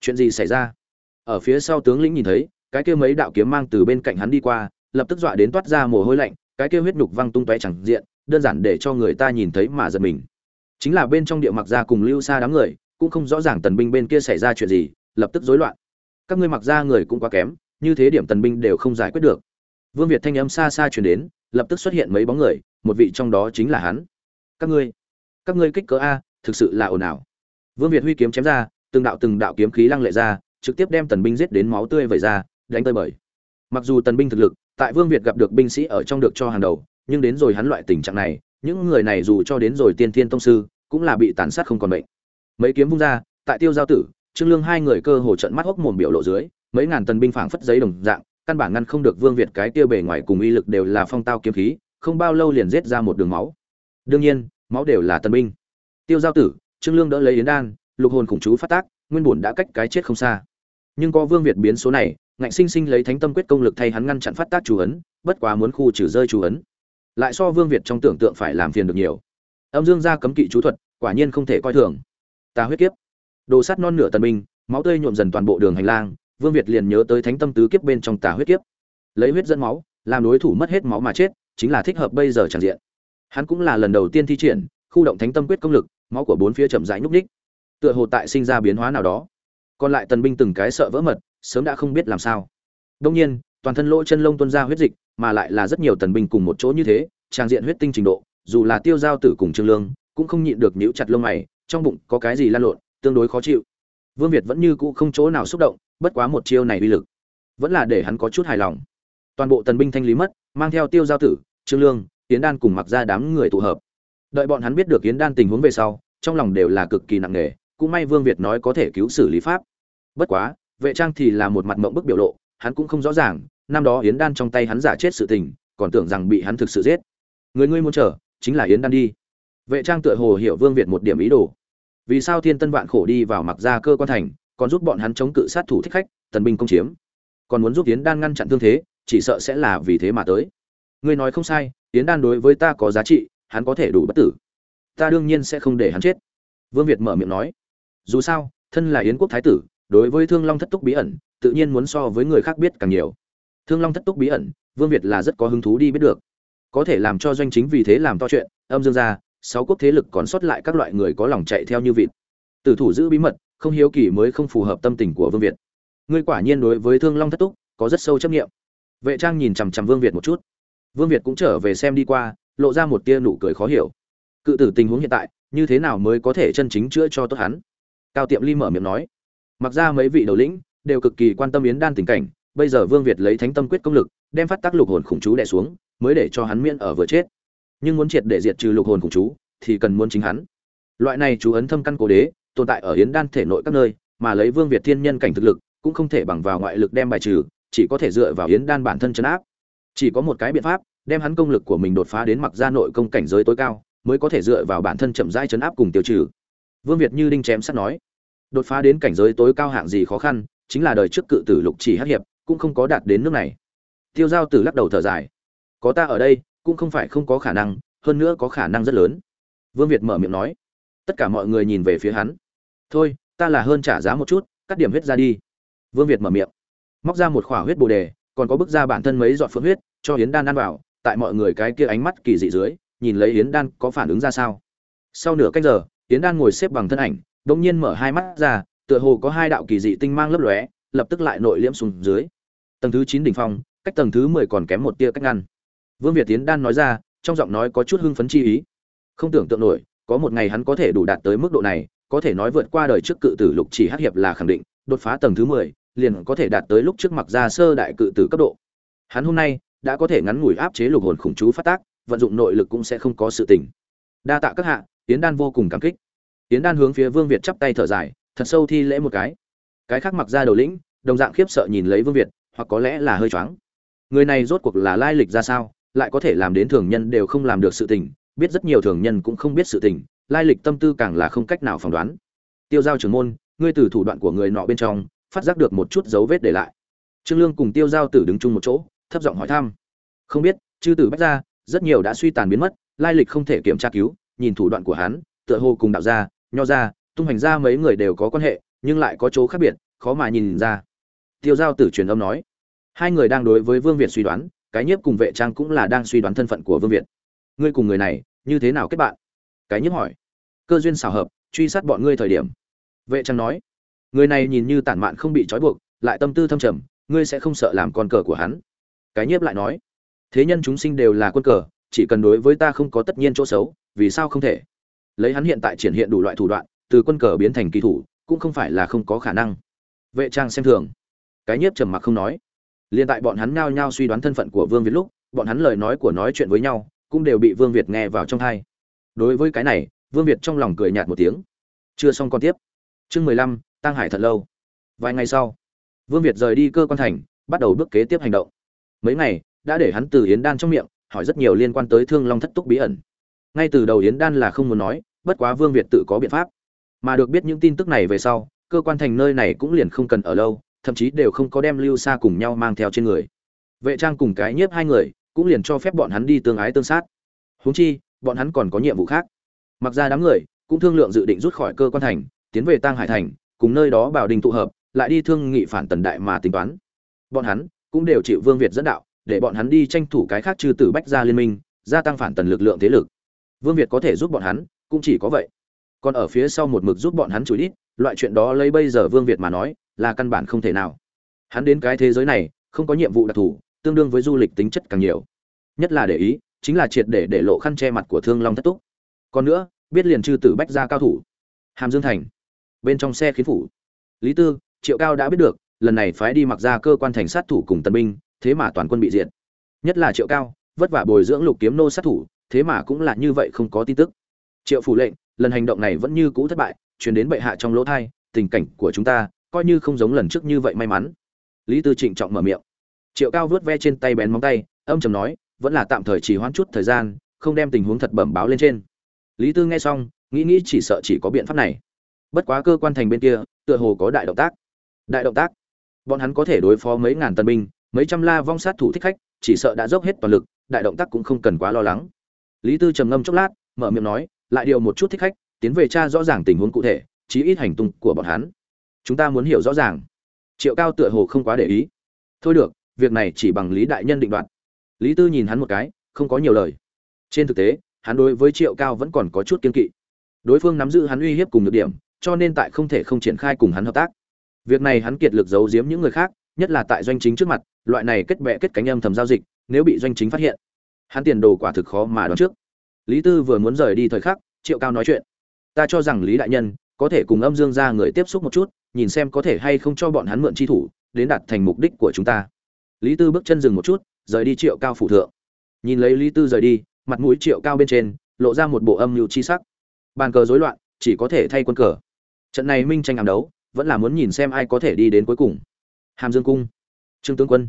chuyện gì xảy ra? Ở phía sau tướng lĩnh nhìn thấy, cái kia mấy đạo kiếm mang từ bên cạnh hắn đi qua, lập tức dọa đến toát ra mồ hôi lạnh, cái kia huyết nhục văng tung tóe chẳng diện, đơn giản để cho người ta nhìn thấy mà giật mình. Chính là bên trong địa mặc gia cùng lưu xa đám người, cũng không rõ ràng tần binh bên kia xảy ra chuyện gì, lập tức rối loạn. Các ngươi mặc gia người cũng quá kém, như thế điểm tần binh đều không giải quyết được. Vương việt thanh âm xa xa truyền đến, lập tức xuất hiện mấy bóng người, một vị trong đó chính là hắn. Các ngươi các ngươi kích cỡ a, thực sự là ồn ào. Vương việt huy kiếm chém ra từng đạo từng đạo kiếm khí lăng lệ ra, trực tiếp đem tần binh giết đến máu tươi vẩy ra, đánh tơi bời. Mặc dù tần binh thực lực, tại vương việt gặp được binh sĩ ở trong được cho hàng đầu, nhưng đến rồi hắn loại tình trạng này, những người này dù cho đến rồi tiên thiên tông sư, cũng là bị tàn sát không còn bệnh. Mấy kiếm vung ra, tại tiêu giao tử, trương lương hai người cơ hồ trận mắt hốc mồm biểu lộ dưới, mấy ngàn tần binh phảng phất giấy đồng dạng, căn bản ngăn không được vương việt cái tiêu bề ngoài cùng uy lực đều là phong tao kiếm khí, không bao lâu liền giết ra một đường máu. Đương nhiên, máu đều là tần binh. Tiêu giao tử, trương lương đỡ lấy yến đan lục hồn khủng chú phát tác, nguyên bổn đã cách cái chết không xa. Nhưng có vương việt biến số này, ngạnh sinh sinh lấy thánh tâm quyết công lực thay hắn ngăn chặn phát tác chú ấn, bất quá muốn khu trừ rơi chú ấn. Lại so vương việt trong tưởng tượng phải làm phiền được nhiều. Âm dương gia cấm kỵ chú thuật, quả nhiên không thể coi thường. Ta huyết kiếp. Đồ sát non nửa tần binh máu tươi nhuộm dần toàn bộ đường hành lang, vương việt liền nhớ tới thánh tâm tứ kiếp bên trong tà huyết kiếp. Lấy huyết dẫn máu, làm đối thủ mất hết máu mà chết, chính là thích hợp bây giờ tràn diện. Hắn cũng là lần đầu tiên thi triển, khu động thánh tâm quyết công lực, máu của bốn phía chậm rãi nhúc ních tựa hồ tại sinh ra biến hóa nào đó. Còn lại tần binh từng cái sợ vỡ mật, sớm đã không biết làm sao. Đông nhiên, toàn thân lỗ chân lông tuôn ra huyết dịch, mà lại là rất nhiều tần binh cùng một chỗ như thế, trang diện huyết tinh trình độ, dù là tiêu giao tử cùng trương lương, cũng không nhịn được nhíu chặt lông mày, trong bụng có cái gì lan lộn, tương đối khó chịu. Vương việt vẫn như cũ không chỗ nào xúc động, bất quá một chiêu này uy lực, vẫn là để hắn có chút hài lòng. Toàn bộ tần binh thanh lý mất, mang theo tiêu giao tử, trương lương, yến đan cùng mặc ra đám người tụ hợp. Đợi bọn hắn biết được yến đan tình huống về sau, trong lòng đều là cực kỳ nặng nề cũng may vương việt nói có thể cứu xử lý pháp. Bất quá, vệ trang thì là một mặt mộng bức biểu lộ, hắn cũng không rõ ràng, năm đó yến đan trong tay hắn giả chết sự tình, còn tưởng rằng bị hắn thực sự giết. Người ngươi muốn chờ, chính là yến đan đi. Vệ trang tựa hồ hiểu vương việt một điểm ý đồ. Vì sao thiên tân vạn khổ đi vào mặc ra cơ quan thành, còn giúp bọn hắn chống cự sát thủ thích khách, tần binh công chiếm? Còn muốn giúp yến đan ngăn chặn thương thế, chỉ sợ sẽ là vì thế mà tới. Ngươi nói không sai, yến đan đối với ta có giá trị, hắn có thể đủ bất tử. Ta đương nhiên sẽ không để hắn chết. Vương việt mở miệng nói dù sao, thân là yến quốc thái tử, đối với thương long thất túc bí ẩn, tự nhiên muốn so với người khác biết càng nhiều. Thương long thất túc bí ẩn, vương việt là rất có hứng thú đi biết được. Có thể làm cho doanh chính vì thế làm to chuyện, âm dương gia, sáu quốc thế lực còn sót lại các loại người có lòng chạy theo như vịt. Tử thủ giữ bí mật, không hiếu kỳ mới không phù hợp tâm tình của vương việt. Ngươi quả nhiên đối với thương long thất túc, có rất sâu chấp nghiệm vệ trang nhìn chằm chằm vương việt một chút. Vương việt cũng trở về xem đi qua, lộ ra một tia nụ cười khó hiểu. Cự tử tình huống hiện tại, như thế nào mới có thể chân chính chữa cho tốt hắn? Cao tiệm ly mở miệng nói, mặc ra mấy vị đầu lĩnh đều cực kỳ quan tâm yến đan tình cảnh, bây giờ vương việt lấy thánh tâm quyết công lực, đem phát tác lục hồn khủng chú đẻ xuống, mới để cho hắn miễn ở vừa chết. Nhưng muốn triệt để diệt trừ lục hồn khủng chú thì cần muốn chính hắn. Loại này chú ấn thâm căn cố đế, tồn tại ở yến đan thể nội các nơi, mà lấy vương việt thiên nhân cảnh thực lực, cũng không thể bằng vào ngoại lực đem bài trừ, chỉ có thể dựa vào yến đan bản thân chấn áp. Chỉ có một cái biện pháp, đem hắn công lực của mình đột phá đến mặc ra nội công cảnh giới tối cao, mới có thể dựa vào bản thân chậm rãi chấn áp cùng tiêu trừ vương việt như đinh chém sắt nói, đột phá đến cảnh giới tối cao hạng gì khó khăn, chính là đời trước cự tử lục chỉ hắc hiệp, cũng không có đạt đến nước này. Tiêu giao tử lắc đầu thở dài, có ta ở đây, cũng không phải không có khả năng, hơn nữa có khả năng rất lớn. Vương việt mở miệng nói, tất cả mọi người nhìn về phía hắn, thôi, ta là hơn trả giá một chút, cắt điểm huyết ra đi. Vương việt mở miệng, móc ra một khỏa huyết bồ đề, còn có bức ra bản thân mấy giọt phượng huyết, cho hiến đan ăn vào, tại mọi người cái kia ánh mắt kỳ dị dưới, nhìn lấy hiến đan có phản ứng ra sao. Sau nửa canh giờ Yến đan ngồi xếp bằng thân ảnh, đột nhiên mở hai mắt ra, tựa hồ có hai đạo kỳ dị tinh mang lấp lóe, lập tức lại nội liễm xuống dưới. Tầng thứ chín đỉnh phong, cách tầng thứ mười còn kém một tia cách ngăn. Vương việt tiến đan nói ra, trong giọng nói có chút hưng phấn chi ý. Không tưởng tượng nổi, có một ngày hắn có thể đủ đạt tới mức độ này, có thể nói vượt qua đời trước cự tử lục chỉ hắc hiệp là khẳng định, đột phá tầng thứ mười, liền có thể đạt tới lúc trước mặc ra sơ đại cự tử cấp độ. Hắn hôm nay đã có thể ngắn ngủi áp chế lục hồn khủng chú phát tác, vận dụng nội lực cũng sẽ không có sự tỉnh. Đa tạ các hạ Yến đan vô cùng cảm kích. Yến đan hướng phía vương việt chắp tay thở dài, thật sâu thi lễ một cái. Cái khác mặc ra đầu lĩnh, đồng dạng khiếp sợ nhìn lấy vương việt, hoặc có lẽ là hơi choáng. Người này rốt cuộc là lai lịch ra sao, lại có thể làm đến thường nhân đều không làm được sự tình, biết rất nhiều thường nhân cũng không biết sự tình, lai lịch tâm tư càng là không cách nào phỏng đoán. Tiêu giao trưởng môn, ngươi từ thủ đoạn của người nọ bên trong, phát giác được một chút dấu vết để lại. Trương lương cùng tiêu giao tử đứng chung một chỗ, thấp giọng hỏi thăm. Không biết, chư tử bách ra rất nhiều đã suy tàn biến mất, lai lịch không thể kiểm tra cứu nhìn thủ đoạn của hắn, tựa hồ cùng đạo gia, nho gia, tung hành gia mấy người đều có quan hệ, nhưng lại có chỗ khác biệt, khó mà nhìn ra. Tiêu giao tử truyền âm nói, hai người đang đối với vương việt suy đoán, cái nhiếp cùng vệ trang cũng là đang suy đoán thân phận của vương việt. Ngươi cùng người này, như thế nào kết bạn? Cái nhiếp hỏi. Cơ duyên xảo hợp, truy sát bọn ngươi thời điểm. Vệ trang nói, người này nhìn như tản mạn không bị trói buộc, lại tâm tư thâm trầm, ngươi sẽ không sợ làm con cờ của hắn. Cái nhiếp lại nói, thế nhân chúng sinh đều là quân cờ, chỉ cần đối với ta không có tất nhiên chỗ xấu vì sao không thể? Lấy hắn hiện tại triển hiện đủ loại thủ đoạn, từ quân cờ biến thành kỳ thủ, cũng không phải là không có khả năng. Vệ trang xem thường. Cái nhiếp trầm mặc không nói. Liền tại bọn hắn nhao nhao suy đoán thân phận của vương việt lúc, bọn hắn lời nói của nói chuyện với nhau, cũng đều bị vương việt nghe vào trong thai đối với cái này, vương việt trong lòng cười nhạt một tiếng. Chưa xong còn tiếp. Chương mười lăm tăng hải thật lâu. Vài ngày sau, vương việt rời đi cơ quan thành, bắt đầu bước kế tiếp hành động. Mấy ngày, đã để hắn từ yến đan trong miệng, hỏi rất nhiều liên quan tới thương long thất túc bí ẩn ngay từ đầu yến đan là không muốn nói, bất quá vương việt tự có biện pháp. Mà được biết những tin tức này về sau, cơ quan thành nơi này cũng liền không cần ở lâu, thậm chí đều không có đem lưu xa cùng nhau mang theo trên người. Vệ trang cùng cái nhiếp hai người cũng liền cho phép bọn hắn đi tương ái tương sát. Huống chi, bọn hắn còn có nhiệm vụ khác. Mặc ra đám người cũng thương lượng dự định rút khỏi cơ quan thành, tiến về tăng hải thành, cùng nơi đó bảo đình tụ hợp, lại đi thương nghị phản tần đại mà tính toán. Bọn hắn cũng đều chịu vương việt dẫn đạo, để bọn hắn đi tranh thủ cái khác trừ tử bách gia liên minh, gia tăng phản tần lực lượng thế lực vương việt có thể giúp bọn hắn, cũng chỉ có vậy. Còn ở phía sau một mực giúp bọn hắn chửi ít loại chuyện đó lấy bây giờ vương việt mà nói, là căn bản không thể nào. Hắn đến cái thế giới này, không có nhiệm vụ đặc thù, tương đương với du lịch tính chất càng nhiều. Nhất là để ý, chính là triệt để để lộ khăn che mặt của thương long thất túc. Còn nữa, biết liền chư tử bách gia cao thủ. Hàm dương thành, bên trong xe khiến phủ. Lý tư, triệu cao đã biết được, lần này phái đi mặc ra cơ quan thành sát thủ cùng tân binh, thế mà toàn quân bị diệt. Nhất là triệu cao, vất vả bồi dưỡng lục kiếm nô sát thủ thế mà cũng là như vậy không có tin tức. Triệu phủ lệnh, lần hành động này vẫn như cũ thất bại chuyển đến bệ hạ trong lỗ thai, tình cảnh của chúng ta coi như không giống lần trước như vậy may mắn. Lý tư trịnh trọng mở miệng. Triệu cao vớt ve trên tay bén móng tay, âm trầm nói, vẫn là tạm thời chỉ hoãn chút thời gian, không đem tình huống thật bẩm báo lên trên. Lý tư nghe xong, nghĩ nghĩ chỉ sợ chỉ có biện pháp này. Bất quá cơ quan thành bên kia, tựa hồ có đại động tác. Đại động tác? Bọn hắn có thể đối phó mấy ngàn tân binh, mấy trăm la vong sát thủ thích khách, chỉ sợ đã dốc hết toàn lực, đại động tác cũng không cần quá lo lắng lý tư trầm ngâm chốc lát, mở miệng nói, lại điều một chút thích khách, tiến về tra rõ ràng tình huống cụ thể, chí ít hành tung của bọn hắn. Chúng ta muốn hiểu rõ ràng. Triệu cao tựa hồ không quá để ý. Thôi được, việc này chỉ bằng lý đại nhân định đoạt. Lý tư nhìn hắn một cái, không có nhiều lời. Trên thực tế, hắn đối với triệu cao vẫn còn có chút kiên kỵ. Đối phương nắm giữ hắn uy hiếp cùng được điểm, cho nên tại không thể không triển khai cùng hắn hợp tác. Việc này hắn kiệt lực giấu giếm những người khác, nhất là tại doanh chính trước mặt, loại này kết bệ kết cánh âm thầm giao dịch, nếu bị doanh chính phát hiện hắn tiền đồ quả thực khó mà đoán trước. Lý tư vừa muốn rời đi thời khắc, triệu cao nói chuyện. Ta cho rằng lý đại nhân có thể cùng âm dương ra người tiếp xúc một chút, nhìn xem có thể hay không cho bọn hắn mượn chi thủ, đến đạt thành mục đích của chúng ta. Lý tư bước chân dừng một chút, rời đi triệu cao phủ thượng. Nhìn lấy lý tư rời đi, mặt mũi triệu cao bên trên lộ ra một bộ âm mưu chi sắc. Bàn cờ rối loạn, chỉ có thể thay quân cờ. Trận này minh tranh ám đấu, vẫn là muốn nhìn xem ai có thể đi đến cuối cùng. Hàm dương cung. Trương tướng quân.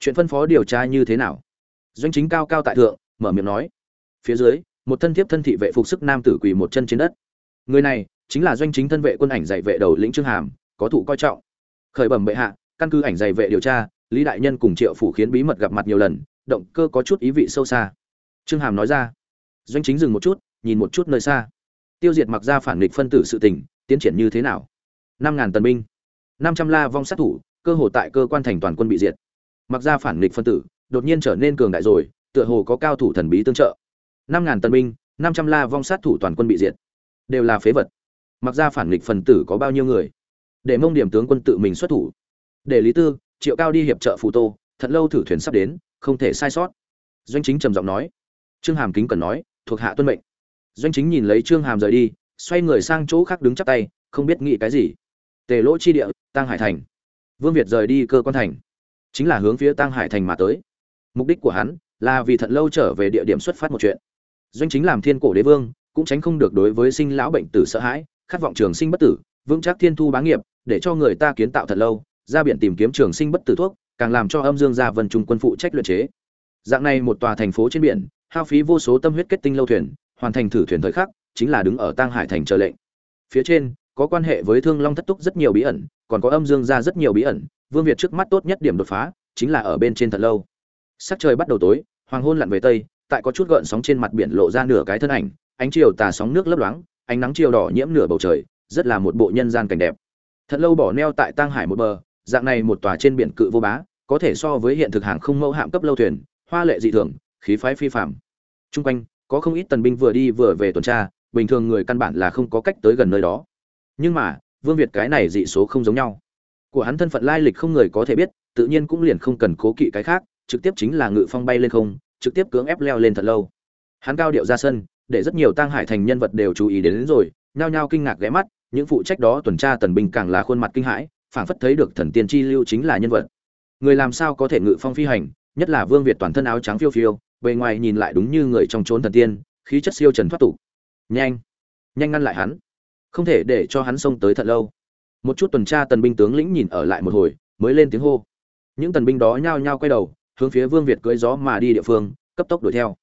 Chuyện phân phó điều tra như thế nào? Doanh chính cao cao tại thượng, mở miệng nói. Phía dưới, một thân thiếp thân thị vệ phục sức nam tử quỳ một chân trên đất. Người này chính là doanh chính thân vệ quân ảnh dạy vệ đầu lĩnh trương hàm, có thụ coi trọng. Khởi bẩm bệ hạ, căn cứ ảnh dạy vệ điều tra, lý đại nhân cùng triệu phủ khiến bí mật gặp mặt nhiều lần, động cơ có chút ý vị sâu xa. Trương hàm nói ra. Doanh chính dừng một chút, nhìn một chút nơi xa. Tiêu diệt mặc ra phản nghịch phân tử sự tình, tiến triển như thế nào? Năm ngàn tần binh. Năm trăm la vong sát thủ, cơ hồ tại cơ quan thành toàn quân bị diệt. Mặc ra phản nghịch phân tử đột nhiên trở nên cường đại rồi, tựa hồ có cao thủ thần bí tương trợ. Năm ngàn tần binh, năm trăm la vong sát thủ toàn quân bị diệt. Đều là phế vật. Mặc ra phản nghịch phần tử có bao nhiêu người? Để mông điểm tướng quân tự mình xuất thủ. Để lý tư, triệu cao đi hiệp trợ phù tô, thật lâu thử thuyền sắp đến, không thể sai sót. Doanh chính trầm giọng nói. Trương hàm kính cần nói, thuộc hạ tuân mệnh. Doanh chính nhìn lấy trương hàm rời đi, xoay người sang chỗ khác đứng chắp tay, không biết nghĩ cái gì. Tề lỗ chi địa tăng hải thành. Vương việt rời đi cơ quan thành. Chính là hướng phía tăng hải thành mà tới mục đích của hắn là vì thận lâu trở về địa điểm xuất phát một chuyện. Doanh chính làm thiên cổ đế vương, cũng tránh không được đối với sinh lão bệnh tử sợ hãi, khát vọng trường sinh bất tử, vững chắc thiên thu bá nghiệp, để cho người ta kiến tạo thật lâu, ra biển tìm kiếm trường sinh bất tử thuốc, càng làm cho âm dương gia vân trung quân phụ trách luyện chế. Dạng này một tòa thành phố trên biển, hao phí vô số tâm huyết kết tinh lâu thuyền, hoàn thành thử thuyền thời khắc, chính là đứng ở tang hải thành chờ lệnh. Phía trên, có quan hệ với thương long thất túc rất nhiều bí ẩn, còn có âm dương gia rất nhiều bí ẩn, vương việt trước mắt tốt nhất điểm đột phá, chính là ở bên trên thật lâu sắc trời bắt đầu tối, hoàng hôn lặn về tây, tại có chút gợn sóng trên mặt biển lộ ra nửa cái thân ảnh, ánh chiều tà sóng nước lấp loáng, ánh nắng chiều đỏ nhiễm nửa bầu trời, rất là một bộ nhân gian cảnh đẹp. Thật lâu bỏ neo tại tang hải một bờ, dạng này một tòa trên biển cự vô bá, có thể so với hiện thực hàng không mẫu hạm cấp lâu thuyền, hoa lệ dị thường, khí phái phi phạm Trung quanh, có không ít tần binh vừa đi vừa về tuần tra, bình thường người căn bản là không có cách tới gần nơi đó. Nhưng mà, vương việt cái này dị số không giống nhau. Của hắn thân phận lai lịch không người có thể biết, tự nhiên cũng liền không cần cố kỵ cái khác trực tiếp chính là ngự phong bay lên không trực tiếp cưỡng ép leo lên thật lâu. Hắn cao điệu ra sân để rất nhiều tang hải thành nhân vật đều chú ý đến, đến rồi nhao nhao kinh ngạc ghé mắt những phụ trách đó tuần tra tần binh càng là khuôn mặt kinh hãi phảng phất thấy được thần tiên chi lưu chính là nhân vật. Người làm sao có thể ngự phong phi hành nhất là vương việt toàn thân áo trắng phiêu phiêu bề ngoài nhìn lại đúng như người trong trốn thần tiên khí chất siêu trần thoát tục. Nhanh nhanh ngăn lại hắn. Không thể để cho hắn xông tới thật lâu. Một chút tuần tra tần binh tướng lĩnh nhìn ở lại một hồi mới lên tiếng hô. Những tần binh đó nhao nhao quay đầu hướng phía vương việt cưỡi gió mà đi địa phương, cấp tốc đuổi theo.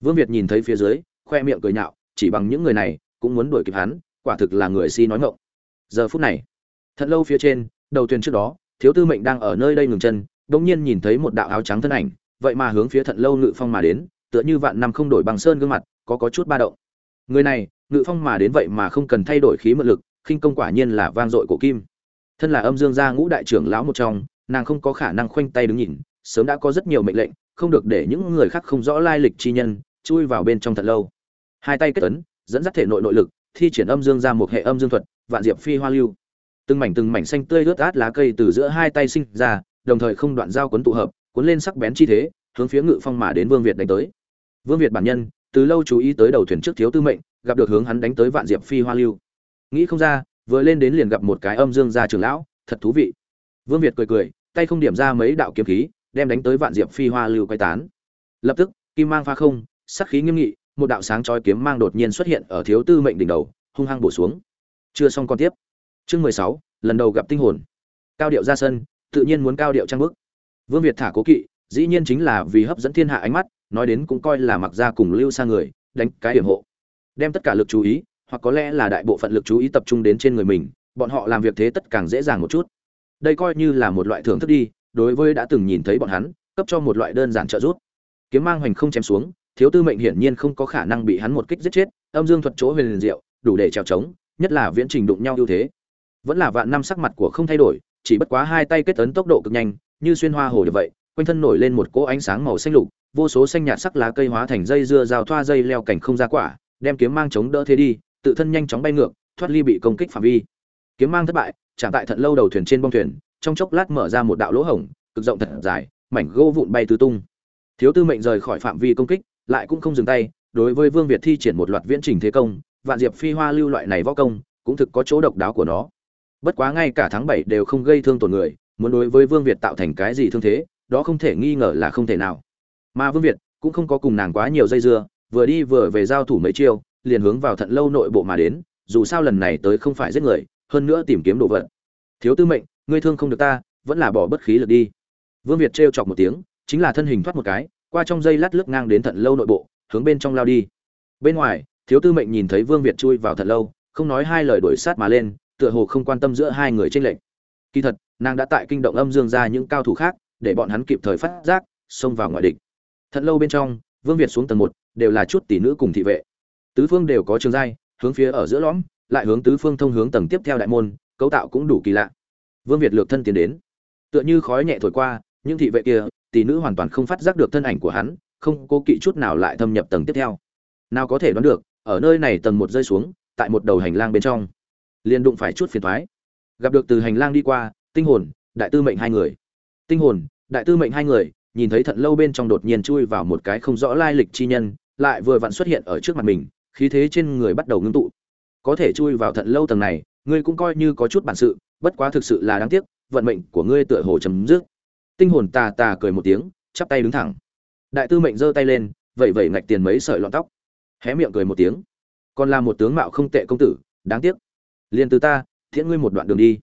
Vương việt nhìn thấy phía dưới, khoe miệng cười nhạo, chỉ bằng những người này, cũng muốn đuổi kịp hắn, quả thực là người si nói ngọng. Giờ phút này, thật lâu phía trên, đầu thuyền trước đó, thiếu tư mệnh đang ở nơi đây ngừng chân, đột nhiên nhìn thấy một đạo áo trắng thân ảnh, vậy mà hướng phía thận lâu ngự phong mà đến, tựa như vạn năm không đổi bằng sơn gương mặt, có có chút ba động. Người này, ngự phong mà đến vậy mà không cần thay đổi khí mượn lực, khinh công quả nhiên là vang dội của kim. Thân là âm dương gia ngũ đại trưởng lão một trong, nàng không có khả năng khoanh tay đứng nhìn sớm đã có rất nhiều mệnh lệnh, không được để những người khác không rõ lai lịch chi nhân, chui vào bên trong thật lâu. Hai tay kết ấn, dẫn dắt thể nội nội lực, thi triển âm dương ra một hệ âm dương thuật, vạn diệp phi hoa lưu. Từng mảnh từng mảnh xanh tươi ướt át lá cây từ giữa hai tay sinh ra, đồng thời không đoạn giao cuốn tụ hợp, cuốn lên sắc bén chi thế, hướng phía ngự phong mà đến vương việt đánh tới. Vương việt bản nhân, từ lâu chú ý tới đầu thuyền trước thiếu tư mệnh, gặp được hướng hắn đánh tới vạn diệp phi hoa lưu. Nghĩ không ra, vừa lên đến liền gặp một cái âm dương gia trưởng lão, thật thú vị. Vương việt cười cười, tay không điểm ra mấy đạo kiếm khí đem đánh tới vạn diệp phi hoa lưu quay tán. Lập tức, kim mang pha không, sắc khí nghiêm nghị, một đạo sáng chói kiếm mang đột nhiên xuất hiện ở thiếu tư mệnh đỉnh đầu, hung hăng bổ xuống. Chưa xong còn tiếp. Chương mười sáu, lần đầu gặp tinh hồn. Cao điệu ra sân, tự nhiên muốn cao điệu trang bức. Vương việt thả cố kỵ, dĩ nhiên chính là vì hấp dẫn thiên hạ ánh mắt, nói đến cũng coi là mặc ra cùng lưu xa người, đánh cái hiểm hộ. Đem tất cả lực chú ý, hoặc có lẽ là đại bộ phận lực chú ý tập trung đến trên người mình, bọn họ làm việc thế tất càng dễ dàng một chút. Đây coi như là một loại thưởng thức đi đối với đã từng nhìn thấy bọn hắn cấp cho một loại đơn giản trợ giúp. Kiếm mang hoành không chém xuống thiếu tư mệnh hiển nhiên không có khả năng bị hắn một kích giết chết âm dương thuật chỗ huyền liền diệu đủ để trèo chống, nhất là viễn trình đụng nhau ưu thế. Vẫn là vạn năm sắc mặt của không thay đổi chỉ bất quá hai tay kết ấn tốc độ cực nhanh như xuyên hoa hồ như vậy quanh thân nổi lên một cỗ ánh sáng màu xanh lục vô số xanh nhạt sắc lá cây hóa thành dây dưa rào thoa dây leo cảnh không ra quả đem kiếm mang chống đỡ thế đi tự thân nhanh chóng bay ngược thoát ly bị công kích phạm vi. Kiếm mang thất bại chẳng tại thận lâu đầu thuyền trên bong thuyền trong chốc lát mở ra một đạo lỗ hổng, cực rộng thật dài, mảnh gỗ vụn bay tứ tung. Thiếu tư mệnh rời khỏi phạm vi công kích, lại cũng không dừng tay, đối với vương việt thi triển một loạt viễn trình thế công, vạn diệp phi hoa lưu loại này võ công, cũng thực có chỗ độc đáo của nó. Bất quá ngay cả tháng bảy đều không gây thương tổn người, muốn đối với vương việt tạo thành cái gì thương thế, đó không thể nghi ngờ là không thể nào. Mà vương việt cũng không có cùng nàng quá nhiều dây dưa, vừa đi vừa về giao thủ mấy chiêu, liền hướng vào thận lâu nội bộ mà đến, dù sao lần này tới không phải giết người, hơn nữa tìm kiếm đồ vật. Thiếu tư mệnh ngươi thương không được ta, vẫn là bỏ bất khí lực đi. Vương việt trêu chọc một tiếng, chính là thân hình thoát một cái, qua trong dây lát lướt ngang đến thận lâu nội bộ, hướng bên trong lao đi. Bên ngoài, thiếu tư mệnh nhìn thấy vương việt chui vào thận lâu, không nói hai lời đuổi sát mà lên, tựa hồ không quan tâm giữa hai người tranh lệch. Kỳ thật, nàng đã tại kinh động âm dương ra những cao thủ khác, để bọn hắn kịp thời phát giác, xông vào ngoại địch. Thận lâu bên trong, vương việt xuống tầng một, đều là chút tỷ nữ cùng thị vệ. Tứ phương đều có trường giai, hướng phía ở giữa lõm, lại hướng tứ phương thông hướng tầng tiếp theo đại môn, cấu tạo cũng đủ kỳ lạ vương việt lược thân tiến đến. Tựa như khói nhẹ thổi qua, những thị vệ kia, tỷ nữ hoàn toàn không phát giác được thân ảnh của hắn, không cố kỵ chút nào lại thâm nhập tầng tiếp theo. Nào có thể đoán được, ở nơi này tầng một rơi xuống, tại một đầu hành lang bên trong. Liền đụng phải chút phiền thoái gặp được từ hành lang đi qua, tinh hồn, đại tư mệnh hai người. Tinh hồn, đại tư mệnh hai người, nhìn thấy thận lâu bên trong đột nhiên chui vào một cái không rõ lai lịch chi nhân, lại vừa vặn xuất hiện ở trước mặt mình, khí thế trên người bắt đầu ngưng tụ. Có thể chui vào thận lâu tầng này, ngươi cũng coi như có chút bản sự bất quá thực sự là đáng tiếc, vận mệnh của ngươi tựa hồ chấm dứt. Tinh hồn tà tà cười một tiếng, chắp tay đứng thẳng. Đại tư mệnh giơ tay lên, vẩy vẩy ngạch tiền mấy sợi lọn tóc. Hé miệng cười một tiếng. Còn là một tướng mạo không tệ công tử, đáng tiếc. Liền từ ta, thiện ngươi một đoạn đường đi.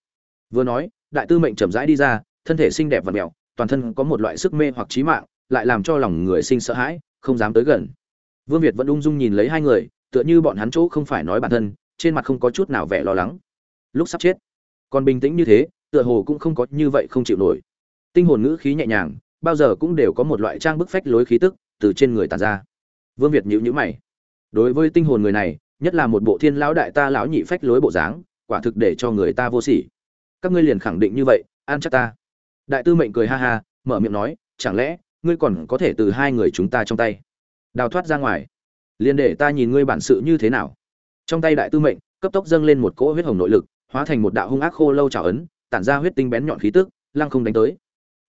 Vừa nói, đại tư mệnh chậm rãi đi ra, thân thể xinh đẹp và mèo toàn thân có một loại sức mê hoặc trí mạng, lại làm cho lòng người sinh sợ hãi, không dám tới gần. Vương việt vẫn ung dung nhìn lấy hai người, tựa như bọn hắn chỗ không phải nói bản thân, trên mặt không có chút nào vẻ lo lắng. Lúc sắp chết còn bình tĩnh như thế, tựa hồ cũng không có như vậy không chịu nổi. Tinh hồn ngữ khí nhẹ nhàng, bao giờ cũng đều có một loại trang bức phách lối khí tức từ trên người tàn ra. Vương việt nhữ nhữ mày. Đối với tinh hồn người này, nhất là một bộ thiên lão đại ta lão nhị phách lối bộ dáng, quả thực để cho người ta vô sỉ. Các ngươi liền khẳng định như vậy an chắc ta. Đại tư mệnh cười ha ha, mở miệng nói, chẳng lẽ, ngươi còn có thể từ hai người chúng ta trong tay? Đào thoát ra ngoài. Liền để ta nhìn ngươi bản sự như thế nào. Trong tay đại tư mệnh, cấp tốc dâng lên một cỗ huyết hồng nội lực hóa thành một đạo hung ác khô lâu trào ấn, tản ra huyết tinh bén nhọn khí tức, lăng không đánh tới.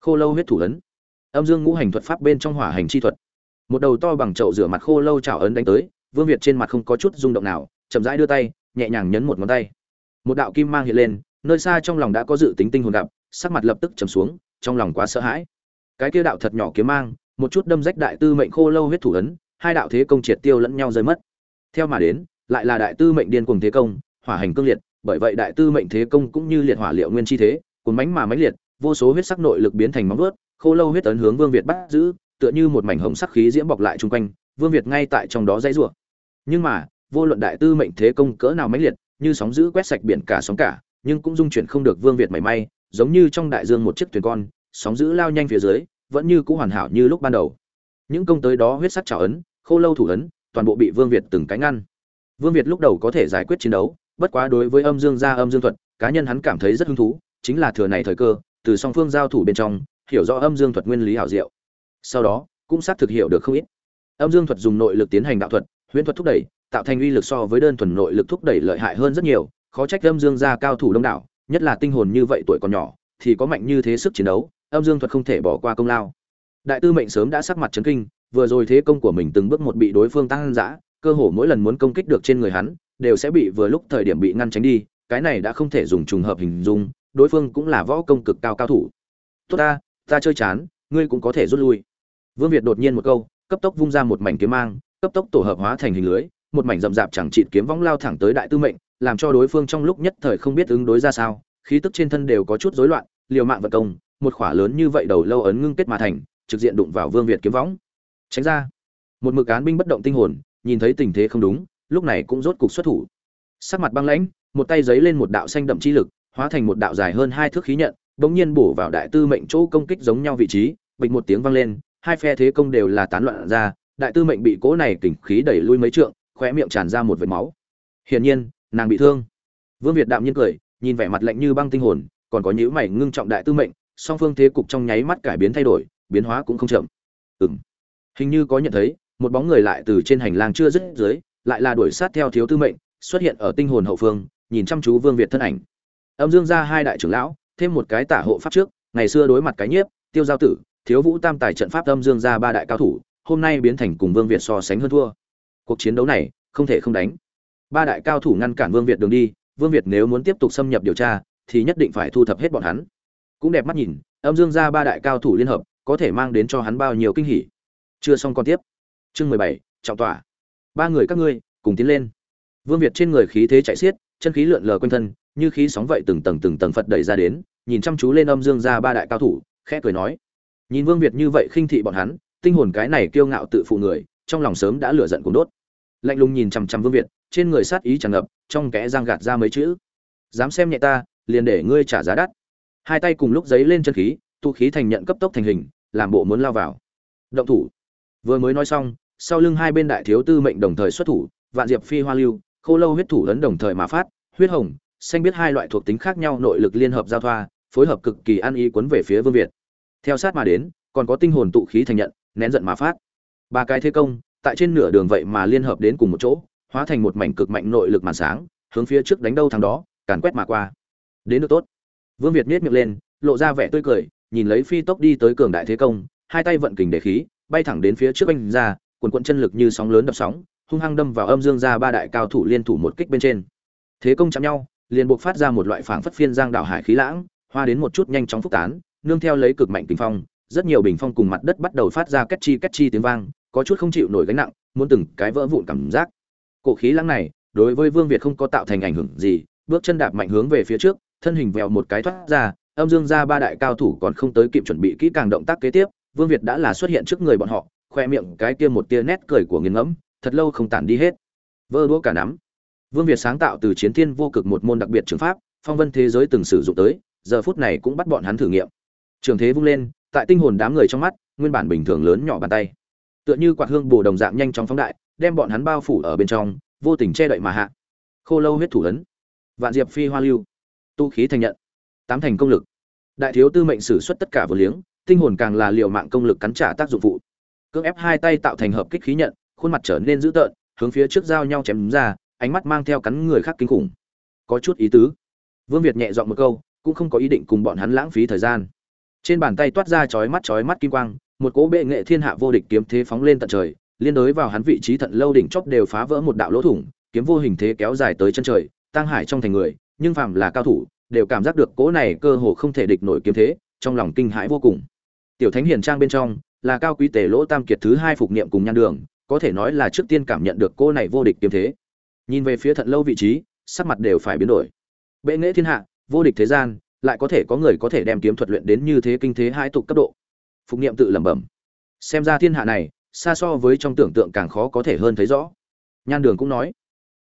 Khô lâu huyết thủ ấn. Âm dương ngũ hành thuật pháp bên trong hỏa hành chi thuật. Một đầu to bằng chậu rửa mặt khô lâu trào ấn đánh tới, vương việt trên mặt không có chút rung động nào, chậm rãi đưa tay, nhẹ nhàng nhấn một ngón tay. Một đạo kim mang hiện lên, nơi xa trong lòng đã có dự tính tinh hồn gặp, sắc mặt lập tức trầm xuống, trong lòng quá sợ hãi. Cái kia đạo thật nhỏ kiếm mang, một chút đâm rách đại tư mệnh khô lâu huyết thủ ấn, hai đạo thế công triệt tiêu lẫn nhau rơi mất. Theo mà đến, lại là đại tư mệnh điên cuồng thế công, hỏa hành cương liệt bởi vậy đại tư mệnh thế công cũng như liệt hỏa liệu nguyên chi thế, cuốn mánh mà mãnh liệt, vô số huyết sắc nội lực biến thành móng vuốt, khô lâu huyết ấn hướng vương việt bắt giữ, tựa như một mảnh hồng sắc khí diễm bọc lại chung quanh, vương việt ngay tại trong đó dãy rủa. Nhưng mà, vô luận đại tư mệnh thế công cỡ nào mãnh liệt, như sóng dữ quét sạch biển cả sóng cả, nhưng cũng dung chuyển không được vương việt mảy may, giống như trong đại dương một chiếc thuyền con, sóng dữ lao nhanh phía dưới, vẫn như cũ hoàn hảo như lúc ban đầu. Những công tới đó huyết sắc trào ấn, khô lâu thủ ấn, toàn bộ bị vương việt từng cái ngăn. Vương việt lúc đầu có thể giải quyết chiến đấu bất quá đối với âm dương gia, âm dương thuật, cá nhân hắn cảm thấy rất hứng thú, chính là thừa này thời cơ, từ song phương giao thủ bên trong, hiểu rõ âm dương thuật nguyên lý hảo diệu. Sau đó, cũng xác thực hiểu được không ít. Âm dương thuật dùng nội lực tiến hành đạo thuật, huyễn thuật thúc đẩy, tạo thành uy lực so với đơn thuần nội lực thúc đẩy lợi hại hơn rất nhiều, khó trách âm dương gia cao thủ đông đảo, nhất là tinh hồn như vậy tuổi còn nhỏ, thì có mạnh như thế sức chiến đấu, âm dương thuật không thể bỏ qua công lao. Đại tư mệnh sớm đã sắc mặt chấn kinh, vừa rồi thế công của mình từng bước một bị đối phương tăng dã, cơ hồ mỗi lần muốn công kích được trên người hắn đều sẽ bị vừa lúc thời điểm bị ngăn tránh đi, cái này đã không thể dùng trùng hợp hình dung, đối phương cũng là võ công cực cao cao thủ. Tốt ta ta chơi chán, ngươi cũng có thể rút lui. Vương việt đột nhiên một câu, cấp tốc vung ra một mảnh kiếm mang, cấp tốc tổ hợp hóa thành hình lưới, một mảnh rậm rạp chẳng chịt kiếm vong lao thẳng tới đại tư mệnh, làm cho đối phương trong lúc nhất thời không biết ứng đối ra sao, khí tức trên thân đều có chút rối loạn, liều mạng vật công, một khỏa lớn như vậy đầu lâu ấn ngưng kết mà thành, trực diện đụng vào vương việt kiếm võng. Tránh ra. Một mực án binh bất động tinh hồn, nhìn thấy tình thế không đúng lúc này cũng rốt cục xuất thủ. Sắc mặt băng lãnh, một tay giấy lên một đạo xanh đậm chi lực, hóa thành một đạo dài hơn hai thước khí nhận bỗng nhiên bổ vào đại tư mệnh chỗ công kích giống nhau vị trí, bịch một tiếng vang lên, hai phe thế công đều là tán loạn ra, đại tư mệnh bị cỗ này kình khí đẩy lui mấy trượng, khóe miệng tràn ra một vệt máu. Hiển nhiên, nàng bị thương. Vương việt đạm nhiên cười, nhìn vẻ mặt lạnh như băng tinh hồn, còn có nhíu mày ngưng trọng đại tư mệnh, song phương thế cục trong nháy mắt cải biến thay đổi, biến hóa cũng không chậm. Ừm. Hình như có nhận thấy, một bóng người lại từ trên hành lang chưa dứt dưới lại là đuổi sát theo thiếu tư mệnh, xuất hiện ở tinh hồn hậu phương, nhìn chăm chú vương việt thân ảnh. Âm dương ra hai đại trưởng lão, thêm một cái tả hộ pháp trước, ngày xưa đối mặt cái nhiếp, tiêu giao tử, thiếu vũ tam tài trận pháp âm dương ra ba đại cao thủ, hôm nay biến thành cùng vương việt so sánh hơn thua. Cuộc chiến đấu này, không thể không đánh. Ba đại cao thủ ngăn cản vương việt đường đi, vương việt nếu muốn tiếp tục xâm nhập điều tra, thì nhất định phải thu thập hết bọn hắn. Cũng đẹp mắt nhìn, âm dương ra ba đại cao thủ liên hợp, có thể mang đến cho hắn bao nhiêu kinh hỉ. Chưa xong còn tiếp. Chương mười bảy, trọng tỏa ba người các ngươi, cùng tiến lên. Vương việt trên người khí thế chạy xiết, chân khí lượn lờ quanh thân, như khí sóng vậy từng tầng từng tầng phật đẩy ra đến, nhìn chăm chú lên âm dương ra ba đại cao thủ, khẽ cười nói. Nhìn vương việt như vậy khinh thị bọn hắn, tinh hồn cái này kiêu ngạo tự phụ người, trong lòng sớm đã lửa giận cùng đốt. Lạnh lùng nhìn chằm chằm vương việt, trên người sát ý tràn ngập, trong kẽ răng gạt ra mấy chữ. Dám xem nhẹ ta, liền để ngươi trả giá đắt. Hai tay cùng lúc giấy lên chân khí tụ khí thành nhận cấp tốc thành hình, làm bộ muốn lao vào. Động thủ. Vừa mới nói xong sau lưng hai bên đại thiếu tư mệnh đồng thời xuất thủ, vạn diệp phi hoa lưu, khô lâu huyết thủ ấn đồng thời mà phát, huyết hồng, xanh biết hai loại thuộc tính khác nhau nội lực liên hợp giao thoa, phối hợp cực kỳ ăn ý cuốn về phía vương việt. Theo sát mà đến, còn có tinh hồn tụ khí thành nhận, nén giận mà phát. Ba cái thế công, tại trên nửa đường vậy mà liên hợp đến cùng một chỗ, hóa thành một mảnh cực mạnh nội lực màn sáng, hướng phía trước đánh đâu thằng đó, càn quét mà qua. Đến được tốt. Vương việt nhếch miệng lên, lộ ra vẻ tươi cười, nhìn lấy phi tốc đi tới cường đại thế công, hai tay vận kình để khí, bay thẳng đến phía trước anh ra quần quận chân lực như sóng lớn đập sóng, hung hăng đâm vào âm dương ra ba đại cao thủ liên thủ một kích bên trên. Thế công chạm nhau, liền buộc phát ra một loại phảng phất phiên giang đảo hải khí lãng, hoa đến một chút nhanh chóng phúc tán, nương theo lấy cực mạnh kinh phong, rất nhiều bình phong cùng mặt đất bắt đầu phát ra két chi két chi tiếng vang, có chút không chịu nổi gánh nặng, muốn từng cái vỡ vụn cảm giác. Cổ khí lãng này, đối với vương việt không có tạo thành ảnh hưởng gì, bước chân đạp mạnh hướng về phía trước, thân hình vẹo một cái thoát ra, âm dương ra ba đại cao thủ còn không tới kịp chuẩn bị kỹ càng động tác kế tiếp, vương việt đã là xuất hiện trước người bọn họ khoe miệng cái kia một tia nét cười của nghiền ngẫm, thật lâu không tản đi hết. Vơ đũa cả nắm. Vương việt sáng tạo từ chiến thiên vô cực một môn đặc biệt trường pháp, phong vân thế giới từng sử dụng tới, giờ phút này cũng bắt bọn hắn thử nghiệm. Trường thế vung lên, tại tinh hồn đám người trong mắt, nguyên bản bình thường lớn nhỏ bàn tay. Tựa như quạt hương bồ đồng dạng nhanh chóng phóng đại, đem bọn hắn bao phủ ở bên trong, vô tình che đậy mà hạ. Khô lâu huyết thủ ấn. Vạn diệp phi hoa lưu. Tu khí thành nhận. Tám thành công lực. Đại thiếu tư mệnh sử xuất tất cả vừa liếng, tinh hồn càng là liệu mạng công lực cắn trả tác dụng phụ cưỡng ép hai tay tạo thành hợp kích khí nhận, khuôn mặt trở nên dữ tợn, hướng phía trước giao nhau chém ra, ánh mắt mang theo cắn người khác kinh khủng. Có chút ý tứ. Vương việt nhẹ dọn một câu, cũng không có ý định cùng bọn hắn lãng phí thời gian. Trên bàn tay toát ra chói mắt chói mắt kim quang, một cỗ bệ nghệ thiên hạ vô địch kiếm thế phóng lên tận trời, liên đối vào hắn vị trí thận lâu đỉnh chóp đều phá vỡ một đạo lỗ thủng, kiếm vô hình thế kéo dài tới chân trời tăng hải trong thành người, nhưng phàm là cao thủ, đều cảm giác được cỗ này cơ hồ không thể địch nổi kiếm thế, trong lòng kinh hãi vô cùng. Tiểu thánh hiền trang bên trong là cao quý tề lỗ tam kiệt thứ hai phục niệm cùng nhan đường, có thể nói là trước tiên cảm nhận được cô này vô địch kiếm thế. Nhìn về phía thận lâu vị trí, sắc mặt đều phải biến đổi. Bệ nghệ thiên hạ, vô địch thế gian, lại có thể có người có thể đem kiếm thuật luyện đến như thế kinh thế hai tục cấp độ. Phục niệm tự lẩm bẩm. Xem ra thiên hạ này, xa so với trong tưởng tượng càng khó có thể hơn thấy rõ. Nhan đường cũng nói.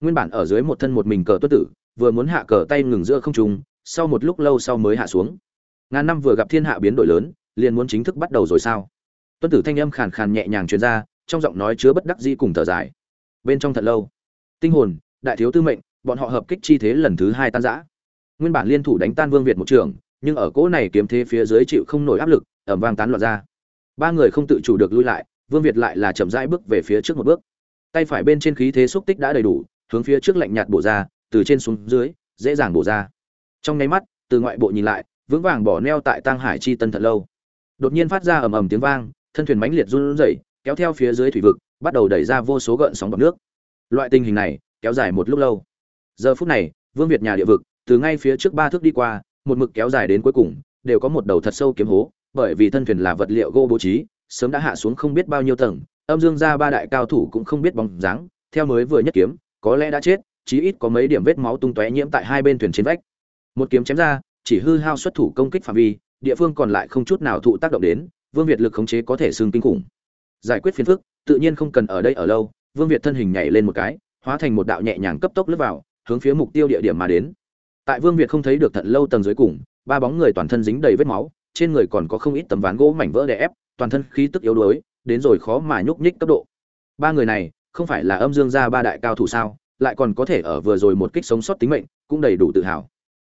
Nguyên bản ở dưới một thân một mình cờ tuất tử, vừa muốn hạ cờ tay ngừng giữa không trung, sau một lúc lâu sau mới hạ xuống. Ngàn năm vừa gặp thiên hạ biến đổi lớn, liền muốn chính thức bắt đầu rồi sao? Tuân tử thanh âm khàn khàn nhẹ nhàng truyền ra, trong giọng nói chứa bất đắc dĩ cùng thở dài. Bên trong thật lâu, tinh hồn, đại thiếu tư mệnh, bọn họ hợp kích chi thế lần thứ hai tan rã. Nguyên bản liên thủ đánh tan vương việt một trường, nhưng ở cỗ này kiếm thế phía dưới chịu không nổi áp lực ẩm vang tán loạn ra. Ba người không tự chủ được lui lại, vương việt lại là chậm rãi bước về phía trước một bước. Tay phải bên trên khí thế xúc tích đã đầy đủ, hướng phía trước lạnh nhạt bổ ra, từ trên xuống dưới, dễ dàng bổ ra. Trong nháy mắt, từ ngoại bộ nhìn lại, vững vàng bỏ neo tại tang hải chi tân thật lâu. Đột nhiên phát ra ầm ầm tiếng vang thân thuyền mãnh liệt run rẩy, kéo theo phía dưới thủy vực, bắt đầu đẩy ra vô số gợn sóng bọt nước. Loại tình hình này, kéo dài một lúc lâu. Giờ phút này, vương việt nhà địa vực, từ ngay phía trước ba thước đi qua, một mực kéo dài đến cuối cùng, đều có một đầu thật sâu kiếm hố, bởi vì thân thuyền là vật liệu gỗ bố trí, sớm đã hạ xuống không biết bao nhiêu tầng, âm dương gia ba đại cao thủ cũng không biết bóng dáng, theo mới vừa nhất kiếm, có lẽ đã chết, chí ít có mấy điểm vết máu tung tóe nhiễm tại hai bên thuyền trên vách. Một kiếm chém ra, chỉ hư hao xuất thủ công kích phạm vi, địa phương còn lại không chút nào thụ tác động đến vương việt lực khống chế có thể xương kinh khủng. Giải quyết phiền phức, tự nhiên không cần ở đây ở lâu, vương việt thân hình nhảy lên một cái, hóa thành một đạo nhẹ nhàng cấp tốc lướt vào, hướng phía mục tiêu địa điểm mà đến. Tại vương việt không thấy được thận lâu tầng dưới cùng, ba bóng người toàn thân dính đầy vết máu, trên người còn có không ít tấm ván gỗ mảnh vỡ đè ép, toàn thân khí tức yếu đuối, đến rồi khó mà nhúc nhích cấp độ. Ba người này, không phải là âm dương gia ba đại cao thủ sao, lại còn có thể ở vừa rồi một kích sống sót tính mệnh, cũng đầy đủ tự hào.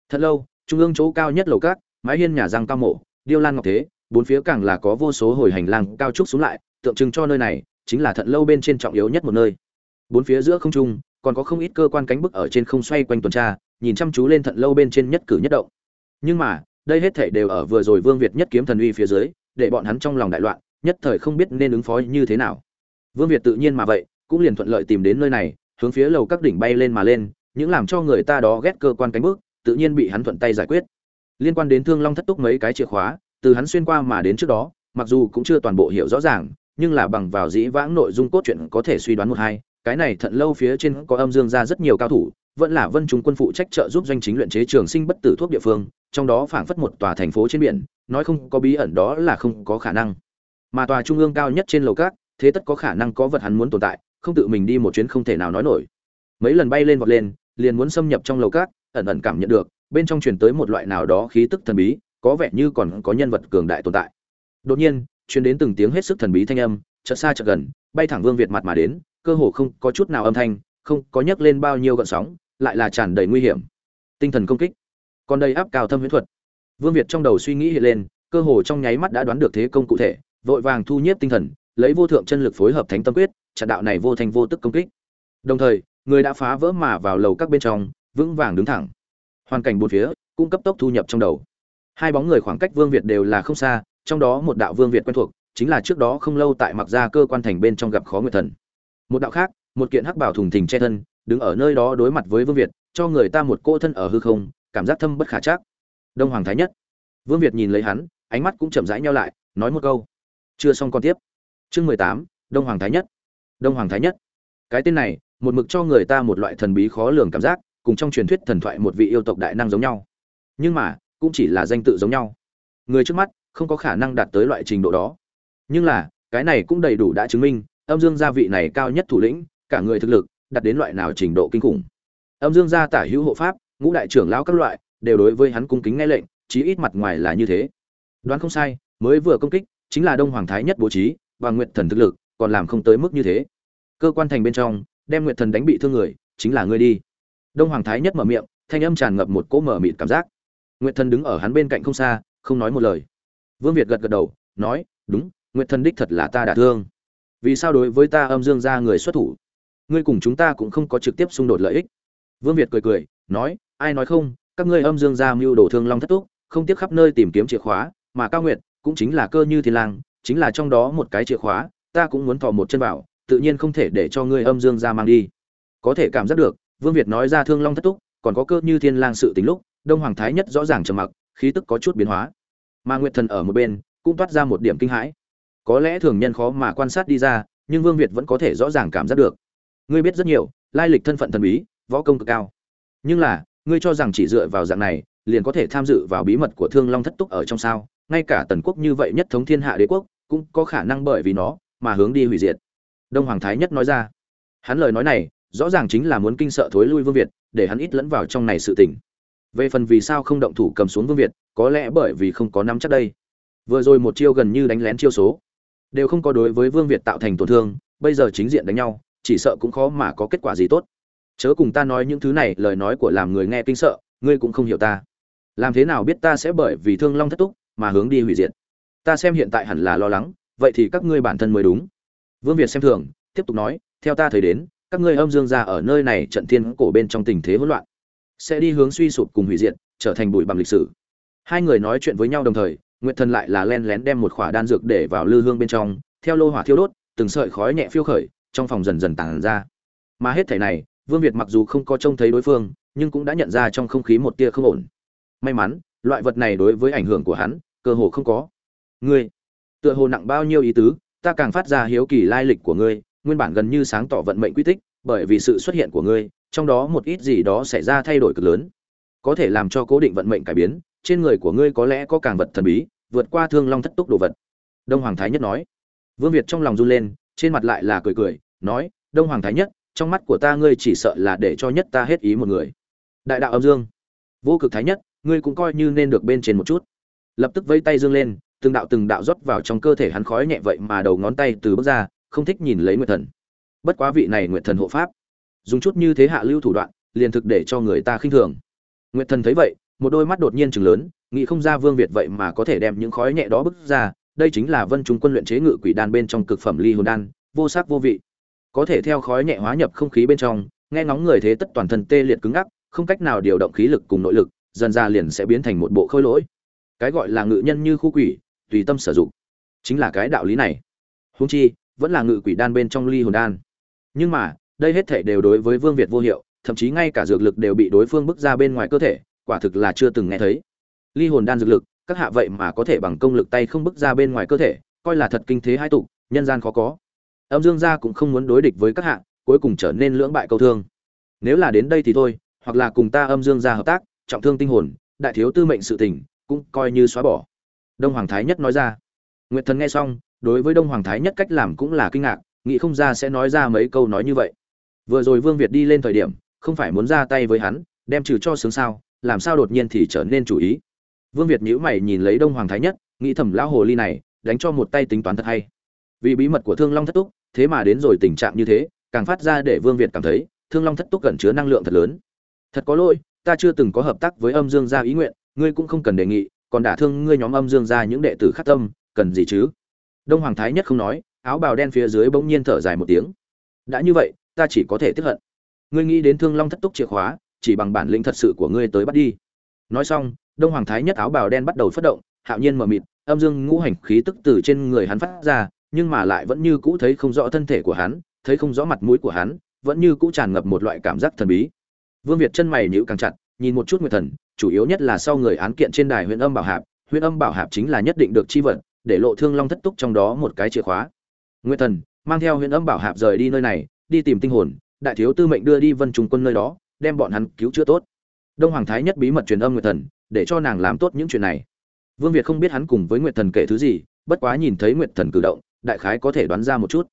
Thật lâu, trung ương chỗ cao nhất lầu cát mái hiên nhà răng cao mộ điêu lan ngọc thế bốn phía càng là có vô số hồi hành lang cao trúc xuống lại, tượng trưng cho nơi này chính là thận lâu bên trên trọng yếu nhất một nơi. Bốn phía giữa không trung, còn có không ít cơ quan cánh bức ở trên không xoay quanh tuần tra, nhìn chăm chú lên thận lâu bên trên nhất cử nhất động. Nhưng mà, đây hết thảy đều ở vừa rồi vương việt nhất kiếm thần uy phía dưới, để bọn hắn trong lòng đại loạn, nhất thời không biết nên ứng phó như thế nào. Vương việt tự nhiên mà vậy, cũng liền thuận lợi tìm đến nơi này, hướng phía lầu các đỉnh bay lên mà lên, những làm cho người ta đó ghét cơ quan cánh bước tự nhiên bị hắn thuận tay giải quyết. Liên quan đến thương long thất túc mấy cái chìa khóa từ hắn xuyên qua mà đến trước đó, mặc dù cũng chưa toàn bộ hiểu rõ ràng, nhưng là bằng vào dĩ vãng nội dung cốt truyện có thể suy đoán một hai, cái này thận lâu phía trên có âm dương ra rất nhiều cao thủ, vẫn là vân chúng quân phụ trách trợ giúp doanh chính luyện chế trường sinh bất tử thuốc địa phương, trong đó phảng phất một tòa thành phố trên biển, nói không có bí ẩn đó là không có khả năng. Mà tòa trung ương cao nhất trên lầu cát thế tất có khả năng có vật hắn muốn tồn tại, không tự mình đi một chuyến không thể nào nói nổi. Mấy lần bay lên vọt lên, liền muốn xâm nhập trong lầu cát ẩn ẩn cảm nhận được, bên trong truyền tới một loại nào đó khí tức thần bí có vẻ như còn có nhân vật cường đại tồn tại. Đột nhiên, truyền đến từng tiếng hết sức thần bí thanh âm, chợt xa chợt gần, bay thẳng vương việt mặt mà đến, cơ hồ không có chút nào âm thanh, không có nhấc lên bao nhiêu gợn sóng, lại là tràn đầy nguy hiểm. Tinh thần công kích. Còn đây áp cao thâm huyễn thuật. Vương việt trong đầu suy nghĩ hiện lên, cơ hồ trong nháy mắt đã đoán được thế công cụ thể, vội vàng thu nhiếp tinh thần, lấy vô thượng chân lực phối hợp thánh tâm quyết, chặn đạo này vô thành vô tức công kích. Đồng thời, người đã phá vỡ mà vào lầu các bên trong, vững vàng đứng thẳng. Hoàn cảnh bốn phía cũng cấp tốc thu nhập trong đầu hai bóng người khoảng cách vương việt đều là không xa, trong đó một đạo vương việt quen thuộc, chính là trước đó không lâu tại mặc gia cơ quan thành bên trong gặp khó nguyệt thần. Một đạo khác, một kiện hắc bảo thùng thình che thân, đứng ở nơi đó đối mặt với vương việt, cho người ta một cô thân ở hư không, cảm giác thâm bất khả trác đông hoàng thái nhất. Vương việt nhìn lấy hắn, ánh mắt cũng chậm rãi nhau lại, nói một câu. Chưa xong còn tiếp. Chương mười tám, đông hoàng thái nhất. Đông hoàng thái nhất. Cái tên này, một mực cho người ta một loại thần bí khó lường cảm giác, cùng trong truyền thuyết thần thoại một vị yêu tộc đại năng giống nhau. Nhưng mà cũng chỉ là danh tự giống nhau. Người trước mắt không có khả năng đạt tới loại trình độ đó. Nhưng là, cái này cũng đầy đủ đã chứng minh, âm dương gia vị này cao nhất thủ lĩnh, cả người thực lực, đạt đến loại nào trình độ kinh khủng. Âm dương gia tả hữu hộ pháp, ngũ đại trưởng lão các loại, đều đối với hắn cung kính nghe lệnh, chí ít mặt ngoài là như thế. Đoán không sai, mới vừa công kích, chính là đông hoàng thái nhất bố trí, và nguyện thần thực lực, còn làm không tới mức như thế. Cơ quan thành bên trong, đem nguyện thần đánh bị thương người, chính là ngươi đi. Đông hoàng thái nhất mở miệng, thanh âm tràn ngập một cỗ mở mịt cảm giác nguyệt thần đứng ở hắn bên cạnh không xa, không nói một lời. Vương việt gật gật đầu, nói, đúng, nguyệt thần đích thật là ta đã thương. Vì sao đối với ta âm dương gia người xuất thủ? Ngươi cùng chúng ta cũng không có trực tiếp xung đột lợi ích. Vương việt cười cười, nói, ai nói không, các ngươi âm dương gia mưu đồ thương long thất túc, không tiếc khắp nơi tìm kiếm chìa khóa, mà cao nguyệt cũng chính là cơ như thiên lang, chính là trong đó một cái chìa khóa, ta cũng muốn thò một chân vào, tự nhiên không thể để cho ngươi âm dương gia mang đi. Có thể cảm giác được, vương việt nói ra thương long thất túc, còn có cơ như thiên lang sự tình lúc đông hoàng thái nhất rõ ràng trầm mặc, khí tức có chút biến hóa. Mà nguyệt thần ở một bên, cũng toát ra một điểm kinh hãi. Có lẽ thường nhân khó mà quan sát đi ra, nhưng vương việt vẫn có thể rõ ràng cảm giác được. Ngươi biết rất nhiều, lai lịch thân phận thần bí, võ công cực cao. Nhưng là, ngươi cho rằng chỉ dựa vào dạng này, liền có thể tham dự vào bí mật của thương long thất túc ở trong sao? Ngay cả tần quốc như vậy nhất thống thiên hạ đế quốc, cũng có khả năng bởi vì nó, mà hướng đi hủy diệt. Đông hoàng thái nhất nói ra. Hắn lời nói này, rõ ràng chính là muốn kinh sợ thối lui vương việt, để hắn ít lẫn vào trong này sự tình về phần vì sao không động thủ cầm xuống vương việt, có lẽ bởi vì không có nắm chắc đây. Vừa rồi một chiêu gần như đánh lén chiêu số. Đều không có đối với vương việt tạo thành tổn thương, bây giờ chính diện đánh nhau, chỉ sợ cũng khó mà có kết quả gì tốt. Chớ cùng ta nói những thứ này, lời nói của làm người nghe kinh sợ, ngươi cũng không hiểu ta. Làm thế nào biết ta sẽ bởi vì thương long thất túc mà hướng đi hủy diệt? Ta xem hiện tại hẳn là lo lắng, vậy thì các ngươi bản thân mới đúng. Vương việt xem thường, tiếp tục nói, theo ta thấy đến, các ngươi âm dương ra ở nơi này trận thiên cổ bên trong tình thế hỗn loạn sẽ đi hướng suy sụp cùng hủy diệt, trở thành bụi bằng lịch sử. Hai người nói chuyện với nhau đồng thời, nguyệt thần lại là len lén đem một khỏa đan dược để vào lư hương bên trong, theo lô hỏa thiêu đốt, từng sợi khói nhẹ phiêu khởi, trong phòng dần dần tản ra. Mà hết thể này, vương việt mặc dù không có trông thấy đối phương, nhưng cũng đã nhận ra trong không khí một tia không ổn. May mắn, loại vật này đối với ảnh hưởng của hắn, cơ hồ không có. Ngươi, tựa hồ nặng bao nhiêu ý tứ, ta càng phát ra hiếu kỳ lai lịch của ngươi, nguyên bản gần như sáng tỏ vận mệnh quy tích, bởi vì sự xuất hiện của ngươi trong đó một ít gì đó xảy ra thay đổi cực lớn. Có thể làm cho cố định vận mệnh cải biến, trên người của ngươi có lẽ có càng vật thần bí, vượt qua thương long thất túc đồ vật. Đông hoàng thái nhất nói. Vương việt trong lòng run lên, trên mặt lại là cười cười, nói, đông hoàng thái nhất, trong mắt của ta ngươi chỉ sợ là để cho nhất ta hết ý một người. Đại đạo âm dương. Vô cực thái nhất, ngươi cũng coi như nên được bên trên một chút. Lập tức vẫy tay dương lên, từng đạo từng đạo rót vào trong cơ thể hắn khói nhẹ vậy mà đầu ngón tay từ bước ra, không thích nhìn lấy nguyệt thần. Bất quá vị này nguyệt thần hộ pháp dùng chút như thế hạ lưu thủ đoạn, liền thực để cho người ta khinh thường. Nguyệt thần thấy vậy, một đôi mắt đột nhiên chừng lớn, nghĩ không ra vương việt vậy mà có thể đem những khói nhẹ đó bứt ra, đây chính là vân chúng quân luyện chế ngự quỷ đan bên trong cực phẩm ly hồn đan, vô sắc vô vị. Có thể theo khói nhẹ hóa nhập không khí bên trong, nghe ngóng người thế tất toàn thân tê liệt cứng ngắc, không cách nào điều động khí lực cùng nội lực, dần ra liền sẽ biến thành một bộ khôi lỗi. Cái gọi là ngự nhân như khu quỷ, tùy tâm sử dụng. Chính là cái đạo lý này. Huống chi, vẫn là ngự quỷ đan bên trong ly hồn đan. Nhưng mà đây hết thể đều đối với vương việt vô hiệu, thậm chí ngay cả dược lực đều bị đối phương bức ra bên ngoài cơ thể, quả thực là chưa từng nghe thấy. Ly hồn đan dược lực, các hạ vậy mà có thể bằng công lực tay không bức ra bên ngoài cơ thể, coi là thật kinh thế hai tục nhân gian khó có. Âm dương gia cũng không muốn đối địch với các hạ, cuối cùng trở nên lưỡng bại câu thương. Nếu là đến đây thì thôi, hoặc là cùng ta âm dương gia hợp tác, trọng thương tinh hồn, đại thiếu tư mệnh sự tình, cũng coi như xóa bỏ. Đông hoàng thái nhất nói ra. Nguyệt thần nghe xong, đối với đông hoàng thái nhất cách làm cũng là kinh ngạc, nghĩ không ra sẽ nói ra mấy câu nói như vậy vừa rồi vương việt đi lên thời điểm, không phải muốn ra tay với hắn, đem trừ cho sướng sao, làm sao đột nhiên thì trở nên chủ ý? Vương việt nhíu mày nhìn lấy đông hoàng thái nhất, nghĩ thầm lão hồ ly này, đánh cho một tay tính toán thật hay. Vì bí mật của thương long thất túc, thế mà đến rồi tình trạng như thế, càng phát ra để vương việt cảm thấy, thương long thất túc gần chứa năng lượng thật lớn. Thật có lỗi, ta chưa từng có hợp tác với âm dương gia ý nguyện, ngươi cũng không cần đề nghị, còn đả thương ngươi nhóm âm dương gia những đệ tử khắc tâm, cần gì chứ? Đông hoàng thái nhất không nói, áo bào đen phía dưới bỗng nhiên thở dài một tiếng. Đã như vậy ta chỉ có thể tiếp hận. Ngươi nghĩ đến thương long thất túc chìa khóa, chỉ bằng bản lĩnh thật sự của ngươi tới bắt đi. Nói xong, đông hoàng thái nhất áo bào đen bắt đầu phát động, hạo nhiên mở mịt, âm dương ngũ hành khí tức từ trên người hắn phát ra, nhưng mà lại vẫn như cũ thấy không rõ thân thể của hắn, thấy không rõ mặt mũi của hắn, vẫn như cũ tràn ngập một loại cảm giác thần bí. Vương việt chân mày nhíu càng chặt, nhìn một chút nguyệt thần, chủ yếu nhất là sau người án kiện trên đài huyện âm bảo hạp huyện âm bảo hạp chính là nhất định được chi vật để lộ thương long thất túc trong đó một cái chìa khóa. Nguyệt thần, mang theo huyện âm bảo hạp rời đi nơi này đi tìm tinh hồn đại thiếu tư mệnh đưa đi vân trung quân nơi đó đem bọn hắn cứu chữa tốt. Đông hoàng thái nhất bí mật truyền âm nguyệt thần để cho nàng làm tốt những chuyện này. Vương việt không biết hắn cùng với nguyệt thần kể thứ gì bất quá nhìn thấy nguyệt thần cử động đại khái có thể đoán ra một chút.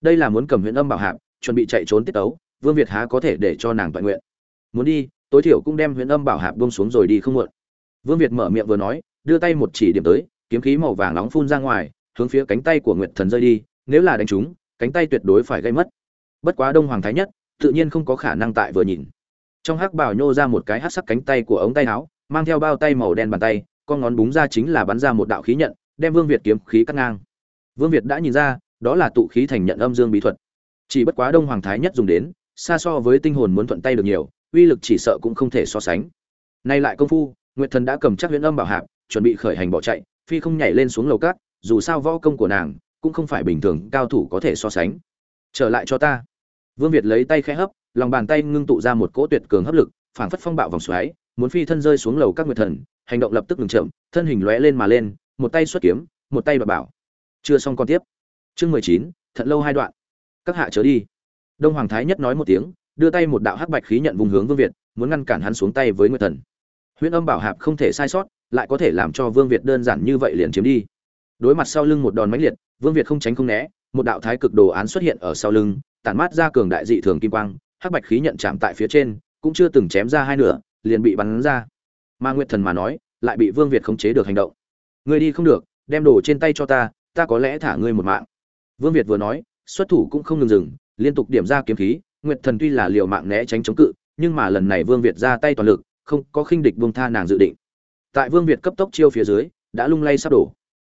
Đây là muốn cầm huyện âm bảo hạp chuẩn bị chạy trốn tiết tấu vương việt há có thể để cho nàng toàn nguyện. Muốn đi tối thiểu cũng đem huyện âm bảo hạp bông xuống rồi đi không muộn. Vương việt mở miệng vừa nói đưa tay một chỉ điểm tới kiếm khí màu vàng nóng phun ra ngoài hướng phía cánh tay của nguyệt thần rơi đi nếu là đánh chúng, cánh tay tuyệt đối phải gây mất bất quá đông hoàng thái nhất, tự nhiên không có khả năng tại vừa nhìn. Trong hắc bảo nhô ra một cái hắc sắc cánh tay của ống tay áo, mang theo bao tay màu đen bàn tay, con ngón búng ra chính là bắn ra một đạo khí nhận, đem vương việt kiếm khí cắt ngang. Vương việt đã nhìn ra, đó là tụ khí thành nhận âm dương bí thuật. Chỉ bất quá đông hoàng thái nhất dùng đến, xa so với tinh hồn muốn thuận tay được nhiều, uy lực chỉ sợ cũng không thể so sánh. Nay lại công phu, nguyệt thần đã cầm chắc huyễn âm bảo hạp, chuẩn bị khởi hành bỏ chạy, phi không nhảy lên xuống lầu cát, dù sao võ công của nàng cũng không phải bình thường, cao thủ có thể so sánh. Trở lại cho ta vương việt lấy tay khẽ hấp, lòng bàn tay ngưng tụ ra một cỗ tuyệt cường hấp lực, phảng phất phong bạo vòng xoáy, muốn phi thân rơi xuống lầu các nguyệt thần, hành động lập tức ngừng chậm, thân hình lóe lên mà lên, một tay xuất kiếm, một tay bảo bảo. Chưa xong con tiếp. Chương mười chín thận lâu hai đoạn. Các hạ chớ đi. Đông hoàng thái nhất nói một tiếng, đưa tay một đạo hắc bạch khí nhận vùng hướng vương việt, muốn ngăn cản hắn xuống tay với nguyệt thần. Huyễn âm bảo hạp không thể sai sót, lại có thể làm cho vương việt đơn giản như vậy liền chiếm đi. Đối mặt sau lưng một đòn mãnh liệt, vương việt không tránh không né, một đạo thái cực đồ án xuất hiện ở sau lưng tản mát ra cường đại dị thường kim quang, hắc bạch khí nhận chạm tại phía trên, cũng chưa từng chém ra hai nửa, liền bị bắn ra. Ma nguyệt thần mà nói, lại bị vương việt khống chế được hành động. Người đi không được, đem đồ trên tay cho ta ta có lẽ thả ngươi một mạng. Vương việt vừa nói, xuất thủ cũng không ngừng dừng, liên tục điểm ra kiếm khí, nguyệt thần tuy là liều mạng né tránh chống cự, nhưng mà lần này vương việt ra tay toàn lực, không có khinh địch buông tha nàng dự định. Tại vương việt cấp tốc chiêu phía dưới, đã lung lay sắp đổ.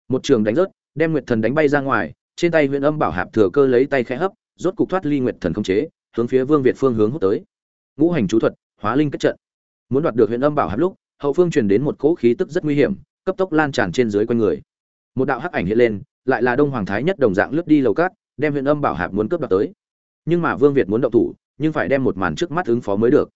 Một trường đánh rớt, đem nguyệt thần đánh bay ra ngoài, trên tay Huyền âm bảo hạp thừa cơ lấy tay khẽ hấp rốt cục thoát ly nguyệt thần không chế, hướng phía vương việt phương hướng hút tới. Ngũ hành chú thuật, hóa linh kết trận. Muốn đoạt được huyện âm bảo hạp lúc, hậu phương truyền đến một cỗ khí tức rất nguy hiểm, cấp tốc lan tràn trên dưới quanh người. Một đạo hắc ảnh hiện lên, lại là đông hoàng thái nhất đồng dạng lướt đi lầu cát, đem huyện âm bảo hạp muốn cướp đoạt tới. Nhưng mà vương việt muốn động thủ, nhưng phải đem một màn trước mắt ứng phó mới được.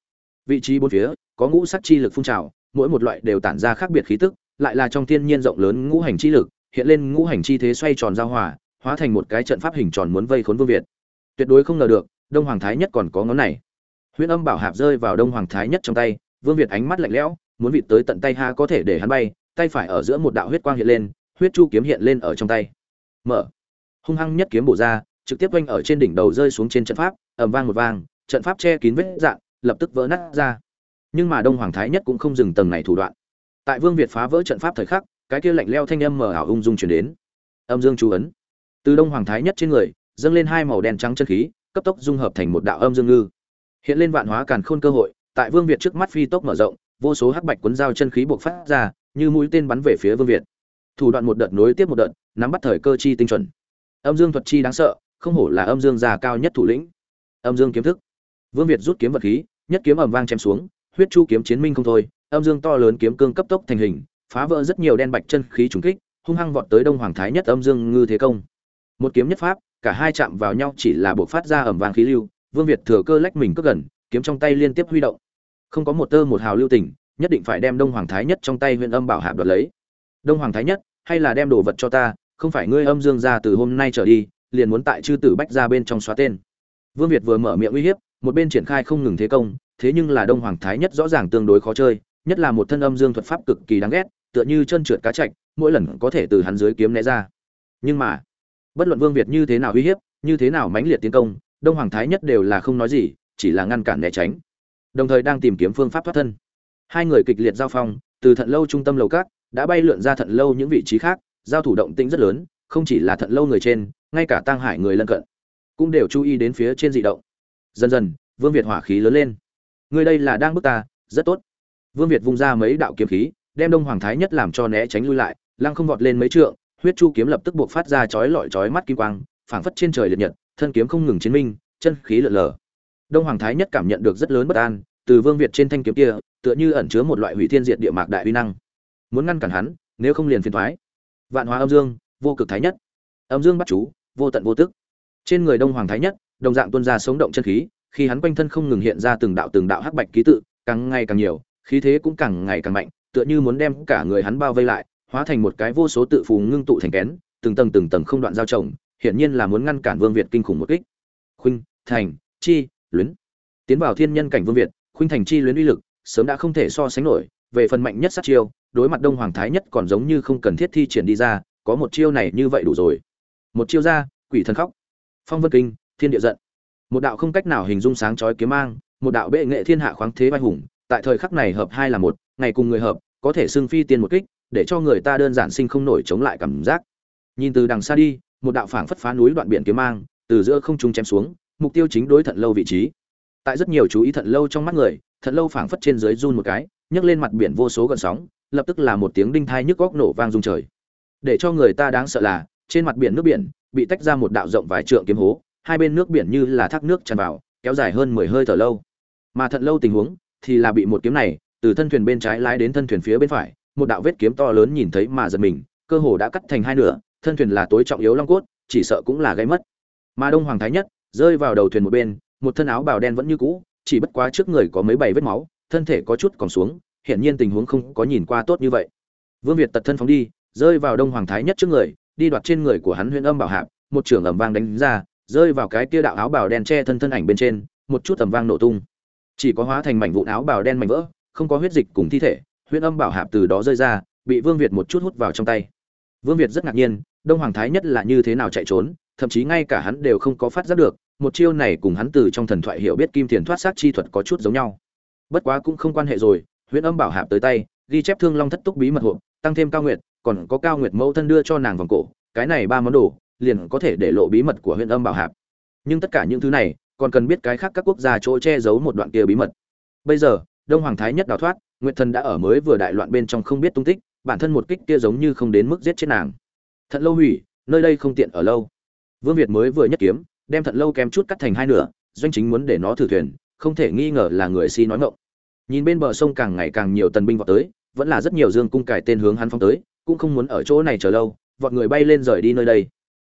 Vị trí bốn phía, có ngũ sắc chi lực phun trào, mỗi một loại đều tản ra khác biệt khí tức, lại là trong thiên nhiên rộng lớn ngũ hành chi lực, hiện lên ngũ hành chi thế xoay tròn giao hòa, hóa thành một cái trận pháp hình tròn muốn vây khốn vương việt tuyệt đối không ngờ được đông hoàng thái nhất còn có ngón này. Huyễn âm bảo hạp rơi vào đông hoàng thái nhất trong tay vương việt ánh mắt lạnh lẽo muốn vịt tới tận tay ha có thể để hắn bay tay phải ở giữa một đạo huyết quang hiện lên huyết chu kiếm hiện lên ở trong tay. Mở. Hung hăng nhất kiếm bổ ra trực tiếp quanh ở trên đỉnh đầu rơi xuống trên trận pháp ầm vang một vang trận pháp che kín vết dạng, lập tức vỡ nát ra. Nhưng mà đông hoàng thái nhất cũng không dừng tầng này thủ đoạn. Tại vương việt phá vỡ trận pháp thời khắc cái kia lạnh leo thanh âm mờ ảo ung dung chuyển đến. Âm dương chú ấn. Từ đông hoàng thái nhất trên người dâng lên hai màu đen trắng chân khí, cấp tốc dung hợp thành một đạo âm dương ngư. Hiện lên vạn hóa càn khôn cơ hội, tại vương việt trước mắt phi tốc mở rộng, vô số hắc bạch cuốn dao chân khí buộc phát ra, như mũi tên bắn về phía vương việt. Thủ đoạn một đợt nối tiếp một đợt, nắm bắt thời cơ chi tinh chuẩn. Âm dương thuật chi đáng sợ, không hổ là âm dương già cao nhất thủ lĩnh. Âm dương kiếm thức. Vương việt rút kiếm vật khí, nhất kiếm ầm vang chém xuống, huyết chu kiếm chiến minh không thôi, âm dương to lớn kiếm cương cấp tốc thành hình, phá vỡ rất nhiều đen bạch chân khí trùng kích, hung hăng vọt tới đông hoàng thái nhất âm dương ngư thế công. Một kiếm nhất pháp cả hai chạm vào nhau chỉ là buộc phát ra ẩm vàng khí lưu, vương việt thừa cơ lách mình cất gần, kiếm trong tay liên tiếp huy động. Không có một tơ một hào lưu tình, nhất định phải đem đông hoàng thái nhất trong tay huyện âm bảo hạp đoạt lấy. Đông hoàng thái nhất, hay là đem đồ vật cho ta, không phải ngươi âm dương ra từ hôm nay trở đi, liền muốn tại chư tử bách ra bên trong xóa tên. Vương việt vừa mở miệng uy hiếp, một bên triển khai không ngừng thế công, thế nhưng là đông hoàng thái nhất rõ ràng tương đối khó chơi, nhất là một thân âm dương thuật pháp cực kỳ đáng ghét, tựa như chân trượt cá chạch, mỗi lần có thể từ hắn dưới kiếm né ra. Nhưng mà bất luận vương việt như thế nào uy hiếp, như thế nào mãnh liệt tiến công, đông hoàng thái nhất đều là không nói gì, chỉ là ngăn cản né tránh. Đồng thời đang tìm kiếm phương pháp thoát thân. Hai người kịch liệt giao phong, từ thận lâu trung tâm lầu cát đã bay lượn ra thận lâu những vị trí khác, giao thủ động tĩnh rất lớn, không chỉ là thận lâu người trên, ngay cả tang hải người lân cận, cũng đều chú ý đến phía trên dị động. Dần dần, vương việt hỏa khí lớn lên. Người đây là đang bức ta, rất tốt. Vương việt vung ra mấy đạo kiếm khí, đem đông hoàng thái nhất làm cho né tránh lui lại, lăng không vọt lên mấy trượng huyết chu kiếm lập tức buộc phát ra chói lọi chói mắt kim quang, phảng phất trên trời liệt nhật, thân kiếm không ngừng chiến minh, chân khí lượn lờ. Đông hoàng thái nhất cảm nhận được rất lớn bất an, từ vương việt trên thanh kiếm kia, tựa như ẩn chứa một loại hủy thiên diệt địa mạc đại uy năng. Muốn ngăn cản hắn, nếu không liền phiền thoái vạn hóa âm dương, vô cực thái nhất. Âm dương bắt chú, vô tận vô tức. Trên người đông hoàng thái nhất, đồng dạng tuôn ra sống động chân khí, khi hắn quanh thân không ngừng hiện ra từng đạo từng đạo hắc bạch ký tự, càng ngày càng nhiều, khí thế cũng càng ngày càng mạnh, tựa như muốn đem cả người hắn bao vây lại hóa thành một cái vô số tự phù ngưng tụ thành kén, từng tầng từng tầng không đoạn giao chồng hiển nhiên là muốn ngăn cản vương việt kinh khủng một kích. Khuynh, thành, chi, luyến. Tiến vào thiên nhân cảnh vương việt, khuynh, thành, chi, luyến uy lực sớm đã không thể so sánh nổi, về phần mạnh nhất sát chiêu, đối mặt đông hoàng thái nhất còn giống như không cần thiết thi triển đi ra, có một chiêu này như vậy đủ rồi. Một chiêu ra, quỷ thần khóc. Phong vân kinh, thiên địa giận. Một đạo không cách nào hình dung sáng chói kiếm mang, một đạo bệ nghệ thiên hạ khoáng thế bay hùng, tại thời khắc này hợp hai là một, ngày cùng người hợp, có thể xưng phi tiên một kích để cho người ta đơn giản sinh không nổi chống lại cảm giác. Nhìn từ đằng xa đi, một đạo phảng phất phá núi đoạn biển kiếm mang, từ giữa không trung chém xuống, mục tiêu chính đối thận lâu vị trí. Tại rất nhiều chú ý thận lâu trong mắt người, thận lâu phảng phất trên dưới run một cái, nhấc lên mặt biển vô số gợn sóng, lập tức là một tiếng đinh thai nhức góc nổ vang rung trời. Để cho người ta đáng sợ là, trên mặt biển nước biển, bị tách ra một đạo rộng vài trượng kiếm hố, hai bên nước biển như là thác nước tràn vào, kéo dài hơn mười hơi thở lâu. Mà thận lâu tình huống thì là bị một kiếm này, từ thân thuyền bên trái lái đến thân thuyền phía bên phải một đạo vết kiếm to lớn nhìn thấy mà giật mình, cơ hồ đã cắt thành hai nửa, thân thuyền là tối trọng yếu long cốt, chỉ sợ cũng là gây mất. Mà đông hoàng thái nhất, rơi vào đầu thuyền một bên, một thân áo bào đen vẫn như cũ, chỉ bất quá trước người có mấy bảy vết máu, thân thể có chút còn xuống, hiển nhiên tình huống không có nhìn qua tốt như vậy. Vương việt tật thân phóng đi, rơi vào đông hoàng thái nhất trước người, đi đoạt trên người của hắn huyền âm bảo hạp, một trường ầm vang đánh ra, rơi vào cái kia đạo áo bào đen che thân thân ảnh bên trên, một chút tầm vang nổ tung. Chỉ có hóa thành mảnh vụn áo bào đen mảnh vỡ, không có huyết dịch cùng thi thể huyện âm bảo hạp từ đó rơi ra, bị vương việt một chút hút vào trong tay. Vương việt rất ngạc nhiên, đông hoàng thái nhất là như thế nào chạy trốn, thậm chí ngay cả hắn đều không có phát giác được, một chiêu này cùng hắn từ trong thần thoại hiểu biết kim tiền thoát xác chi thuật có chút giống nhau. Bất quá cũng không quan hệ rồi, huyễn âm bảo hạp tới tay, ghi chép thương long thất túc bí mật hộp tăng thêm cao nguyệt, còn có cao nguyệt mẫu thân đưa cho nàng vòng cổ, cái này ba món đồ, liền có thể để lộ bí mật của huyễn âm bảo hạp. Nhưng tất cả những thứ này, còn cần biết cái khác các quốc gia chỗ che giấu một đoạn kia bí mật. Bây giờ, đông hoàng thái nhất đào thoát nguyệt thần đã ở mới vừa đại loạn bên trong không biết tung tích, bản thân một kích kia giống như không đến mức giết chết nàng. Thận lâu hủy, nơi đây không tiện ở lâu. Vương việt mới vừa nhất kiếm, đem thận lâu kém chút cắt thành hai nửa, doanh chính muốn để nó thử thuyền, không thể nghi ngờ là người si nói ngọng. nhìn bên bờ sông càng ngày càng nhiều tần binh vọt tới, vẫn là rất nhiều dương cung cải tên hướng hắn phóng tới, cũng không muốn ở chỗ này chờ lâu, vọt người bay lên rời đi nơi đây.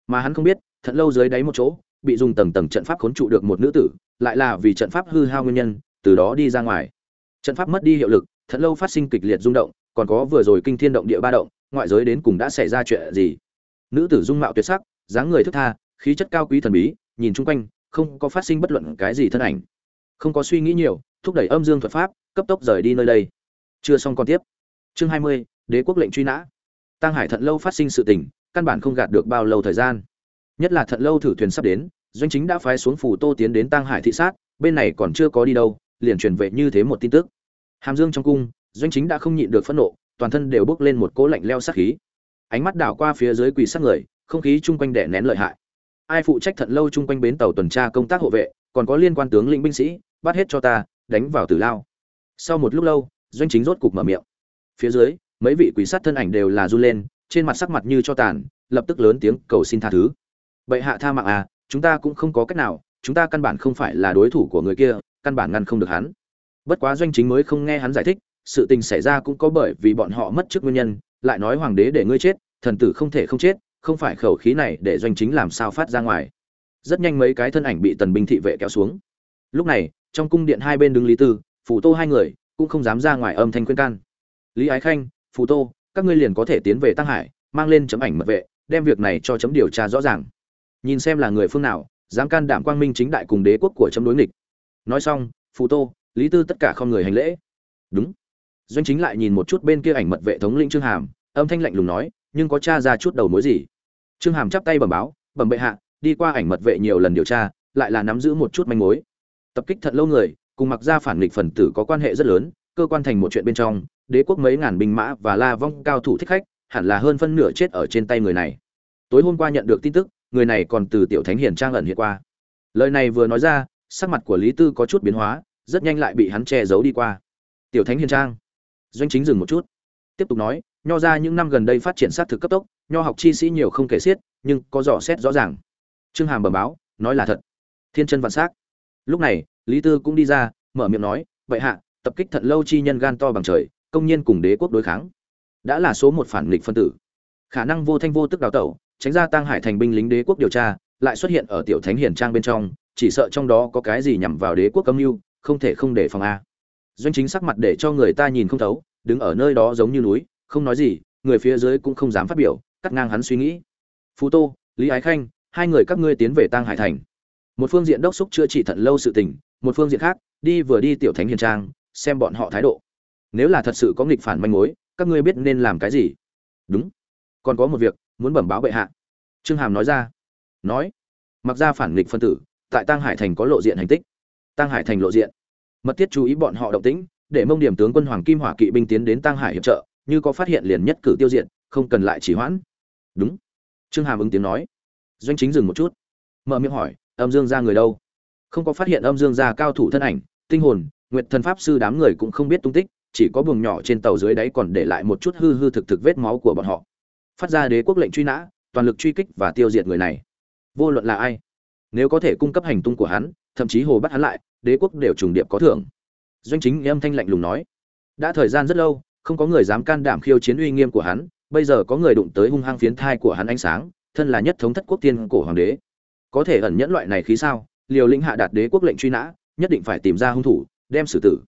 Mà hắn không biết, thận lâu dưới đáy một chỗ, bị dùng tầng tầng trận pháp khốn trụ được một nữ tử, lại là vì trận pháp hư hao nguyên nhân, từ đó đi ra ngoài. Trận pháp mất đi hiệu lực thật lâu phát sinh kịch liệt rung động, còn có vừa rồi kinh thiên động địa ba động, ngoại giới đến cùng đã xảy ra chuyện gì? Nữ tử dung mạo tuyệt sắc, dáng người thức tha, khí chất cao quý thần bí, nhìn chung quanh, không có phát sinh bất luận cái gì thân ảnh. Không có suy nghĩ nhiều, thúc đẩy âm dương thuật pháp, cấp tốc rời đi nơi đây. Chưa xong còn tiếp. Chương hai mươi, đế quốc lệnh truy nã. Tăng hải thận lâu phát sinh sự tình, căn bản không gạt được bao lâu thời gian. Nhất là thận lâu thử thuyền sắp đến, doanh chính đã phái xuống phủ tô tiến đến tăng hải thị sát, bên này còn chưa có đi đâu, liền truyền về như thế một tin tức hàm dương trong cung, doanh chính đã không nhịn được phẫn nộ, toàn thân đều bước lên một cỗ lạnh leo sát khí. Ánh mắt đảo qua phía dưới quỳ sát người, không khí chung quanh đè nén lợi hại. Ai phụ trách thận lâu chung quanh bến tàu tuần tra công tác hộ vệ, còn có liên quan tướng lĩnh binh sĩ, bắt hết cho ta, đánh vào tử lao. Sau một lúc lâu, doanh chính rốt cục mở miệng. Phía dưới, mấy vị quỷ sát thân ảnh đều là run lên, trên mặt sắc mặt như cho tàn, lập tức lớn tiếng cầu xin tha thứ. Bệ hạ tha mạng à chúng ta cũng không có cách nào, chúng ta căn bản không phải là đối thủ của người kia, căn bản ngăn không được hắn bất quá doanh chính mới không nghe hắn giải thích, sự tình xảy ra cũng có bởi vì bọn họ mất chức nguyên nhân, lại nói hoàng đế để ngươi chết, thần tử không thể không chết, không phải khẩu khí này để doanh chính làm sao phát ra ngoài. Rất nhanh mấy cái thân ảnh bị tần binh thị vệ kéo xuống. Lúc này, trong cung điện hai bên đứng lý tư phủ tô hai người, cũng không dám ra ngoài âm thanh khuyên can. Lý ái khanh phủ tô, các ngươi liền có thể tiến về tăng hải, mang lên chấm ảnh mật vệ, đem việc này cho chấm điều tra rõ ràng. Nhìn xem là người phương nào, dám can đảm quang minh chính đại cùng đế quốc của chấm đối nghịch. Nói xong phủ tô lý tư tất cả không người hành lễ. Đúng. Doanh chính lại nhìn một chút bên kia ảnh mật vệ thống lĩnh trương hàm, âm thanh lạnh lùng nói, nhưng có tra ra chút đầu mối gì? Trương hàm chắp tay bẩm báo, bẩm bệ hạ, đi qua ảnh mật vệ nhiều lần điều tra, lại là nắm giữ một chút manh mối. Tập kích thật lâu người, cùng mặc ra phản nghịch phần tử có quan hệ rất lớn, cơ quan thành một chuyện bên trong, đế quốc mấy ngàn binh mã và la vong cao thủ thích khách, hẳn là hơn phân nửa chết ở trên tay người này. Tối hôm qua nhận được tin tức, người này còn từ tiểu thánh hiền trang ẩn hiện qua. Lời này vừa nói ra, sắc mặt của lý tư có chút biến hóa rất nhanh lại bị hắn che giấu đi qua. Tiểu thánh hiền trang, doanh chính dừng một chút, tiếp tục nói, nho ra những năm gần đây phát triển sát thực cấp tốc, nho học chi sĩ nhiều không kể xiết, nhưng có dò xét rõ ràng. Trương hàm bẩm báo, nói là thật. Thiên chân vạn s á c lúc này, lý tư cũng đi ra, mở miệng nói, vậy hạ, tập kích thận lâu chi nhân gan to bằng trời, công nhiên cùng đế quốc đối kháng. Đã là số một phản nghịch phân tử. Khả năng vô thanh vô tức đào tẩu, tránh ra tăng hải thành binh lính đế quốc điều tra, lại xuất hiện ở tiểu thánh hiền trang bên trong, chỉ sợ trong đó có cái gì nhằm vào đế quốc âm mưu không thể không để phòng a. Doanh chính sắc mặt để cho người ta nhìn không thấu, đứng ở nơi đó giống như núi, không nói gì, người phía dưới cũng không dám phát biểu, cắt ngang hắn suy nghĩ. Phú tô, lý ái khanh, hai người các ngươi tiến về tang hải thành. Một phương diện đốc xúc chữa trị thận lâu sự tình, một phương diện khác, đi vừa đi tiểu thánh hiền trang, xem bọn họ thái độ. Nếu là thật sự có nghịch phản manh mối, các ngươi biết nên làm cái gì? Đúng. Còn có một việc, muốn bẩm báo bệ hạ. Trương hàm nói ra. Nói. Mặc ra phản nghịch phân tử, tại tang hải thành có lộ diện hành tích tăng hải thành lộ diện. Mật thiết chú ý bọn họ động tĩnh, để mông điểm tướng quân hoàng kim hỏa kỵ binh tiến đến tăng hải hiệp trợ, như có phát hiện liền nhất cử tiêu diệt, không cần lại chỉ hoãn. Đúng. Trương hàm ứng tiếng nói. Doanh chính dừng một chút. Mở miệng hỏi, âm dương gia người đâu? Không có phát hiện âm dương gia cao thủ thân ảnh, tinh hồn, nguyệt thần pháp sư đám người cũng không biết tung tích, chỉ có buồng nhỏ trên tàu dưới đáy còn để lại một chút hư hư thực thực vết máu của bọn họ. Phát ra đế quốc lệnh truy nã, toàn lực truy kích và tiêu diệt người này. Vô luận là ai, nếu có thể cung cấp hành tung của hắn thậm chí hồ bắt hắn lại, đế quốc đều trùng điệp có thưởng. Doanh chính âm thanh lạnh lùng nói, đã thời gian rất lâu, không có người dám can đảm khiêu chiến uy nghiêm của hắn, bây giờ có người đụng tới hung hăng phiến thai của hắn ánh sáng, thân là nhất thống thất quốc tiên cổ hoàng đế. Có thể ẩn nhẫn loại này khí sao? Liều lĩnh hạ đạt đế quốc lệnh truy nã, nhất định phải tìm ra hung thủ, đem xử tử.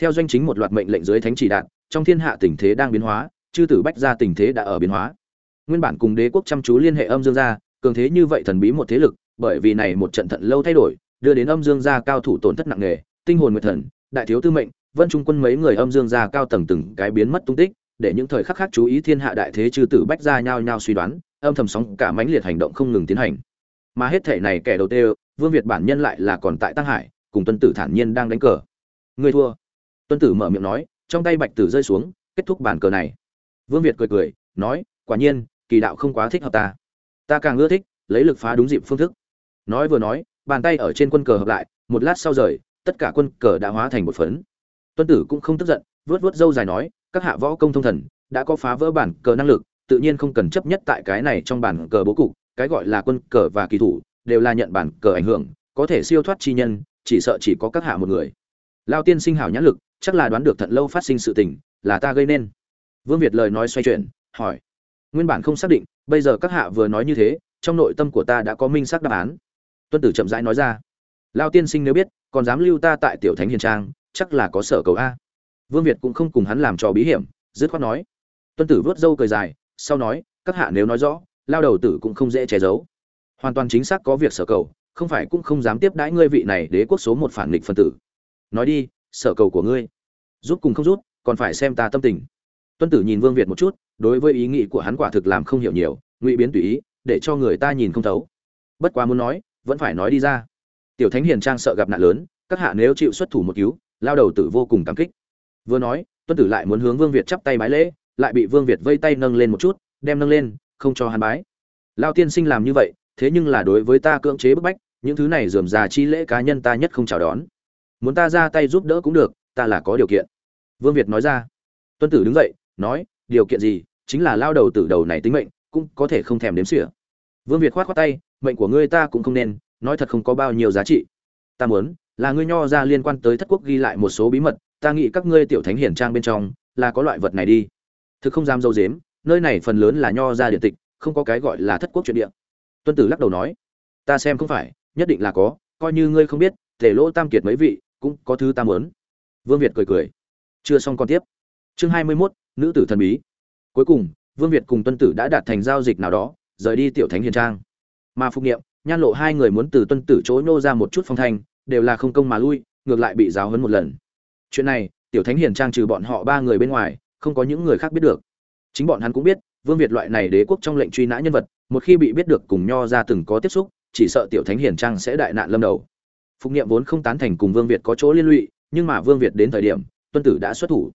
Theo doanh chính một loạt mệnh lệnh dưới thánh chỉ đạt trong thiên hạ tình thế đang biến hóa, chư tử bách ra tình thế đã ở biến hóa. Nguyên bản cùng đế quốc chăm chú liên hệ âm dương gia, cường thế như vậy thần bí một thế lực, bởi vì này một trận thận lâu thay đổi đưa đến âm dương gia cao thủ tổn thất nặng nề, tinh hồn nguyệt thần, đại thiếu tư mệnh, vân trung quân mấy người âm dương gia cao tầng từng cái biến mất tung tích, để những thời khắc khác chú ý thiên hạ đại thế chư tử bách gia nhau nhau suy đoán, âm thầm sóng cả mãnh liệt hành động không ngừng tiến hành. Mà hết thể này kẻ đầu tiêu vương việt bản nhân lại là còn tại tăng hải, cùng tuân tử thản nhiên đang đánh cờ. Người thua. Tuân tử mở miệng nói, trong tay bạch tử rơi xuống, kết thúc bàn cờ này. Vương việt cười cười, nói, quả nhiên, kỳ đạo không quá thích hợp ta. Ta càng ưa thích, lấy lực phá đúng dịp phương thức. Nói vừa nói bàn tay ở trên quân cờ hợp lại, một lát sau rời, tất cả quân cờ đã hóa thành một phấn. Tuân tử cũng không tức giận vớt vớt dâu dài nói, các hạ võ công thông thần, đã có phá vỡ bản cờ năng lực, tự nhiên không cần chấp nhất tại cái này trong bản cờ bố cục, cái gọi là quân cờ và kỳ thủ, đều là nhận bản cờ ảnh hưởng, có thể siêu thoát chi nhân, chỉ sợ chỉ có các hạ một người. Lao tiên sinh hảo nhãn lực, chắc là đoán được thận lâu phát sinh sự tình, là ta gây nên. Vương việt lời nói xoay chuyển, hỏi. Nguyên bản không xác định, bây giờ các hạ vừa nói như thế, trong nội tâm của ta đã có minh xác đáp án tuân tử chậm rãi nói ra. Lao tiên sinh nếu biết, còn dám lưu ta tại tiểu thánh hiền trang, chắc là có sở cầu a. Vương việt cũng không cùng hắn làm trò bí hiểm, dứt khoát nói. Tuân tử vớt râu cười dài, sau nói, các hạ nếu nói rõ, lao đầu tử cũng không dễ che giấu. Hoàn toàn chính xác có việc sở cầu, không phải cũng không dám tiếp đãi ngươi vị này đế quốc số một phản nghịch phân tử. Nói đi, sở cầu của ngươi. Rút cùng không rút, còn phải xem ta tâm tình. Tuân tử nhìn vương việt một chút, đối với ý nghĩ của hắn quả thực làm không hiểu nhiều, ngụy biến tùy ý, để cho người ta nhìn không thấu. Bất quá muốn nói vẫn phải nói đi ra. Tiểu thánh hiền trang sợ gặp nạn lớn, các hạ nếu chịu xuất thủ một cứu, lao đầu tử vô cùng cảm kích. Vừa nói, tuân tử lại muốn hướng vương việt chắp tay bái lễ, lại bị vương việt vây tay nâng lên một chút, đem nâng lên, không cho hắn bái. Lao tiên sinh làm như vậy, thế nhưng là đối với ta cưỡng chế bức bách, những thứ này dườm già chi lễ cá nhân ta nhất không chào đón. Muốn ta ra tay giúp đỡ cũng được, ta là có điều kiện. Vương việt nói ra. Tuân tử đứng dậy, nói, điều kiện gì, chính là lao đầu tử đầu này tính mệnh, cũng có thể không thèm đếm xỉa. Vương việt khoát khoát tay mệnh của ngươi ta cũng không nên nói thật không có bao nhiêu giá trị. Ta muốn là ngươi nho ra liên quan tới thất quốc ghi lại một số bí mật ta nghĩ các ngươi tiểu thánh hiển trang bên trong là có loại vật này đi. Thực không dám dâu dếm nơi này phần lớn là nho ra điện tịch không có cái gọi là thất quốc chuyện địa. Tuân tử lắc đầu nói ta xem không phải nhất định là có coi như ngươi không biết tể lỗ tam kiệt mấy vị cũng có thứ ta muốn. Vương việt cười cười. Chưa xong còn tiếp. Chương hai mươi 21, nữ tử thần bí. Cuối cùng vương việt cùng tuân tử đã đạt thành giao dịch nào đó rời đi tiểu thánh hiền trang mà phục nghiệm nhan lộ hai người muốn từ tuân tử chối nô ra một chút phong thanh, đều là không công mà lui, ngược lại bị giáo hấn một lần. Chuyện này, tiểu thánh hiền trang trừ bọn họ ba người bên ngoài, không có những người khác biết được. Chính bọn hắn cũng biết, vương việt loại này đế quốc trong lệnh truy nã nhân vật, một khi bị biết được cùng nho ra từng có tiếp xúc, chỉ sợ tiểu thánh hiền trang sẽ đại nạn lâm đầu. Phục nghiệm vốn không tán thành cùng vương việt có chỗ liên lụy, nhưng mà vương việt đến thời điểm, tuân tử đã xuất thủ.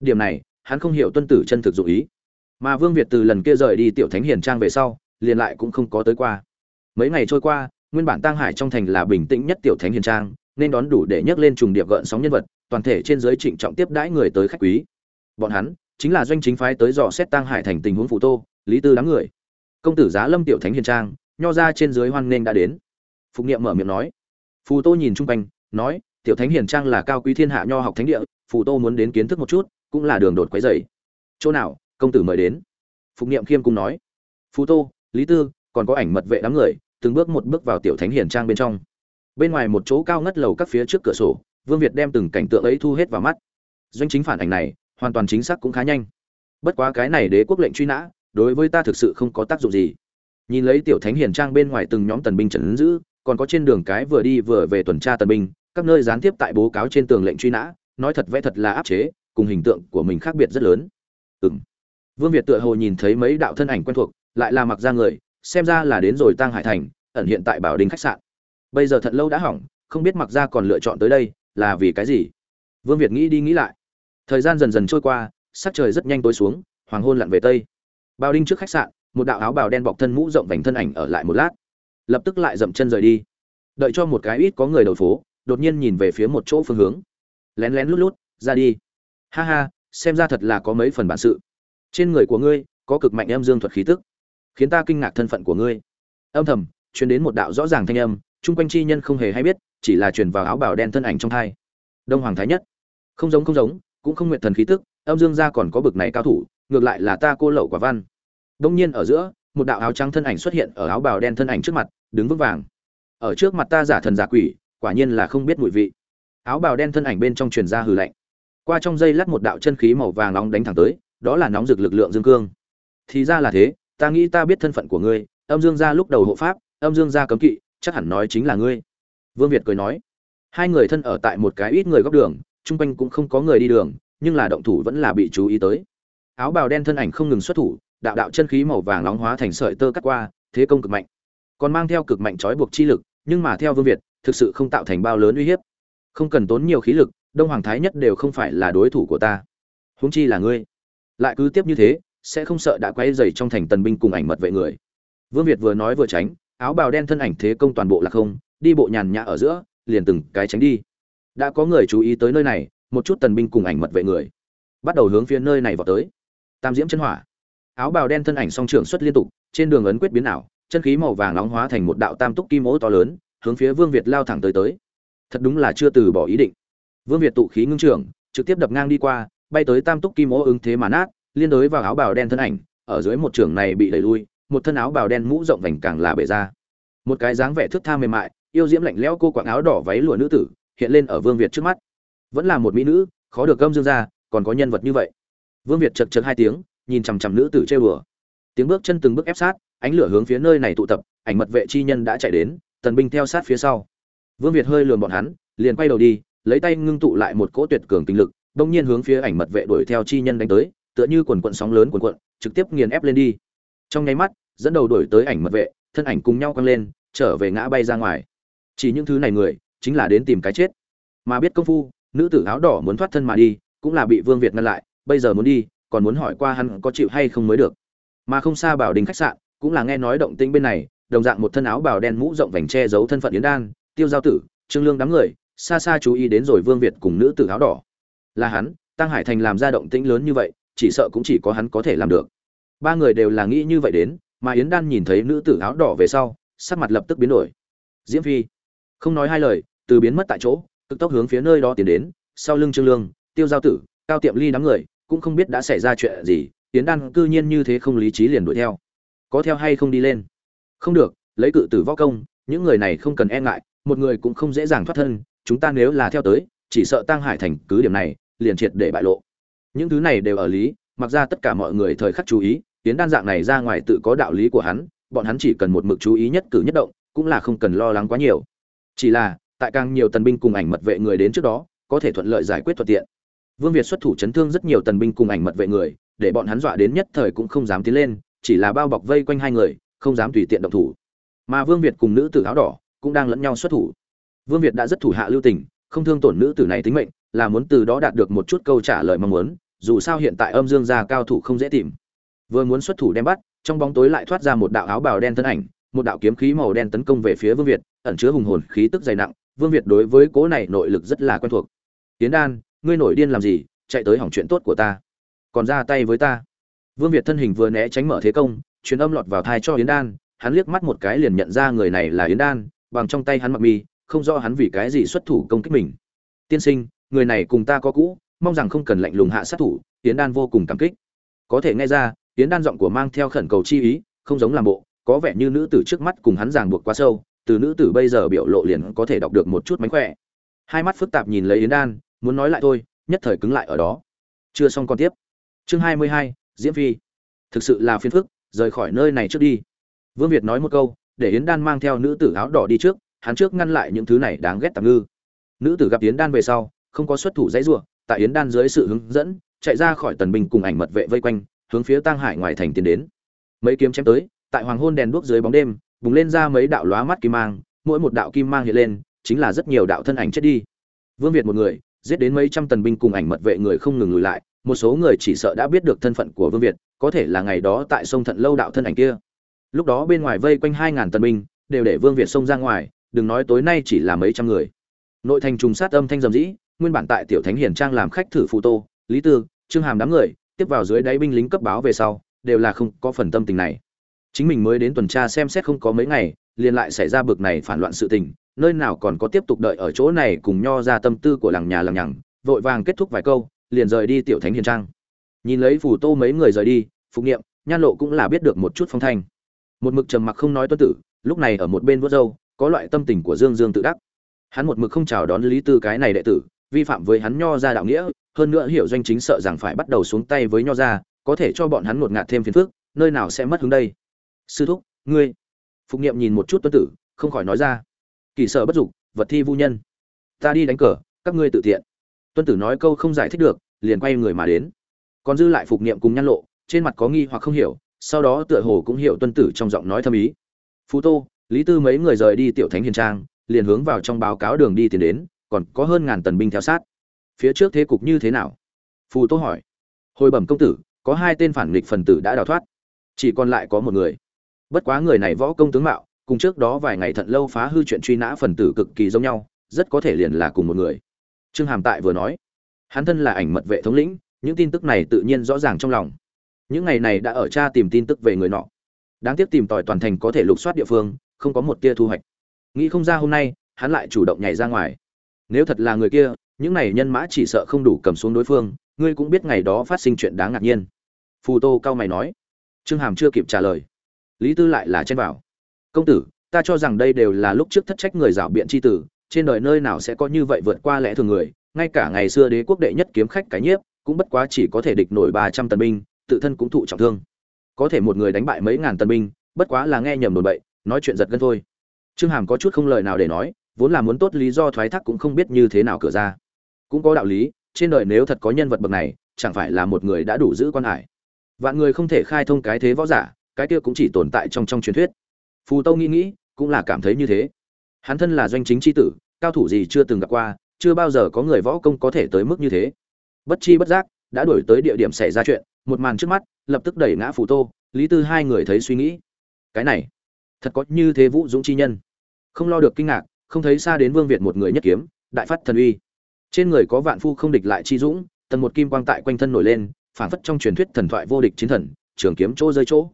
Điểm này, hắn không hiểu tuân tử chân thực dụng ý. Mà vương việt từ lần kia rời đi tiểu thánh hiền trang về sau, liền lại cũng không có tới qua mấy ngày trôi qua, nguyên bản tăng hải trong thành là bình tĩnh nhất tiểu thánh hiền trang, nên đón đủ để nhấc lên trùng điệp gợn sóng nhân vật, toàn thể trên giới trịnh trọng tiếp đãi người tới khách quý. Bọn hắn chính là doanh chính phái tới dò xét tăng hải thành tình huống phụ tô, lý tư đám người. Công tử giá lâm tiểu thánh hiền trang, nho ra trên dưới hoan nghênh đã đến. Phục niệm mở miệng nói. Phù tô nhìn chung quanh, nói, tiểu thánh hiền trang là cao quý thiên hạ nho học thánh địa, phù tô muốn đến kiến thức một chút, cũng là đường đột quấy dày chỗ nào, công tử mời đến. Phục niệm khiêm cung nói. Phù tô, lý tư, còn có ảnh mật vệ đám người từng bước một bước vào tiểu thánh hiền trang bên trong. Bên ngoài một chỗ cao ngất lầu các phía trước cửa sổ, vương việt đem từng cảnh tượng ấy thu hết vào mắt. Doanh chính phản ảnh này, hoàn toàn chính xác cũng khá nhanh. Bất quá cái này đế quốc lệnh truy nã, đối với ta thực sự không có tác dụng gì. Nhìn lấy tiểu thánh hiền trang bên ngoài từng nhóm tần binh trần giữ, còn có trên đường cái vừa đi vừa về tuần tra tần binh, các nơi gián tiếp tại bố cáo trên tường lệnh truy nã, nói thật vẽ thật là áp chế, cùng hình tượng của mình khác biệt rất lớn. Ừng vương việt tựa hồ nhìn thấy mấy đạo thân ảnh quen thuộc, lại là mặc ra người xem ra là đến rồi Tang hải thành, ẩn hiện tại bảo đình khách sạn. Bây giờ thật lâu đã hỏng, không biết mặc ra còn lựa chọn tới đây, là vì cái gì? Vương việt nghĩ đi nghĩ lại. Thời gian dần dần trôi qua, sắc trời rất nhanh tối xuống, hoàng hôn lặn về tây. Bao đinh trước khách sạn, một đạo áo bào đen bọc thân mũ rộng vành thân ảnh ở lại một lát. Lập tức lại dậm chân rời đi. Đợi cho một cái ít có người đầu phố, đột nhiên nhìn về phía một chỗ phương hướng. Lén lén lút lút, ra đi. Ha ha, xem ra thật là có mấy phần bản sự. Trên người của ngươi, có cực mạnh âm dương thuật khí tức khiến ta kinh ngạc thân phận của ngươi. Âm thầm, truyền đến một đạo rõ ràng thanh âm, chung quanh chi nhân không hề hay biết, chỉ là truyền vào áo bào đen thân ảnh trong hai đông hoàng thái nhất. Không giống không giống, cũng không nguyện thần khí tức, âm dương gia còn có bực này cao thủ, ngược lại là ta cô lậu quả văn. Đông nhiên ở giữa, một đạo áo trắng thân ảnh xuất hiện ở áo bào đen thân ảnh trước mặt, đứng vững vàng. Ở trước mặt ta giả thần giả quỷ, quả nhiên là không biết mùi vị. Áo bào đen thân ảnh bên trong truyền ra hừ lạnh. Qua trong dây lát một đạo chân khí màu vàng nóng đánh thẳng tới, đó là nóng rực lực lượng dương cương. Thì ra là thế ta nghĩ ta biết thân phận của ngươi, âm dương gia lúc đầu hộ pháp, âm dương gia cấm kỵ, chắc hẳn nói chính là ngươi. Vương việt cười nói. Hai người thân ở tại một cái ít người góc đường, chung quanh cũng không có người đi đường, nhưng là động thủ vẫn là bị chú ý tới. Áo bào đen thân ảnh không ngừng xuất thủ, đạo đạo chân khí màu vàng nóng hóa thành sợi tơ cắt qua, thế công cực mạnh. Còn mang theo cực mạnh trói buộc chi lực, nhưng mà theo vương việt, thực sự không tạo thành bao lớn uy hiếp. Không cần tốn nhiều khí lực, đông hoàng thái nhất đều không phải là đối thủ của ta. Huống chi là ngươi. Lại cứ tiếp như thế sẽ không sợ đã quay dày trong thành tần binh cùng ảnh mật vệ người. Vương việt vừa nói vừa tránh, áo bào đen thân ảnh thế công toàn bộ là không, đi bộ nhàn nhã ở giữa, liền từng cái tránh đi. Đã có người chú ý tới nơi này, một chút tần binh cùng ảnh mật vệ người. Bắt đầu hướng phía nơi này vào tới. Tam diễm chân hỏa. Áo bào đen thân ảnh song trưởng xuất liên tục, trên đường ấn quyết biến ảo, chân khí màu vàng nóng hóa thành một đạo tam túc kim ố to lớn, hướng phía vương việt lao thẳng tới tới. Thật đúng là chưa từ bỏ ý định. Vương việt tụ khí ngưng trưởng, trực tiếp đập ngang đi qua, bay tới tam túc kim ố ứng thế mà nát liên đối vào áo bào đen thân ảnh, ở dưới một trưởng này bị đẩy lui, một thân áo bào đen mũ rộng vành càng là bể ra. Một cái dáng vẻ thước tha mềm mại, yêu diễm lạnh lẽo cô quảng áo đỏ váy lụa nữ tử, hiện lên ở vương việt trước mắt. Vẫn là một mỹ nữ, khó được gâm dương ra, còn có nhân vật như vậy. Vương việt chật chật hai tiếng, nhìn chằm chằm nữ tử chơi đùa. Tiếng bước chân từng bước ép sát, ánh lửa hướng phía nơi này tụ tập, ảnh mật vệ chi nhân đã chạy đến, tần binh theo sát phía sau. Vương việt hơi lườm bọn hắn, liền quay đầu đi, lấy tay ngưng tụ lại một cỗ tuyệt cường tinh lực, đông nhiên hướng phía ảnh mật vệ đuổi theo chi nhân đánh tới tựa như quần quận sóng lớn quần quận, trực tiếp nghiền ép lên đi. Trong nháy mắt, dẫn đầu đuổi tới ảnh mật vệ, thân ảnh cùng nhau quăng lên, trở về ngã bay ra ngoài. Chỉ những thứ này người, chính là đến tìm cái chết. Mà biết công phu, nữ tử áo đỏ muốn thoát thân mà đi, cũng là bị vương việt ngăn lại, bây giờ muốn đi, còn muốn hỏi qua hắn có chịu hay không mới được. Mà không xa bảo đình khách sạn, cũng là nghe nói động tĩnh bên này, đồng dạng một thân áo bào đen mũ rộng vành che giấu thân phận yến đan, tiêu giao tử, trương lương đám người, xa xa chú ý đến rồi vương việt cùng nữ tử áo đỏ. Là hắn, tăng hải thành làm ra động tĩnh lớn như vậy chỉ sợ cũng chỉ có hắn có thể làm được. Ba người đều là nghĩ như vậy đến, mà yến đan nhìn thấy nữ tử áo đỏ về sau, sắc mặt lập tức biến đổi. Diễm phi, không nói hai lời, từ biến mất tại chỗ, cực tốc hướng phía nơi đó tiến đến, sau lưng trương lương, tiêu giao tử, cao tiệm ly đám người, cũng không biết đã xảy ra chuyện gì, yến đan cư nhiên như thế không lý trí liền đuổi theo. Có theo hay không đi lên? Không được, lấy cự tử võ công, những người này không cần e ngại, một người cũng không dễ dàng thoát thân, chúng ta nếu là theo tới, chỉ sợ tăng hải thành cứ điểm này, liền triệt để bại lộ những thứ này đều ở lý, mặc ra tất cả mọi người thời khắc chú ý tiến đan dạng này ra ngoài tự có đạo lý của hắn, bọn hắn chỉ cần một mực chú ý nhất cử nhất động, cũng là không cần lo lắng quá nhiều. Chỉ là, tại càng nhiều tần binh cùng ảnh mật vệ người đến trước đó, có thể thuận lợi giải quyết thuận tiện. Vương việt xuất thủ chấn thương rất nhiều tần binh cùng ảnh mật vệ người, để bọn hắn dọa đến nhất thời cũng không dám tiến lên, chỉ là bao bọc vây quanh hai người, không dám tùy tiện động thủ. Mà vương việt cùng nữ tử áo đỏ cũng đang lẫn nhau xuất thủ. Vương việt đã rất thủ hạ lưu tình không thương tổn nữ tử này tính mệnh, là muốn từ đó đạt được một chút câu trả lời mong muốn, dù sao hiện tại âm dương gia cao thủ không dễ tìm. Vừa muốn xuất thủ đem bắt, trong bóng tối lại thoát ra một đạo áo bào đen thân ảnh, một đạo kiếm khí màu đen tấn công về phía vương việt, ẩn chứa hùng hồn khí tức dày nặng, vương việt đối với cố này nội lực rất là quen thuộc. Tiến đan, ngươi nổi điên làm gì? Chạy tới hỏng chuyện tốt của ta. Còn ra tay với ta. Vương việt thân hình vừa né tránh mở thế công, truyền âm lọt vào thai cho yến đan, hắn liếc mắt một cái liền nhận ra người này là yến đan, bằng trong tay hắn mặc mi không rõ hắn vì cái gì xuất thủ công kích mình. Tiên sinh, người này cùng ta có cũ, mong rằng không cần lạnh lùng hạ sát thủ, yến đan vô cùng cảm kích. Có thể nghe ra, yến đan giọng của mang theo khẩn cầu chi ý, không giống làm bộ, có vẻ như nữ tử trước mắt cùng hắn ràng buộc quá sâu, từ nữ tử bây giờ biểu lộ liền có thể đọc được một chút mánh khỏe. Hai mắt phức tạp nhìn lấy yến đan, muốn nói lại thôi, nhất thời cứng lại ở đó. Chưa xong còn tiếp. Chương hai mươi hai, diễm phi. Thực sự là phiền phức, rời khỏi nơi này trước đi. Vương việt nói một câu, để yến đan mang theo nữ tử áo đỏ đi trước hắn trước ngăn lại những thứ này đáng ghét tạm ngư. Nữ tử gặp yến đan về sau, không có xuất thủ dãy ruộng tại yến đan dưới sự hướng dẫn, chạy ra khỏi tần binh cùng ảnh mật vệ vây quanh, hướng phía tăng hải ngoài thành tiến đến. Mấy kiếm chém tới, tại hoàng hôn đèn đuốc dưới bóng đêm, bùng lên ra mấy đạo lóa mắt kim mang, mỗi một đạo kim mang hiện lên, chính là rất nhiều đạo thân ảnh chết đi. Vương việt một người, giết đến mấy trăm tần binh cùng ảnh mật vệ người không ngừng lùi lại, một số người chỉ sợ đã biết được thân phận của vương việt, có thể là ngày đó tại sông thận lâu đạo thân ảnh kia. Lúc đó bên ngoài vây quanh hai ngàn tần binh, đều để vương việt xông ra ngoài đừng nói tối nay chỉ là mấy trăm người. Nội thành trùng sát âm thanh rầm rĩ, nguyên bản tại tiểu thánh hiển trang làm khách thử phù tô, lý tư, trương hàm đám người, tiếp vào dưới đáy binh lính cấp báo về sau, đều là không có phần tâm tình này. Chính mình mới đến tuần tra xem xét không có mấy ngày, liền lại xảy ra bực này phản loạn sự tình, nơi nào còn có tiếp tục đợi ở chỗ này cùng nho ra tâm tư của làng nhà làng nhằng, vội vàng kết thúc vài câu, liền rời đi tiểu thánh hiền trang. Nhìn lấy phủ tô mấy người rời đi, phục nghiệm nhan lộ cũng là biết được một chút phong thanh. Một mực trầm mặc không nói tuân tử, lúc này ở một bên vớt râu có loại tâm tình của dương dương tự đắc. Hắn một mực không chào đón lý tư cái này đệ tử, vi phạm với hắn nho ra đạo nghĩa, hơn nữa hiểu doanh chính sợ rằng phải bắt đầu xuống tay với nho ra, có thể cho bọn hắn ngột ngạt thêm phiền phức, nơi nào sẽ mất hướng đây? Sư thúc, ngươi. Phục nghiệm nhìn một chút tuân tử, không khỏi nói ra. Kỳ sở bất dục, vật thi vu nhân. Ta đi đánh cờ, các ngươi tự tiện. Tuân tử nói câu không giải thích được, liền quay người mà đến. Còn dư lại phục nghiệm cùng nhăn lộ, trên mặt có nghi hoặc không hiểu, sau đó tựa hồ cũng hiểu tuân tử trong giọng nói thâm ý. Phú tô lý tư mấy người rời đi tiểu thánh hiền trang, liền hướng vào trong báo cáo đường đi tiến đến, còn có hơn ngàn tần binh theo sát. Phía trước thế cục như thế nào? Phù tô hỏi. Hồi bẩm công tử, có hai tên phản nghịch phần tử đã đào thoát. Chỉ còn lại có một người. Bất quá người này võ công tướng mạo, cùng trước đó vài ngày thận lâu phá hư chuyện truy nã phần tử cực kỳ giống nhau, rất có thể liền là cùng một người. Trương hàm tại vừa nói. Hắn thân là ảnh mật vệ thống lĩnh, những tin tức này tự nhiên rõ ràng trong lòng. Những ngày này đã ở cha tìm tin tức về người nọ. Đáng tiếc tìm tòi toàn thành có thể lục soát địa phương không có một tia thu hoạch. Nghĩ không ra hôm nay, hắn lại chủ động nhảy ra ngoài. Nếu thật là người kia, những này nhân mã chỉ sợ không đủ cầm xuống đối phương, ngươi cũng biết ngày đó phát sinh chuyện đáng ngạc nhiên. Phù tô cao mày nói. Trương hàm chưa kịp trả lời. Lý tư lại là chen vào. Công tử, ta cho rằng đây đều là lúc trước thất trách người rảo biện c h i tử, trên đời nơi nào sẽ có như vậy vượt qua lẽ thường người, ngay cả ngày xưa đế quốc đệ nhất kiếm khách cái nhiếp, cũng bất quá chỉ có thể địch nổi ba trăm tần binh, tự thân cũng thụ trọng thương. Có thể một người đánh bại mấy ngàn tần binh, bất quá là nghe nhầm đồn bậy nói chuyện giật gân thôi. Trương hàm có chút không lời nào để nói, vốn là muốn tốt lý do thoái thác cũng không biết như thế nào cửa ra. Cũng có đạo lý, trên đời nếu thật có nhân vật bậc này, chẳng phải là một người đã đủ giữ quan hải. Vạn người không thể khai thông cái thế võ giả, cái kia cũng chỉ tồn tại trong trong truyền thuyết. Phù tâu nghĩ nghĩ, cũng là cảm thấy như thế. Hắn thân là doanh chính tri tử, cao thủ gì chưa từng gặp qua, chưa bao giờ có người võ công có thể tới mức như thế. Bất chi bất giác, đã đổi tới địa điểm xảy ra chuyện, một màn trước mắt, lập tức đẩy ngã phù tô, lý tư hai người thấy suy nghĩ. Cái này thật có như thế vũ dũng chi nhân. Không lo được kinh ngạc, không thấy xa đến vương việt một người nhất kiếm, đại phát thần uy. Trên người có vạn phu không địch lại chi dũng tần một kim quang tại quanh thân nổi lên phản phất trong truyền thuyết thần thoại vô địch chiến thần, trường kiếm chỗ rơi chỗ.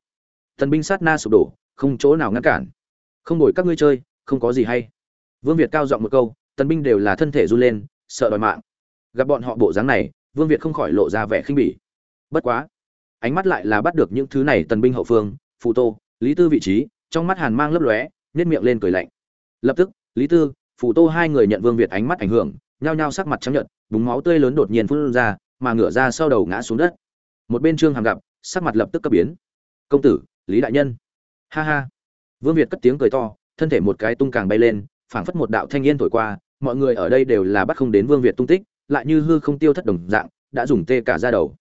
Thần binh sát na sụp đổ, không chỗ nào ngăn cản. Không đổi các ngươi chơi, không có gì hay. Vương việt cao giọng một câu, tần binh đều là thân thể run lên, sợ đòi mạng. Gặp bọn họ bộ dáng này, vương việt không khỏi lộ ra vẻ khinh bỉ. Bất quá, ánh mắt lại là bắt được những thứ này tần binh hậu phương phụ tô, lý tư vị trí trong mắt hàn mang lấp lóe nhét miệng lên cười lạnh. Lập tức, lý tư phụ tô hai người nhận vương việt ánh mắt ảnh hưởng, nhao nhao sắc mặt trắng nhợt, búng máu tươi lớn đột nhiên phun ra, mà ngửa ra sau đầu ngã xuống đất. Một bên trương hàm gặp, sắc mặt lập tức cấp biến. Công tử, lý đại nhân. Ha ha. Vương việt cất tiếng cười to, thân thể một cái tung càng bay lên, phảng phất một đạo thanh niên thổi qua, mọi người ở đây đều là bắt không đến vương việt tung tích, lại như hư không tiêu thất đồng dạng, đã dùng tê cả ra đầu.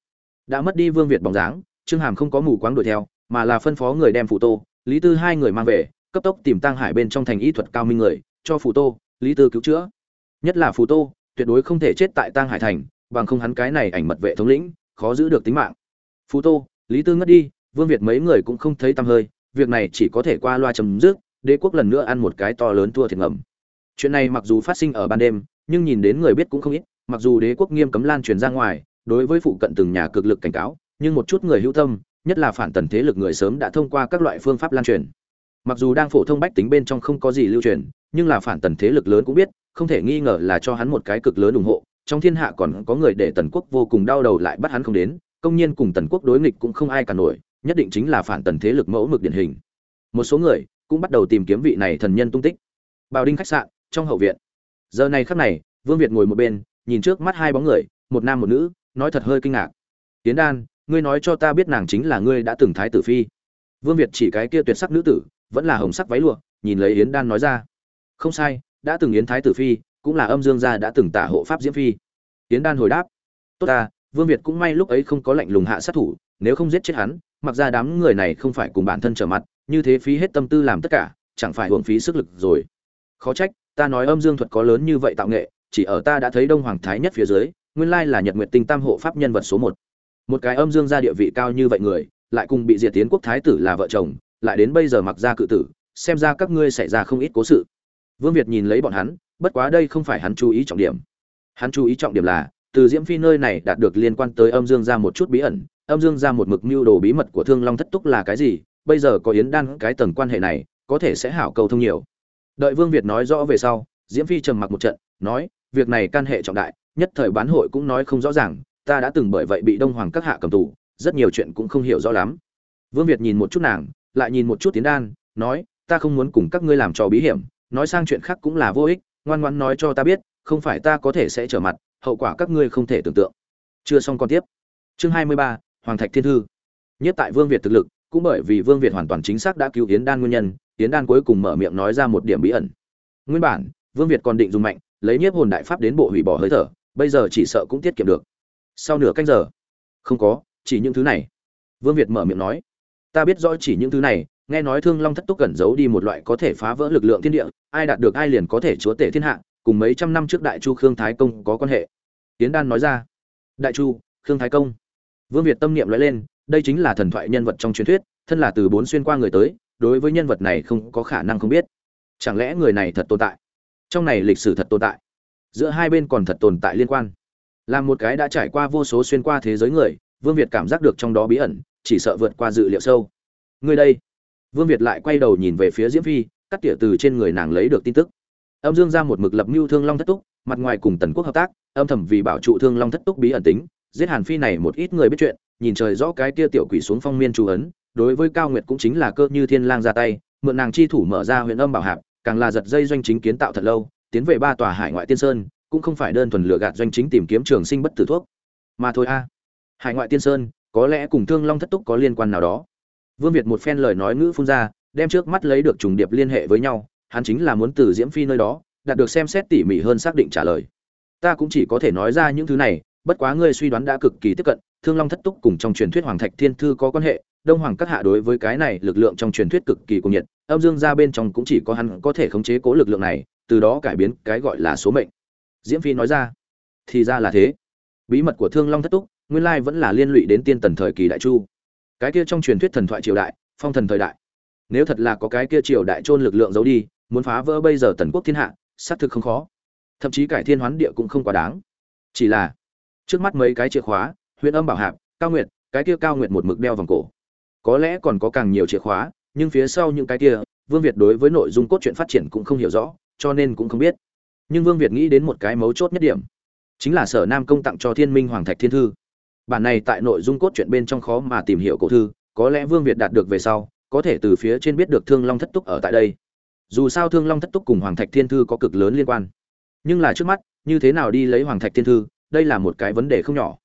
Đã mất đi vương việt bóng dáng, trương hàm không có mù quáng đuổi theo, mà là phân phó người đem phụ tô lý tư hai người mang về, cấp tốc tìm tăng hải bên trong thành y thuật cao minh người, cho phù tô, lý tư cứu chữa. Nhất là phù tô, tuyệt đối không thể chết tại tăng hải thành, bằng không hắn cái này ảnh mật vệ thống lĩnh, khó giữ được tính mạng. Phù tô, lý tư ngất đi, vương việt mấy người cũng không thấy tăm hơi, việc này chỉ có thể qua loa chấm dứt, đế quốc lần nữa ăn một cái to lớn thua thiệt ngầm. Chuyện này mặc dù phát sinh ở ban đêm, nhưng nhìn đến người biết cũng không ít, mặc dù đế quốc nghiêm cấm lan truyền ra ngoài, đối với phụ cận từng nhà cực lực cảnh cáo, nhưng một chút người hữu tâm nhất là phản tần thế lực người sớm đã thông qua các loại phương pháp lan truyền. Mặc dù đang phổ thông bách tính bên trong không có gì lưu truyền, nhưng là phản tần thế lực lớn cũng biết, không thể nghi ngờ là cho hắn một cái cực lớn ủng hộ. Trong thiên hạ còn có người để tần quốc vô cùng đau đầu lại bắt hắn không đến, công nhiên cùng tần quốc đối nghịch cũng không ai cả nổi, nhất định chính là phản tần thế lực mẫu mực điển hình. Một số người cũng bắt đầu tìm kiếm vị này thần nhân tung tích. Bào đinh khách sạn, trong hậu viện. Giờ này khắc này, vương việt ngồi một bên, nhìn trước mắt hai bóng người, một nam một nữ, nói thật hơi kinh ngạc. Tiến đan ngươi nói cho ta biết nàng chính là ngươi đã từng thái tử phi. Vương việt chỉ cái kia tuyệt sắc nữ tử, vẫn là hồng sắc váy lụa, nhìn lấy yến đan nói ra. Không sai, đã từng yến thái tử phi, cũng là âm dương gia đã từng tả hộ pháp diễm phi. Yến đan hồi đáp. Tốt ta, vương việt cũng may lúc ấy không có lệnh lùng hạ sát thủ, nếu không giết chết hắn, mặc ra đám người này không phải cùng bản thân trở mặt, như thế phí hết tâm tư làm tất cả, chẳng phải hưởng phí sức lực rồi. Khó trách, ta nói âm dương thuật có lớn như vậy tạo nghệ, chỉ ở ta đã thấy đông hoàng thái nhất phía dưới, nguyên lai là nhật nguyệt tinh tam hộ pháp nhân vật số một một cái âm dương gia địa vị cao như vậy người, lại cùng bị diệt tiến quốc thái tử là vợ chồng, lại đến bây giờ mặc ra cự tử, xem ra các ngươi xảy ra không ít cố sự. Vương việt nhìn lấy bọn hắn, bất quá đây không phải hắn chú ý trọng điểm. Hắn chú ý trọng điểm là, từ diễm phi nơi này đạt được liên quan tới âm dương ra một chút bí ẩn, âm dương ra một mực mưu đồ bí mật của thương long thất túc là cái gì, bây giờ có yến đan cái tầng quan hệ này, có thể sẽ hảo cầu thông nhiều. Đợi vương việt nói rõ về sau, diễm phi trầm mặc một trận, nói, việc này can hệ trọng đại, nhất thời bán hội cũng nói không rõ ràng ta đã từng bởi vậy bị đông hoàng các hạ cầm tù, rất nhiều chuyện cũng không hiểu rõ lắm. Vương việt nhìn một chút nàng, lại nhìn một chút tiến đan, nói, ta không muốn cùng các ngươi làm trò bí hiểm, nói sang chuyện khác cũng là vô ích, ngoan ngoãn nói cho ta biết, không phải ta có thể sẽ trở mặt, hậu quả các ngươi không thể tưởng tượng. Chưa xong còn tiếp. Chương hai mươi ba, hoàng thạch thiên thư. Nhất tại vương việt thực lực, cũng bởi vì vương việt hoàn toàn chính xác đã cứu yến đan nguyên nhân, yến đan cuối cùng mở miệng nói ra một điểm bí ẩn. Nguyên bản, vương việt còn định dùng mạnh, lấy nhiếp hồn đại pháp đến bộ hủy bỏ hơi thở, bây giờ chỉ sợ cũng tiết kiệm được sau nửa canh giờ. Không có, chỉ những thứ này. Vương việt mở miệng nói. Ta biết rõ chỉ những thứ này, nghe nói thương long thất túc cẩn giấu đi một loại có thể phá vỡ lực lượng thiên địa, ai đạt được ai liền có thể chúa tể thiên hạ, cùng mấy trăm năm trước đại chu khương thái công có quan hệ. Tiến đan nói ra. Đại chu, khương thái công. Vương việt tâm niệm nói lên, đây chính là thần thoại nhân vật trong truyền thuyết, thân là từ bốn xuyên qua người tới, đối với nhân vật này không có khả năng không biết. Chẳng lẽ người này thật tồn tại? Trong này lịch sử thật tồn tại. Giữa hai bên còn thật tồn tại liên quan là một cái đã trải qua vô số xuyên qua thế giới người, vương việt cảm giác được trong đó bí ẩn, chỉ sợ vượt qua dự liệu sâu. Người đây. Vương việt lại quay đầu nhìn về phía diễm phi, cắt tỉa từ trên người nàng lấy được tin tức. Âm dương ra một mực lập mưu thương long thất túc, mặt ngoài cùng tần quốc hợp tác, âm thầm vì bảo trụ thương long thất túc bí ẩn tính, giết hàn phi này một ít người biết chuyện, nhìn trời rõ cái kia tiểu quỷ xuống phong miên chú ấn, đối với cao nguyệt cũng chính là cơ như thiên lang ra tay, mượn nàng chi thủ mở ra huyện âm bảo hạp, càng là giật dây doanh chính kiến tạo thật lâu, tiến về ba tòa hải ngoại tiên sơn cũng không phải đơn thuần lừa gạt doanh chính tìm kiếm trường sinh bất tử thuốc. Mà thôi a à. hải ngoại tiên sơn, có lẽ cùng thương long thất túc có liên quan nào đó. Vương việt một phen lời nói ngữ phun ra, đem trước mắt lấy được trùng điệp liên hệ với nhau, hắn chính là muốn từ diễm phi nơi đó, đạt được xem xét tỉ mỉ hơn xác định trả lời. Ta cũng chỉ có thể nói ra những thứ này, bất quá ngươi suy đoán đã cực kỳ tiếp cận, thương long thất túc cùng trong truyền thuyết hoàng thạch thiên thư có quan hệ, đông hoàng các hạ đối với cái này lực lượng trong truyền thuyết cực kỳ cuồng nhiệt, âm dương ra bên trong cũng chỉ có hắn có thể khống chế cố lực lượng này, từ đó cải biến cái gọi là số mệnh diễm phi nói ra. Thì ra là thế. Bí mật của thương long thất túc, nguyên lai vẫn là liên lụy đến tiên tần thời kỳ đại chu. Cái kia trong truyền thuyết thần thoại triều đại, phong thần thời đại. Nếu thật là có cái kia triều đại trôn lực lượng giấu đi, muốn phá vỡ bây giờ tần quốc thiên hạ, xác thực không khó. Thậm chí cải thiên hoán địa cũng không quá đáng. Chỉ là, trước mắt mấy cái chìa khóa, huyện âm bảo hạp, cao nguyệt, cái kia cao nguyệt một mực đeo vòng cổ. Có lẽ còn có càng nhiều chìa khóa, nhưng phía sau những cái kia, vương việt đối với nội dung cốt truyện phát triển cũng không hiểu rõ, cho nên cũng không biết nhưng vương việt nghĩ đến một cái mấu chốt nhất điểm, chính là sở nam công tặng cho thiên minh hoàng thạch thiên thư. Bản này tại nội dung cốt truyện bên trong khó mà tìm hiểu cổ thư, có lẽ vương việt đạt được về sau, có thể từ phía trên biết được thương long thất túc ở tại đây. Dù sao thương long thất túc cùng hoàng thạch thiên thư có cực lớn liên quan. Nhưng là trước mắt, như thế nào đi lấy hoàng thạch thiên thư, đây là một cái vấn đề không nhỏ.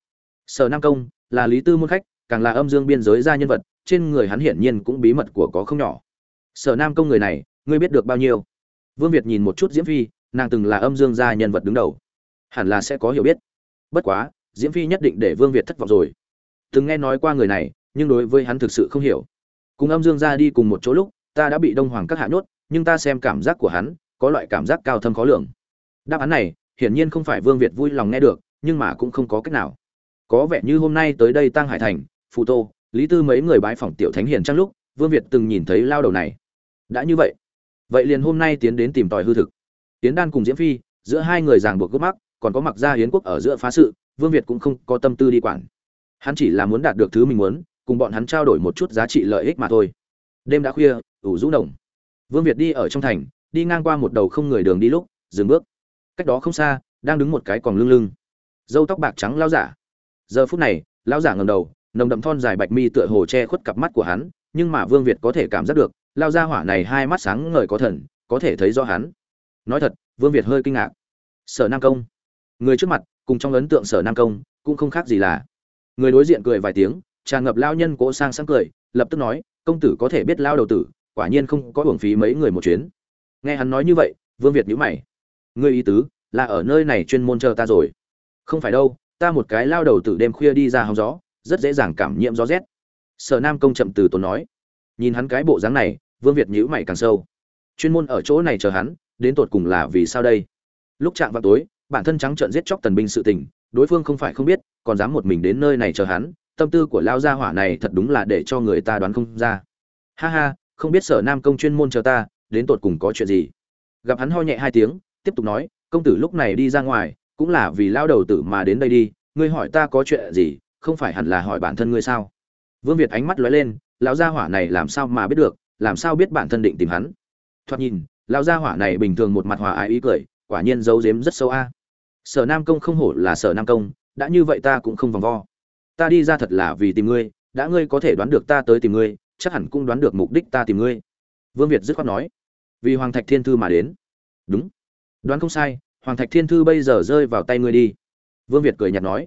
Sở nam công, là lý tư môn khách, càng là âm dương biên giới ra nhân vật, trên người hắn hiển nhiên cũng bí mật của có không nhỏ. Sở nam công người này, ngươi biết được bao nhiêu? Vương việt nhìn một chút diễm phi nàng từng là âm dương gia nhân vật đứng đầu. Hẳn là sẽ có hiểu biết. Bất quá, diễm phi nhất định để vương việt thất vọng rồi. Từng nghe nói qua người này, nhưng đối với hắn thực sự không hiểu. Cùng âm dương gia đi cùng một chỗ lúc, ta đã bị đông hoàng các hạ nhốt, nhưng ta xem cảm giác của hắn, có loại cảm giác cao thâm khó lường. Đáp án này, hiển nhiên không phải vương việt vui lòng nghe được, nhưng mà cũng không có cách nào. Có vẻ như hôm nay tới đây tăng hải thành, phụ tô, lý tư mấy người bái phỏng tiểu thánh hiền trang lúc, vương việt từng nhìn thấy lao đầu này. Đã như vậy vậy liền hôm nay tiến đến tìm tòi hư thực tiến đan cùng diễm phi, giữa hai người ràng buộc gốc mắc, còn có mặc gia hiến quốc ở giữa phá sự, vương việt cũng không có tâm tư đi quản. Hắn chỉ là muốn đạt được thứ mình muốn, cùng bọn hắn trao đổi một chút giá trị lợi ích mà thôi. Đêm đã khuya, ủ rũ đồng vương việt đi ở trong thành, đi ngang qua một đầu không người đường đi lúc, dừng bước. Cách đó không xa, đang đứng một cái còn lưng lưng. Dâu tóc bạc trắng lao giả. Giờ phút này lao giả ngầm đầu, nồng đậm thon dài bạch mi tựa hồ che khuất cặp mắt của hắn, nhưng mà vương việt có thể cảm giác được lao ra hỏa này hai mắt sáng ngời có thần, có thể thấy rõ hắn nói thật, vương việt hơi kinh ngạc. Sở nam công. Người trước mặt, cùng trong ấn tượng sở nam công, cũng không khác gì là. Người đối diện cười vài tiếng, tràn ngập lao nhân cỗ sang sáng cười, lập tức nói, công tử có thể biết lao đầu tử, quả nhiên không có hưởng phí mấy người một chuyến. Nghe hắn nói như vậy, vương việt nhíu mày. Ngươi ý tứ, là ở nơi này chuyên môn chờ ta rồi. Không phải đâu, ta một cái lao đầu tử đêm khuya đi ra hóng gió, rất dễ dàng cảm nhiễm gió rét. Sở nam công chậm từ tốn nói. Nhìn hắn cái bộ dáng này, vương việt nhíu mày càng sâu. Chuyên môn ở chỗ này chờ hắn đến tột cùng là vì sao đây? Lúc chạm vào tối, bản thân trắng trợn giết chóc tần binh sự tình, đối phương không phải không biết, còn dám một mình đến nơi này chờ hắn, tâm tư của lao gia hỏa này thật đúng là để cho người ta đoán không ra. Ha ha, không biết sở nam công chuyên môn chờ ta, đến tột cùng có chuyện gì? Gặp hắn ho nhẹ hai tiếng, tiếp tục nói, công tử lúc này đi ra ngoài, cũng là vì lao đầu tử mà đến đây đi, ngươi hỏi ta có chuyện gì, không phải hẳn là hỏi bản thân ngươi sao? Vương việt ánh mắt lóe lên, lão gia hỏa này làm sao mà biết được, làm sao biết bản thân định tìm hắn? Thoạt nhìn lão gia hỏa này bình thường một mặt hòa ái ý cười, quả nhiên giấu giếm rất sâu a. Sở nam công không hổ là sở nam công, đã như vậy ta cũng không vòng vo. Ta đi ra thật là vì tìm ngươi, đã ngươi có thể đoán được ta tới tìm ngươi, chắc hẳn cũng đoán được mục đích ta tìm ngươi. Vương việt dứt khoát nói. Vì hoàng thạch thiên thư mà đến. Đúng. Đoán không sai, hoàng thạch thiên thư bây giờ rơi vào tay ngươi đi. Vương việt cười nhạt nói.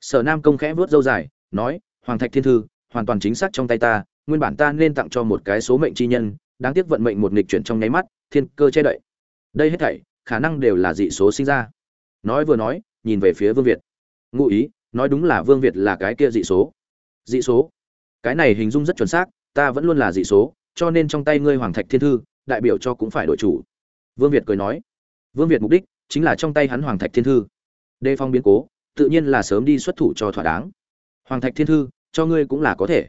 Sở nam công khẽ vớt dâu dài, nói, hoàng thạch thiên thư, hoàn toàn chính xác trong tay ta, nguyên bản ta nên tặng cho một cái số mệnh chi nhân, đáng tiếc vận mệnh một nghịch chuyển trong nháy mắt thiên cơ che đậy. Đây hết thảy, khả năng đều là dị số sinh ra. Nói vừa nói, nhìn về phía vương việt. Ngụ ý, nói đúng là vương việt là cái kia dị số. Dị số? Cái này hình dung rất chuẩn xác, ta vẫn luôn là dị số, cho nên trong tay ngươi hoàng thạch thiên thư, đại biểu cho cũng phải đội chủ. Vương việt cười nói. Vương việt mục đích chính là trong tay hắn hoàng thạch thiên thư. Đề phong biến cố, tự nhiên là sớm đi xuất thủ cho thỏa đáng. Hoàng thạch thiên thư, cho ngươi cũng là có thể.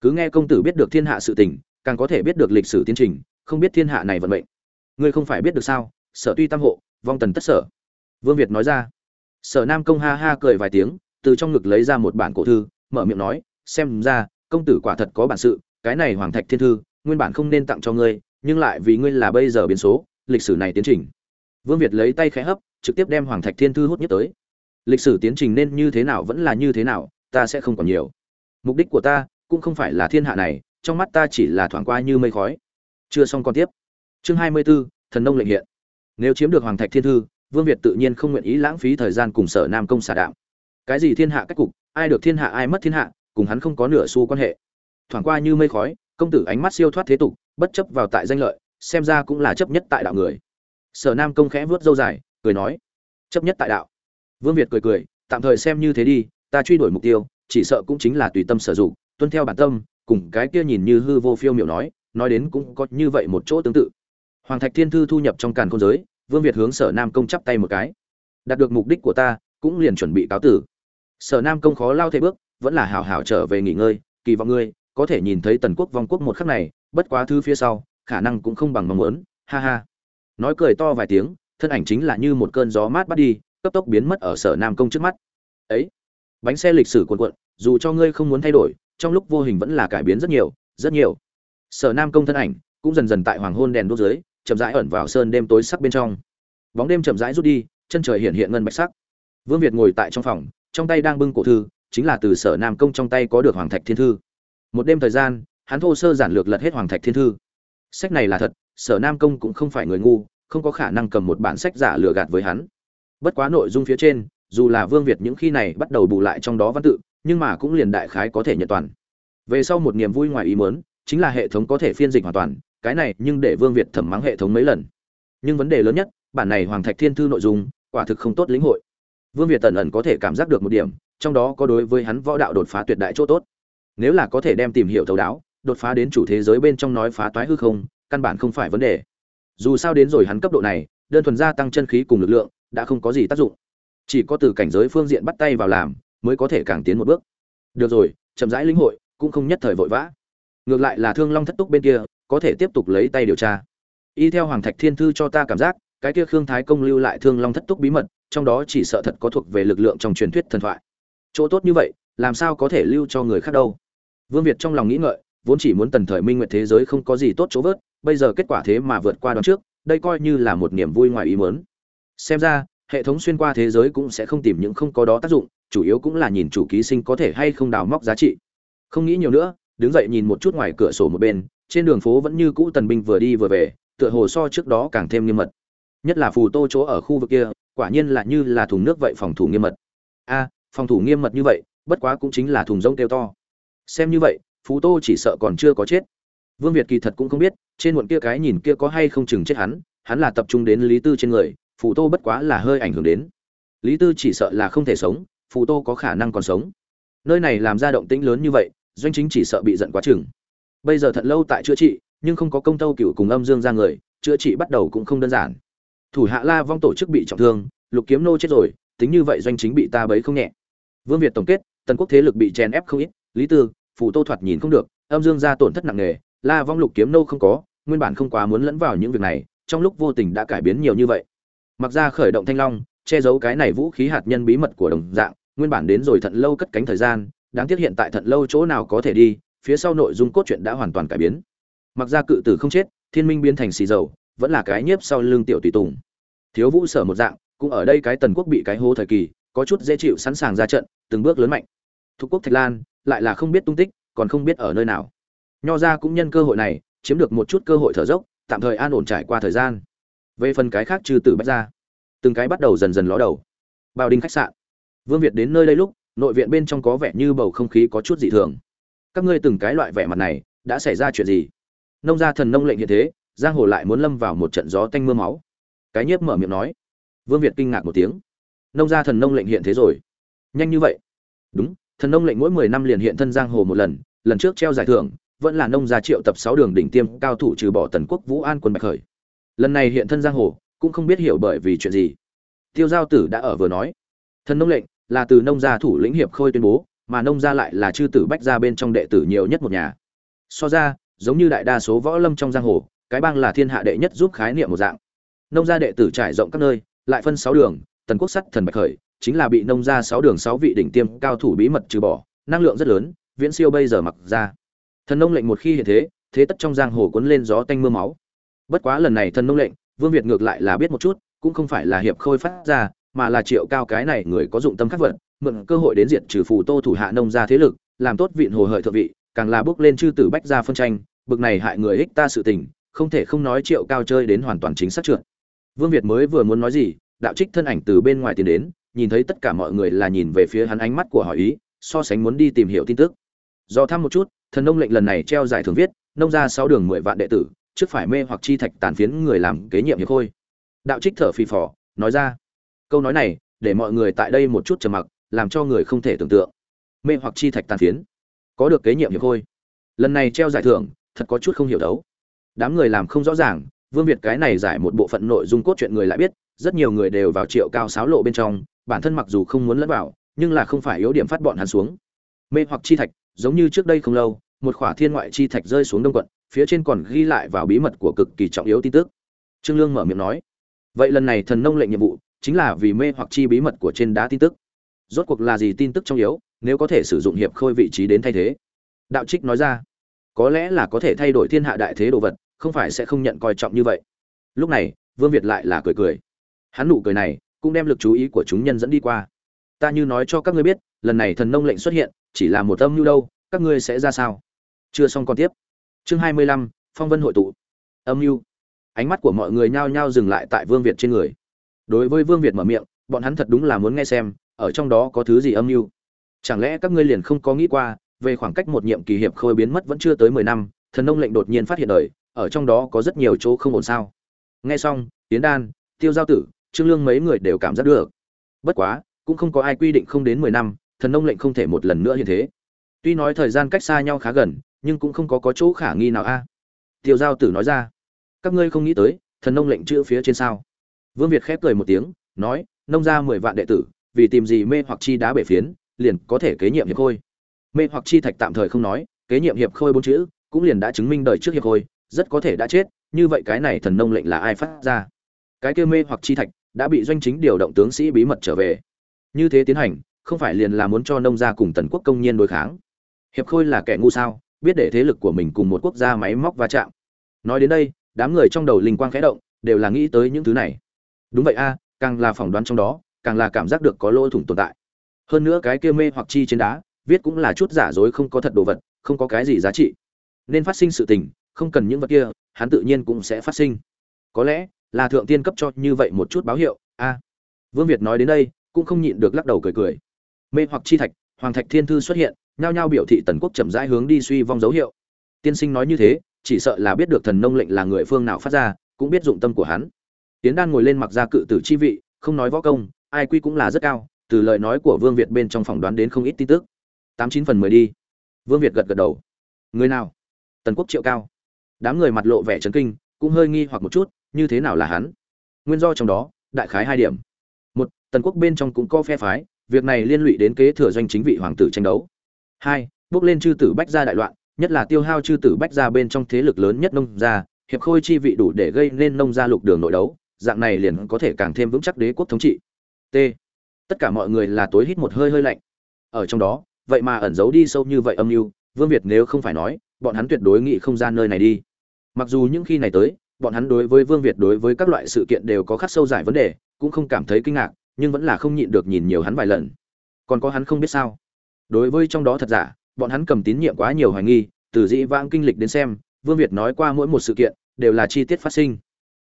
Cứ nghe công tử biết được thiên hạ sự tình, càng có thể biết được lịch sử tiến trình, không biết thiên hạ này vận mệnh ngươi không phải biết được sao, sở tuy tam hộ, vong tần tất sở. Vương việt nói ra. Sở nam công ha ha cười vài tiếng, từ trong ngực lấy ra một bản cổ thư, mở miệng nói, xem ra, công tử quả thật có bản sự, cái này hoàng thạch thiên thư, nguyên bản không nên tặng cho ngươi, nhưng lại vì ngươi là bây giờ biến số, lịch sử này tiến trình. Vương việt lấy tay khẽ hấp, trực tiếp đem hoàng thạch thiên thư hút nhất tới. Lịch sử tiến trình nên như thế nào vẫn là như thế nào, ta sẽ không còn nhiều. Mục đích của ta cũng không phải là thiên hạ này, trong mắt ta chỉ là thoảng qua như mây khói. Chưa xong còn tiếp chương hai mươi 24, thần nông lệnh hiện. Nếu chiếm được hoàng thạch thiên thư vương việt tự nhiên không nguyện ý lãng phí thời gian cùng sở nam công xả đạo cái gì thiên hạ cách cục ai được thiên hạ ai mất thiên hạ cùng hắn không có nửa xu quan hệ. Thoảng qua như mây khói công tử ánh mắt siêu thoát thế tục bất chấp vào tại danh lợi xem ra cũng là chấp nhất tại đạo người. Sở nam công khẽ vớt dâu dài cười nói chấp nhất tại đạo. Vương việt cười cười tạm thời xem như thế đi ta truy đuổi mục tiêu chỉ sợ cũng chính là tùy tâm sở dụng tuân theo bản tâm cùng cái kia nhìn như hư vô phiêu miểu nói nói đến cũng có như vậy một chỗ tương tự hoàng thạch thiên thư thu nhập trong càn khôn giới, vương việt hướng sở nam công chắp tay một cái. Đạt được mục đích của ta, cũng liền chuẩn bị cáo tử. Sở nam công khó lao thể bước, vẫn là hảo hảo trở về nghỉ ngơi, kỳ vọng ngươi có thể nhìn thấy tần quốc vong quốc một khắc này, bất quá thứ phía sau, khả năng cũng không bằng mong muốn. Ha ha. Nói cười to vài tiếng, thân ảnh chính là như một cơn gió mát bắt đi, cấp tốc biến mất ở sở nam công trước mắt. Ấy, bánh xe lịch sử cuộn cuộn, dù cho ngươi không muốn thay đổi, trong lúc vô hình vẫn là cải biến rất nhiều rất nhiều. Sở nam công thân ảnh cũng dần dần tại hoàng hôn đèn đốt dưới chậm rãi ẩn vào sơn đêm tối sắc bên trong. Bóng đêm chậm rãi rút đi, chân trời hiện hiện ngân bạch sắc. Vương việt ngồi tại trong phòng, trong tay đang bưng cổ thư, chính là từ sở nam công trong tay có được hoàng thạch thiên thư. Một đêm thời gian, hắn thô sơ giản lược lật hết hoàng thạch thiên thư. Sách này là thật, sở nam công cũng không phải người ngu, không có khả năng cầm một bản sách giả lừa gạt với hắn. Bất quá nội dung phía trên, dù là vương việt những khi này bắt đầu bù lại trong đó văn tự, nhưng mà cũng liền đại khái có thể nhận toàn. Về sau một niềm vui ngoài ý muốn, chính là hệ thống có thể phiên dịch hoàn toàn cái này nhưng để vương việt thẩm mắng hệ thống mấy lần. Nhưng vấn đề lớn nhất, bản này hoàng thạch thiên thư nội dung, quả thực không tốt lĩnh hội. Vương việt tần ẩn có thể cảm giác được một điểm, trong đó có đối với hắn võ đạo đột phá tuyệt đại chỗ tốt. Nếu là có thể đem tìm hiểu thấu đáo, đột phá đến chủ thế giới bên trong nói phá toái hư không, căn bản không phải vấn đề. Dù sao đến rồi hắn cấp độ này, đơn thuần gia tăng chân khí cùng lực lượng, đã không có gì tác dụng. Chỉ có từ cảnh giới phương diện bắt tay vào làm, mới có thể càng tiến một bước. Được rồi, chậm rãi linh hội, cũng không nhất thời vội vã. Ngược lại là thương long thất túc bên kia có thể tiếp tục lấy tay điều tra. Y theo hoàng thạch thiên thư cho ta cảm giác, cái kia khương thái công lưu lại thương long thất túc bí mật, trong đó chỉ sợ thật có thuộc về lực lượng trong truyền thuyết thần thoại. Chỗ tốt như vậy, làm sao có thể lưu cho người khác đâu? Vương việt trong lòng nghĩ ngợi, vốn chỉ muốn tần thời minh nguyệt thế giới không có gì tốt chỗ vớt, bây giờ kết quả thế mà vượt qua đón trước, đây coi như là một niềm vui ngoài ý muốn. Xem ra, hệ thống xuyên qua thế giới cũng sẽ không tìm những không có đó tác dụng, chủ yếu cũng là nhìn chủ ký sinh có thể hay không đào móc giá trị. Không nghĩ nhiều nữa, đứng dậy nhìn một chút ngoài cửa sổ một bên trên đường phố vẫn như cũ tần binh vừa đi vừa về, tựa hồ so trước đó càng thêm nghiêm mật. Nhất là phù tô chỗ ở khu vực kia, quả nhiên là như là thùng nước vậy phòng thủ nghiêm mật. A, phòng thủ nghiêm mật như vậy, bất quá cũng chính là thùng rông kêu to. Xem như vậy phú tô chỉ sợ còn chưa có chết. Vương việt kỳ thật cũng không biết, trên muộn kia cái nhìn kia có hay không chừng chết hắn hắn là tập trung đến lý tư trên người, phù tô bất quá là hơi ảnh hưởng đến. Lý tư chỉ sợ là không thể sống, phù tô có khả năng còn sống. Nơi này làm ra động tĩnh lớn như vậy, doanh chính chỉ sợ bị giận quá chừng bây giờ thật lâu tại chữa trị, nhưng không có công tâu cựu cùng âm dương ra người, chữa trị bắt đầu cũng không đơn giản. Thủ hạ la vong tổ chức bị trọng thương, lục kiếm nô chết rồi, tính như vậy doanh chính bị ta bấy không nhẹ. Vương việt tổng kết, tần quốc thế lực bị chèn ép không ít, lý tư phủ tô thoạt nhìn không được, âm dương ra tổn thất nặng nề, la vong lục kiếm nô không có, nguyên bản không quá muốn lẫn vào những việc này, trong lúc vô tình đã cải biến nhiều như vậy. Mặc ra khởi động thanh long, che giấu cái này vũ khí hạt nhân bí mật của đồng dạng, nguyên bản đến rồi thận lâu cất cánh thời gian, đáng tiếc hiện tại thận lâu chỗ nào có thể đi phía sau nội dung cốt truyện đã hoàn toàn cải biến. Mặc ra cự tử không chết, thiên minh biến thành xì dầu, vẫn là cái nhiếp sau lưng tiểu tùy tùng. Thiếu vũ sở một dạng, cũng ở đây cái tần quốc bị cái hố thời kỳ, có chút dễ chịu sẵn sàng ra trận, từng bước lớn mạnh. Thuộc quốc thạch lan, lại là không biết tung tích, còn không biết ở nơi nào. Nho ra cũng nhân cơ hội này, chiếm được một chút cơ hội thở dốc, tạm thời an ổn trải qua thời gian. Về phần cái khác trừ tử bách ra, từng cái bắt đầu dần dần ló đầu. Bao đinh khách sạn. Vương việt đến nơi đây lúc, nội viện bên trong có vẻ như bầu không khí có chút dị thường các ngươi từng cái loại vẻ mặt này, đã xảy ra chuyện gì? Nông gia thần nông lệnh hiện thế, giang hồ lại muốn lâm vào một trận gió tanh mưa máu. Cái nhiếp mở miệng nói. Vương việt kinh ngạc một tiếng. Nông gia thần nông lệnh hiện thế rồi. Nhanh như vậy? Đúng, thần nông lệnh mỗi mười năm liền hiện thân giang hồ một lần lần trước treo giải thưởng, vẫn là nông gia triệu tập sáu đường đỉnh tiêm cao thủ trừ bỏ tần quốc vũ an quân bạch khởi. Lần này hiện thân giang hồ, cũng không biết hiểu bởi vì chuyện gì. Tiêu giao tử đã ở vừa nói. Thần nông lệnh là từ nông gia thủ lĩnh hiệp khôi tuyên bố mà nông gia lại là chư tử bách gia bên trong đệ tử nhiều nhất một nhà. So ra, giống như đại đa số võ lâm trong giang hồ, cái bang là thiên hạ đệ nhất giúp khái niệm một dạng. Nông gia đệ tử trải rộng các nơi, lại phân sáu đường, tần quốc sắt thần bạch khởi, chính là bị nông gia sáu đường sáu vị đỉnh tiêm cao thủ bí mật trừ bỏ, năng lượng rất lớn, viễn siêu bây giờ mặc ra. Thần nông lệnh một khi hiện thế thế tất trong giang hồ cuốn lên gió tanh mưa máu. Bất quá lần này thần nông lệnh, vương việt ngược lại là biết một chút, cũng không phải là hiệp khôi phát ra, mà là triệu cao cái này người có dụng tâm khắc vật mượn cơ hội đến diệt trừ phù tô thủ hạ nông gia thế lực, làm tốt viện hồ hợi thượng vị, càng là bước lên chư tử bách gia phân tranh, bực này hại người ích ta sự tình, không thể không nói triệu cao chơi đến hoàn toàn chính xác trượt. Vương việt mới vừa muốn nói gì, đạo trích thân ảnh từ bên ngoài tiến đến, nhìn thấy tất cả mọi người là nhìn về phía hắn ánh mắt của hỏi ý, so sánh muốn đi tìm hiểu tin tức. Do thăm một chút, thần nông lệnh lần này treo giải thưởng viết, nông ra sáu đường mười vạn đệ tử, trước phải mê hoặc chi thạch tàn phiến người làm kế nhiệm hiệp khôi. Đạo trích thở phì phò, nói ra, câu nói này, để mọi người tại đây một chút trầm mặc làm cho người không thể tưởng tượng. Mê hoặc chi thạch tàn phiến. Có được kế nhiệm hiệp khôi lần này treo giải thưởng, thật có chút không hiểu đấu. Đám người làm không rõ ràng, vương việt cái này giải một bộ phận nội dung cốt truyện người lại biết, rất nhiều người đều vào triệu cao sáo lộ bên trong, bản thân mặc dù không muốn lẫn vào, nhưng là không phải yếu điểm phát bọn hắn xuống. Mê hoặc chi thạch, giống như trước đây không lâu, một khỏa thiên ngoại chi thạch rơi xuống đông quận, phía trên còn ghi lại vào bí mật của cực kỳ trọng yếu tin tức. Trương lương mở miệng nói, vậy lần này thần nông lệnh nhiệm vụ chính là vì mê hoặc chi bí mật của trên đá tin tức rốt cuộc là gì tin tức trong yếu, nếu có thể sử dụng hiệp khôi vị trí đến thay thế? Đạo trích nói ra, có lẽ là có thể thay đổi thiên hạ đại thế đồ vật, không phải sẽ không nhận coi trọng như vậy. Lúc này, vương việt lại là cười cười. Hắn nụ cười này, cũng đem lực chú ý của chúng nhân dẫn đi qua. Ta như nói cho các ngươi biết, lần này thần nông lệnh xuất hiện, chỉ là một âm mưu đâu, các ngươi sẽ ra sao? Chưa xong còn tiếp. Chương hai mươi lăm, phong vân hội tụ. Âm mưu. Ánh mắt của mọi người nhao nhao dừng lại tại vương việt trên người. Đối với vương việt mở miệng, bọn hắn thật đúng là muốn nghe xem ở trong đó có thứ gì âm mưu? Chẳng lẽ các ngươi liền không có nghĩ qua, về khoảng cách một nhiệm kỳ hiệp khôi biến mất vẫn chưa tới mười năm, thần nông lệnh đột nhiên phát hiện đời, ở trong đó có rất nhiều chỗ không ổn sao? Nghe xong tiến đan, tiêu giao tử, trương lương mấy người đều cảm giác được. Bất quá, cũng không có ai quy định không đến mười năm, thần nông lệnh không thể một lần nữa như thế. Tuy nói thời gian cách xa nhau khá gần, nhưng cũng không có có chỗ khả nghi nào a. Tiêu giao tử nói ra, các ngươi không nghĩ tới, thần nông lệnh chữ phía trên sao? Vương việt khép cười một tiếng, nói, nông ra mười vạn đệ tử vì tìm gì mê hoặc chi đá bể phiến, liền có thể kế nhiệm hiệp khôi. Mê hoặc chi thạch tạm thời không nói, kế nhiệm hiệp khôi bốn chữ, cũng liền đã chứng minh đời trước hiệp khôi, rất có thể đã chết, như vậy cái này thần nông lệnh là ai phát ra? Cái kia mê hoặc chi thạch đã bị doanh chính điều động tướng sĩ bí mật trở về. Như thế tiến hành, không phải liền là muốn cho nông gia cùng tần quốc công nhiên đối kháng? Hiệp khôi là kẻ ngu sao, biết để thế lực của mình cùng một quốc gia máy móc va chạm. Nói đến đây, đám người trong đầu linh quang khẽ động, đều là nghĩ tới những thứ này. Đúng vậy a, càng là phỏng đoán trong đó càng là cảm giác được có lỗ thủng tồn tại. Hơn nữa cái kia mê hoặc chi trên đá, viết cũng là chút giả dối không có thật đồ vật, không có cái gì giá trị. Nên phát sinh sự tình, không cần những vật kia, hắn tự nhiên cũng sẽ phát sinh. Có lẽ là thượng tiên cấp cho như vậy một chút báo hiệu, a. Vương việt nói đến đây, cũng không nhịn được lắc đầu cười cười. Mê hoặc chi thạch, hoàng thạch thiên thư xuất hiện, nhao nhao biểu thị tần quốc chậm rãi hướng đi suy vong dấu hiệu. Tiên sinh nói như thế, chỉ sợ là biết được thần nông lệnh là người phương nào phát ra, cũng biết dụng tâm của hắn. Tiến đan ngồi lên mặc ra cự tử chi vị, không nói võ công ai quy cũng là rất cao, từ lời nói của vương việt bên trong phỏng đoán đến không ít tin tức. Tám chín phần mười đi. Vương việt gật gật đầu. Người nào? Tần quốc triệu cao. Đám người mặt lộ vẻ trấn kinh, cũng hơi nghi hoặc một chút, như thế nào là hắn? Nguyên do trong đó, đại khái hai điểm. Một, tần quốc bên trong cũng có phe phái, việc này liên lụy đến kế thừa doanh chính vị hoàng tử tranh đấu. Hai, bước lên chư tử bách gia đại loạn, nhất là tiêu hao chư tử bách gia bên trong thế lực lớn nhất nông gia, hiệp khôi chi vị đủ để gây nên nông gia lục đường nội đấu, dạng này liền có thể càng thêm vững chắc đế quốc thống trị t. Tất cả mọi người là tối hít một hơi hơi lạnh. Ở trong đó, vậy mà ẩn giấu đi sâu như vậy âm mưu, vương việt nếu không phải nói, bọn hắn tuyệt đối nghĩ không ra nơi này đi. Mặc dù những khi này tới, bọn hắn đối với vương việt đối với các loại sự kiện đều có khắc sâu giải vấn đề, cũng không cảm thấy kinh ngạc, nhưng vẫn là không nhịn được nhìn nhiều hắn vài lần. Còn có hắn không biết sao? Đối với trong đó thật giả, bọn hắn cầm tín nhiệm quá nhiều hoài nghi, từ dĩ vãng kinh lịch đến xem, vương việt nói qua mỗi một sự kiện, đều là chi tiết phát sinh.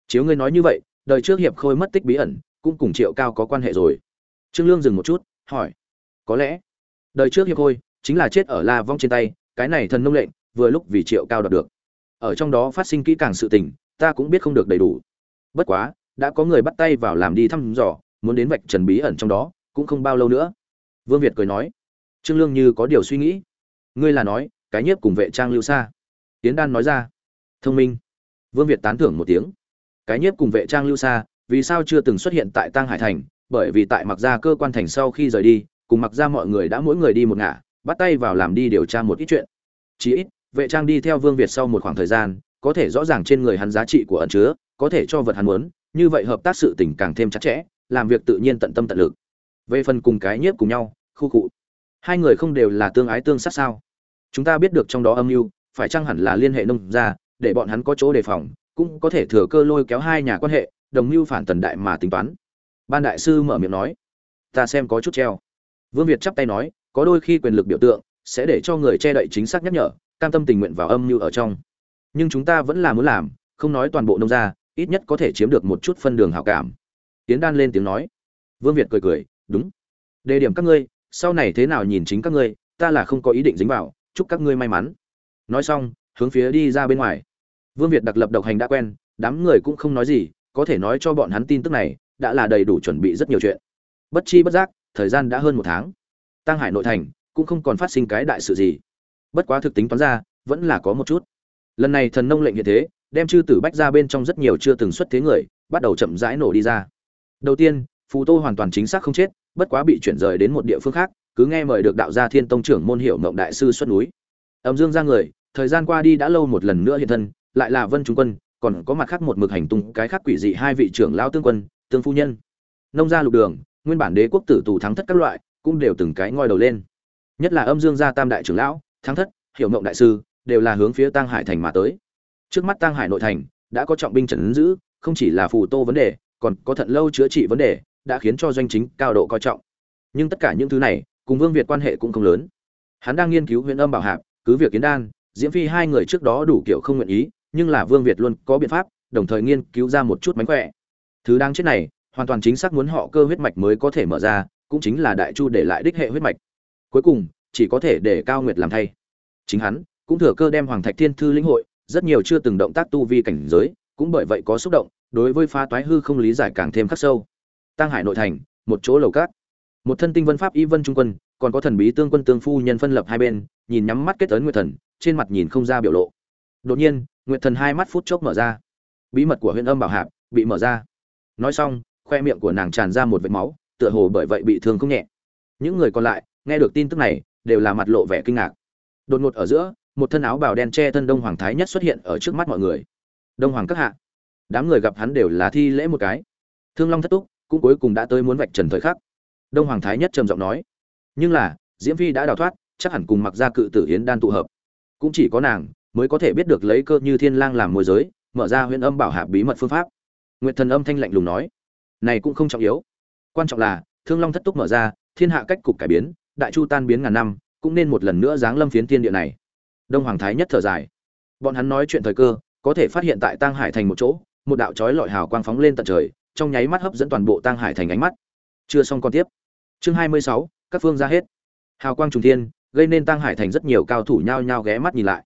Chiếu ngươi nói như vậy, đời trước hiệp khôi mất tích bí ẩn cũng cùng triệu cao có quan hệ rồi. Trương lương dừng một chút, hỏi, có lẽ đời trước hiệp khôi chính là chết ở la vong trên tay, cái này thần nông lệnh vừa lúc vì triệu cao đoạt được. Ở trong đó phát sinh kỹ càng sự tình, ta cũng biết không được đầy đủ. Bất quá, đã có người bắt tay vào làm đi thăm dò, muốn đến vạch trần bí ẩn trong đó, cũng không bao lâu nữa. Vương việt cười nói, trương lương như có điều suy nghĩ. Ngươi là nói, cái nhiếp cùng vệ trang lưu xa. Tiến đan nói ra, thông minh. Vương việt tán thưởng một tiếng, cái nhiếp cùng vệ trang lưu xa vì sao chưa từng xuất hiện tại tang hải thành bởi vì tại mặc ra cơ quan thành sau khi rời đi cùng mặc ra mọi người đã mỗi người đi một ngả bắt tay vào làm đi điều tra một ít chuyện. Chỉ ít vệ trang đi theo vương việt sau một khoảng thời gian có thể rõ ràng trên người hắn giá trị của ẩn chứa có thể cho vật hắn muốn như vậy hợp tác sự tình càng thêm chặt chẽ làm việc tự nhiên tận tâm tận lực. Về phần cùng cái nhiếp cùng nhau khu cụ hai người không đều là tương ái tương sát sao? Chúng ta biết được trong đó âm mưu phải chăng hẳn là liên hệ nông gia, để bọn hắn có chỗ đề phòng cũng có thể thừa cơ lôi kéo hai nhà quan hệ đồng mưu phản tần đại mà tính toán. Ban đại sư mở miệng nói, ta xem có chút treo. Vương việt chắp tay nói, có đôi khi quyền lực biểu tượng sẽ để cho người che đậy chính xác nhắc nhở, cam tâm tình nguyện vào âm mưu ở trong. Nhưng chúng ta vẫn là muốn làm, không nói toàn bộ nông gia, ít nhất có thể chiếm được một chút phân đường hảo cảm. Tiến đan lên tiếng nói. Vương việt cười cười, đúng. Đề điểm các ngươi, sau này thế nào nhìn chính các ngươi, ta là không có ý định dính vào, chúc các ngươi may mắn. Nói xong, hướng phía đi ra bên ngoài. Vương việt đặc lập độc hành đã quen, đám người cũng không nói gì có thể nói cho bọn hắn tin tức này, đã là đầy đủ chuẩn bị rất nhiều chuyện. Bất chi bất giác, thời gian đã hơn một tháng. Tăng hải nội thành, cũng không còn phát sinh cái đại sự gì. Bất quá thực tính toán ra, vẫn là có một chút. Lần này thần nông lệnh hiện thế, đem chư tử bách ra bên trong rất nhiều chưa từng xuất thế người, bắt đầu chậm rãi nổ đi ra. Đầu tiên, phù tô hoàn toàn chính xác không chết, bất quá bị chuyển rời đến một địa phương khác, cứ nghe mời được đạo gia thiên tông trưởng môn hiệu mộng đại sư xuất núi. Âm dương ra người, thời gian qua đi đã lâu một lần nữa hiện thân, lại là vân trung quân còn có mặt khác một mực hành tung cái khác quỷ dị hai vị trưởng lao tương quân, tương phu nhân. Nông gia lục đường, nguyên bản đế quốc tử tù thắng thất các loại, cũng đều từng cái ngoi đầu lên. Nhất là âm dương gia tam đại trưởng lão, thắng thất, hiểu mộng đại sư, đều là hướng phía tăng hải thành mà tới. Trước mắt tăng hải nội thành, đã có trọng binh trần giữ, không chỉ là phù tô vấn đề, còn có thận lâu chữa trị vấn đề, đã khiến cho doanh chính cao độ coi trọng. Nhưng tất cả những thứ này, cùng vương việt quan hệ cũng không lớn. Hắn đang nghiên cứu huyện âm bảo hạp, cứ việc kiến đan, diễm phi hai người trước đó đủ kiểu không nguyện ý nhưng là vương việt luôn có biện pháp, đồng thời nghiên cứu ra một chút mánh khỏe. Thứ đang chết này, hoàn toàn chính xác muốn họ cơ huyết mạch mới có thể mở ra, cũng chính là đại chu để lại đích hệ huyết mạch. Cuối cùng, chỉ có thể để cao nguyệt làm thay. Chính hắn, cũng thừa cơ đem hoàng thạch thiên thư lĩnh hội, rất nhiều chưa từng động tác tu vi cảnh giới, cũng bởi vậy có xúc động, đối với phá toái hư không lý giải càng thêm khắc sâu. Tăng hải nội thành, một chỗ lầu cát. Một thân tinh vân pháp y vân trung quân, còn có thần bí tương quân tương phu nhân phân lập hai bên, nhìn nhắm mắt kết ấn nguyệt thần, trên mặt nhìn không ra biểu lộ. Đột nhiên nguyệt thần hai mắt phút chốc mở ra. Bí mật của huyện âm bảo hạp bị mở ra. Nói xong, khoe miệng của nàng tràn ra một vệt máu, tựa hồ bởi vậy bị thương không nhẹ. Những người còn lại nghe được tin tức này đều là mặt lộ vẻ kinh ngạc. Đột ngột ở giữa, một thân áo bào đen che thân đông hoàng thái nhất xuất hiện ở trước mắt mọi người. Đông hoàng các hạ, đám người gặp hắn đều là thi lễ một cái. Thương long thất túc cũng cuối cùng đã tới muốn vạch trần thời khắc. Đông hoàng thái nhất trầm giọng nói, nhưng là, diễm phi đã đào thoát, chắc hẳn cùng mặc ra cự tử hiến đan tụ hợp. Cũng chỉ có nàng mới có thể biết được lấy cơ như thiên lang làm môi giới, mở ra huyện âm bảo hạp bí mật phương pháp. Nguyệt thần âm thanh lạnh lùng nói, này cũng không trọng yếu. Quan trọng là, thương long thất túc mở ra, thiên hạ cách cục cải biến, đại chu tan biến ngàn năm, cũng nên một lần nữa giáng lâm phiến thiên địa này. Đông hoàng thái nhất thở dài. Bọn hắn nói chuyện thời cơ, có thể phát hiện tại tang hải thành một chỗ, một đạo chói lọi hào quang phóng lên tận trời, trong nháy mắt hấp dẫn toàn bộ tang hải thành ánh mắt. Chưa xong còn tiếp. Chương hai mươi sáu, các phương ra hết. Hào quang trùng thiên, gây nên tang hải thành rất nhiều cao thủ nhao nhao ghé mắt nhìn lại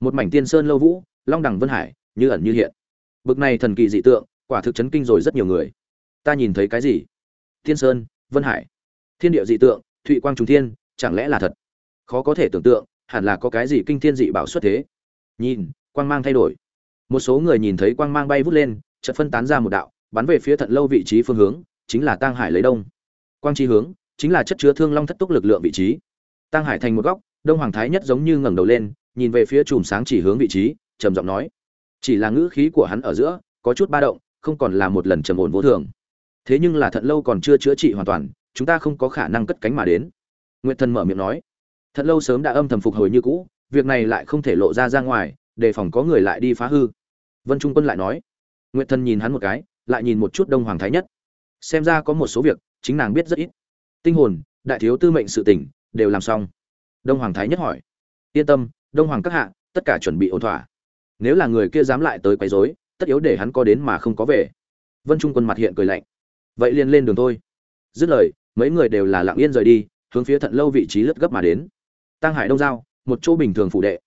một mảnh tiên sơn lâu vũ, long đẳng vân hải, như ẩn như hiện. Bực này thần kỳ dị tượng, quả thực chấn kinh rồi rất nhiều người. Ta nhìn thấy cái gì? Tiên sơn, vân hải. Thiên địa dị tượng, thụy quang trùng thiên, chẳng lẽ là thật? Khó có thể tưởng tượng, hẳn là có cái gì kinh thiên dị bảo xuất thế. Nhìn, quang mang thay đổi. Một số người nhìn thấy quang mang bay vút lên, chợt phân tán ra một đạo, bắn về phía thận lâu vị trí phương hướng, chính là tăng hải lấy đông. Quang chi hướng, chính là chất chứa thương long thất túc lực lượng vị trí. Tăng hải thành một góc, đông hoàng thái nhất giống như ngẩng đầu lên nhìn về phía chùm sáng chỉ hướng vị trí, trầm giọng nói. Chỉ là ngữ khí của hắn ở giữa, có chút ba động, không còn là một lần trầm ổn vô thường. Thế nhưng là thận lâu còn chưa chữa trị hoàn toàn, chúng ta không có khả năng cất cánh mà đến. Nguyệt thần mở miệng nói. Thận lâu sớm đã âm thầm phục hồi như cũ, việc này lại không thể lộ ra ra ngoài, đề phòng có người lại đi phá hư. Vân trung quân lại nói. Nguyệt thần nhìn hắn một cái, lại nhìn một chút đông hoàng thái nhất. Xem ra có một số việc, chính nàng biết rất ít. Tinh hồn, đại thiếu tư mệnh sự tỉnh đều làm xong. Đông hoàng thái nhất hỏi. Yên tâm đông hoàng các hạ, tất cả chuẩn bị ổn thỏa. Nếu là người kia dám lại tới quấy rối, tất yếu để hắn có đến mà không có về. Vân trung quân mặt hiện cười lạnh. Vậy liền lên đường thôi. Dứt lời, mấy người đều là lặng yên rời đi, hướng phía thận lâu vị trí lướt gấp mà đến. Tăng hải đông giao, một chỗ bình thường phụ đệ.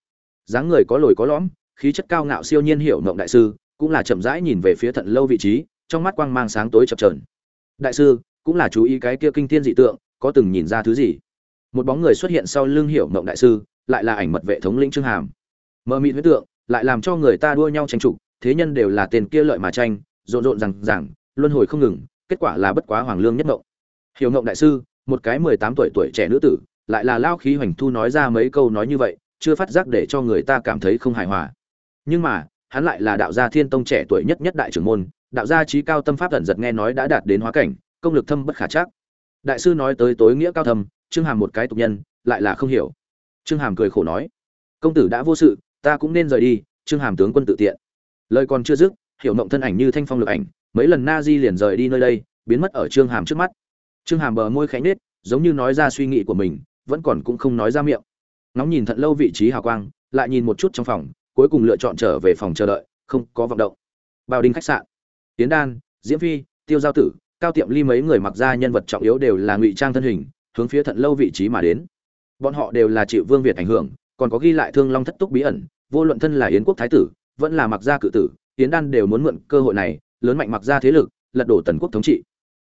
Dáng người có lồi có lõm, khí chất cao ngạo siêu nhiên hiểu mộng đại sư, cũng là chậm rãi nhìn về phía thận lâu vị trí, trong mắt quang mang sáng tối chập trờn đại sư, cũng là chú ý cái kia kinh thiên dị tượng, có từng nhìn ra thứ gì? Một bóng người xuất hiện sau lưng hiểu mộng đại sư lại là ảnh mật vệ thống lĩnh trương hàm. Mơ mịt huyết tượng, lại làm cho người ta đua nhau tranh trục, thế nhân đều là tên kia lợi mà tranh, rộn rộn rằng rằng luân hồi không ngừng, kết quả là bất quá hoàng lương nhất ngộng. Hiểu ngộng đại sư, một cái mười tám tuổi tuổi trẻ nữ tử, lại là lao khí hoành thu nói ra mấy câu nói như vậy, chưa phát giác để cho người ta cảm thấy không hài hòa. Nhưng mà, hắn lại là đạo gia thiên tông trẻ tuổi nhất nhất đại trưởng môn, đạo gia trí cao tâm pháp thần giật nghe nói đã đạt đến hóa cảnh, công lực thâm bất khả chắc. Đại sư nói tới tối nghĩa cao thâm, trương hàm một cái tục nhân, lại là không hiểu trương hàm cười khổ nói, công tử đã vô sự, ta cũng nên rời đi, trương hàm tướng quân tự tiện. Lời còn chưa dứt, hiểu mộng thân ảnh như thanh phong lực ảnh, mấy lần na di liền rời đi nơi đây, biến mất ở trương hàm trước mắt. Trương hàm bờ môi khẽ nết giống như nói ra suy nghĩ của mình, vẫn còn cũng không nói ra miệng. Ngóng nhìn thận lâu vị trí hào quang, lại nhìn một chút trong phòng, cuối cùng lựa chọn trở về phòng chờ đợi, không có vọng động. Bao đinh khách sạn. Tiến đan, diễm phi, tiêu giao tử, cao tiệm ly mấy người mặc ra nhân vật trọng yếu đều là ngụy trang thân hình, hướng phía thận lâu vị trí mà đến bọn họ đều là chịu vương việt ảnh hưởng, còn có ghi lại thương long thất túc bí ẩn, vô luận thân là yến quốc thái tử, vẫn là mặc gia cự tử, yến đan đều muốn mượn cơ hội này, lớn mạnh mặc gia thế lực, lật đổ tần quốc thống trị.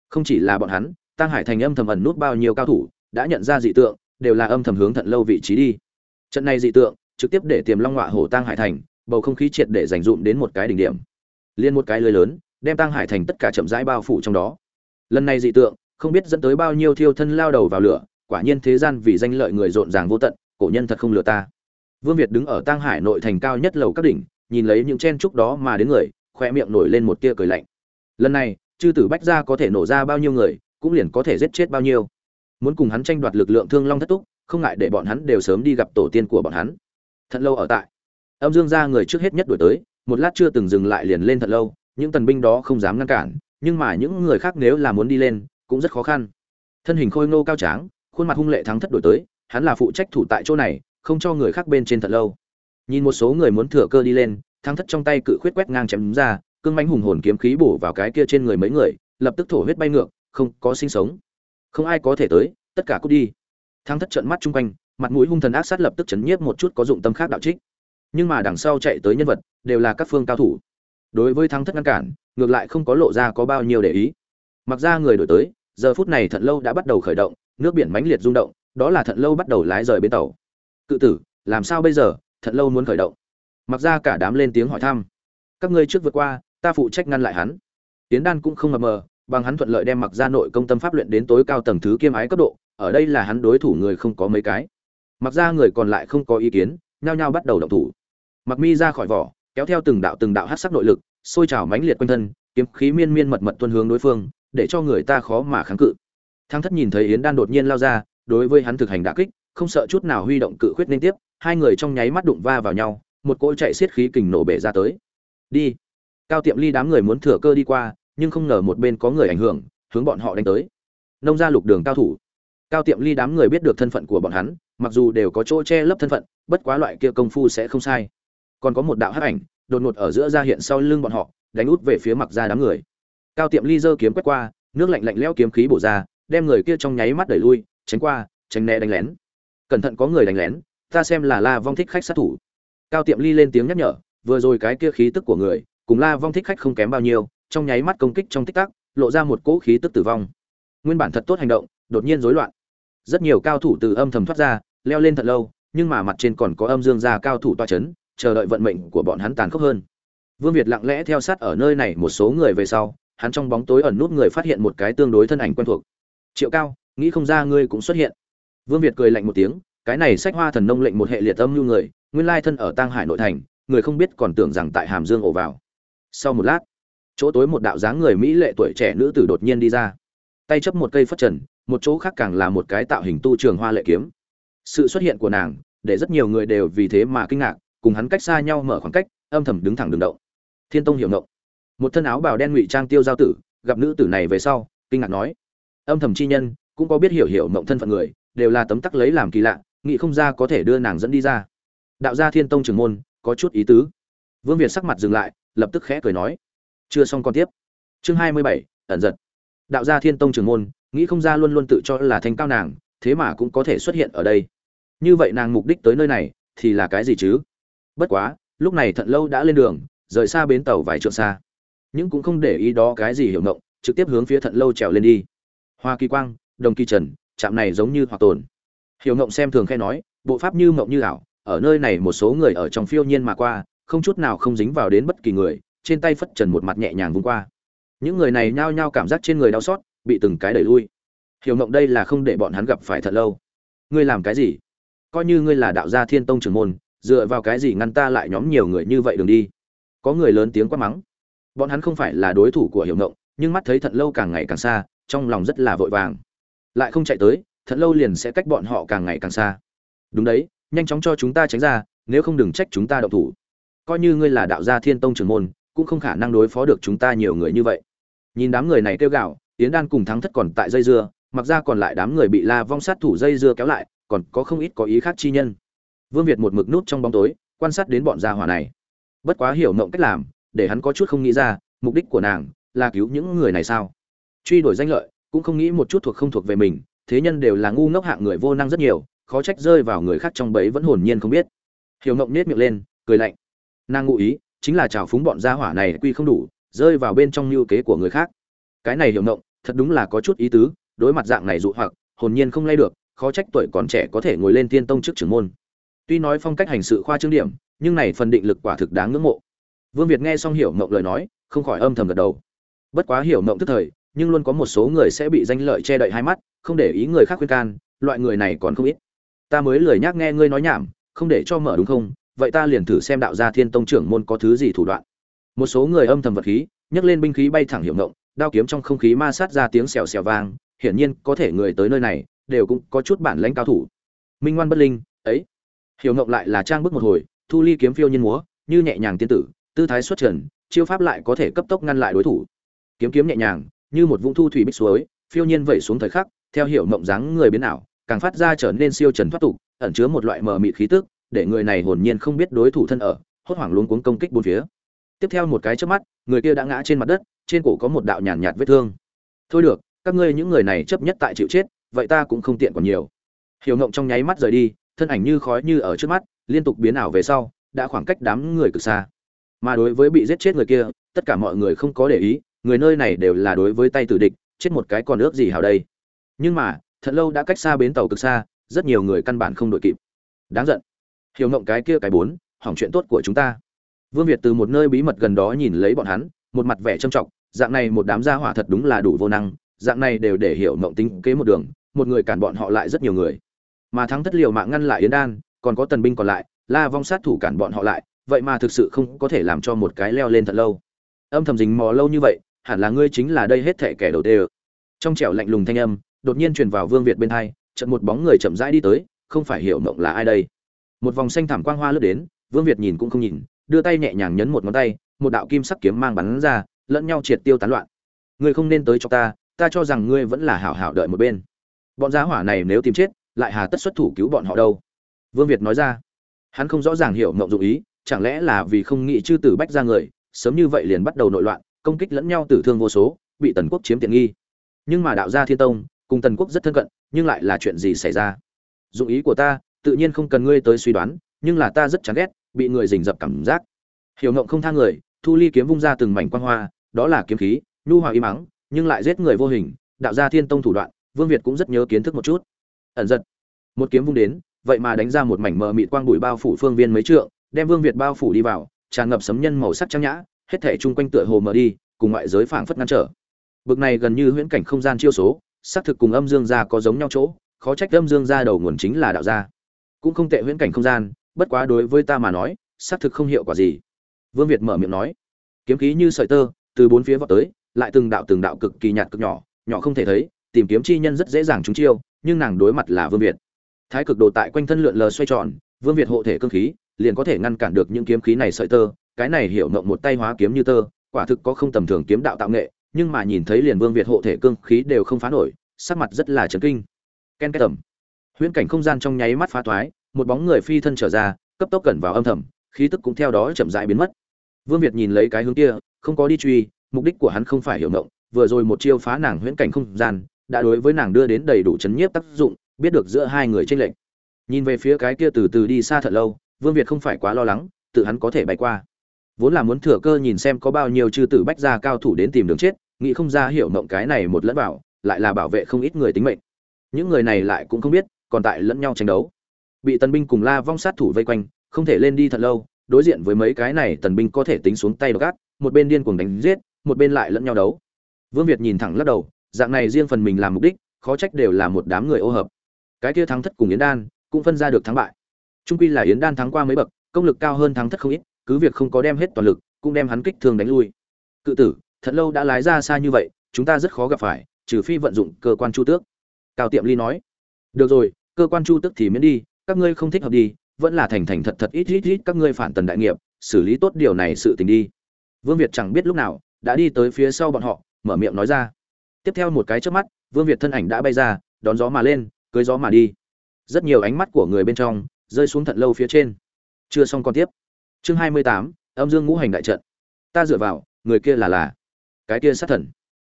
Không chỉ là bọn hắn tăng hải thành âm thầm ẩn nút bao nhiêu cao thủ, đã nhận ra dị tượng, đều là âm thầm hướng thận lâu vị trí đi. Trận này dị tượng, trực tiếp để tiềm long họa hổ tăng hải thành, bầu không khí triệt để dành dụm đến một cái đỉnh điểm. Liên một cái lưới lớn, đem tăng hải thành tất cả chậm rãi bao phủ trong đó. Lần này dị tượng, không biết dẫn tới bao nhiêu thiêu thân lao đầu vào lửa quả nhiên thế gian vì danh lợi người rộn ràng vô tận, cổ nhân thật không lừa ta. Vương việt đứng ở tăng hải nội thành cao nhất lầu các đỉnh, nhìn lấy những chen trúc đó mà đến người, khoe miệng nổi lên một tia cười lạnh. Lần này, chư tử bách gia có thể nổ ra bao nhiêu người, cũng liền có thể giết chết bao nhiêu. Muốn cùng hắn tranh đoạt lực lượng thương long thất túc, không ngại để bọn hắn đều sớm đi gặp tổ tiên của bọn hắn. Thật lâu ở tại, âm dương gia người trước hết nhất đuổi tới, một lát chưa từng dừng lại liền lên thật lâu, những tần binh đó không dám ngăn cản, nhưng mà những người khác nếu là muốn đi lên, cũng rất khó khăn. Thân hình khôi ngô cao tráng khuôn mặt hung lệ thắng thất đổi tới, hắn là phụ trách thủ tại chỗ này, không cho người khác bên trên thật lâu. Nhìn một số người muốn thừa cơ đi lên, thắng thất trong tay cự khuyết quét ngang chém ra, cương mánh hùng hồn kiếm khí bổ vào cái kia trên người mấy người, lập tức thổ huyết bay ngược, không có sinh sống. Không ai có thể tới, tất cả cút đi. Thắng thất trợn mắt chung quanh, mặt mũi hung thần ác sát lập tức chấn nhiếp một chút có dụng tâm khác đạo trích. Nhưng mà đằng sau chạy tới nhân vật, đều là các phương cao thủ. Đối với thắng thất ngăn cản, ngược lại không có lộ ra có bao nhiêu để ý. Mặc ra người đổi tới, giờ phút này thận lâu đã bắt đầu khởi động nước biển mãnh liệt rung động, đó là thận lâu bắt đầu lái rời bến tàu. Cự tử, làm sao bây giờ? Thận lâu muốn khởi động. Mặc ra cả đám lên tiếng hỏi thăm. Các ngươi trước vượt qua, ta phụ trách ngăn lại hắn. Tiến đan cũng không mập mờ, bằng hắn thuận lợi đem mặc ra nội công tâm pháp luyện đến tối cao tầng thứ kiêm ái cấp độ, ở đây là hắn đối thủ người không có mấy cái. Mặc ra người còn lại không có ý kiến, nhao nhao bắt đầu động thủ. Mặc mi ra khỏi vỏ, kéo theo từng đạo từng đạo hắc sắc nội lực, sôi trào mãnh liệt quanh thân, kiếm khí miên miên mật mật tuân hướng đối phương, để cho người ta khó mà kháng cự. Thang thất nhìn thấy yến đan đột nhiên lao ra, đối với hắn thực hành đả kích, không sợ chút nào huy động cự khuyết liên tiếp, hai người trong nháy mắt đụng va vào nhau, một cỗ chạy xiết khí kình nổ bể ra tới. Đi. Cao tiệm ly đám người muốn thừa cơ đi qua, nhưng không ngờ một bên có người ảnh hưởng, hướng bọn họ đánh tới. Nông gia lục đường cao thủ. Cao tiệm ly đám người biết được thân phận của bọn hắn, mặc dù đều có chỗ che lấp thân phận, bất quá loại kia công phu sẽ không sai. Còn có một đạo hắc ảnh, đột ngột ở giữa ra hiện sau lưng bọn họ, đánh út về phía mặc ra đám người. Cao tiệm ly giơ kiếm quét qua, nước lạnh lạnh lẽo kiếm khí bổ ra đem người kia trong nháy mắt đẩy lui, tránh qua, tránh né đánh lén. Cẩn thận có người đánh lén, ta xem là la vong thích khách sát thủ. Cao tiệm ly lên tiếng nhắc nhở, vừa rồi cái kia khí tức của người, cùng la vong thích khách không kém bao nhiêu, trong nháy mắt công kích trong tích tắc, lộ ra một cỗ khí tức tử vong. Nguyên bản thật tốt hành động, đột nhiên rối loạn. Rất nhiều cao thủ từ âm thầm thoát ra, leo lên thật lâu, nhưng mà mặt trên còn có âm dương gia cao thủ toa chấn, chờ đợi vận mệnh của bọn hắn tàn khốc hơn. Vương việt lặng lẽ theo sát ở nơi này một số người về sau, hắn trong bóng tối ẩn nút người phát hiện một cái tương đối thân ảnh quen thuộc triệu cao, nghĩ không ra ngươi cũng xuất hiện. Vương việt cười lạnh một tiếng, cái này sách hoa thần nông lệnh một hệ liệt âm lưu người, nguyên lai thân ở tang hải nội thành, người không biết còn tưởng rằng tại hàm dương ổ vào. Sau một lát, chỗ tối một đạo dáng người mỹ lệ tuổi trẻ nữ tử đột nhiên đi ra. Tay chấp một cây phất trần, một chỗ khác càng là một cái tạo hình tu trường hoa lệ kiếm. Sự xuất hiện của nàng, để rất nhiều người đều vì thế mà kinh ngạc, cùng hắn cách xa nhau mở khoảng cách, âm thầm đứng thẳng đường động. Thiên tông hiểu ngộng. Một thân áo bào đen ngụy trang tiêu giao tử, gặp nữ tử này về sau, kinh ngạc nói âm thầm chi nhân, cũng có biết hiểu hiểu mộng thân phận người, đều là tấm tắc lấy làm kỳ lạ, nghĩ không ra có thể đưa nàng dẫn đi ra. Đạo gia thiên tông trưởng môn, có chút ý tứ. Vương việt sắc mặt dừng lại, lập tức khẽ cười nói. Chưa xong còn tiếp. Chương hai mươi bảy, ẩn giật. Đạo gia thiên tông trưởng môn, nghĩ không ra luôn luôn tự cho là thanh cao nàng, thế mà cũng có thể xuất hiện ở đây. Như vậy nàng mục đích tới nơi này, thì là cái gì chứ? Bất quá, lúc này thận lâu đã lên đường, rời xa bến tàu vài trượng xa. Nhưng cũng không để ý đó cái gì hiểu ngộng trực tiếp hướng phía thận lâu trèo lên đi hoa kỳ quang, đồng kỳ trần, trạm này giống như hoặc tồn. Hiểu ngộng xem thường khe nói, bộ pháp như mộng như ảo, ở nơi này một số người ở trong phiêu nhiên mà qua, không chút nào không dính vào đến bất kỳ người, trên tay phất trần một mặt nhẹ nhàng vung qua. Những người này nhao nhao cảm giác trên người đau xót, bị từng cái đẩy lui. Hiểu ngộng đây là không để bọn hắn gặp phải thật lâu. Ngươi làm cái gì? Coi như ngươi là đạo gia thiên tông trưởng môn, dựa vào cái gì ngăn ta lại nhóm nhiều người như vậy đường đi? Có người lớn tiếng quát mắng. Bọn hắn không phải là đối thủ của hiểu ngộng, nhưng mắt thấy thận lâu càng ngày càng xa trong lòng rất là vội vàng. Lại không chạy tới, thật lâu liền sẽ cách bọn họ càng ngày càng xa. Đúng đấy, nhanh chóng cho chúng ta tránh ra, nếu không đừng trách chúng ta động thủ. Coi như ngươi là đạo gia thiên tông trưởng môn, cũng không khả năng đối phó được chúng ta nhiều người như vậy. Nhìn đám người này kêu gạo tiến đan cùng thắng thất còn tại dây dưa, mặc ra còn lại đám người bị la vong sát thủ dây dưa kéo lại, còn có không ít có ý khác chi nhân. Vương việt một mực nút trong bóng tối, quan sát đến bọn gia hỏa này. Bất quá hiểu mộng cách làm, để hắn có chút không nghĩ ra, mục đích của nàng là cứu những người này sao? Truy đuổi danh lợi, cũng không nghĩ một chút thuộc không thuộc về mình, thế nhân đều là ngu ngốc hạng người vô năng rất nhiều, khó trách rơi vào người khác trong bẫy vẫn hồn nhiên không biết. Hiểu ngộng nết miệng lên, cười lạnh. Nàng ngụ ý, chính là trào phúng bọn gia hỏa này quy không đủ, rơi vào bên trong mưu kế của người khác. Cái này hiểu ngộng, thật đúng là có chút ý tứ, đối mặt dạng này dụ hoặc, hồn nhiên không lay được, khó trách tuổi còn trẻ có thể ngồi lên tiên tông trước trưởng môn. Tuy nói phong cách hành sự khoa trương điểm, nhưng này phần định lực quả thực đáng ngưỡng mộ. Vương việt nghe xong hiểu ngộng lời nói, không khỏi âm thầm gật đầu. Bất quá hiểu ngộng tức thời nhưng luôn có một số người sẽ bị danh lợi che đậy hai mắt, không để ý người khác khuyên can, loại người này còn không ít. Ta mới lười nhắc nghe ngươi nói nhảm, không để cho mở đúng không? Vậy ta liền thử xem đạo gia thiên tông trưởng môn có thứ gì thủ đoạn. Một số người âm thầm vật khí, nhấc lên binh khí bay thẳng hiệu ngộng, đao kiếm trong không khí ma sát ra tiếng xèo xèo vang, hiển nhiên có thể người tới nơi này, đều cũng có chút bản lãnh cao thủ. Minh ngoan bất linh, ấy. Hiểu ngộng lại là trang bước một hồi, thu ly kiếm phiêu nhiên múa, như nhẹ nhàng tiên tử, tư thái xuất trần, chiêu pháp lại có thể cấp tốc ngăn lại đối thủ. Kiếm kiếm nhẹ nhàng như một vũng thu thủy bích suối phiêu nhiên vẩy xuống thời khắc theo hiểu mộng dáng người biến ảo càng phát ra trở nên siêu trần thoát tục ẩn chứa một loại mờ mịt khí tức để người này hồn nhiên không biết đối thủ thân ở hốt hoảng luống cuống công kích bốn phía. Tiếp theo một cái chớp mắt người kia đã ngã trên mặt đất trên cổ có một đạo nhàn nhạt, vết thương. Thôi được các ngươi những người này chấp nhất tại chịu chết vậy ta cũng không tiện còn nhiều. Hiểu ngộng trong nháy mắt rời đi thân ảnh như khói như ở trước mắt liên tục biến ảo về sau đã khoảng cách đám người cực xa. Mà đối với bị giết chết người kia tất cả mọi người không có để ý người nơi này đều là đối với tay tử địch, chết một cái còn ước gì hào đây. Nhưng mà, thật lâu đã cách xa bến tàu cực xa, rất nhiều người căn bản không đội kịp. Đáng giận. Hiểu ngộng cái kia cái bốn, hỏng chuyện tốt của chúng ta. Vương việt từ một nơi bí mật gần đó nhìn lấy bọn hắn, một mặt vẻ trầm trọng, dạng này một đám gia hỏa thật đúng là đủ vô năng, dạng này đều để hiểu mộng tính kế một đường, một người cản bọn họ lại rất nhiều người. Mà thắng thất liều mạng ngăn lại yến đan, còn có tần binh còn lại, la vong sát thủ cản bọn họ lại, vậy mà thực sự không có thể làm cho một cái leo lên thật lâu. Âm thầm dính mò lâu như vậy hẳn là ngươi chính là đây hết thệ kẻ đầu tê trong trẻo lạnh lùng thanh âm, đột nhiên truyền vào vương việt bên hai trận một bóng người chậm rãi đi tới, không phải hiểu mộng là ai đây. Một vòng xanh thảm quang hoa lướt đến, vương việt nhìn cũng không nhìn, đưa tay nhẹ nhàng nhấn một ngón tay, một đạo kim sắc kiếm mang bắn ra, lẫn nhau triệt tiêu tán loạn. Ngươi không nên tới cho ta ta cho rằng ngươi vẫn là hảo hảo đợi một bên. Bọn giá hỏa này nếu tìm chết, lại hà tất xuất thủ cứu bọn họ đâu? Vương việt nói ra. Hắn không rõ ràng hiểu mộng dụng ý, chẳng lẽ là vì không nghĩ chư tử bách ra người, sớm như vậy liền bắt đầu nội loạn công kích lẫn nhau tử thương vô số, bị tần quốc chiếm tiện nghi. Nhưng mà đạo gia thiên tông, cùng tần quốc rất thân cận, nhưng lại là chuyện gì xảy ra? Dụng ý của ta, tự nhiên không cần ngươi tới suy đoán, nhưng là ta rất chán ghét, bị người rình rập cảm giác. Hiểu ngộng không tha người, thu ly kiếm vung ra từng mảnh quang hoa, đó là kiếm khí, nhu hòa ý mắng, nhưng lại giết người vô hình, đạo gia thiên tông thủ đoạn, vương việt cũng rất nhớ kiến thức một chút. Ẩn giật. Một kiếm vung đến, vậy mà đánh ra một mảnh mờ mịt quang bụi bao phủ phương viên mấy trượng, đem vương việt bao phủ đi vào, tràn ngập sấm nhân màu sắc trắng nhã hết thể chung quanh tựa hồ mờ đi, cùng ngoại giới phảng phất ngăn trở. Bực này gần như huyễn cảnh không gian chiêu số, xác thực cùng âm dương gia có giống nhau chỗ, khó trách âm dương gia đầu nguồn chính là đạo gia. Cũng không tệ huyễn cảnh không gian, bất quá đối với ta mà nói, xác thực không hiệu quả gì. Vương việt mở miệng nói, kiếm khí như sợi tơ, từ bốn phía vọt tới, lại từng đạo từng đạo cực kỳ nhạt cực nhỏ nhỏ không thể thấy, tìm kiếm chi nhân rất dễ dàng trúng chiêu, nhưng nàng đối mặt là vương việt. Thái cực đồ tại quanh thân lượn lờ xoay tròn, vương việt hộ thể cương khí, liền có thể ngăn cản được những kiếm khí này sợi tơ cái này hiểu ngộng một tay hóa kiếm như tơ, quả thực có không tầm thường kiếm đạo tạo nghệ, nhưng mà nhìn thấy liền vương việt hộ thể cương khí đều không phá nổi, sắc mặt rất là chấn kinh. Ken cái tầm huyễn cảnh không gian trong nháy mắt phá thoái, một bóng người phi thân trở ra, cấp tốc cẩn vào âm thầm, khí tức cũng theo đó chậm rãi biến mất. Vương việt nhìn lấy cái hướng kia, không có đi truy, mục đích của hắn không phải hiểu ngộng vừa rồi một chiêu phá nàng huyễn cảnh không gian, đã đối với nàng đưa đến đầy đủ chấn nhiếp tác dụng, biết được giữa hai người tranh lệch. Nhìn về phía cái kia từ từ đi xa thật lâu, vương việt không phải quá lo lắng, tự hắn có thể bay qua vốn là muốn thừa cơ nhìn xem có bao nhiêu chư tử bách gia cao thủ đến tìm đường chết, nghĩ không ra hiểu mộng cái này một lẫn vào, lại là bảo vệ không ít người tính mệnh. Những người này lại cũng không biết, còn tại lẫn nhau tranh đấu. Bị tần binh cùng la vong sát thủ vây quanh, không thể lên đi thật lâu, đối diện với mấy cái này tần binh có thể tính xuống tay gác một bên điên cuồng đánh giết, một bên lại lẫn nhau đấu. Vương việt nhìn thẳng lắc đầu, dạng này riêng phần mình làm mục đích, khó trách đều là một đám người ô hợp. Cái kia thắng thất cùng yến đan, cũng phân ra được thắng bại. Trung quy là yến đan thắng qua mấy bậc, công lực cao hơn thắng thất không ít cứ việc không có đem hết toàn lực, cũng đem hắn kích thương đánh lui. Cự tử, thật lâu đã lái ra xa như vậy, chúng ta rất khó gặp phải, trừ phi vận dụng cơ quan chu tước. Cao tiệm ly nói. Được rồi, cơ quan chu tước thì miễn đi, các ngươi không thích hợp đi, vẫn là thành thành thật thật ít ít ít các ngươi phản tần đại nghiệp, xử lý tốt điều này sự tình đi. Vương việt chẳng biết lúc nào đã đi tới phía sau bọn họ, mở miệng nói ra. Tiếp theo một cái chớp mắt, vương việt thân ảnh đã bay ra, đón gió mà lên cưỡi gió mà đi. Rất nhiều ánh mắt của người bên trong rơi xuống thận lâu phía trên. Chưa xong còn tiếp chương hai mươi tám, âm dương ngũ hành đại trận. Ta dựa vào, người kia là là. Cái kia sát thần.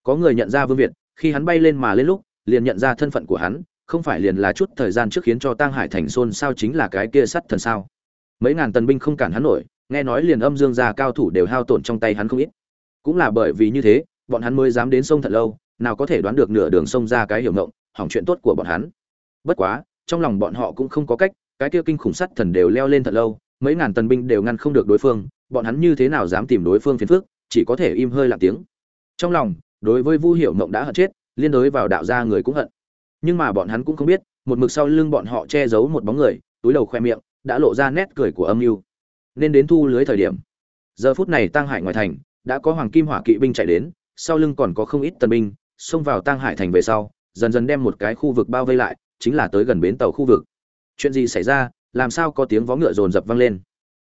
Có người nhận ra vương việt, khi hắn bay lên mà lên lúc, liền nhận ra thân phận của hắn, không phải liền là chút thời gian trước khiến cho tang hải thành xôn sao chính là cái kia sát thần sao? Mấy ngàn tần binh không cản hắn nổi, nghe nói liền âm dương gia cao thủ đều hao tổn trong tay hắn không ít. Cũng là bởi vì như thế, bọn hắn mới dám đến sông thật lâu, nào có thể đoán được nửa đường sông ra cái hiểu ngộng, hỏng chuyện tốt của bọn hắn. Bất quá, trong lòng bọn họ cũng không có cách, cái kia kinh khủng sắt thần đều leo lên thật lâu mấy ngàn tần binh đều ngăn không được đối phương, bọn hắn như thế nào dám tìm đối phương phiền phức, chỉ có thể im hơi lặng tiếng. Trong lòng, đối với vu hiểu mộng đã hận chết, liên đối vào đạo gia người cũng hận. Nhưng mà bọn hắn cũng không biết, một mực sau lưng bọn họ che giấu một bóng người, túi đầu khoe miệng, đã lộ ra nét cười của âm mưu. Nên đến thu lưới thời điểm. Giờ phút này tăng hải ngoài thành, đã có hoàng kim hỏa kỵ binh chạy đến, sau lưng còn có không ít tần binh, xông vào tăng hải thành về sau, dần dần đem một cái khu vực bao vây lại, chính là tới gần bến tàu khu vực. Chuyện gì xảy ra làm sao có tiếng vó ngựa rồn rập vang lên?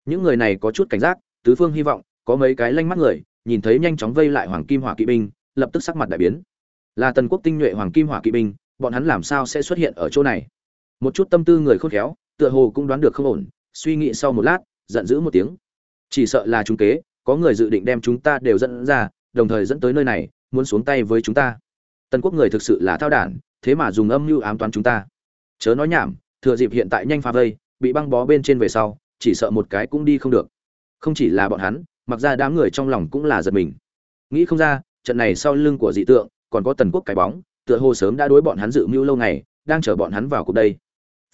Những người này có chút cảnh giác, tứ phương hy vọng, có mấy cái lanh mắt người, nhìn thấy nhanh chóng vây lại hoàng kim hỏa kỵ binh, lập tức sắc mặt đại biến. Là tần quốc tinh nhuệ hoàng kim hỏa kỵ binh, bọn hắn làm sao sẽ xuất hiện ở chỗ này? Một chút tâm tư người khôn khéo, tựa hồ cũng đoán được không ổn, suy nghĩ sau một lát, giận dữ một tiếng. Chỉ sợ là chúng kế, có người dự định đem chúng ta đều dẫn ra, đồng thời dẫn tới nơi này, muốn xuống tay với chúng ta. Tần quốc người thực sự là thao đản, thế mà dùng âm mưu ám toán chúng ta. Chớ nói nhảm, thừa dịp hiện tại nhanh phá vây bị băng bó bên trên về sau, chỉ sợ một cái cũng đi không được. Không chỉ là bọn hắn, mặc ra đám người trong lòng cũng là giật mình. Nghĩ không ra, trận này sau lưng của dị tượng, còn có tần quốc cái bóng, tựa hồ sớm đã đối bọn hắn dự mưu lâu ngày, đang chờ bọn hắn vào cuộc đây.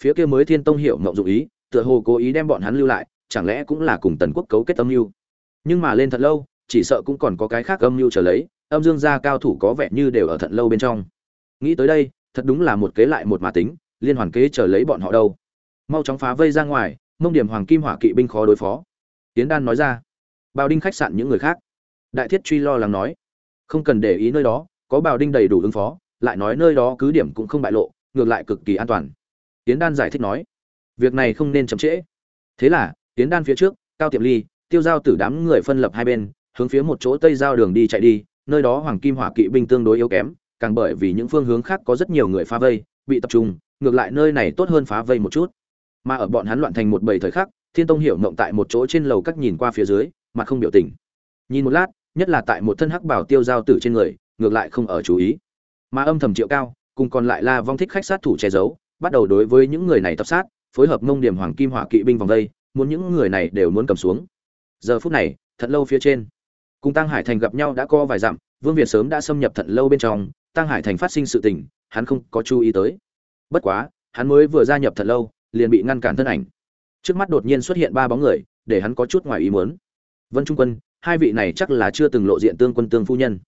Phía kia mới thiên tông hiểu mộng dụng ý, tựa hồ cố ý đem bọn hắn lưu lại, chẳng lẽ cũng là cùng tần quốc cấu kết âm mưu? Nhưng mà lên thật lâu, chỉ sợ cũng còn có cái khác âm mưu trở lấy, âm dương gia cao thủ có vẻ như đều ở thận lâu bên trong. Nghĩ tới đây, thật đúng là một kế lại một mà tính, liên hoàn kế chờ lấy bọn họ đâu mau chóng phá vây ra ngoài, mông điểm hoàng kim hỏa kỵ binh khó đối phó. Tiến đan nói ra. Bào đinh khách sạn những người khác. Đại thiết truy lo lắng nói. Không cần để ý nơi đó, có bào đinh đầy đủ ứng phó, lại nói nơi đó cứ điểm cũng không bại lộ, ngược lại cực kỳ an toàn. Tiến đan giải thích nói. Việc này không nên chậm trễ. Thế là, tiến đan phía trước, cao tiệm ly, tiêu giao tử đám người phân lập hai bên, hướng phía một chỗ tây giao đường đi chạy đi, nơi đó hoàng kim hỏa kỵ binh tương đối yếu kém, càng bởi vì những phương hướng khác có rất nhiều người phá vây, bị tập trung, ngược lại nơi này tốt hơn phá vây một chút mà ở bọn hắn loạn thành một bầy thời khắc, thiên tông hiểu mộng tại một chỗ trên lầu các nhìn qua phía dưới, mặt không biểu tình. Nhìn một lát, nhất là tại một thân hắc bảo tiêu giao tử trên người, ngược lại không ở chú ý. Mà âm thầm triệu cao, cùng còn lại là vong thích khách sát thủ che giấu, bắt đầu đối với những người này tập sát, phối hợp mông điểm hoàng kim hỏa kỵ binh vòng đây, muốn những người này đều muốn cầm xuống. Giờ phút này, thật lâu phía trên, cùng tăng hải thành gặp nhau đã co vài dặm, vương việt sớm đã xâm nhập thận lâu bên trong tăng hải thành phát sinh sự tình, hắn không có chú ý tới. Bất quá, hắn mới vừa gia nhập thật lâu liền bị ngăn cản thân ảnh. Trước mắt đột nhiên xuất hiện ba bóng người, để hắn có chút ngoài ý muốn. Vân trung quân, hai vị này chắc là chưa từng lộ diện tương quân tương phu nhân.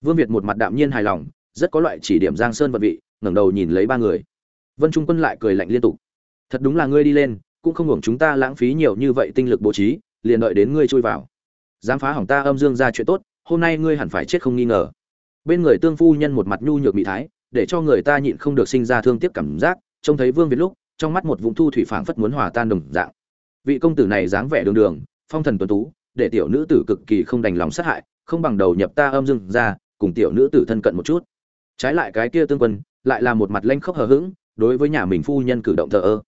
Vương việt một mặt đạm nhiên hài lòng, rất có loại chỉ điểm giang sơn vật vị, ngẩng đầu nhìn lấy ba người. Vân trung quân lại cười lạnh liên tục. Thật đúng là ngươi đi lên, cũng không hưởng chúng ta lãng phí nhiều như vậy tinh lực bố trí, liền đợi đến ngươi chui vào. Dám phá hỏng ta âm dương ra chuyện tốt, hôm nay ngươi hẳn phải chết không nghi ngờ. Bên người tương phu nhân một mặt nhu nhược mỹ thái, để cho người ta nhịn không được sinh ra thương tiếc cảm giác, trông thấy vương việt lúc trong mắt một vũng thu thủy phảng phất muốn hòa tan đồng dạng. Vị công tử này dáng vẻ đường đường, phong thần tuấn tú, để tiểu nữ tử cực kỳ không đành lòng sát hại, không bằng đầu nhập ta âm dương ra, cùng tiểu nữ tử thân cận một chút. Trái lại cái kia tương quân, lại là một mặt lanh khóc hờ hững, đối với nhà mình phu nhân cử động thờ ơ.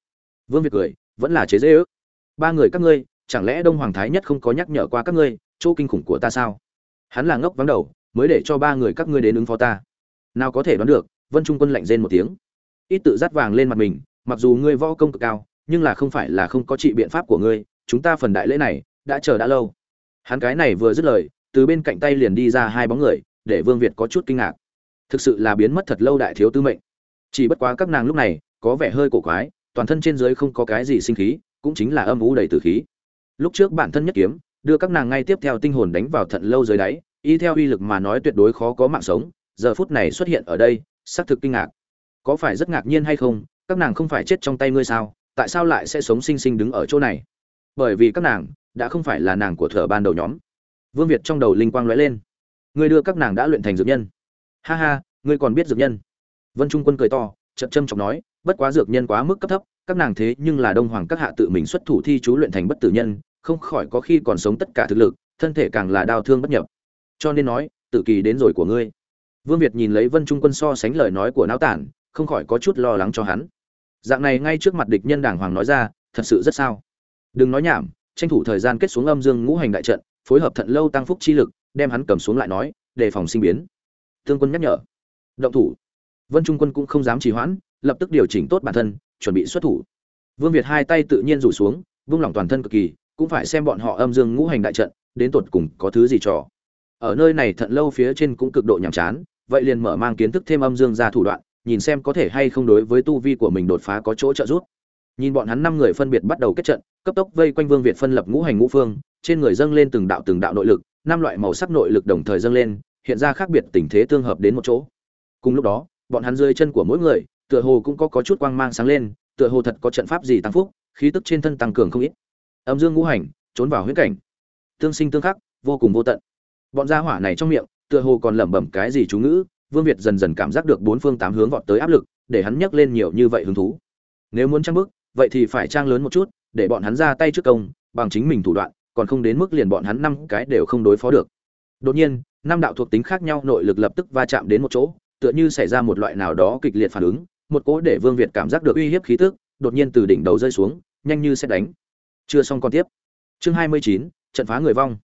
Vương việt cười, vẫn là chế dễ ước. Ba người các ngươi, chẳng lẽ đông hoàng thái nhất không có nhắc nhở qua các ngươi, chỗ kinh khủng của ta sao? Hắn là ngốc vắng đầu, mới để cho ba người các ngươi đến ứng phó ta. Nào có thể đoán được, vân trung quân lạnh rên một tiếng. Ít tự dắt vàng lên mặt mình mặc dù ngươi võ công cực cao, nhưng là không phải là không có trị biện pháp của ngươi, chúng ta phần đại lễ này đã chờ đã lâu. Hắn cái này vừa dứt lời, từ bên cạnh tay liền đi ra hai bóng người, để vương việt có chút kinh ngạc. Thực sự là biến mất thật lâu đại thiếu tư mệnh. Chỉ bất quá các nàng lúc này, có vẻ hơi cổ quái, toàn thân trên dưới không có cái gì sinh khí, cũng chính là âm u đầy tử khí. Lúc trước bản thân nhất kiếm, đưa các nàng ngay tiếp theo tinh hồn đánh vào thận lâu dưới đáy, y theo uy lực mà nói tuyệt đối khó có mạng sống, giờ phút này xuất hiện ở đây, xác thực kinh ngạc. Có phải rất ngạc nhiên hay không các nàng không phải chết trong tay ngươi sao? Tại sao lại sẽ sống sinh sinh đứng ở chỗ này? Bởi vì các nàng đã không phải là nàng của thợ ban đầu nhóm. Vương việt trong đầu linh quang lóe lên. Ngươi đưa các nàng đã luyện thành dược nhân. Ha ha, ngươi còn biết dược nhân? Vân trung quân cười to, chậm châm chọc nói, bất quá dược nhân quá mức cấp thấp, các nàng thế nhưng là đông hoàng các hạ tự mình xuất thủ thi chú luyện thành bất tử nhân, không khỏi có khi còn sống tất cả thực lực, thân thể càng là đau thương bất nhập. Cho nên nói tự kỳ đến rồi của ngươi. Vương việt nhìn lấy vân trung quân so sánh lời nói của não tản, không khỏi có chút lo lắng cho hắn dạng này ngay trước mặt địch nhân đảng hoàng nói ra, thật sự rất sao. Đừng nói nhảm, tranh thủ thời gian kết xuống âm dương ngũ hành đại trận, phối hợp thận lâu tăng phúc chi lực, đem hắn cầm xuống lại nói, đề phòng sinh biến. Tương quân nhắc nhở. Động thủ. Vân trung quân cũng không dám trì hoãn, lập tức điều chỉnh tốt bản thân, chuẩn bị xuất thủ. Vương việt hai tay tự nhiên rủ xuống, vung lỏng toàn thân cực kỳ, cũng phải xem bọn họ âm dương ngũ hành đại trận, đến tột cùng có thứ gì trò. Ở nơi này thận lâu phía trên cũng cực độ nhàm chán, vậy liền mở mang kiến thức thêm âm dương ra thủ đoạn nhìn xem có thể hay không đối với tu vi của mình đột phá có chỗ trợ giúp. Nhìn bọn hắn năm người phân biệt bắt đầu kết trận, cấp tốc vây quanh vương việt phân lập ngũ hành ngũ phương, trên người dâng lên từng đạo từng đạo nội lực, năm loại màu sắc nội lực đồng thời dâng lên, hiện ra khác biệt tình thế tương hợp đến một chỗ. Cùng lúc đó, bọn hắn rơi chân của mỗi người, tựa hồ cũng có có chút quang mang sáng lên, tựa hồ thật có trận pháp gì tăng phúc, khí tức trên thân tăng cường không ít. Âm dương ngũ hành, trốn vào huyễn cảnh. Tương sinh tương khắc, vô cùng vô tận. Bọn gia hỏa này trong miệng, tựa hồ còn lẩm bẩm cái gì chú ngữ vương việt dần dần cảm giác được bốn phương tám hướng vọt tới áp lực, để hắn nhấc lên nhiều như vậy hứng thú. Nếu muốn trang bức vậy thì phải trang lớn một chút, để bọn hắn ra tay trước công, bằng chính mình thủ đoạn, còn không đến mức liền bọn hắn năm cái đều không đối phó được. Đột nhiên, năm đạo thuộc tính khác nhau nội lực lập tức va chạm đến một chỗ, tựa như xảy ra một loại nào đó kịch liệt phản ứng, một cỗ để vương việt cảm giác được uy hiếp khí tức, đột nhiên từ đỉnh đầu rơi xuống, nhanh như sẽ đánh. Chưa xong còn tiếp. Chương hai mươi chín, trận phá người vong.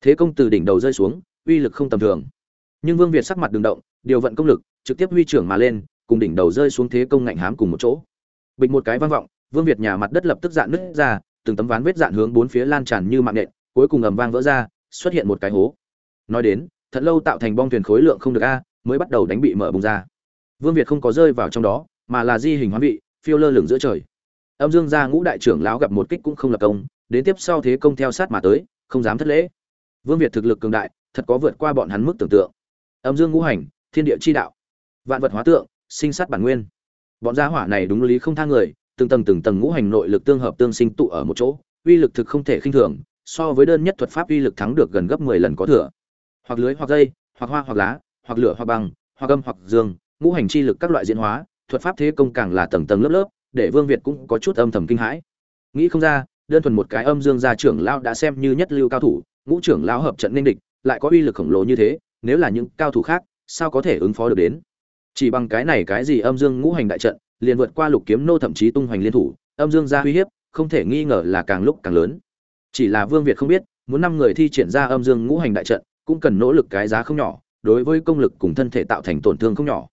Thế công từ đỉnh đầu rơi xuống, uy lực không tầm thường. Nhưng vương việt sắc mặt đường động điều vận công lực, trực tiếp huy trưởng mà lên, cùng đỉnh đầu rơi xuống thế công ngạnh hám cùng một chỗ. Bịch một cái vang vọng, vương việt nhà mặt đất lập tức dạn nứt ra, từng tấm ván vết dạn hướng bốn phía lan tràn như mạng nện, cuối cùng ầm vang vỡ ra, xuất hiện một cái hố. Nói đến, thật lâu tạo thành bong thuyền khối lượng không được a, mới bắt đầu đánh bị mở bùng ra. Vương việt không có rơi vào trong đó, mà là di hình hóa vị, phiêu lơ lửng giữa trời. Âm dương gia ngũ đại trưởng lão gặp một kích cũng không lập công, đến tiếp sau thế công theo sát mà tới, không dám thất lễ. Vương việt thực lực cường đại, thật có vượt qua bọn hắn mức tưởng tượng. Âm dương ngũ hành thiên địa chi đạo, vạn vật hóa tượng, sinh sát bản nguyên. Bọn gia hỏa này đúng lý không thang người, từng tầng từng tầng ngũ hành nội lực tương hợp tương sinh tụ ở một chỗ, uy lực thực không thể khinh thường, so với đơn nhất thuật pháp uy lực thắng được gần gấp mười lần có thừa. Hoặc lưới, hoặc dây, hoặc hoa, hoặc lá, hoặc lửa, hoặc băng, hoặc âm, hoặc dương, ngũ hành chi lực các loại diễn hóa, thuật pháp thế công càng là tầng tầng lớp lớp, để vương việt cũng có chút âm thầm kinh hãi. Nghĩ không ra, đơn thuần một cái âm dương gia trưởng lão đã xem như nhất lưu cao thủ, ngũ trưởng lão hợp trận nên địch, lại có uy lực khổng lồ như thế, nếu là những cao thủ khác sao có thể ứng phó được đến? Chỉ bằng cái này cái gì âm dương ngũ hành đại trận, liền vượt qua lục kiếm nô thậm chí tung hoành liên thủ, âm dương ra uy hiếp, không thể nghi ngờ là càng lúc càng lớn. Chỉ là vương việt không biết, muốn năm người thi triển ra âm dương ngũ hành đại trận, cũng cần nỗ lực cái giá không nhỏ, đối với công lực cùng thân thể tạo thành tổn thương không nhỏ.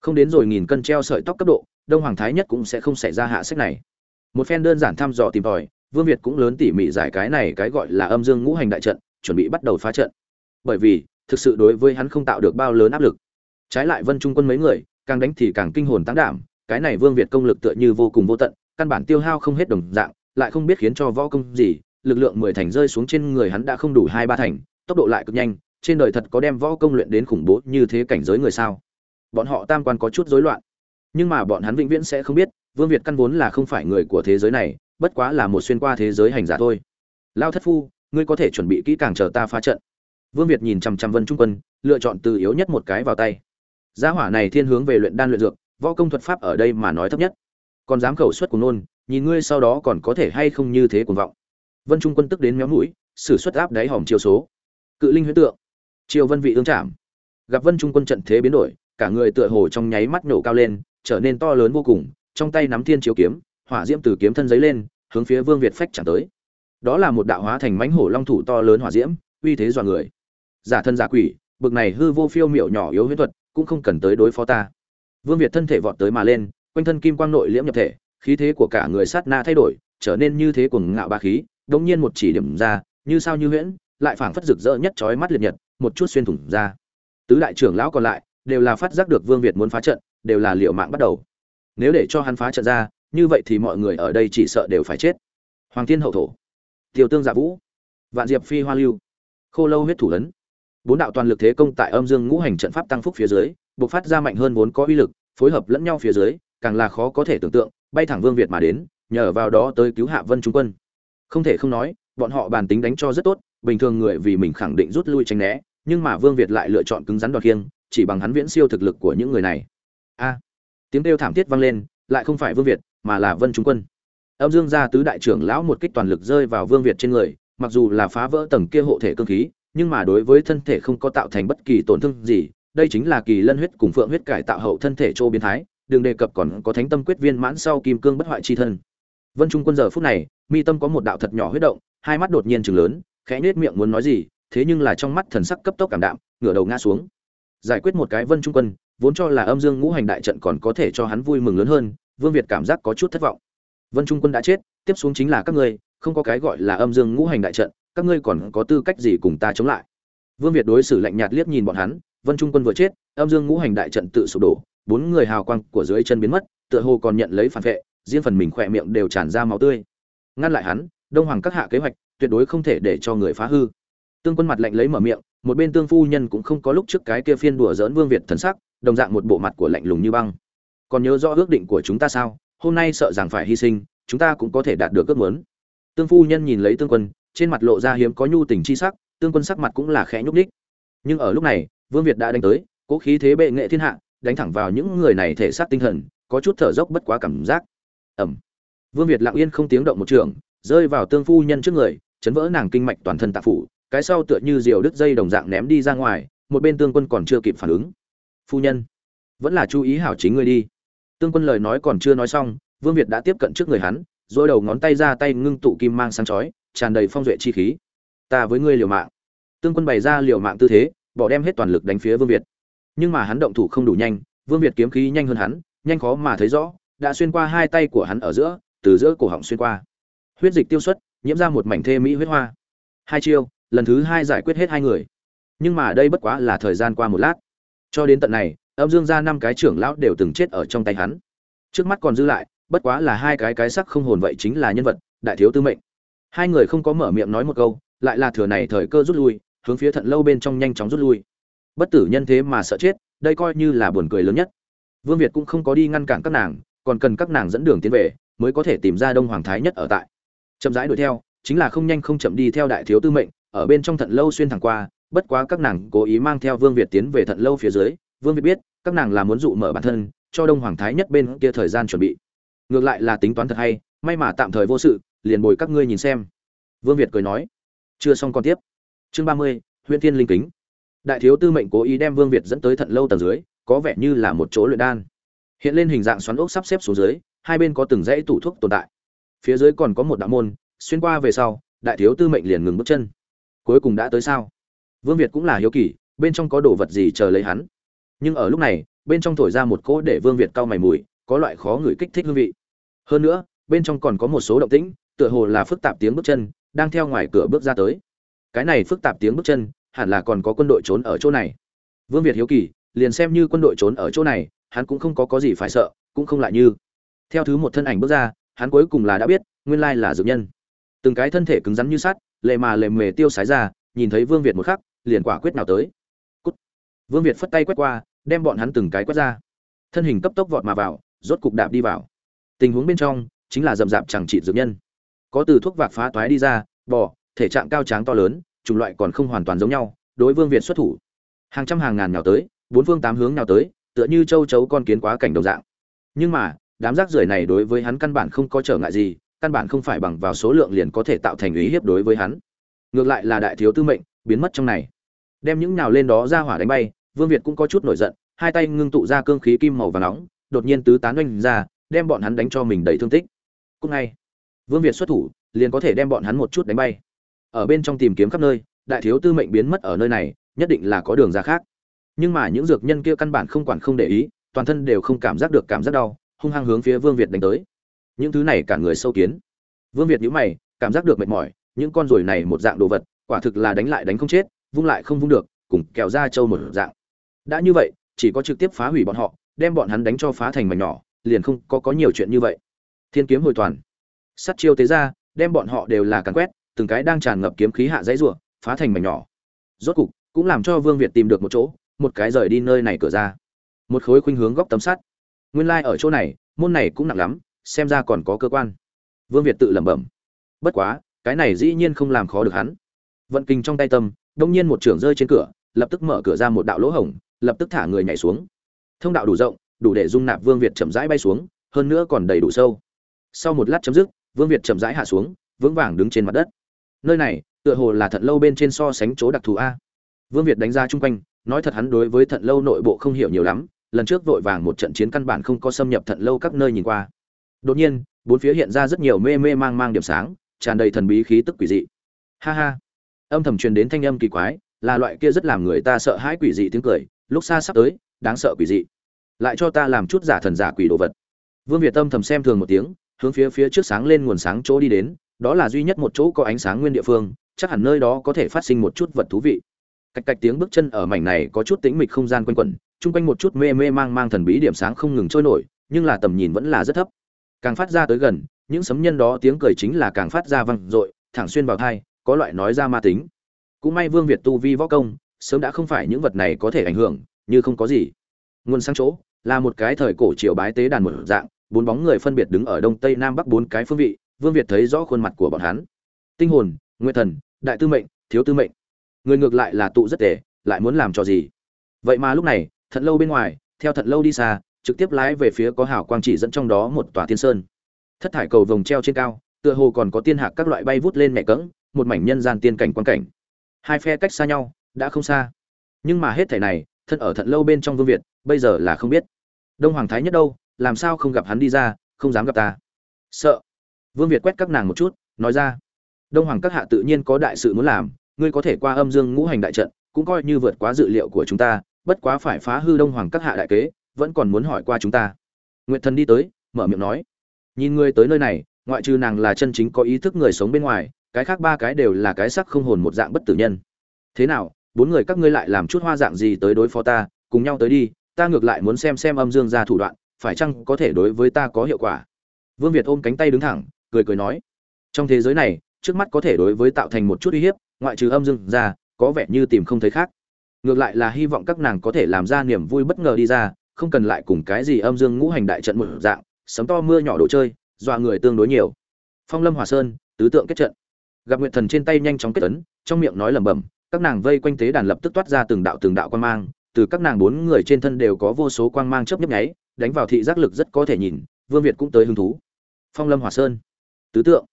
Không đến rồi nghìn cân treo sợi tóc cấp độ, đông hoàng thái nhất cũng sẽ không xảy ra hạ sách này. Một phen đơn giản thăm dò tìm tòi, vương việt cũng lớn tỉ mỉ giải cái này cái gọi là âm dương ngũ hành đại trận, chuẩn bị bắt đầu phá trận. Bởi vì thực sự đối với hắn không tạo được bao lớn áp lực. Trái lại vân trung quân mấy người, càng đánh thì càng kinh hồn tăng đảm, cái này vương việt công lực tựa như vô cùng vô tận, căn bản tiêu hao không hết đồng dạng, lại không biết khiến cho võ công gì, lực lượng mười thành rơi xuống trên người hắn đã không đủ hai ba thành, tốc độ lại cực nhanh, trên đời thật có đem võ công luyện đến khủng bố như thế cảnh giới người sao? Bọn họ tam quan có chút rối loạn, nhưng mà bọn hắn vĩnh viễn sẽ không biết, vương việt căn vốn là không phải người của thế giới này, bất quá là một xuyên qua thế giới hành giả thôi. Lao thất phu, ngươi có thể chuẩn bị kỹ càng chờ ta phá trận vương việt nhìn chằm chằm vân trung quân, lựa chọn từ yếu nhất một cái vào tay. Gia hỏa này thiên hướng về luyện đan luyện dược, võ công thuật pháp ở đây mà nói thấp nhất. Còn dám khẩu suất của nôn, nhìn ngươi sau đó còn có thể hay không như thế cuồng vọng. Vân trung quân tức đến méo mũi, sử xuất áp đáy hòm chiêu số. Cự linh huyễn tượng. Chiêu vân vị ương chạm gặp vân trung quân trận thế biến đổi, cả người tựa hồ trong nháy mắt nổ cao lên, trở nên to lớn vô cùng, trong tay nắm thiên chiếu kiếm, hỏa diễm từ kiếm thân giấy lên, hướng phía vương việt phách chẳng tới. Đó là một đạo hóa thành mãnh hổ long thủ to lớn hỏa diễm, uy thế dọa người giả thân giả quỷ, bực này hư vô phiêu miểu nhỏ yếu huyễn thuật, cũng không cần tới đối phó ta. Vương việt thân thể vọt tới mà lên, quanh thân kim quang nội liễm nhập thể, khí thế của cả người sát na thay đổi, trở nên như thế cuồng ngạo ba khí, đống nhiên một chỉ điểm ra, như sao như huyễn, lại phảng phất rực rỡ nhất chói mắt liệt nhật, một chút xuyên thủng ra. Tứ đại trưởng lão còn lại, đều là phát giác được vương việt muốn phá trận, đều là liệu mạng bắt đầu. Nếu để cho hắn phá trận ra, như vậy thì mọi người ở đây chỉ sợ đều phải chết. Hoàng thiên hậu thổ, Tiểu tương giả vũ, vạn diệp phi hoa lưu, khô lâu huyết thủ ấn bốn đạo toàn lực thế công tại âm dương ngũ hành trận pháp tăng phúc phía dưới, bộc phát ra mạnh hơn vốn có uy lực, phối hợp lẫn nhau phía dưới, càng là khó có thể tưởng tượng, bay thẳng vương việt mà đến, nhờ vào đó tới cứu hạ vân trung quân. Không thể không nói, bọn họ bàn tính đánh cho rất tốt, bình thường người vì mình khẳng định rút lui tránh né, nhưng mà vương việt lại lựa chọn cứng rắn đoạt kiêng chỉ bằng hắn viễn siêu thực lực của những người này. A! Tiếng kêu thảm thiết vang lên, lại không phải vương việt, mà là vân trung quân. Âm dương gia tứ đại trưởng lão một kích toàn lực rơi vào vương việt trên người, mặc dù là phá vỡ tầng kia hộ thể cương khí nhưng mà đối với thân thể không có tạo thành bất kỳ tổn thương gì, đây chính là kỳ lân huyết cùng phượng huyết cải tạo hậu thân thể châu biến thái, đừng đề cập còn có thánh tâm quyết viên mãn sau kim cương bất hoại chi thân. Vân trung quân giờ phút này, mi tâm có một đạo thật nhỏ huyết động, hai mắt đột nhiên chừng lớn, khẽ nết miệng muốn nói gì, thế nhưng là trong mắt thần sắc cấp tốc cảm đạm, ngửa đầu ngã xuống. Giải quyết một cái vân trung quân, vốn cho là âm dương ngũ hành đại trận còn có thể cho hắn vui mừng lớn hơn, vương việt cảm giác có chút thất vọng. Vân trung quân đã chết, tiếp xuống chính là các ngươi, không có cái gọi là âm dương ngũ hành đại trận các ngươi còn có tư cách gì cùng ta chống lại? Vương việt đối xử lạnh nhạt liếc nhìn bọn hắn, vân trung quân vừa chết, âm dương ngũ hành đại trận tự sụp đổ, bốn người hào quang của dưới chân biến mất, tựa hồ còn nhận lấy phản vệ, riêng phần mình khỏe miệng đều tràn ra máu tươi. Ngăn lại hắn, đông hoàng các hạ kế hoạch, tuyệt đối không thể để cho người phá hư. Tương quân mặt lạnh lấy mở miệng, một bên tương phu nhân cũng không có lúc trước cái kia phiên đùa dỡn vương việt thần sắc, đồng dạng một bộ mặt của lạnh lùng như băng. Còn nhớ rõ ước định của chúng ta sao? Hôm nay sợ rằng phải hy sinh, chúng ta cũng có thể đạt được ước muốn. Tương phu nhân nhìn lấy tương quân trên mặt lộ ra hiếm có nhu tình chi sắc, tương quân sắc mặt cũng là khẽ nhúc nhích. nhưng ở lúc này, vương việt đã đánh tới, cố khí thế bệ nghệ thiên hạ, đánh thẳng vào những người này thể xác tinh thần, có chút thở dốc bất quá cảm giác. Ầm vương việt lặng yên không tiếng động một trường, rơi vào tương phu nhân trước người, chấn vỡ nàng kinh mạch toàn thân tạ phủ, cái sau tựa như diều đứt dây đồng dạng ném đi ra ngoài, một bên tương quân còn chưa kịp phản ứng. Phu nhân, vẫn là chú ý hảo chính ngươi đi. Tương quân lời nói còn chưa nói xong, vương việt đã tiếp cận trước người hắn rồi đầu ngón tay ra tay ngưng tụ kim mang sáng chói tràn đầy phong duệ chi khí. Ta với ngươi liều mạng. Tương quân bày ra liều mạng tư thế, bỏ đem hết toàn lực đánh phía vương việt. Nhưng mà hắn động thủ không đủ nhanh, vương việt kiếm khí nhanh hơn hắn, nhanh khó mà thấy rõ, đã xuyên qua hai tay của hắn ở giữa, từ giữa cổ họng xuyên qua. Huyết dịch tiêu xuất, nhiễm ra một mảnh thê mỹ huyết hoa. Hai chiêu, lần thứ hai giải quyết hết hai người. Nhưng mà đây bất quá là thời gian qua một lát. Cho đến tận này, âm dương gia năm cái trưởng lão đều từng chết ở trong tay hắn. Trước mắt còn dư lại, bất quá là hai cái cái sắc không hồn vậy chính là nhân vật, đại thiếu tư mệnh hai người không có mở miệng nói một câu, lại là thừa này thời cơ rút lui, hướng phía thận lâu bên trong nhanh chóng rút lui. Bất tử nhân thế mà sợ chết, đây coi như là buồn cười lớn nhất. Vương việt cũng không có đi ngăn cản các nàng, còn cần các nàng dẫn đường tiến về, mới có thể tìm ra đông hoàng thái nhất ở tại. Chậm rãi đuổi theo, chính là không nhanh không chậm đi theo đại thiếu tư mệnh, ở bên trong thận lâu xuyên thẳng qua, bất quá các nàng cố ý mang theo vương việt tiến về thận lâu phía dưới. Vương việt biết, các nàng là muốn dụ mở bản thân, cho đông hoàng thái nhất bên kia thời gian chuẩn bị. Ngược lại là tính toán thật hay may mà tạm thời vô sự, liền bồi các ngươi nhìn xem. Vương việt cười nói. Chưa xong còn tiếp. Chương ba mươi huyện thiên linh kính. Đại thiếu tư mệnh cố ý đem vương việt dẫn tới thận lâu tầng dưới, có vẻ như là một chỗ luyện đan. Hiện lên hình dạng xoắn ốc sắp xếp xuống dưới, hai bên có từng dãy tủ thuốc tồn tại. Phía dưới còn có một đạo môn, xuyên qua về sau, đại thiếu tư mệnh liền ngừng bước chân. Cuối cùng đã tới sao? Vương việt cũng là hiếu kỳ, bên trong có đồ vật gì chờ lấy hắn. Nhưng ở lúc này, bên trong thổi ra một cỗ để vương việt cau mày mùi, có loại khó ngửi kích thích hương vị. Hơn nữa bên trong còn có một số động tĩnh, tựa hồ là phức tạp tiếng bước chân đang theo ngoài cửa bước ra tới. Cái này phức tạp tiếng bước chân, hẳn là còn có quân đội trốn ở chỗ này. Vương việt hiếu kỳ, liền xem như quân đội trốn ở chỗ này, hắn cũng không có có gì phải sợ, cũng không lại như. Theo thứ một thân ảnh bước ra, hắn cuối cùng là đã biết, nguyên lai là dược nhân. Từng cái thân thể cứng rắn như sắt, lệ mà lệ mề tiêu sái ra, nhìn thấy vương việt một khắc, liền quả quyết nào tới. Cút. vương việt phất tay quét qua, đem bọn hắn từng cái quét ra. Thân hình cấp tốc vọt mà vào, rốt cục đạp đi vào. Tình huống bên trong chính là rậm rạp chẳng trị dược nhân. Có từ thuốc vạc phá toái đi ra, bò, thể trạng cao tráng to lớn, chủng loại còn không hoàn toàn giống nhau, đối vương việt xuất thủ. Hàng trăm hàng ngàn nhào tới, bốn phương tám hướng nhào tới, tựa như châu chấu con kiến quá cảnh đồng dạng. Nhưng mà, đám rác rưởi này đối với hắn căn bản không có trở ngại gì, căn bản không phải bằng vào số lượng liền có thể tạo thành ý hiếp đối với hắn. Ngược lại là đại thiếu tư mệnh, biến mất trong này. Đem những nào lên đó ra hỏa đánh bay, vương việt cũng có chút nổi giận, hai tay ngưng tụ ra cương khí kim màu và nóng, đột nhiên tứ tán oanh ra, đem bọn hắn đánh cho mình đầy thương tích cúc ngay. Vương việt xuất thủ, liền có thể đem bọn hắn một chút đánh bay. Ở bên trong tìm kiếm khắp nơi, đại thiếu tư mệnh biến mất ở nơi này, nhất định là có đường ra khác. Nhưng mà những dược nhân kia căn bản không quản không để ý, toàn thân đều không cảm giác được cảm giác đau, hung hăng hướng phía vương việt đánh tới. Những thứ này cả người sâu kiến. Vương việt nhíu mày, cảm giác được mệt mỏi, những con ruồi này một dạng đồ vật, quả thực là đánh lại đánh không chết, vung lại không vung được, cùng kẹo ra châu một dạng. Đã như vậy, chỉ có trực tiếp phá hủy bọn họ, đem bọn hắn đánh cho phá thành mảnh nhỏ, liền không có có nhiều chuyện như vậy thiên kiếm hồi toàn. Sắt chiêu tế ra, đem bọn họ đều là càn quét, từng cái đang tràn ngập kiếm khí hạ dãy rủa, phá thành mảnh nhỏ. Rốt cục, cũng làm cho vương việt tìm được một chỗ, một cái rời đi nơi này cửa ra. Một khối khuynh hướng góc tấm sắt. Nguyên lai ở chỗ này, môn này cũng nặng lắm, xem ra còn có cơ quan. Vương việt tự lẩm bẩm. Bất quá, cái này dĩ nhiên không làm khó được hắn. Vận kinh trong tay tâm, đông nhiên một trưởng rơi trên cửa, lập tức mở cửa ra một đạo lỗ hổng, lập tức thả người nhảy xuống. Thông đạo đủ rộng, đủ để dung nạp vương việt chậm rãi bay xuống, hơn nữa còn đầy đủ sâu sau một lát chấm dứt, vương việt chậm rãi hạ xuống, vững vàng đứng trên mặt đất. Nơi này, tựa hồ là thận lâu bên trên so sánh chỗ đặc thù a. Vương việt đánh ra chung quanh, nói thật hắn đối với thận lâu nội bộ không hiểu nhiều lắm, lần trước vội vàng một trận chiến căn bản không có xâm nhập thận lâu các nơi nhìn qua. Đột nhiên, bốn phía hiện ra rất nhiều mê mê mang mang điểm sáng, tràn đầy thần bí khí tức quỷ dị. Ha ha. Âm thầm truyền đến thanh âm kỳ quái, là loại kia rất làm người ta sợ hãi quỷ dị tiếng cười, lúc xa sắp tới, đáng sợ quỷ dị. Lại cho ta làm chút giả thần giả quỷ đồ vật. Vương việt tâm thầm xem thường một tiếng hướng phía phía trước sáng lên nguồn sáng chỗ đi đến, đó là duy nhất một chỗ có ánh sáng nguyên địa phương, chắc hẳn nơi đó có thể phát sinh một chút vật thú vị. Cạch cạch tiếng bước chân ở mảnh này có chút tĩnh mịch không gian quanh quẩn, chung quanh một chút mê mê mang mang thần bí điểm sáng không ngừng trôi nổi, nhưng là tầm nhìn vẫn là rất thấp. Càng phát ra tới gần, những sấm nhân đó tiếng cười chính là càng phát ra vang dội, thẳng xuyên vào tai có loại nói ra ma tính. Cũng may vương việt tu vi võ công, sớm đã không phải những vật này có thể ảnh hưởng, như không có gì. Nguồn sáng chỗ, là một cái thời cổ triều bái tế đàn một dạng bốn bóng người phân biệt đứng ở đông tây nam bắc bốn cái phương vị, vương việt thấy rõ khuôn mặt của bọn hắn. Tinh hồn nguyên thần, đại tư mệnh, thiếu tư mệnh. Người ngược lại là tụ rất tệ, lại muốn làm trò gì? Vậy mà lúc này thận lâu bên ngoài, theo thận lâu đi xa, trực tiếp lái về phía có hảo quang chỉ dẫn trong đó một tòa thiên sơn. Thất thải cầu vồng treo trên cao, tựa hồ còn có tiên hạc các loại bay vút lên mẹ cỡng một mảnh nhân gian tiên cảnh quan cảnh. Hai phe cách xa nhau, đã không xa. Nhưng mà hết thảy này thân ở thận lâu bên trong vương việt, bây giờ là không biết. Đông hoàng thái nhất đâu làm sao không gặp hắn đi ra, không dám gặp ta. Sợ. Vương việt quét các nàng một chút, nói ra. Đông hoàng các hạ tự nhiên có đại sự muốn làm, ngươi có thể qua âm dương ngũ hành đại trận, cũng coi như vượt quá dự liệu của chúng ta, bất quá phải phá hư đông hoàng các hạ đại kế, vẫn còn muốn hỏi qua chúng ta. Nguyệt thần đi tới, mở miệng nói. Nhìn ngươi tới nơi này, ngoại trừ nàng là chân chính có ý thức người sống bên ngoài, cái khác ba cái đều là cái sắc không hồn một dạng bất tử nhân. Thế nào, bốn người các ngươi lại làm chút hoa dạng gì tới đối phó ta, cùng nhau tới đi, ta ngược lại muốn xem xem âm dương ra thủ đoạn phải chăng có thể đối với ta có hiệu quả? Vương việt ôm cánh tay đứng thẳng, cười cười nói, trong thế giới này, trước mắt có thể đối với tạo thành một chút uy hiếp, ngoại trừ âm dương ra, có vẻ như tìm không thấy khác. Ngược lại là hy vọng các nàng có thể làm ra niềm vui bất ngờ đi ra, không cần lại cùng cái gì âm dương ngũ hành đại trận một dạng, sấm to mưa nhỏ đồ chơi, dọa người tương đối nhiều. Phong lâm hòa sơn, tứ tượng kết trận. Gặp nguyện thần trên tay nhanh chóng kết tấn trong miệng nói lẩm bẩm, các nàng vây quanh tế đàn lập tức toát ra từng đạo từng đạo quan mang, từ các nàng bốn người trên thân đều có vô số quang mang chớp nhấp nháy đánh vào thị giác lực rất có thể nhìn, vương việt cũng tới hứng thú. Phong lâm hòa sơn. Tứ tượng.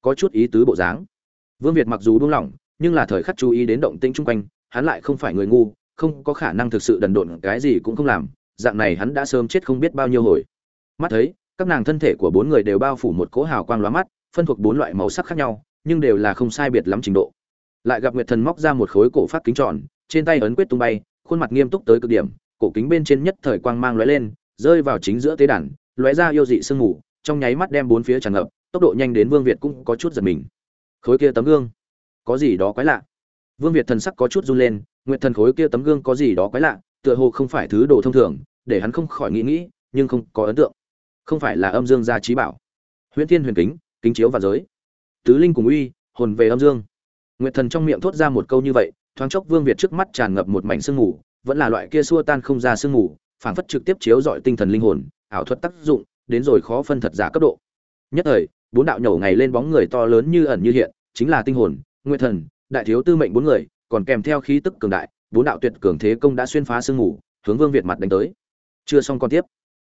Có chút ý tứ bộ dáng. Vương việt mặc dù buông lỏng, nhưng là thời khắc chú ý đến động tĩnh chung quanh, hắn lại không phải người ngu, không có khả năng thực sự đần độn, cái gì cũng không làm, dạng này hắn đã sớm chết không biết bao nhiêu hồi. Mắt thấy, các nàng thân thể của bốn người đều bao phủ một cỗ hào quang lóa mắt, phân thuộc bốn loại màu sắc khác nhau, nhưng đều là không sai biệt lắm trình độ. Lại gặp nguyệt thần móc ra một khối cổ phát kính tròn, trên tay ấn quyết tung bay, khuôn mặt nghiêm túc tới cực điểm, cổ kính bên trên nhất thời quang mang lóe lên rơi vào chính giữa tế đàn, lóe ra yêu dị sương mù, trong nháy mắt đem bốn phía tràn ngập, tốc độ nhanh đến vương việt cũng có chút giật mình. Khối kia tấm gương, có gì đó quái lạ? Vương việt thần sắc có chút run lên, nguyệt thần khối kia tấm gương có gì đó quái lạ, tựa hồ không phải thứ đồ thông thường, để hắn không khỏi nghĩ nghĩ, nhưng không có ấn tượng. Không phải là âm dương gia trí bảo. Huyễn thiên huyền kính kính chiếu và giới. Tứ linh cùng uy, hồn về âm dương. Nguyệt thần trong miệng thốt ra một câu như vậy, thoáng chốc vương việt trước mắt tràn ngập một mảnh sương mù, vẫn là loại kia xua tan không ra sương mù phảng phất trực tiếp chiếu dọi tinh thần linh hồn ảo thuật tác dụng đến rồi khó phân thật giả cấp độ. Nhất thời bốn đạo nhổ ngày lên bóng người to lớn như ẩn như hiện chính là tinh hồn nguyệt thần đại thiếu tư mệnh bốn người còn kèm theo khí tức cường đại bốn đạo tuyệt cường thế công đã xuyên phá sương mù hướng vương việt mặt đánh tới. Chưa xong con tiếp.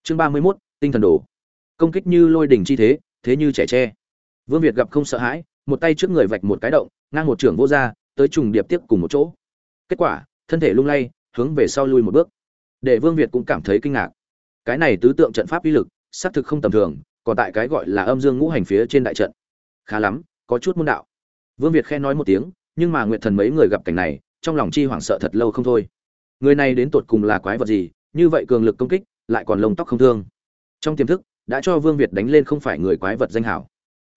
Chương ba mươi 31, tinh thần đồ. Công kích như lôi đỉnh chi thế thế như trẻ tre. Vương việt gặp không sợ hãi một tay trước người vạch một cái động ngang một trưởng vô ra tới trùng điệp tiếp cùng một chỗ. Kết quả thân thể lung lay hướng về sau lui một bước để vương việt cũng cảm thấy kinh ngạc. Cái này tứ tượng trận pháp uy lực, xác thực không tầm thường, còn tại cái gọi là âm dương ngũ hành phía trên đại trận. Khá lắm, có chút môn đạo. Vương việt khen nói một tiếng, nhưng mà nguyệt thần mấy người gặp cảnh này, trong lòng chi hoảng sợ thật lâu không thôi. Người này đến tột cùng là quái vật gì, như vậy cường lực công kích, lại còn lông tóc không thương. Trong tiềm thức, đã cho vương việt đánh lên không phải người quái vật danh hảo.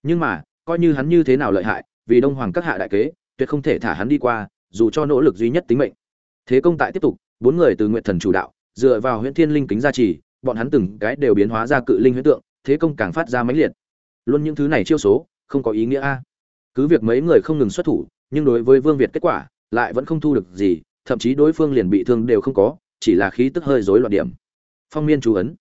Nhưng mà, coi như hắn như thế nào lợi hại, vì đông hoàng các hạ đại kế, tuyệt không thể thả hắn đi qua, dù cho nỗ lực duy nhất tính mệnh. Thế công tại tiếp tục, bốn người từ nguyện thần chủ đạo dựa vào Huyễn thiên linh kính gia trì, bọn hắn từng cái đều biến hóa ra cự linh huyễn tượng, thế công càng phát ra mãnh liệt. Luôn những thứ này chiêu số, không có ý nghĩa a. Cứ việc mấy người không ngừng xuất thủ, nhưng đối với vương việt kết quả, lại vẫn không thu được gì, thậm chí đối phương liền bị thương đều không có, chỉ là khí tức hơi rối loạn điểm. Phong miên chú ấn.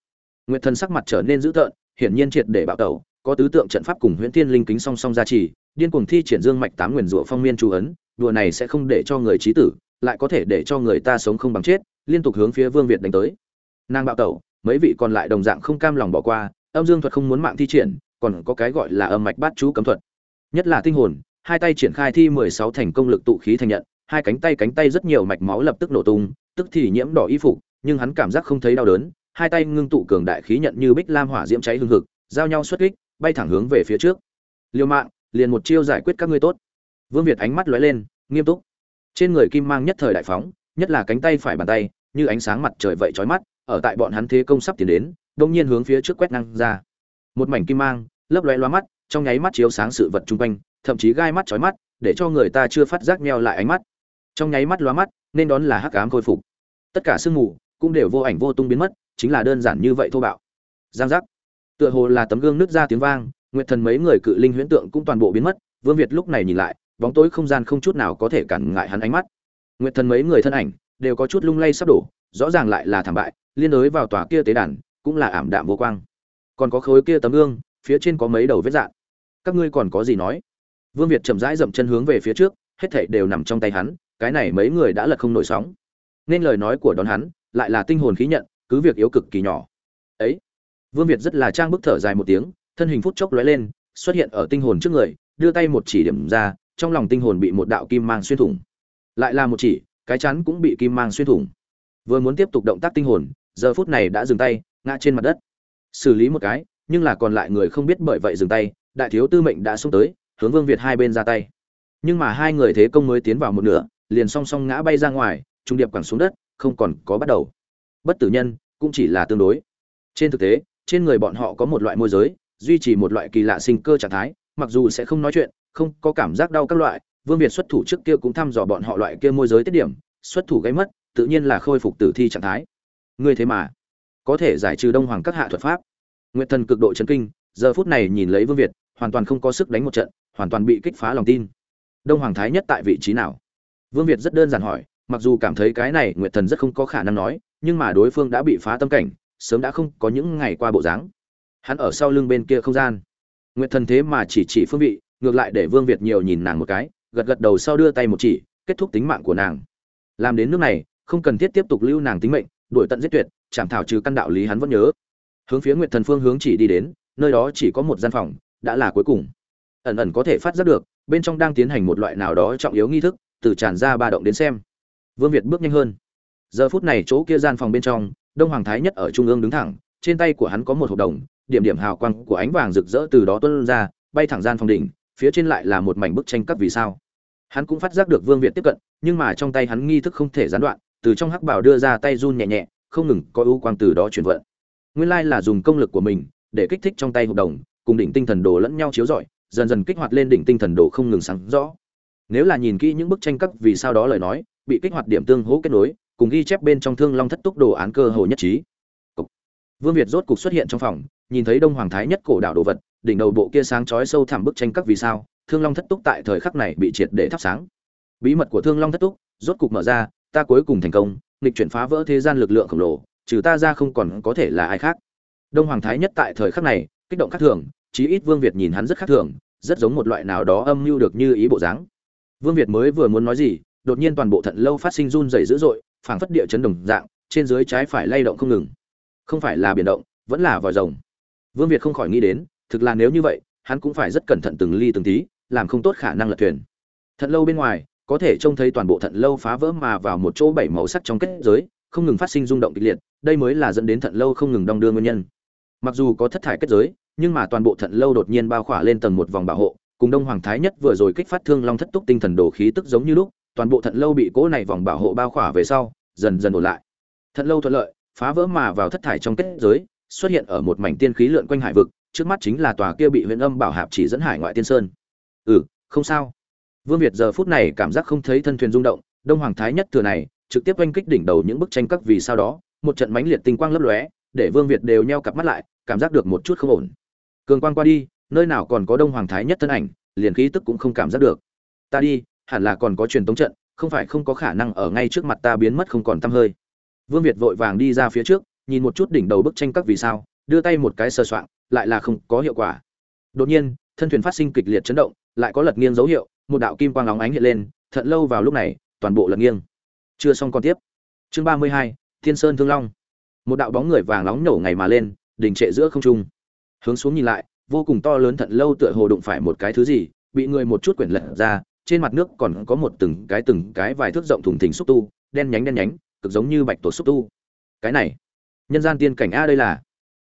Nguyệt thần sắc mặt trở nên dữ tợn, hiển nhiên triệt để bạo tẩu, có tứ tượng trận pháp cùng huyễn thiên linh kính song song gia trì, điên cuồng thi triển dương mạch tám Nguyên rủa phong miên chú ấn, đùa này sẽ không để cho người chí tử, lại có thể để cho người ta sống không bằng chết liên tục hướng phía vương việt đánh tới. Nàng bạo tẩu, mấy vị còn lại đồng dạng không cam lòng bỏ qua, âm dương thuật không muốn mạng thi triển, còn có cái gọi là âm mạch bát chú cấm thuật. Nhất là tinh hồn, hai tay triển khai thi mười sáu thành công lực tụ khí thành nhận, hai cánh tay cánh tay rất nhiều mạch máu lập tức nổ tung, tức thì nhiễm đỏ y phục, nhưng hắn cảm giác không thấy đau đớn, hai tay ngưng tụ cường đại khí nhận như bích lam hỏa diễm cháy hương hực, giao nhau xuất kích, bay thẳng hướng về phía trước. Liêu mạng, liền một chiêu giải quyết các ngươi tốt. Vương việt ánh mắt lóe lên, nghiêm túc. Trên người kim mang nhất thời đại phóng nhất là cánh tay phải bàn tay, như ánh sáng mặt trời vậy chói mắt, ở tại bọn hắn thế công sắp tiến đến, đông nhiên hướng phía trước quét năng ra. Một mảnh kim mang, lấp lóe loa mắt, trong nháy mắt chiếu sáng sự vật chung quanh, thậm chí gai mắt chói mắt, để cho người ta chưa phát giác meo lại ánh mắt. Trong nháy mắt loa mắt, nên đón là hắc ám khôi phục. Tất cả sương mù cũng đều vô ảnh vô tung biến mất, chính là đơn giản như vậy thô bạo. Giang giác. Tựa hồ là tấm gương nứt ra tiếng vang, nguyệt thần mấy người cự linh huyễn tượng cũng toàn bộ biến mất, vương việt lúc này nhìn lại, bóng tối không gian không chút nào có thể cản ngại hắn ánh mắt nguyệt thần mấy người thân ảnh đều có chút lung lay sắp đổ, rõ ràng lại là thảm bại, liên đối vào tòa kia tế đàn cũng là ảm đạm vô quang. Còn có khối kia tấm gương, phía trên có mấy đầu vết dạn các ngươi còn có gì nói? Vương việt chậm rãi dậm chân hướng về phía trước, hết thảy đều nằm trong tay hắn, cái này mấy người đã lật không nổi sóng. Nên lời nói của đón hắn, lại là tinh hồn khí nhận, cứ việc yếu cực kỳ nhỏ. Ấy! Vương việt rất là trang bức thở dài một tiếng, thân hình phút chốc lóe lên, xuất hiện ở tinh hồn trước người, đưa tay một chỉ điểm ra, trong lòng tinh hồn bị một đạo kim mang xuyên thủng lại là một chỉ, cái chắn cũng bị kim mang xuyên thủng. Vừa muốn tiếp tục động tác tinh hồn, giờ phút này đã dừng tay, ngã trên mặt đất. Xử lý một cái, nhưng là còn lại người không biết bởi vậy dừng tay, đại thiếu tư mệnh đã xông tới, hướng vương việt hai bên ra tay. Nhưng mà hai người thế công mới tiến vào một nửa, liền song song ngã bay ra ngoài, trung điệp quẳng xuống đất, không còn có bắt đầu. Bất tử nhân, cũng chỉ là tương đối. Trên thực tế, trên người bọn họ có một loại môi giới, duy trì một loại kỳ lạ sinh cơ trạng thái, mặc dù sẽ không nói chuyện, không có cảm giác đau các loại vương việt xuất thủ trước kia cũng thăm dò bọn họ loại kia môi giới tiết điểm, xuất thủ gây mất, tự nhiên là khôi phục tử thi trạng thái. Ngươi thế mà có thể giải trừ đông hoàng các hạ thuật pháp. Nguyệt thần cực độ chấn kinh, giờ phút này nhìn lấy vương việt, hoàn toàn không có sức đánh một trận, hoàn toàn bị kích phá lòng tin. Đông hoàng thái nhất tại vị trí nào? Vương việt rất đơn giản hỏi, mặc dù cảm thấy cái này nguyệt thần rất không có khả năng nói, nhưng mà đối phương đã bị phá tâm cảnh, sớm đã không có những ngày qua bộ dáng. Hắn ở sau lưng bên kia không gian. Nguyệt thần thế mà chỉ chỉ phương vị, ngược lại để vương việt nhiều nhìn nàng một cái gật gật đầu sau đưa tay một chỉ, kết thúc tính mạng của nàng. Làm đến nước này, không cần thiết tiếp tục lưu nàng tính mệnh, đuổi tận giết tuyệt, chảm thảo trừ căn đạo lý hắn vẫn nhớ. Hướng phía nguyệt thần phương hướng chỉ đi đến, nơi đó chỉ có một gian phòng, đã là cuối cùng. Ẩn ẩn có thể phát giác được, bên trong đang tiến hành một loại nào đó trọng yếu nghi thức, từ tràn ra ba động đến xem. Vương việt bước nhanh hơn. Giờ phút này chỗ kia gian phòng bên trong, đông hoàng thái nhất ở trung ương đứng thẳng, trên tay của hắn có một hộp đồng, điểm điểm hào quang của ánh vàng rực rỡ từ đó tuôn ra, bay thẳng gian phòng đỉnh, phía trên lại là một mảnh bức tranh cắt vì sao hắn cũng phát giác được vương việt tiếp cận, nhưng mà trong tay hắn nghi thức không thể gián đoạn, từ trong hắc bảo đưa ra tay run nhẹ nhẹ, không ngừng có ưu quang từ đó chuyển vận. Nguyên lai là dùng công lực của mình, để kích thích trong tay hợp đồng, cùng đỉnh tinh thần đồ lẫn nhau chiếu rọi, dần dần kích hoạt lên đỉnh tinh thần đồ không ngừng sáng rõ. Nếu là nhìn kỹ những bức tranh cắt vì sao đó lời nói, bị kích hoạt điểm tương hỗ kết nối, cùng ghi chép bên trong thương long thất túc đồ án cơ hồ nhất trí. Vương việt rốt cục xuất hiện trong phòng, nhìn thấy đông hoàng thái nhất cổ đảo đồ vật, đỉnh đầu bộ kia sáng chói sâu thẳm bức tranh cắt vì sao thương long thất túc tại thời khắc này bị triệt để thắp sáng. Bí mật của thương long thất túc rốt cục mở ra, ta cuối cùng thành công, nghịch chuyển phá vỡ thế gian lực lượng khổng lồ, trừ ta ra không còn có thể là ai khác. Đông hoàng thái nhất tại thời khắc này, kích động khác thường, chí ít vương việt nhìn hắn rất khác thường, rất giống một loại nào đó âm mưu được như ý bộ dáng. Vương việt mới vừa muốn nói gì, đột nhiên toàn bộ thận lâu phát sinh run rẩy dữ dội, phảng phất địa chấn đồng dạng, trên dưới trái phải lay động không ngừng. Không phải là biển động, vẫn là vòi rồng. Vương việt không khỏi nghĩ đến, thực là nếu như vậy, hắn cũng phải rất cẩn thận từng ly từng tí làm không tốt khả năng lật thuyền. Thận lâu bên ngoài, có thể trông thấy toàn bộ thận lâu phá vỡ mà vào một chỗ bảy màu sắc trong kết giới, không ngừng phát sinh rung động kịch liệt, đây mới là dẫn đến thận lâu không ngừng đong đưa nguyên nhân. Mặc dù có thất thải kết giới, nhưng mà toàn bộ thận lâu đột nhiên bao khỏa lên tầng một vòng bảo hộ, cùng đông hoàng thái nhất vừa rồi kích phát thương long thất túc tinh thần đồ khí tức giống như lúc, toàn bộ thận lâu bị cỗ này vòng bảo hộ bao khỏa về sau, dần dần ổn lại. Thận lâu thuận lợi, phá vỡ mà vào thất thải trong kết giới, xuất hiện ở một mảnh tiên khí lượn quanh hải vực, trước mắt chính là tòa kia bị huyện âm bảo hạp chỉ dẫn hải ngoại tiên sơn ừ không sao. Vương việt giờ phút này cảm giác không thấy thân thuyền rung động, đông hoàng thái nhất thừa này, trực tiếp oanh kích đỉnh đầu những bức tranh các vì sau đó, một trận mánh liệt tinh quang lấp lóe, để vương việt đều nheo cặp mắt lại, cảm giác được một chút không ổn. Cường quang qua đi, nơi nào còn có đông hoàng thái nhất thân ảnh, liền khí tức cũng không cảm giác được. Ta đi, hẳn là còn có truyền tống trận, không phải không có khả năng ở ngay trước mặt ta biến mất không còn tăm hơi. Vương việt vội vàng đi ra phía trước, nhìn một chút đỉnh đầu bức tranh các vì sao, đưa tay một cái sơ soạng, lại là không có hiệu quả. Đột nhiên thân thuyền phát sinh kịch liệt chấn động, lại có lật nghiêng dấu hiệu, một đạo kim quang óng ánh hiện lên thận lâu vào lúc này, toàn bộ lật nghiêng. Chưa xong còn tiếp. Chương ba mươi hai, thiên sơn thương long. Một đạo bóng người vàng nóng nổ ngày mà lên, đình trệ giữa không trung. Hướng xuống nhìn lại, vô cùng to lớn thận lâu tựa hồ đụng phải một cái thứ gì, bị người một chút quyển lật ra, trên mặt nước còn có một từng cái từng cái vài thước rộng thùng thình xúc tu, đen nhánh đen nhánh, cực giống như bạch tổ xúc tu. Cái này, nhân gian tiên cảnh a đây là.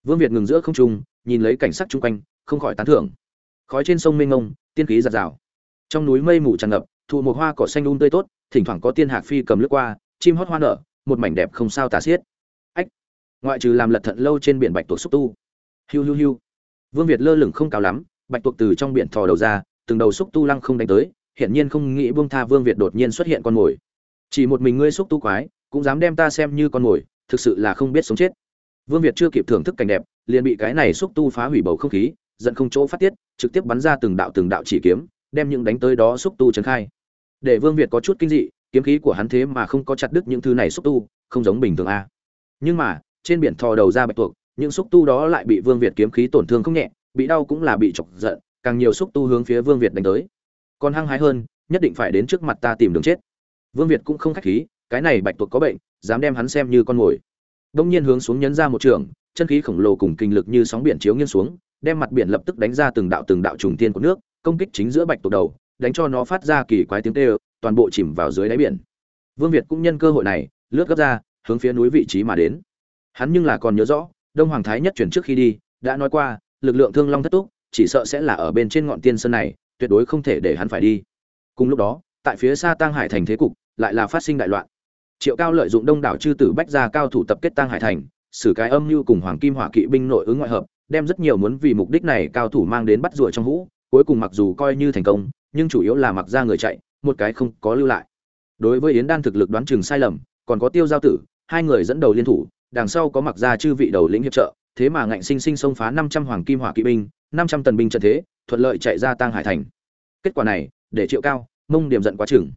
Vương việt ngừng giữa không trung, nhìn lấy cảnh sắc chung quanh, không khỏi tán thưởng khói trên sông mênh mông, tiên khí giạt rào. Trong núi mây mù tràn ngập, thụ một hoa cỏ xanh um tươi tốt, thỉnh thoảng có tiên hạc phi cầm lướt qua, chim hót hoa nở, một mảnh đẹp không sao tả xiết. Ách! Ngoại trừ làm lật thận lâu trên biển bạch tuộc xúc tu. Hiu hiu hiu. Vương việt lơ lửng không cao lắm, bạch tuộc từ trong biển thò đầu ra, từng đầu xúc tu lăng không đánh tới, hiển nhiên không nghĩ buông tha vương việt đột nhiên xuất hiện con mồi. Chỉ một mình ngươi xúc tu quái, cũng dám đem ta xem như con mồi, thực sự là không biết sống chết. Vương việt chưa kịp thưởng thức cảnh đẹp, liền bị cái này xúc tu phá hủy bầu không khí giận không chỗ phát tiết, trực tiếp bắn ra từng đạo từng đạo chỉ kiếm, đem những đánh tới đó xúc tu trấn khai. Để vương việt có chút kinh dị, kiếm khí của hắn thế mà không có chặt đứt những thứ này xúc tu, không giống bình thường a. Nhưng mà, trên biển thò đầu ra bạch tuộc, những xúc tu đó lại bị vương việt kiếm khí tổn thương không nhẹ, bị đau cũng là bị chọc giận, càng nhiều xúc tu hướng phía vương việt đánh tới. Còn hăng hái hơn, nhất định phải đến trước mặt ta tìm đường chết. Vương việt cũng không khách khí, cái này bạch tuộc có bệnh, dám đem hắn xem như con mồi. Đông nhiên hướng xuống nhấn ra một trường, chân khí khổng lồ cùng kinh lực như sóng biển chiếu nghiêng xuống đem mặt biển lập tức đánh ra từng đạo từng đạo trùng tiên của nước, công kích chính giữa bạch tuộc đầu, đánh cho nó phát ra kỳ quái tiếng tê toàn bộ chìm vào dưới đáy biển. Vương việt cũng nhân cơ hội này, lướt gấp ra, hướng phía núi vị trí mà đến. Hắn nhưng là còn nhớ rõ, đông hoàng thái nhất chuyển trước khi đi, đã nói qua, lực lượng thương long thất túc, chỉ sợ sẽ là ở bên trên ngọn tiên sơn này, tuyệt đối không thể để hắn phải đi. Cùng lúc đó, tại phía xa tăng hải thành thế cục, lại là phát sinh đại loạn. Triệu cao lợi dụng đông đảo chư tử bách gia cao thủ tập kết tăng hải thành xử cái âm mưu cùng hoàng kim hỏa kỵ binh nội ứng ngoại hợp đem rất nhiều muốn vì mục đích này cao thủ mang đến bắt rùa trong hũ, cuối cùng mặc dù coi như thành công, nhưng chủ yếu là mặc ra người chạy, một cái không có lưu lại. Đối với yến đan thực lực đoán chừng sai lầm, còn có tiêu giao tử, hai người dẫn đầu liên thủ, đằng sau có mặc ra chư vị đầu lĩnh hiệp trợ, thế mà ngạnh sinh sinh xông phá năm trăm hoàng kim hỏa kỵ binh, năm trăm tần binh trận thế, thuận lợi chạy ra tăng hải thành. Kết quả này, để triệu cao, mông điểm giận quá chừng.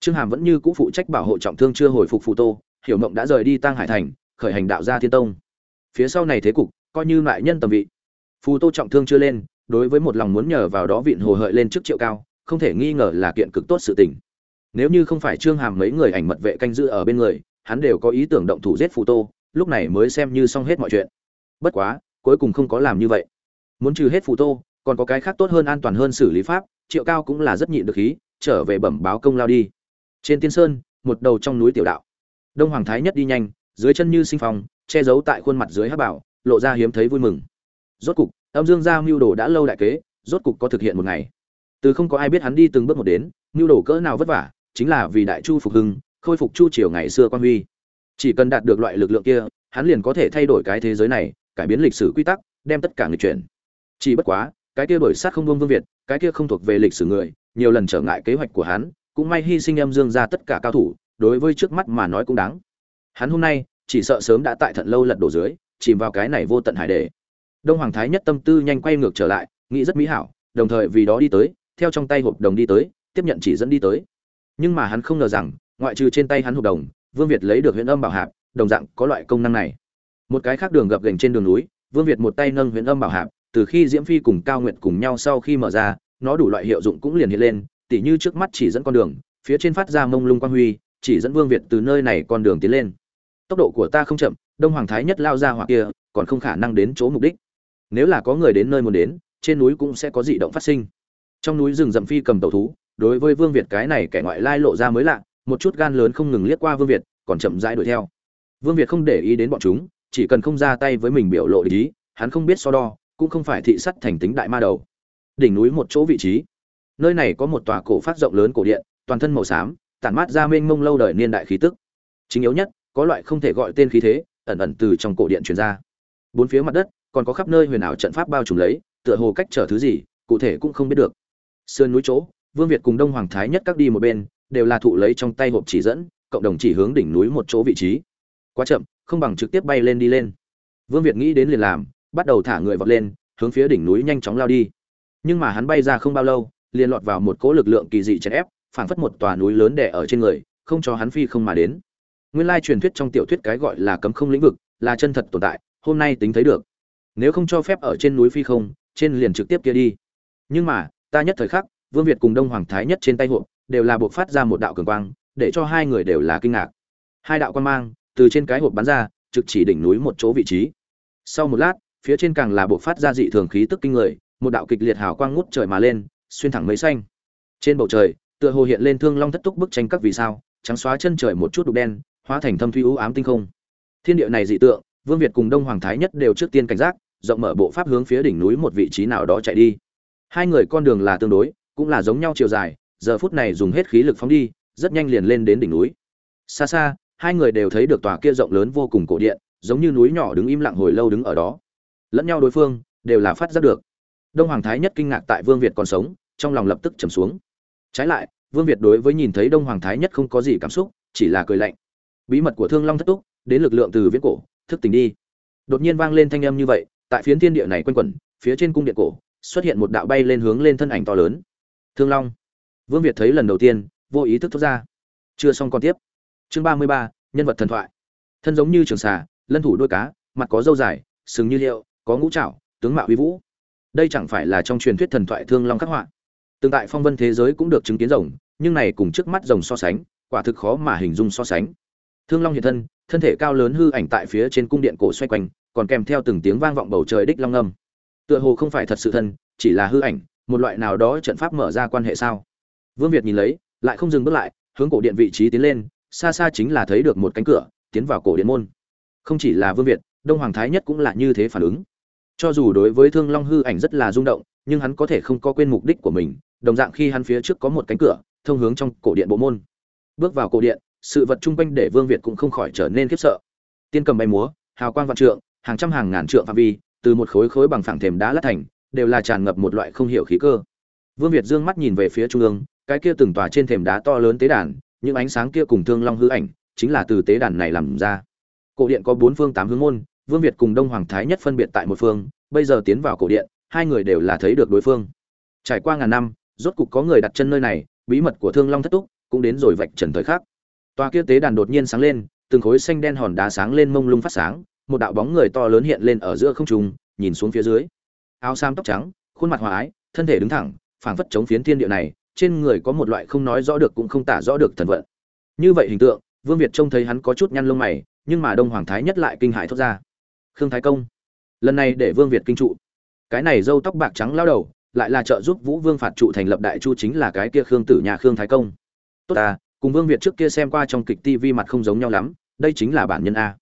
Trương hàm vẫn như cũ phụ trách bảo hộ trọng thương chưa hồi phục phù tô, hiểu mộng đã rời đi tăng hải thành, khởi hành đạo gia thiên tông. Phía sau này thế cục coi như lại nhân tầm vị. Phù tô trọng thương chưa lên, đối với một lòng muốn nhờ vào đó vịn hồ hợi lên trước triệu cao, không thể nghi ngờ là kiện cực tốt sự tình. Nếu như không phải trương hàm mấy người ảnh mật vệ canh giữ ở bên người, hắn đều có ý tưởng động thủ giết phù tô, lúc này mới xem như xong hết mọi chuyện. Bất quá, cuối cùng không có làm như vậy. Muốn trừ hết phù tô, còn có cái khác tốt hơn an toàn hơn xử lý pháp, triệu cao cũng là rất nhịn được khí, trở về bẩm báo công lao đi. Trên tiên sơn, một đầu trong núi tiểu đạo. Đông hoàng thái nhất đi nhanh, dưới chân như sinh phong, che giấu tại khuôn mặt dưới hát bảo lộ ra hiếm thấy vui mừng. Rốt cục, âm dương gia mưu đồ đã lâu đại kế, rốt cục có thực hiện một ngày. Từ không có ai biết hắn đi từng bước một đến, mưu đồ cỡ nào vất vả, chính là vì đại chu phục hưng, khôi phục chu triều ngày xưa quan huy. Chỉ cần đạt được loại lực lượng kia, hắn liền có thể thay đổi cái thế giới này, cải biến lịch sử quy tắc, đem tất cả người chuyển. Chỉ bất quá, cái kia đổi sát không buông vương việt, cái kia không thuộc về lịch sử người, nhiều lần trở ngại kế hoạch của hắn, cũng may hy sinh âm dương ra tất cả cao thủ, đối với trước mắt mà nói cũng đáng. Hắn hôm nay, chỉ sợ sớm đã tại thận lâu lật đổ dưới chìm vào cái này vô tận hải đề. Đông hoàng thái nhất tâm tư nhanh quay ngược trở lại, nghĩ rất mỹ hảo, đồng thời vì đó đi tới, theo trong tay hộp đồng đi tới, tiếp nhận chỉ dẫn đi tới. Nhưng mà hắn không ngờ rằng, ngoại trừ trên tay hắn hộp đồng, vương việt lấy được huyện âm bảo hạp, đồng dạng có loại công năng này. Một cái khác đường gập gành trên đường núi, vương việt một tay nâng huyện âm bảo hạp, từ khi diễm phi cùng cao nguyện cùng nhau sau khi mở ra, nó đủ loại hiệu dụng cũng liền hiện lên, tỉ như trước mắt chỉ dẫn con đường, phía trên phát ra mông lung quang huy, chỉ dẫn vương việt từ nơi này con đường tiến lên. Tốc độ của ta không chậm đông hoàng thái nhất lao ra hoặc kia, còn không khả năng đến chỗ mục đích. Nếu là có người đến nơi muốn đến, trên núi cũng sẽ có dị động phát sinh. Trong núi rừng rậm phi cầm tàu thú, đối với vương việt cái này kẻ ngoại lai lộ ra mới lạ, một chút gan lớn không ngừng liếc qua vương việt, còn chậm rãi đuổi theo. Vương việt không để ý đến bọn chúng, chỉ cần không ra tay với mình biểu lộ ý, hắn không biết so đo, cũng không phải thị sắt thành tính đại ma đầu. Đỉnh núi một chỗ vị trí. Nơi này có một tòa cổ phát rộng lớn cổ điện, toàn thân màu xám, tản mát ra mênh mông lâu đời niên đại khí tức. Chính yếu nhất, có loại không thể gọi tên khí thế ẩn ẩn từ trong cổ điện truyền ra. Bốn phía mặt đất, còn có khắp nơi huyền ảo trận pháp bao trùm lấy, tựa hồ cách trở thứ gì, cụ thể cũng không biết được. Sườn núi chỗ, vương việt cùng đông hoàng thái nhất các đi một bên, đều là thụ lấy trong tay hộp chỉ dẫn, cộng đồng chỉ hướng đỉnh núi một chỗ vị trí. Quá chậm, không bằng trực tiếp bay lên đi lên. Vương việt nghĩ đến liền làm, bắt đầu thả người vọt lên, hướng phía đỉnh núi nhanh chóng lao đi. Nhưng mà hắn bay ra không bao lâu, liền lọt vào một cỗ lực lượng kỳ dị chèn ép, phảng phất một tòa núi lớn đè ở trên người, không cho hắn phi không mà đến nguyên lai truyền thuyết trong tiểu thuyết cái gọi là cấm không lĩnh vực, là chân thật tồn tại, hôm nay tính thấy được. Nếu không cho phép ở trên núi phi không, trên liền trực tiếp kia đi. Nhưng mà, ta nhất thời khắc, vương việt cùng đông hoàng thái nhất trên tay hộ đều là buộc phát ra một đạo cường quang, để cho hai người đều là kinh ngạc. Hai đạo quan mang, từ trên cái hộp bắn ra, trực chỉ đỉnh núi một chỗ vị trí. Sau một lát, phía trên càng là buộc phát ra dị thường khí tức kinh người, một đạo kịch liệt hào quang ngút trời mà lên, xuyên thẳng mấy xanh. Trên bầu trời, tựa hồ hiện lên thương long thất túc bức tranh các vì sao, trắng xóa chân trời một chút đục đen hóa thành thâm thuy u ám tinh không. Thiên địa này dị tượng, vương việt cùng đông hoàng thái nhất đều trước tiên cảnh giác, rộng mở bộ pháp hướng phía đỉnh núi một vị trí nào đó chạy đi. Hai người con đường là tương đối, cũng là giống nhau chiều dài, giờ phút này dùng hết khí lực phóng đi, rất nhanh liền lên đến đỉnh núi. Xa xa, hai người đều thấy được tòa kia rộng lớn vô cùng cổ điện, giống như núi nhỏ đứng im lặng hồi lâu đứng ở đó. Lẫn nhau đối phương, đều là phát giác được. Đông hoàng thái nhất kinh ngạc tại vương việt còn sống, trong lòng lập tức trầm xuống. Trái lại, vương việt đối với nhìn thấy đông hoàng thái nhất không có gì cảm xúc, chỉ là cười lạnh bí mật của thương long thất túc, đến lực lượng từ viễn cổ, thức tỉnh đi. Đột nhiên vang lên thanh âm như vậy, tại phiến thiên địa này quanh quẩn, phía trên cung điện cổ, xuất hiện một đạo bay lên hướng lên thân ảnh to lớn. Thương long. Vương việt thấy lần đầu tiên, vô ý thức thốt ra. Chưa xong còn tiếp. Chương ba mươi ba, nhân vật thần thoại. Thân giống như trường xà, lân thủ đuôi cá, mặt có dâu dài, sừng như liệu, có ngũ trạo tướng mạo uy vũ. Đây chẳng phải là trong truyền thuyết thần thoại thương long khắc họa. Tương tại phong vân thế giới cũng được chứng kiến rồng, nhưng này cùng trước mắt rồng so sánh, quả thực khó mà hình dung so sánh thương long hiện thân thân thể cao lớn hư ảnh tại phía trên cung điện cổ xoay quanh, còn kèm theo từng tiếng vang vọng bầu trời đích long âm. Tựa hồ không phải thật sự thân, chỉ là hư ảnh, một loại nào đó trận pháp mở ra quan hệ sao? Vương việt nhìn lấy, lại không dừng bước lại, hướng cổ điện vị trí tiến lên, xa xa chính là thấy được một cánh cửa, tiến vào cổ điện môn. Không chỉ là vương việt, đông hoàng thái nhất cũng là như thế phản ứng. Cho dù đối với thương long hư ảnh rất là rung động, nhưng hắn có thể không có quên mục đích của mình, đồng dạng khi hắn phía trước có một cánh cửa, thông hướng trong cổ điện bộ môn. Bước vào cổ điện sự vật chung quanh để vương việt cũng không khỏi trở nên khiếp sợ. Tiên cầm bay múa, hào quang vạn trượng, hàng trăm hàng ngàn trượng phạm vi, từ một khối khối bằng phẳng thềm đá lát thành, đều là tràn ngập một loại không hiểu khí cơ. Vương việt dương mắt nhìn về phía trung ương, cái kia từng tòa trên thềm đá to lớn tế đàn, những ánh sáng kia cùng thương long hư ảnh, chính là từ tế đàn này làm ra. Cổ điện có bốn phương tám hướng môn, vương việt cùng đông hoàng thái nhất phân biệt tại một phương, bây giờ tiến vào cổ điện, hai người đều là thấy được đối phương. Trải qua ngàn năm, rốt cục có người đặt chân nơi này, bí mật của thương long thất túc cũng đến rồi vạch trần thời khắc tòa kia tế đàn đột nhiên sáng lên, từng khối xanh đen hòn đá sáng lên mông lung phát sáng, một đạo bóng người to lớn hiện lên ở giữa không trung, nhìn xuống phía dưới. Áo sam tóc trắng, khuôn mặt hòa ái, thân thể đứng thẳng, phảng phất chống phiến thiên địa này, trên người có một loại không nói rõ được cũng không tả rõ được thần vận. Như vậy hình tượng, vương việt trông thấy hắn có chút nhăn lông mày, nhưng mà đông hoàng thái nhất lại kinh hãi thốt ra. Khương thái công, lần này để vương việt kinh trụ. Cái này râu tóc bạc trắng lao đầu, lại là trợ giúp vũ vương phạt trụ thành lập đại chu chính là cái kia khương tử nhà khương thái công. Tốt ta cùng vương việt trước kia xem qua trong kịch tv mặt không giống nhau lắm, đây chính là bản nhân a.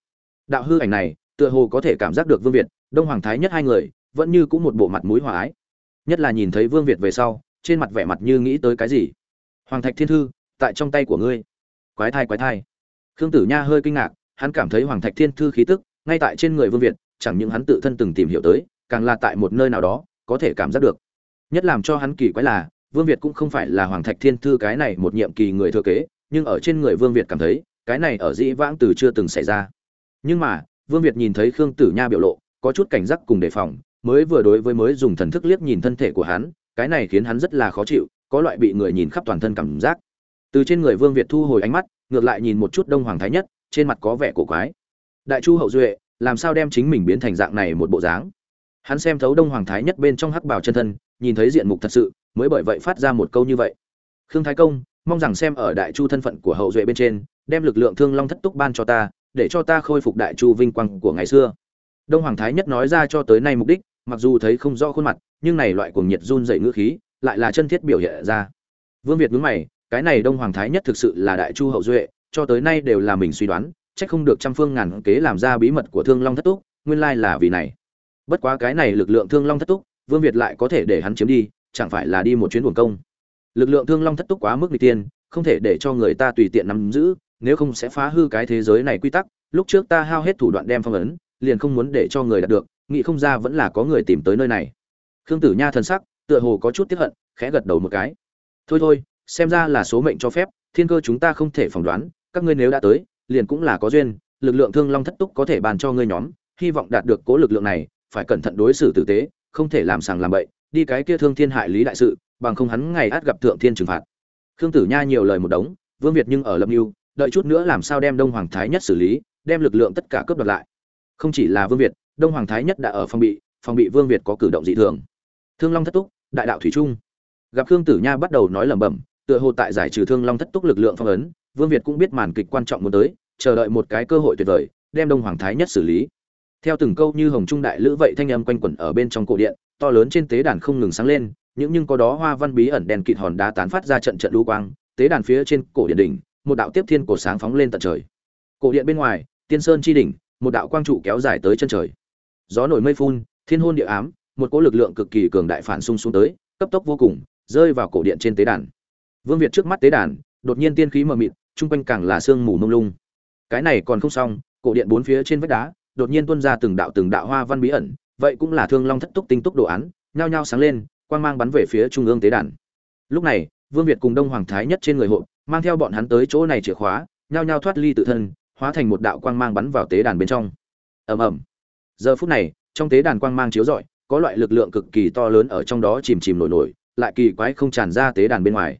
Đạo hư ảnh này, tựa hồ có thể cảm giác được vương việt, đông hoàng thái nhất hai người, vẫn như cũng một bộ mặt mũi hòa ái. Nhất là nhìn thấy vương việt về sau, trên mặt vẻ mặt như nghĩ tới cái gì. Hoàng thạch thiên thư, tại trong tay của ngươi. Quái thai quái thai. Khương tử nha hơi kinh ngạc, hắn cảm thấy hoàng thạch thiên thư khí tức, ngay tại trên người vương việt, chẳng những hắn tự thân từng tìm hiểu tới, càng là tại một nơi nào đó, có thể cảm giác được. Nhất làm cho hắn kỳ quái là vương việt cũng không phải là hoàng thạch thiên thư cái này một nhiệm kỳ người thừa kế, nhưng ở trên người vương việt cảm thấy, cái này ở dĩ vãng từ chưa từng xảy ra. Nhưng mà, vương việt nhìn thấy khương tử nha biểu lộ, có chút cảnh giác cùng đề phòng, mới vừa đối với mới dùng thần thức liếc nhìn thân thể của hắn, cái này khiến hắn rất là khó chịu, có loại bị người nhìn khắp toàn thân cảm giác. Từ trên người vương việt thu hồi ánh mắt, ngược lại nhìn một chút đông hoàng thái nhất, trên mặt có vẻ cổ quái. Đại chu hậu duệ, làm sao đem chính mình biến thành dạng này một bộ dáng? Hắn xem thấu đông hoàng thái nhất bên trong hắc bảo chân thân, nhìn thấy diện mục thật sự, mới bởi vậy phát ra một câu như vậy. Khương thái công, mong rằng xem ở đại chu thân phận của hậu duệ bên trên, đem lực lượng thương long thất túc ban cho ta, để cho ta khôi phục đại chu vinh quang của ngày xưa. Đông hoàng thái nhất nói ra cho tới nay mục đích, mặc dù thấy không rõ khuôn mặt, nhưng này loại cuồng nhiệt run dậy ngữ khí, lại là chân thiết biểu hiện ra. Vương việt nhướng mày, cái này đông hoàng thái nhất thực sự là đại chu hậu duệ, cho tới nay đều là mình suy đoán trách không được trăm phương ngàn kế làm ra bí mật của thương long thất túc, nguyên lai là vì này bất quá cái này lực lượng thương long thất túc, vương việt lại có thể để hắn chiếm đi, chẳng phải là đi một chuyến buồn công. Lực lượng thương long thất túc quá mức n tiên không thể để cho người ta tùy tiện nắm giữ, nếu không sẽ phá hư cái thế giới này quy tắc, lúc trước ta hao hết thủ đoạn đem phong ấn, liền không muốn để cho người đạt được, nghĩ không ra vẫn là có người tìm tới nơi này. Khương tử nha thần sắc, tựa hồ có chút tiếp hận, khẽ gật đầu một cái. Thôi thôi, xem ra là số mệnh cho phép, thiên cơ chúng ta không thể phỏng đoán, các ngươi nếu đã tới, liền cũng là có duyên, lực lượng thương long thất túc có thể bàn cho ngươi nhóm, hy vọng đạt được cố lực lượng này phải cẩn thận đối xử tử tế, không thể làm sàng làm bậy, đi cái kia thương thiên hại lý đại sự, bằng không hắn ngày át gặp thượng thiên trừng phạt. Khương tử nha nhiều lời một đống, vương việt nhưng ở lâm mưu đợi chút nữa làm sao đem đông hoàng thái nhất xử lý, đem lực lượng tất cả cướp đoạt lại. Không chỉ là vương việt, đông hoàng thái nhất đã ở phòng bị phòng bị vương việt có cử động dị thường. Thương long thất túc, đại đạo thủy trung. Gặp khương tử nha bắt đầu nói lẩm bẩm, tựa hồ tại giải trừ thương long thất túc lực lượng phong ấn, vương việt cũng biết màn kịch quan trọng muốn tới, chờ đợi một cái cơ hội tuyệt vời, đem đông hoàng thái nhất xử lý theo từng câu như hồng trung đại lữ vậy thanh âm quanh quẩn ở bên trong cổ điện, to lớn trên tế đàn không ngừng sáng lên, những nhưng có đó hoa văn bí ẩn đèn kịt hòn đá tán phát ra trận trận lưu quang, tế đàn phía trên cổ điện đỉnh, một đạo tiếp thiên cổ sáng phóng lên tận trời. Cổ điện bên ngoài, tiên sơn chi đỉnh, một đạo quang trụ kéo dài tới chân trời. Gió nổi mây phun, thiên hôn địa ám, một cỗ lực lượng cực kỳ cường đại phản xung xuống tới, cấp tốc vô cùng, rơi vào cổ điện trên tế đàn. Vương việt trước mắt tế đàn, đột nhiên tiên khí mờ mịt trung quanh càng là sương mù mông lung. Cái này còn không xong, cổ điện bốn phía trên vách đá đột nhiên tuôn ra từng đạo từng đạo hoa văn bí ẩn, vậy cũng là thương long thất túc tinh túc đồ án, nhao nhao sáng lên, quang mang bắn về phía trung ương tế đàn. Lúc này, vương việt cùng đông hoàng thái nhất trên người hộ, mang theo bọn hắn tới chỗ này chìa khóa, nhao nhao thoát ly tự thân, hóa thành một đạo quang mang bắn vào tế đàn bên trong. Ầm ầm. Giờ phút này, trong tế đàn quang mang chiếu rọi, có loại lực lượng cực kỳ to lớn ở trong đó chìm chìm nổi nổi, lại kỳ quái không tràn ra tế đàn bên ngoài.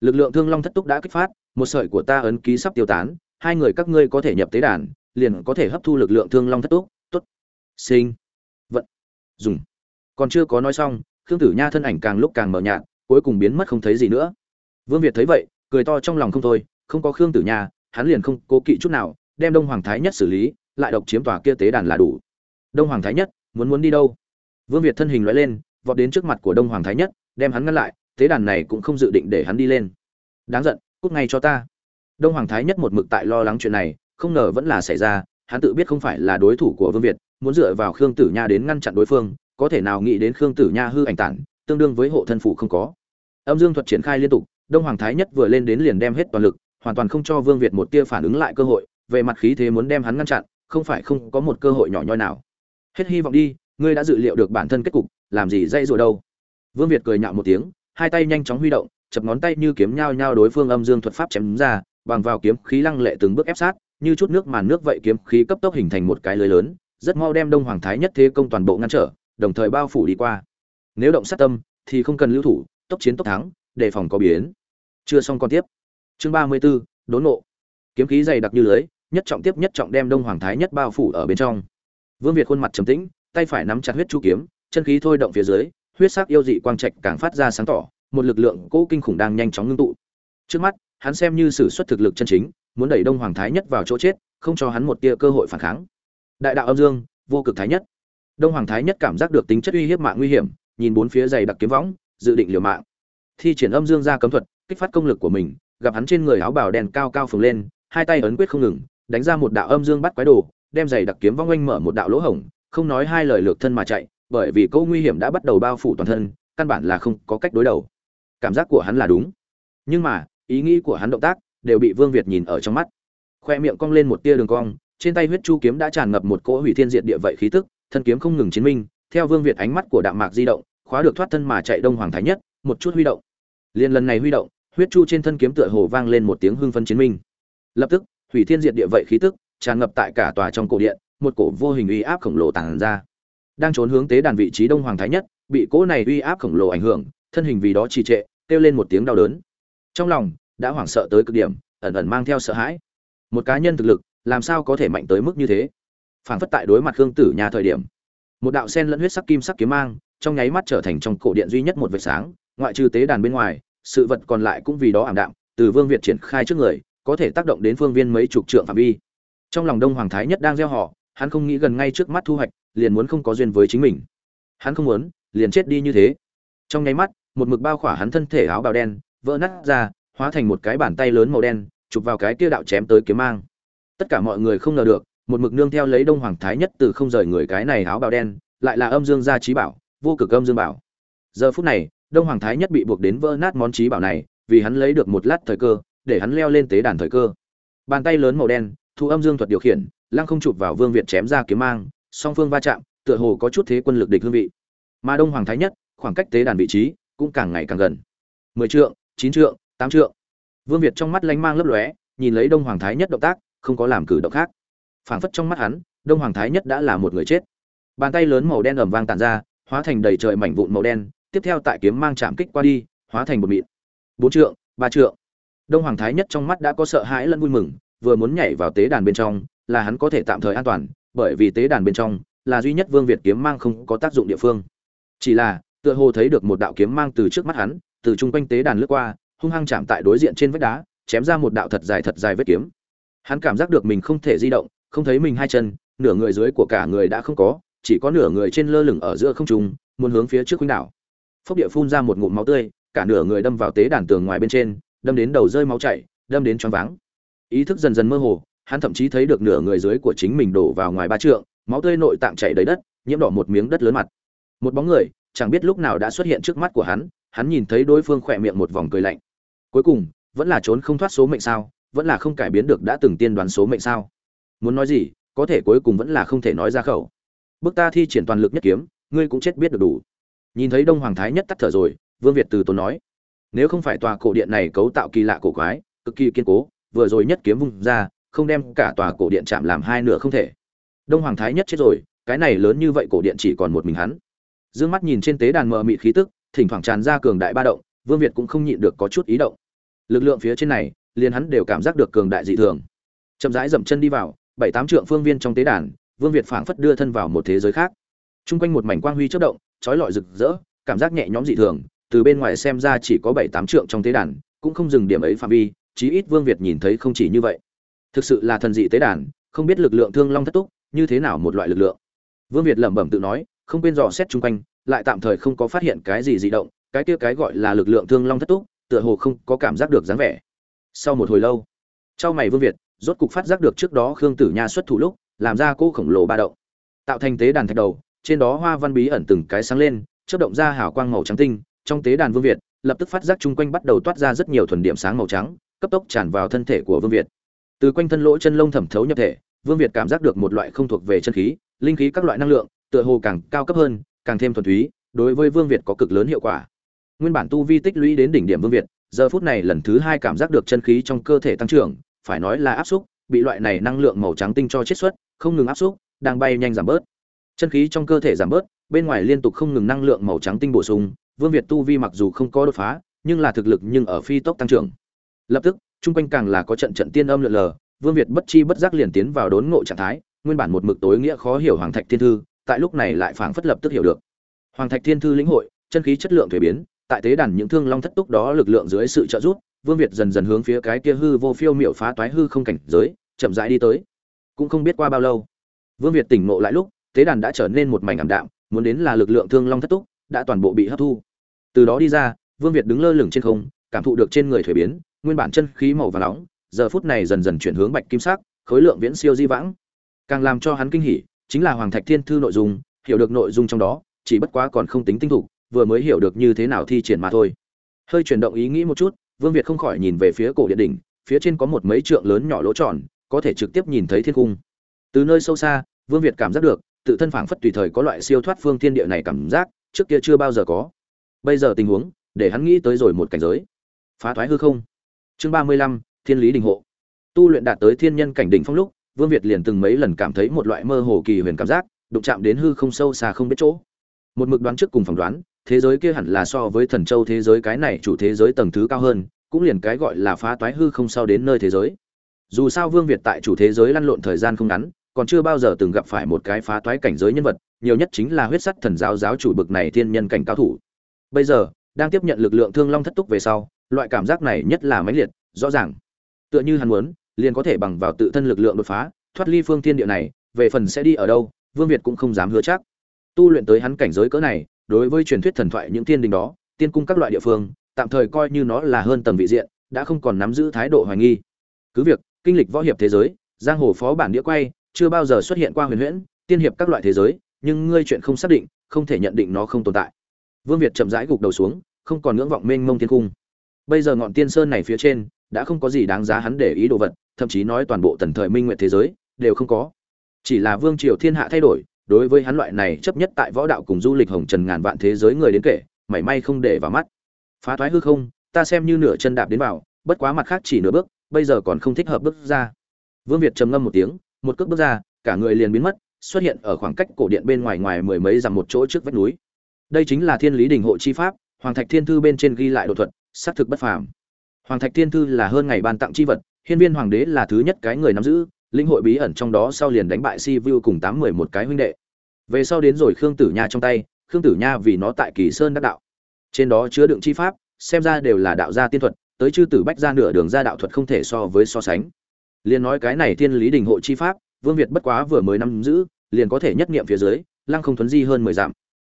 Lực lượng thương long thất túc đã kích phát, một sợi của ta ấn ký sắp tiêu tán, hai người các ngươi có thể nhập tế đàn liền có thể hấp thu lực lượng thương long thất túc. Tốt. Sinh. Vận. Dùng. Còn chưa có nói xong, khương tử nha thân ảnh càng lúc càng mờ nhạt, cuối cùng biến mất không thấy gì nữa. Vương việt thấy vậy, cười to trong lòng không thôi, không có khương tử nha, hắn liền không cố kỵ chút nào, đem đông hoàng thái nhất xử lý, lại độc chiếm tòa kia tế đàn là đủ. Đông hoàng thái nhất, muốn muốn đi đâu? Vương việt thân hình loại lên, vọt đến trước mặt của đông hoàng thái nhất, đem hắn ngăn lại, tế đàn này cũng không dự định để hắn đi lên. Đáng giận, cút ngay cho ta. Đông hoàng thái nhất một mực tại lo lắng chuyện này không ngờ vẫn là xảy ra, hắn tự biết không phải là đối thủ của vương việt, muốn dựa vào khương tử nha đến ngăn chặn đối phương, có thể nào nghĩ đến khương tử nha hư ảnh tản, tương đương với hộ thân phủ không có. Âm dương thuật triển khai liên tục, đông hoàng thái nhất vừa lên đến liền đem hết toàn lực, hoàn toàn không cho vương việt một tia phản ứng lại cơ hội, về mặt khí thế muốn đem hắn ngăn chặn, không phải không có một cơ hội nhỏ nhoi nào. Hết hy vọng đi, ngươi đã dự liệu được bản thân kết cục, làm gì dây rồi đâu. Vương việt cười nhạo một tiếng, hai tay nhanh chóng huy động, chập ngón tay như kiếm nhau nhau đối phương âm dương thuật pháp chém ra, bằng vào kiếm khí lăng lệ từng bước ép sát như chút nước màn nước vậy kiếm khí cấp tốc hình thành một cái lưới lớn rất mau đem đông hoàng thái nhất thế công toàn bộ ngăn trở đồng thời bao phủ đi qua. Nếu động sát tâm thì không cần lưu thủ tốc chiến tốc thắng đề phòng có biến. Chưa xong còn tiếp. Chương ba mươi 34, đốn nộ kiếm khí dày đặc như lưới nhất trọng tiếp nhất trọng đem đông hoàng thái nhất bao phủ ở bên trong. Vương việt khuôn mặt trầm tĩnh tay phải nắm chặt huyết chu kiếm chân khí thôi động phía dưới huyết sắc yêu dị quang trạch càng phát ra sáng tỏ một lực lượng cố kinh khủng đang nhanh chóng ngưng tụ. Trước mắt hắn xem như sử xuất thực lực chân chính muốn đẩy đông hoàng thái nhất vào chỗ chết, không cho hắn một tia cơ hội phản kháng. Đại đạo âm dương, vô cực thái nhất. Đông hoàng thái nhất cảm giác được tính chất uy hiếp mạng nguy hiểm, nhìn bốn phía dày đặc kiếm võng, dự định liều mạng. Thi triển âm dương ra cấm thuật, kích phát công lực của mình, gặp hắn trên người áo bào đen cao cao phồng lên, hai tay ấn quyết không ngừng, đánh ra một đạo âm dương bắt quái đồ, đem giày đặc kiếm vong oanh mở một đạo lỗ hổng, không nói hai lời lược thân mà chạy, bởi vì câu nguy hiểm đã bắt đầu bao phủ toàn thân, căn bản là không có cách đối đầu. Cảm giác của hắn là đúng. Nhưng mà, ý nghĩ của hắn động tác đều bị vương việt nhìn ở trong mắt. Khoe miệng cong lên một tia đường cong, trên tay huyết chu kiếm đã tràn ngập một cỗ hủy thiên diệt địa vậy khí tức, thân kiếm không ngừng chiến minh, theo vương việt ánh mắt của đạm mạc di động, khóa được thoát thân mà chạy đông hoàng thái nhất, một chút huy động. Liên lần này huy động, huyết chu trên thân kiếm tựa hồ vang lên một tiếng hưng phấn chiến minh. Lập tức, hủy thiên diệt địa vậy khí tức, tràn ngập tại cả tòa trong cổ điện, một cổ vô hình uy áp khổng lồ tàng ra. Đang trốn hướng tế đàn vị trí đông hoàng thái nhất, bị cỗ này uy áp khổng lồ ảnh hưởng, thân hình vì đó trì trệ, kêu lên một tiếng đau đớn. Trong lòng đã hoảng sợ tới cực điểm ẩn ẩn mang theo sợ hãi một cá nhân thực lực làm sao có thể mạnh tới mức như thế phảng phất tại đối mặt khương tử nhà thời điểm một đạo sen lẫn huyết sắc kim sắc kiếm mang trong nháy mắt trở thành trong cổ điện duy nhất một vệt sáng ngoại trừ tế đàn bên ngoài sự vật còn lại cũng vì đó ảm đạm từ Vương Việt triển khai trước người, có thể tác động đến phương viên mấy chục trượng phạm vi. Trong lòng Đông Hoàng Thái Nhất đang gieo họ, hắn không nghĩ gần ngay trước mắt thu hoạch, liền muốn không có duyên với chính mình. Hắn không muốn, liền chết đi như thế. Trong nháy mắt, một mực bao khỏa hắn thân thể áo bào đen, vỡ nát ra, hóa thành một cái bàn tay lớn màu đen, chụp vào cái kia đạo chém tới kiếm mang. Tất cả mọi người không ngờ được, một mực nương theo lấy Đông Hoàng Thái Nhất từ không rời người cái này áo bào đen, lại là âm dương gia trí bảo, vô cực âm dương bảo. Giờ phút này, Đông Hoàng Thái Nhất bị buộc đến vỡ nát món trí bảo này, vì hắn lấy được một lát thời cơ, để hắn leo lên tế đàn thời cơ. Bàn tay lớn màu đen, thu âm dương thuật điều khiển, lăng không chụp vào Vương Việt chém ra kiếm mang, song phương va chạm, tựa hồ có chút thế quân lực địch hương vị. Mà Đông Hoàng Thái Nhất, khoảng cách tế đàn vị trí cũng càng ngày càng gần. 10 trượng, chín trượng, tám trượng. Vương Việt trong mắt lánh mang lấp lóe, nhìn lấy Đông Hoàng Thái Nhất động tác, không có làm cử động khác. Phảng phất trong mắt hắn, Đông Hoàng Thái Nhất đã là một người chết. Bàn tay lớn màu đen ầm vang tản ra, hóa thành đầy trời mảnh vụn màu đen, tiếp theo tại kiếm mang chạm kích qua đi, hóa thành bột mịn. Bốn trượng, ba trượng. Đông Hoàng Thái Nhất trong mắt đã có sợ hãi lẫn vui mừng, vừa muốn nhảy vào tế đàn bên trong, là hắn có thể tạm thời an toàn, bởi vì tế đàn bên trong là duy nhất Vương Việt kiếm mang không có tác dụng địa phương. Chỉ là, tựa hồ thấy được một đạo kiếm mang từ trước mắt hắn, từ trung quanh tế đàn lướt qua, hung hăng chạm tại đối diện trên vách đá, chém ra một đạo thật dài thật dài vết kiếm. Hắn cảm giác được mình không thể di động, không thấy mình hai chân, nửa người dưới của cả người đã không có, chỉ có nửa người trên lơ lửng ở giữa không trung, muốn hướng phía trước khuynh đảo. Phốc địa phun ra một ngụm máu tươi, cả nửa người đâm vào tế đàn tường ngoài bên trên, đâm đến đầu rơi máu chảy, đâm đến choáng váng. Ý thức dần dần mơ hồ, hắn thậm chí thấy được nửa người dưới của chính mình đổ vào ngoài ba trượng, máu tươi nội tạng chảy đầy đất, nhiễm đỏ một miếng đất lớn mặt. Một bóng người, chẳng biết lúc nào đã xuất hiện trước mắt của hắn, hắn nhìn thấy đối phương khỏe miệng một vòng cười lạnh. Cuối cùng, vẫn là trốn không thoát số mệnh sao? Vẫn là không cải biến được đã từng tiên đoán số mệnh sao? Muốn nói gì, có thể cuối cùng vẫn là không thể nói ra khẩu. Bước ta thi triển toàn lực nhất kiếm, ngươi cũng chết biết được đủ. Nhìn thấy Đông Hoàng Thái nhất tắt thở rồi, Vương Việt từ tốn nói: "Nếu không phải tòa cổ điện này cấu tạo kỳ lạ cổ quái, cực kỳ kiên cố, vừa rồi nhất kiếm vung ra, không đem cả tòa cổ điện chạm làm hai nửa không thể. Đông Hoàng Thái nhất chết rồi, cái này lớn như vậy cổ điện chỉ còn một mình hắn." Dương mắt nhìn trên tế đàn mờ mịt khí tức, thỉnh thoảng tràn ra cường đại ba động, Vương Việt cũng không nhịn được có chút ý động. Lực lượng phía trên này, liền hắn đều cảm giác được cường đại dị thường. Chậm rãi dậm chân đi vào, bảy tám trượng phương viên trong tế đàn, Vương Việt phảng phất đưa thân vào một thế giới khác. Trung quanh một mảnh quang huy chớp động, chói lọi rực rỡ, cảm giác nhẹ nhõm dị thường, từ bên ngoài xem ra chỉ có bảy tám trượng trong tế đàn, cũng không dừng điểm ấy phạm vi, chí ít Vương Việt nhìn thấy không chỉ như vậy. Thực sự là thần dị tế đàn, không biết lực lượng thương long thất túc, như thế nào một loại lực lượng. Vương Việt lẩm bẩm tự nói, không quên dò xét xung quanh, lại tạm thời không có phát hiện cái gì dị động, cái kia cái gọi là lực lượng thương long thất túc, tựa hồ không có cảm giác được dáng vẻ. Sau một hồi lâu, Trong mày Vương Việt, rốt cục phát giác được trước đó Khương Tử Nha xuất thủ lúc, làm ra cô khổng lồ ba động. Tạo thành tế đàn thạch đầu, trên đó hoa văn bí ẩn từng cái sáng lên, chớp động ra hào quang màu trắng tinh, trong tế đàn Vương Việt, lập tức phát giác chung quanh bắt đầu toát ra rất nhiều thuần điểm sáng màu trắng, cấp tốc tràn vào thân thể của Vương Việt. Từ quanh thân lỗ chân lông thẩm thấu nhập thể, Vương Việt cảm giác được một loại không thuộc về chân khí, linh khí các loại năng lượng, tựa hồ càng cao cấp hơn, càng thêm thuần túy, đối với Vương Việt có cực lớn hiệu quả. Nguyên bản tu vi tích lũy đến đỉnh điểm Vương Việt, giờ phút này lần thứ hai cảm giác được chân khí trong cơ thể tăng trưởng, phải nói là áp xúc, bị loại này năng lượng màu trắng tinh cho chết xuất, không ngừng áp xúc, đang bay nhanh giảm bớt. Chân khí trong cơ thể giảm bớt, bên ngoài liên tục không ngừng năng lượng màu trắng tinh bổ sung, Vương Việt tu vi mặc dù không có đột phá, nhưng là thực lực nhưng ở phi tốc tăng trưởng. Lập tức, trung quanh càng là có trận trận tiên âm lượn lờ, Vương Việt bất chi bất giác liền tiến vào đốn ngộ trạng thái, nguyên bản một mực tối nghĩa khó hiểu Hoàng Thạch Thiên Thư, tại lúc này lại phảng phất lập tức hiểu được. Hoàng Thạch Thiên Thư lĩnh hội, chân khí chất lượng thay biến, tại tế đàn những thương long thất túc đó lực lượng dưới sự trợ giúp, Vương Việt dần dần hướng phía cái kia hư vô phiêu miểu phá toái hư không cảnh giới, chậm rãi đi tới. Cũng không biết qua bao lâu, Vương Việt tỉnh ngộ lại lúc, tế đàn đã trở nên một mảnh ảm đạm, muốn đến là lực lượng thương long thất túc, đã toàn bộ bị hấp thu. Từ đó đi ra, Vương Việt đứng lơ lửng trên không, cảm thụ được trên người thủy biến, nguyên bản chân khí màu vàng nóng, giờ phút này dần dần chuyển hướng bạch kim sắc, khối lượng viễn siêu di vãng. Càng làm cho hắn kinh hỉ, chính là Hoàng Thạch Thiên Thư nội dung, hiểu được nội dung trong đó, chỉ bất quá còn không tính tinh thủ, vừa mới hiểu được như thế nào thi triển mà thôi. Hơi chuyển động ý nghĩ một chút, Vương Việt không khỏi nhìn về phía cổ điện đỉnh, phía trên có một mấy trượng lớn nhỏ lỗ tròn, có thể trực tiếp nhìn thấy thiên cung. Từ nơi sâu xa, Vương Việt cảm giác được, tự thân phảng phất tùy thời có loại siêu thoát phương thiên địa này cảm giác, trước kia chưa bao giờ có. Bây giờ tình huống, để hắn nghĩ tới rồi một cảnh giới. Phá thoái hư không. Chương ba mươi lăm Thiên lý đình hộ. Tu luyện đạt tới thiên nhân cảnh đỉnh phong lúc, Vương Việt liền từng mấy lần cảm thấy một loại mơ hồ kỳ huyền cảm giác, đụng chạm đến hư không sâu xa không biết chỗ. Một mực đoán trước cùng phỏng đoán, thế giới kia hẳn là so với thần châu thế giới cái này chủ thế giới tầng thứ cao hơn, cũng liền cái gọi là phá toái hư không sao đến nơi thế giới. Dù sao Vương Việt tại chủ thế giới lăn lộn thời gian không ngắn, còn chưa bao giờ từng gặp phải một cái phá toái cảnh giới nhân vật, nhiều nhất chính là huyết sắt thần giáo giáo chủ bực này thiên nhân cảnh cao thủ. Bây giờ, đang tiếp nhận lực lượng thương long thất túc về sau, loại cảm giác này nhất là mãnh liệt, rõ ràng tựa như hắn muốn liền có thể bằng vào tự thân lực lượng đột phá thoát ly phương thiên địa này về phần sẽ đi ở đâu vương việt cũng không dám hứa chắc tu luyện tới hắn cảnh giới cỡ này đối với truyền thuyết thần thoại những thiên đình đó, tiên cung các loại địa phương, tạm thời coi như nó là hơn tầng vị diện, đã không còn nắm giữ thái độ hoài nghi. Cứ việc, kinh lịch võ hiệp thế giới, giang hồ phó bản đĩa quay, chưa bao giờ xuất hiện qua huyền huyễn, tiên hiệp các loại thế giới, nhưng ngươi chuyện không xác định, không thể nhận định nó không tồn tại. Vương việt chậm rãi gục đầu xuống, không còn ngưỡng vọng mênh mông thiên cung. Bây giờ ngọn tiên sơn này phía trên, đã không có gì đáng giá hắn để ý đồ vật, thậm chí nói toàn bộ tần thời minh nguyện thế giới, đều không có. Chỉ là vương triều thiên hạ thay đổi đối với hắn loại này chấp nhất tại võ đạo cùng du lịch hồng trần ngàn vạn thế giới người đến kể, mảy may không để vào mắt. Phá thoái hư không, ta xem như nửa chân đạp đến vào, bất quá mặt khác chỉ nửa bước, bây giờ còn không thích hợp bước ra. Vương việt trầm ngâm một tiếng, một cước bước ra, cả người liền biến mất, xuất hiện ở khoảng cách cổ điện bên ngoài ngoài mười mấy dặm một chỗ trước vách núi. Đây chính là thiên lý đình hộ chi pháp, hoàng thạch thiên thư bên trên ghi lại đột thuật, xác thực bất phàm. Hoàng thạch thiên thư là hơn ngày ban tặng chi vật, hiên viên hoàng đế là thứ nhất cái người nắm giữ linh hội bí ẩn trong đó sau liền đánh bại si vu cùng tám mười một cái huynh đệ. Về sau đến rồi khương tử nha trong tay, khương tử nha vì nó tại kỳ sơn đắc đạo. Trên đó chứa đựng chi pháp, xem ra đều là đạo gia tiên thuật, tới chư tử bách ra nửa đường ra đạo thuật không thể so với so sánh. Liền nói cái này thiên lý đình hộ chi pháp, vương việt bất quá vừa mới năm giữ, liền có thể nhất nghiệm phía dưới, lăng không thuấn di hơn mười dặm.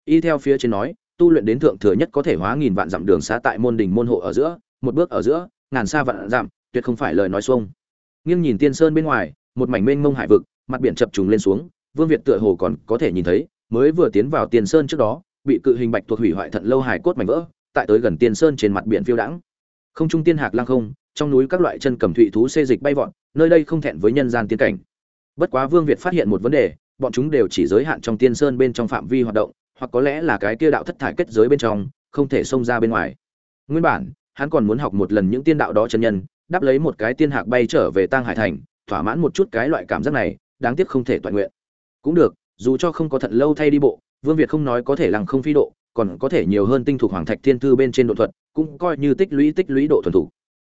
Y theo phía trên nói, tu luyện đến thượng thừa nhất có thể hóa nghìn vạn dặm đường xa tại môn đình môn hộ ở giữa, một bước ở giữa, ngàn xa vạn dặm, tuyệt không phải lời nói xuông nghiêng nhìn tiên sơn bên ngoài, một mảnh mênh mông hải vực, mặt biển chập trùng lên xuống, vương việt tựa hồ còn có thể nhìn thấy, mới vừa tiến vào tiên sơn trước đó, bị cự hình bạch thuộc hủy hoại thận lâu hải cốt mảnh vỡ, tại tới gần tiên sơn trên mặt biển phiêu đãng. Không trung tiên hạc lang không, trong núi các loại chân cầm thụy thú xê dịch bay vọt, nơi đây không thẹn với nhân gian tiên cảnh. Bất quá vương việt phát hiện một vấn đề, bọn chúng đều chỉ giới hạn trong tiên sơn bên trong phạm vi hoạt động, hoặc có lẽ là cái kia đạo thất thải kết giới bên trong, không thể xông ra bên ngoài. Nguyên bản, hắn còn muốn học một lần những tiên đạo đó chân nhân đáp lấy một cái tiên hạc bay trở về Tang hải thành, thỏa mãn một chút cái loại cảm giác này, đáng tiếc không thể toàn nguyện. Cũng được, dù cho không có thận lâu thay đi bộ, vương việt không nói có thể lăng không phi độ, còn có thể nhiều hơn tinh thuộc hoàng thạch thiên thư bên trên độ thuật, cũng coi như tích lũy tích lũy độ thuần thủ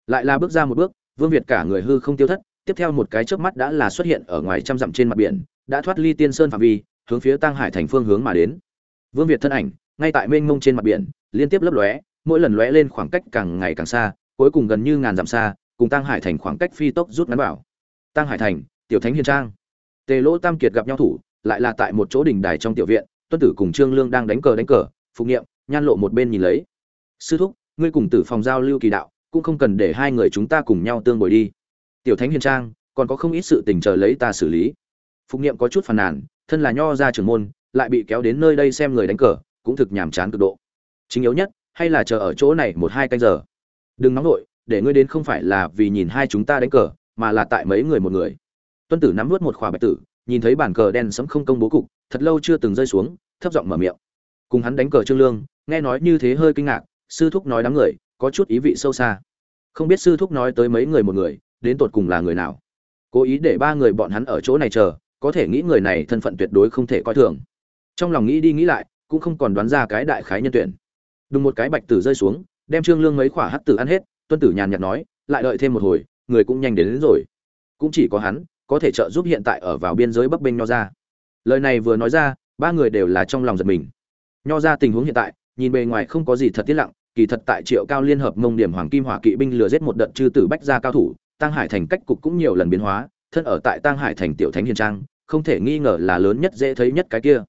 lại là bước ra một bước, vương việt cả người hư không tiêu thất, tiếp theo một cái chớp mắt đã là xuất hiện ở ngoài trăm dặm trên mặt biển, đã thoát ly tiên sơn phạm vi, hướng phía tăng hải thành phương hướng mà đến. Vương việt thân ảnh, ngay tại mênh mông trên mặt biển, liên tiếp lấp lóe, mỗi lần lóe lên khoảng cách càng ngày càng xa, cuối cùng gần như ngàn dặm xa cùng tăng hải thành khoảng cách phi tốc rút ngắn vào. Tăng hải thành, tiểu thánh hiền trang. Tề lỗ tam kiệt gặp nhau thủ, lại là tại một chỗ đình đài trong tiểu viện, tuân tử cùng trương lương đang đánh cờ đánh cờ, phục nghiệm nhan lộ một bên nhìn lấy. Sư thúc, ngươi cùng tử phòng giao lưu kỳ đạo, cũng không cần để hai người chúng ta cùng nhau tương bồi đi. Tiểu thánh hiền trang, còn có không ít sự tình chờ lấy ta xử lý. Phục nghiệm có chút phàn nàn, thân là nho gia trưởng môn, lại bị kéo đến nơi đây xem người đánh cờ, cũng thực nhàm chán cực độ. Chính yếu nhất, hay là chờ ở chỗ này một hai canh giờ. Đừng nóng nổi để ngươi đến không phải là vì nhìn hai chúng ta đánh cờ, mà là tại mấy người một người. Tuân tử nắm vút một khỏa bạch tử, nhìn thấy bản cờ đen sẫm không công bố cục, thật lâu chưa từng rơi xuống, thấp giọng mở miệng. Cùng hắn đánh cờ trương lương, nghe nói như thế hơi kinh ngạc, sư thúc nói đám người, có chút ý vị sâu xa. Không biết sư thúc nói tới mấy người một người, đến tột cùng là người nào. Cố ý để ba người bọn hắn ở chỗ này chờ, có thể nghĩ người này thân phận tuyệt đối không thể coi thường. Trong lòng nghĩ đi nghĩ lại, cũng không còn đoán ra cái đại khái nhân tuyển. Đùng một cái bạch tử rơi xuống, đem trương lương mấy khỏa hắt tử ăn hết tuân tử nhàn nhạt nói lại đợi thêm một hồi người cũng nhanh đến, đến rồi. Cũng chỉ có hắn có thể trợ giúp hiện tại ở vào biên giới bắc bênh nho ra lời này vừa nói ra ba người đều là trong lòng giật mình. Nho ra tình huống hiện tại nhìn bề ngoài không có gì thật tiết lặng kỳ thật tại triệu cao liên hợp mông điểm hoàng kim hỏa kỵ binh lừa giết một đợt chư tử bách gia cao thủ tăng hải thành cách cục cũng nhiều lần biến hóa thân ở tại tăng hải thành tiểu thánh hiền trang không thể nghi ngờ là lớn nhất dễ thấy nhất cái kia.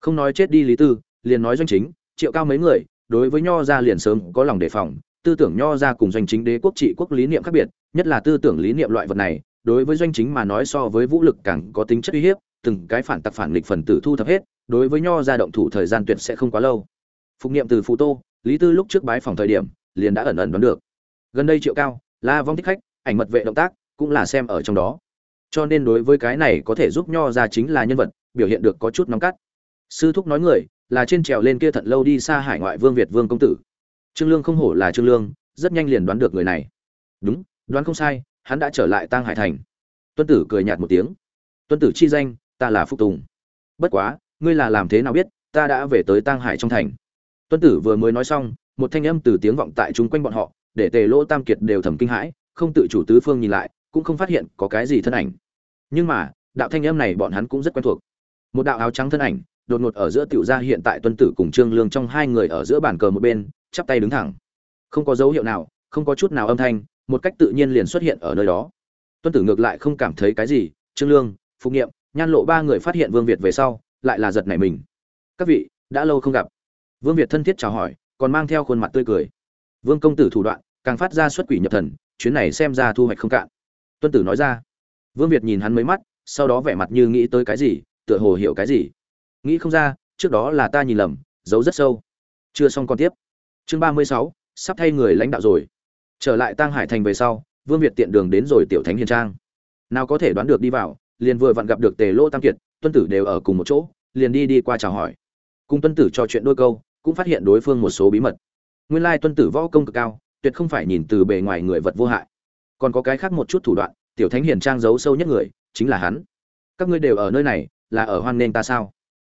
Không nói chết đi lý tư liền nói doanh chính triệu cao mấy người đối với nho gia liền sớm có lòng đề phòng tư tưởng nho gia cùng doanh chính đế quốc trị quốc lý niệm khác biệt, nhất là tư tưởng lý niệm loại vật này, đối với doanh chính mà nói so với vũ lực càng có tính chất uy hiếp, từng cái phản tặc phản nghịch phần tử thu thập hết, đối với nho gia động thủ thời gian tuyệt sẽ không quá lâu. Phục niệm từ phú tô, lý tư lúc trước bái phòng thời điểm, liền đã ẩn ẩn đoán được. Gần đây triệu cao, la vong thích khách, ảnh mật vệ động tác, cũng là xem ở trong đó. Cho nên đối với cái này có thể giúp nho ra chính là nhân vật, biểu hiện được có chút nóng cắt sư thúc nói người, là trên trèo lên kia thận lâu đi xa hải ngoại vương việt vương công tử trương lương không hổ là trương lương, rất nhanh liền đoán được người này. Đúng, đoán không sai, hắn đã trở lại tang hải thành. Tuân tử cười nhạt một tiếng. Tuân tử chi danh, ta là phúc tùng. Bất quá, ngươi là làm thế nào biết, ta đã về tới tang hải trong thành. Tuân tử vừa mới nói xong, một thanh âm từ tiếng vọng tại chung quanh bọn họ, để tề lỗ tam kiệt đều thầm kinh hãi, không tự chủ tứ phương nhìn lại, cũng không phát hiện có cái gì thân ảnh. Nhưng mà, đạo thanh âm này bọn hắn cũng rất quen thuộc. Một đạo áo trắng thân ảnh, đột ngột ở giữa tiểu gia hiện tại tuân tử cùng trương lương trong hai người ở giữa bàn cờ một bên chắp tay đứng thẳng. Không có dấu hiệu nào, không có chút nào âm thanh, một cách tự nhiên liền xuất hiện ở nơi đó. Tuân tử ngược lại không cảm thấy cái gì, trương lương, phục nghiệm, nhan lộ ba người phát hiện vương việt về sau, lại là giật nảy mình. Các vị, đã lâu không gặp. Vương việt thân thiết chào hỏi, còn mang theo khuôn mặt tươi cười. Vương công tử thủ đoạn, càng phát ra xuất quỷ nhập thần, chuyến này xem ra thu hoạch không cạn. Tuân tử nói ra. Vương việt nhìn hắn mấy mắt, sau đó vẻ mặt như nghĩ tới cái gì, tựa hồ hiểu cái gì. Nghĩ không ra, trước đó là ta nhìn lầm, giấu rất sâu. Chưa xong còn tiếp chương ba mươi sáu, sắp thay người lãnh đạo rồi. Trở lại tăng hải thành về sau, vương việt tiện đường đến rồi tiểu thánh hiền trang. Nào có thể đoán được đi vào, liền vừa vặn gặp được tề lô tam kiệt, tuân tử đều ở cùng một chỗ, liền đi đi qua chào hỏi. Cùng tuân tử trò chuyện đôi câu, cũng phát hiện đối phương một số bí mật. Nguyên lai tuân tử võ công cực cao, tuyệt không phải nhìn từ bề ngoài người vật vô hại. Còn có cái khác một chút thủ đoạn, tiểu thánh hiền trang giấu sâu nhất người, chính là hắn. Các ngươi đều ở nơi này, là ở hoan nên ta sao?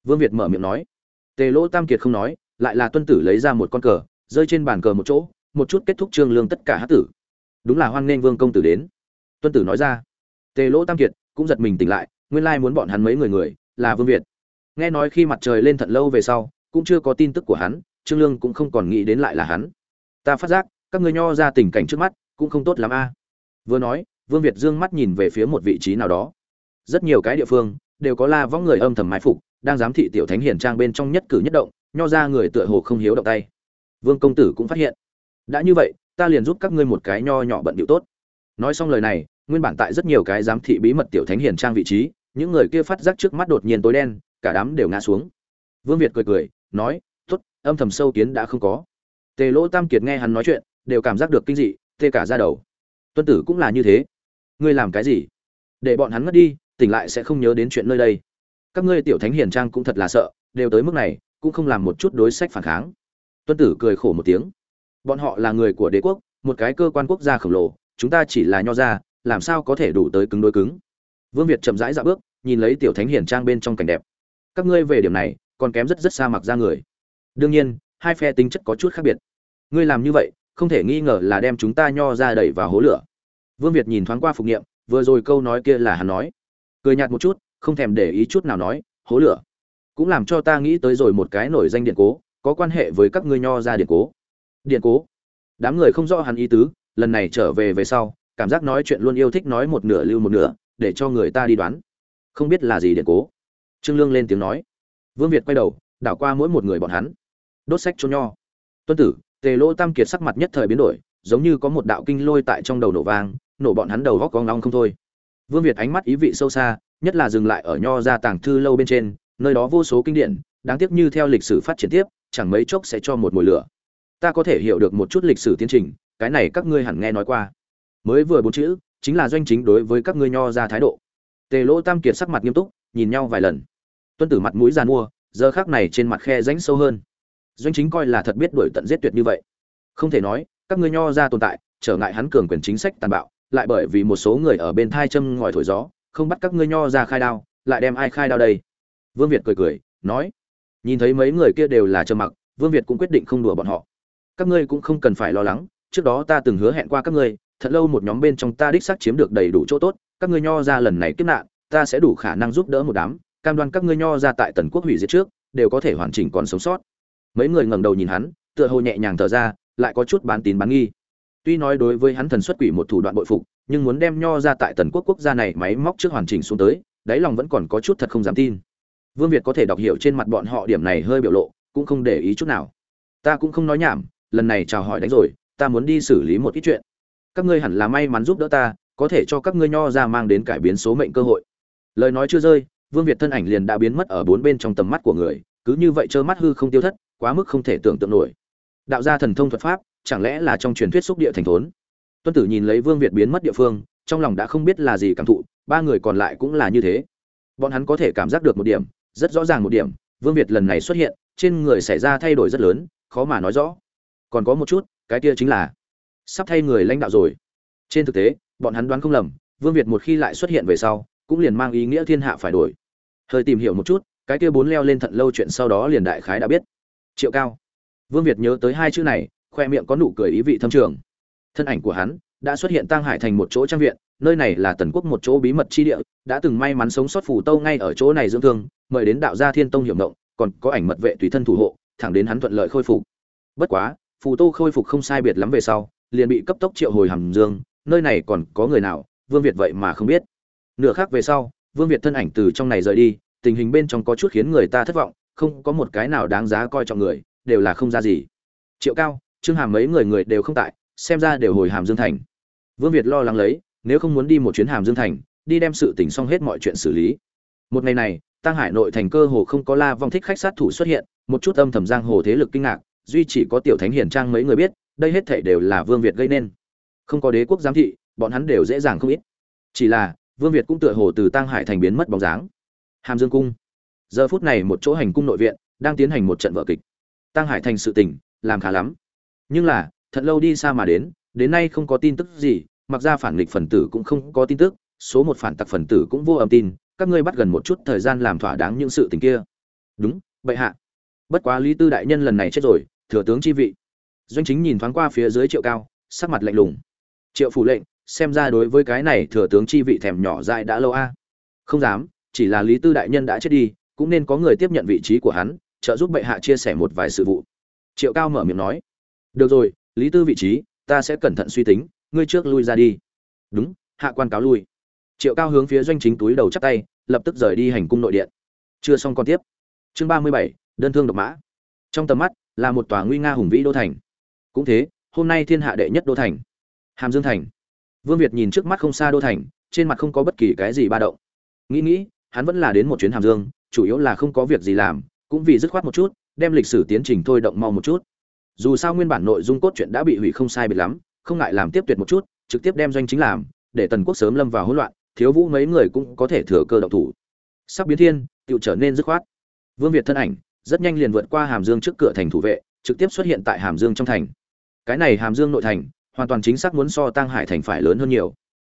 Vương việt mở miệng nói. Tề lỗ tam kiệt không nói, lại là tuân tử lấy ra một con cờ rơi trên bàn cờ một chỗ, một chút kết thúc trương lương tất cả hát tử. Đúng là hoan nên vương công tử đến. Tuân tử nói ra. Tề lỗ tam kiệt cũng giật mình tỉnh lại, nguyên lai muốn bọn hắn mấy người người là vương việt. Nghe nói khi mặt trời lên thận lâu về sau, cũng chưa có tin tức của hắn, trương lương cũng không còn nghĩ đến lại là hắn. Ta phát giác, các ngươi nho ra tình cảnh trước mắt, cũng không tốt lắm a. Vừa nói, vương việt dương mắt nhìn về phía một vị trí nào đó. Rất nhiều cái địa phương đều có la võng người âm thầm mái phục, đang giám thị tiểu thánh hiển trang bên trong nhất cử nhất động, nho ra người tựa hồ không hiếu động tay vương công tử cũng phát hiện. Đã như vậy, ta liền giúp các ngươi một cái nho nhỏ bận điệu tốt. Nói xong lời này, nguyên bản tại rất nhiều cái giám thị bí mật tiểu thánh hiền trang vị trí, những người kia phát giác trước mắt đột nhiên tối đen, cả đám đều ngã xuống. Vương việt cười cười, nói, tốt, âm thầm sâu kiến đã không có. Tề lỗ tam kiệt nghe hắn nói chuyện, đều cảm giác được kinh dị, tê cả ra đầu. Tuân tử cũng là như thế. Ngươi làm cái gì? Để bọn hắn ngất đi, tỉnh lại sẽ không nhớ đến chuyện nơi đây. Các ngươi tiểu thánh hiền trang cũng thật là sợ, đều tới mức này, cũng không làm một chút đối sách phản kháng tuân tử cười khổ một tiếng. Bọn họ là người của đế quốc, một cái cơ quan quốc gia khổng lồ, chúng ta chỉ là nho gia, làm sao có thể đủ tới cứng đối cứng. Vương việt chậm rãi dạo bước, nhìn lấy tiểu thánh Hiển trang bên trong cảnh đẹp. Các ngươi về điểm này, còn kém rất rất xa mặc ra người. Đương nhiên, hai phe tính chất có chút khác biệt. Ngươi làm như vậy, không thể nghi ngờ là đem chúng ta nho ra đẩy vào hố lửa. Vương việt nhìn thoáng qua phục nghiệm, vừa rồi câu nói kia là hắn nói. Cười nhạt một chút, không thèm để ý chút nào nói, hố lửa cũng làm cho ta nghĩ tới rồi một cái nổi danh điện cố có quan hệ với các ngươi nho ra điện cố. Điện cố? Đám người không rõ hắn ý tứ, lần này trở về về sau, cảm giác nói chuyện luôn yêu thích nói một nửa lưu một nửa, để cho người ta đi đoán. Không biết là gì điện cố? Trương lương lên tiếng nói. Vương việt quay đầu, đảo qua mỗi một người bọn hắn. Đốt sách cho nho. Tuân tử, tề lỗ tam kiệt sắc mặt nhất thời biến đổi, giống như có một đạo kinh lôi tại trong đầu nổ vang, nổ bọn hắn đầu góc con long không thôi. Vương việt ánh mắt ý vị sâu xa, nhất là dừng lại ở nho ra tàng thư lâu bên trên, nơi đó vô số kinh điển, đáng tiếc như theo lịch sử phát triển tiếp chẳng mấy chốc sẽ cho một mùi lửa. Ta có thể hiểu được một chút lịch sử tiến trình, cái này các ngươi hẳn nghe nói qua. Mới vừa bốn chữ, chính là doanh chính đối với các ngươi nho ra thái độ. Tề lỗ tam kiệt sắc mặt nghiêm túc, nhìn nhau vài lần. Tuân tử mặt mũi giàn mua, giờ khác này trên mặt khe rãnh sâu hơn. Doanh chính coi là thật biết đuổi tận giết tuyệt như vậy. Không thể nói, các ngươi nho ra tồn tại, trở ngại hắn cường quyền chính sách tàn bạo, lại bởi vì một số người ở bên thai châm ngòi thổi gió, không bắt các ngươi nho ra khai đao, lại đem ai khai đao đây? Vương việt cười cười, nói nhìn thấy mấy người kia đều là trầm mặc, vương việt cũng quyết định không đùa bọn họ. Các ngươi cũng không cần phải lo lắng, trước đó ta từng hứa hẹn qua các ngươi, thật lâu một nhóm bên trong ta đích xác chiếm được đầy đủ chỗ tốt, các ngươi nho ra lần này kiếp nạn, ta sẽ đủ khả năng giúp đỡ một đám, cam đoan các ngươi nho ra tại tần quốc hủy diệt trước, đều có thể hoàn chỉnh còn sống sót. Mấy người ngẩng đầu nhìn hắn, tựa hồ nhẹ nhàng thở ra, lại có chút bán tín bán nghi. Tuy nói đối với hắn thần xuất quỷ một thủ đoạn bội phục, nhưng muốn đem nho ra tại tần quốc quốc gia này máy móc trước hoàn chỉnh xuống tới, đáy lòng vẫn còn có chút thật không dám tin vương việt có thể đọc hiểu trên mặt bọn họ điểm này hơi biểu lộ, cũng không để ý chút nào. Ta cũng không nói nhảm, lần này chào hỏi đánh rồi, ta muốn đi xử lý một ít chuyện. Các ngươi hẳn là may mắn giúp đỡ ta, có thể cho các ngươi nho ra mang đến cải biến số mệnh cơ hội. Lời nói chưa rơi, vương việt thân ảnh liền đã biến mất ở bốn bên trong tầm mắt của người, cứ như vậy trơ mắt hư không tiêu thất, quá mức không thể tưởng tượng nổi. Đạo gia thần thông thuật pháp, chẳng lẽ là trong truyền thuyết xúc địa thành thốn? Tuân tử nhìn lấy vương việt biến mất địa phương, trong lòng đã không biết là gì cảm thụ, ba người còn lại cũng là như thế. Bọn hắn có thể cảm giác được một điểm rất rõ ràng một điểm, vương việt lần này xuất hiện, trên người xảy ra thay đổi rất lớn, khó mà nói rõ. Còn có một chút, cái kia chính là, sắp thay người lãnh đạo rồi. Trên thực tế, bọn hắn đoán không lầm, vương việt một khi lại xuất hiện về sau, cũng liền mang ý nghĩa thiên hạ phải đổi. Hơi tìm hiểu một chút, cái kia bốn leo lên thận lâu chuyện sau đó liền đại khái đã biết. Triệu cao. Vương việt nhớ tới hai chữ này, khoe miệng có nụ cười ý vị thâm trường. Thân ảnh của hắn đã xuất hiện tăng hải thành một chỗ trang viện, nơi này là tần quốc một chỗ bí mật chi địa, đã từng may mắn sống sót phù tâu ngay ở chỗ này dưỡng thương, mời đến đạo gia thiên tông hiểm động, còn có ảnh mật vệ tùy thân thủ hộ, thẳng đến hắn thuận lợi khôi phục. Bất quá, phù tô khôi phục không sai biệt lắm về sau, liền bị cấp tốc triệu hồi hàm dương, nơi này còn có người nào, vương việt vậy mà không biết. Nửa khác về sau, vương việt thân ảnh từ trong này rời đi, tình hình bên trong có chút khiến người ta thất vọng, không có một cái nào đáng giá coi trọng người, đều là không ra gì. Triệu cao, trương hàm mấy người người đều không tại, xem ra đều hồi hàm dương thành vương việt lo lắng lấy, nếu không muốn đi một chuyến hàm dương thành, đi đem sự tình xong hết mọi chuyện xử lý. Một ngày này, tăng hải nội thành cơ hồ không có la vong thích khách sát thủ xuất hiện, một chút âm thầm giang hồ thế lực kinh ngạc, duy chỉ có tiểu thánh Hiền trang mấy người biết, đây hết thảy đều là vương việt gây nên. Không có đế quốc giám thị, bọn hắn đều dễ dàng không ít. Chỉ là, vương việt cũng tựa hồ từ tăng hải thành biến mất bóng dáng. Hàm dương cung. Giờ phút này một chỗ hành cung nội viện đang tiến hành một trận vở kịch. Tăng hải thành sự tình, làm khá lắm. Nhưng là, thật lâu đi xa mà đến đến nay không có tin tức gì, mặc ra phản nghịch phần tử cũng không có tin tức, số một phản tặc phần tử cũng vô âm tin, các ngươi bắt gần một chút thời gian làm thỏa đáng những sự tình kia. Đúng, bệ hạ. Bất quá lý tư đại nhân lần này chết rồi, thừa tướng chi vị. Doanh chính nhìn thoáng qua phía dưới triệu cao, sắc mặt lạnh lùng. Triệu phủ lệnh, xem ra đối với cái này thừa tướng chi vị thèm nhỏ dại đã lâu a. Không dám, chỉ là lý tư đại nhân đã chết đi, cũng nên có người tiếp nhận vị trí của hắn, trợ giúp bệ hạ chia sẻ một vài sự vụ. Triệu cao mở miệng nói. Được rồi, lý tư vị trí ta sẽ cẩn thận suy tính, ngươi trước lui ra đi. Đúng, hạ quan cáo lui. Triệu cao hướng phía doanh chính túi đầu chắp tay, lập tức rời đi hành cung nội điện. Chưa xong còn tiếp. Chương ba mươi bảy, đơn thương độc mã. Trong tầm mắt, là một tòa nguy nga hùng vĩ đô thành. Cũng thế, hôm nay thiên hạ đệ nhất đô thành. Hàm dương thành. Vương việt nhìn trước mắt không xa đô thành, trên mặt không có bất kỳ cái gì ba động. Nghĩ nghĩ, hắn vẫn là đến một chuyến hàm dương, chủ yếu là không có việc gì làm, cũng vì dứt khoát một chút, đem lịch sử tiến trình thôi động mau một chút dù sao nguyên bản nội dung cốt truyện đã bị hủy không sai biệt lắm, không ngại làm tiếp tuyệt một chút, trực tiếp đem doanh chính làm, để tần quốc sớm lâm vào hỗn loạn, thiếu vũ mấy người cũng có thể thừa cơ động thủ. Sắp biến thiên tự trở nên dứt khoát. Vương việt thân ảnh, rất nhanh liền vượt qua hàm dương trước cửa thành thủ vệ, trực tiếp xuất hiện tại hàm dương trong thành. Cái này hàm dương nội thành, hoàn toàn chính xác muốn so tăng hải thành phải lớn hơn nhiều.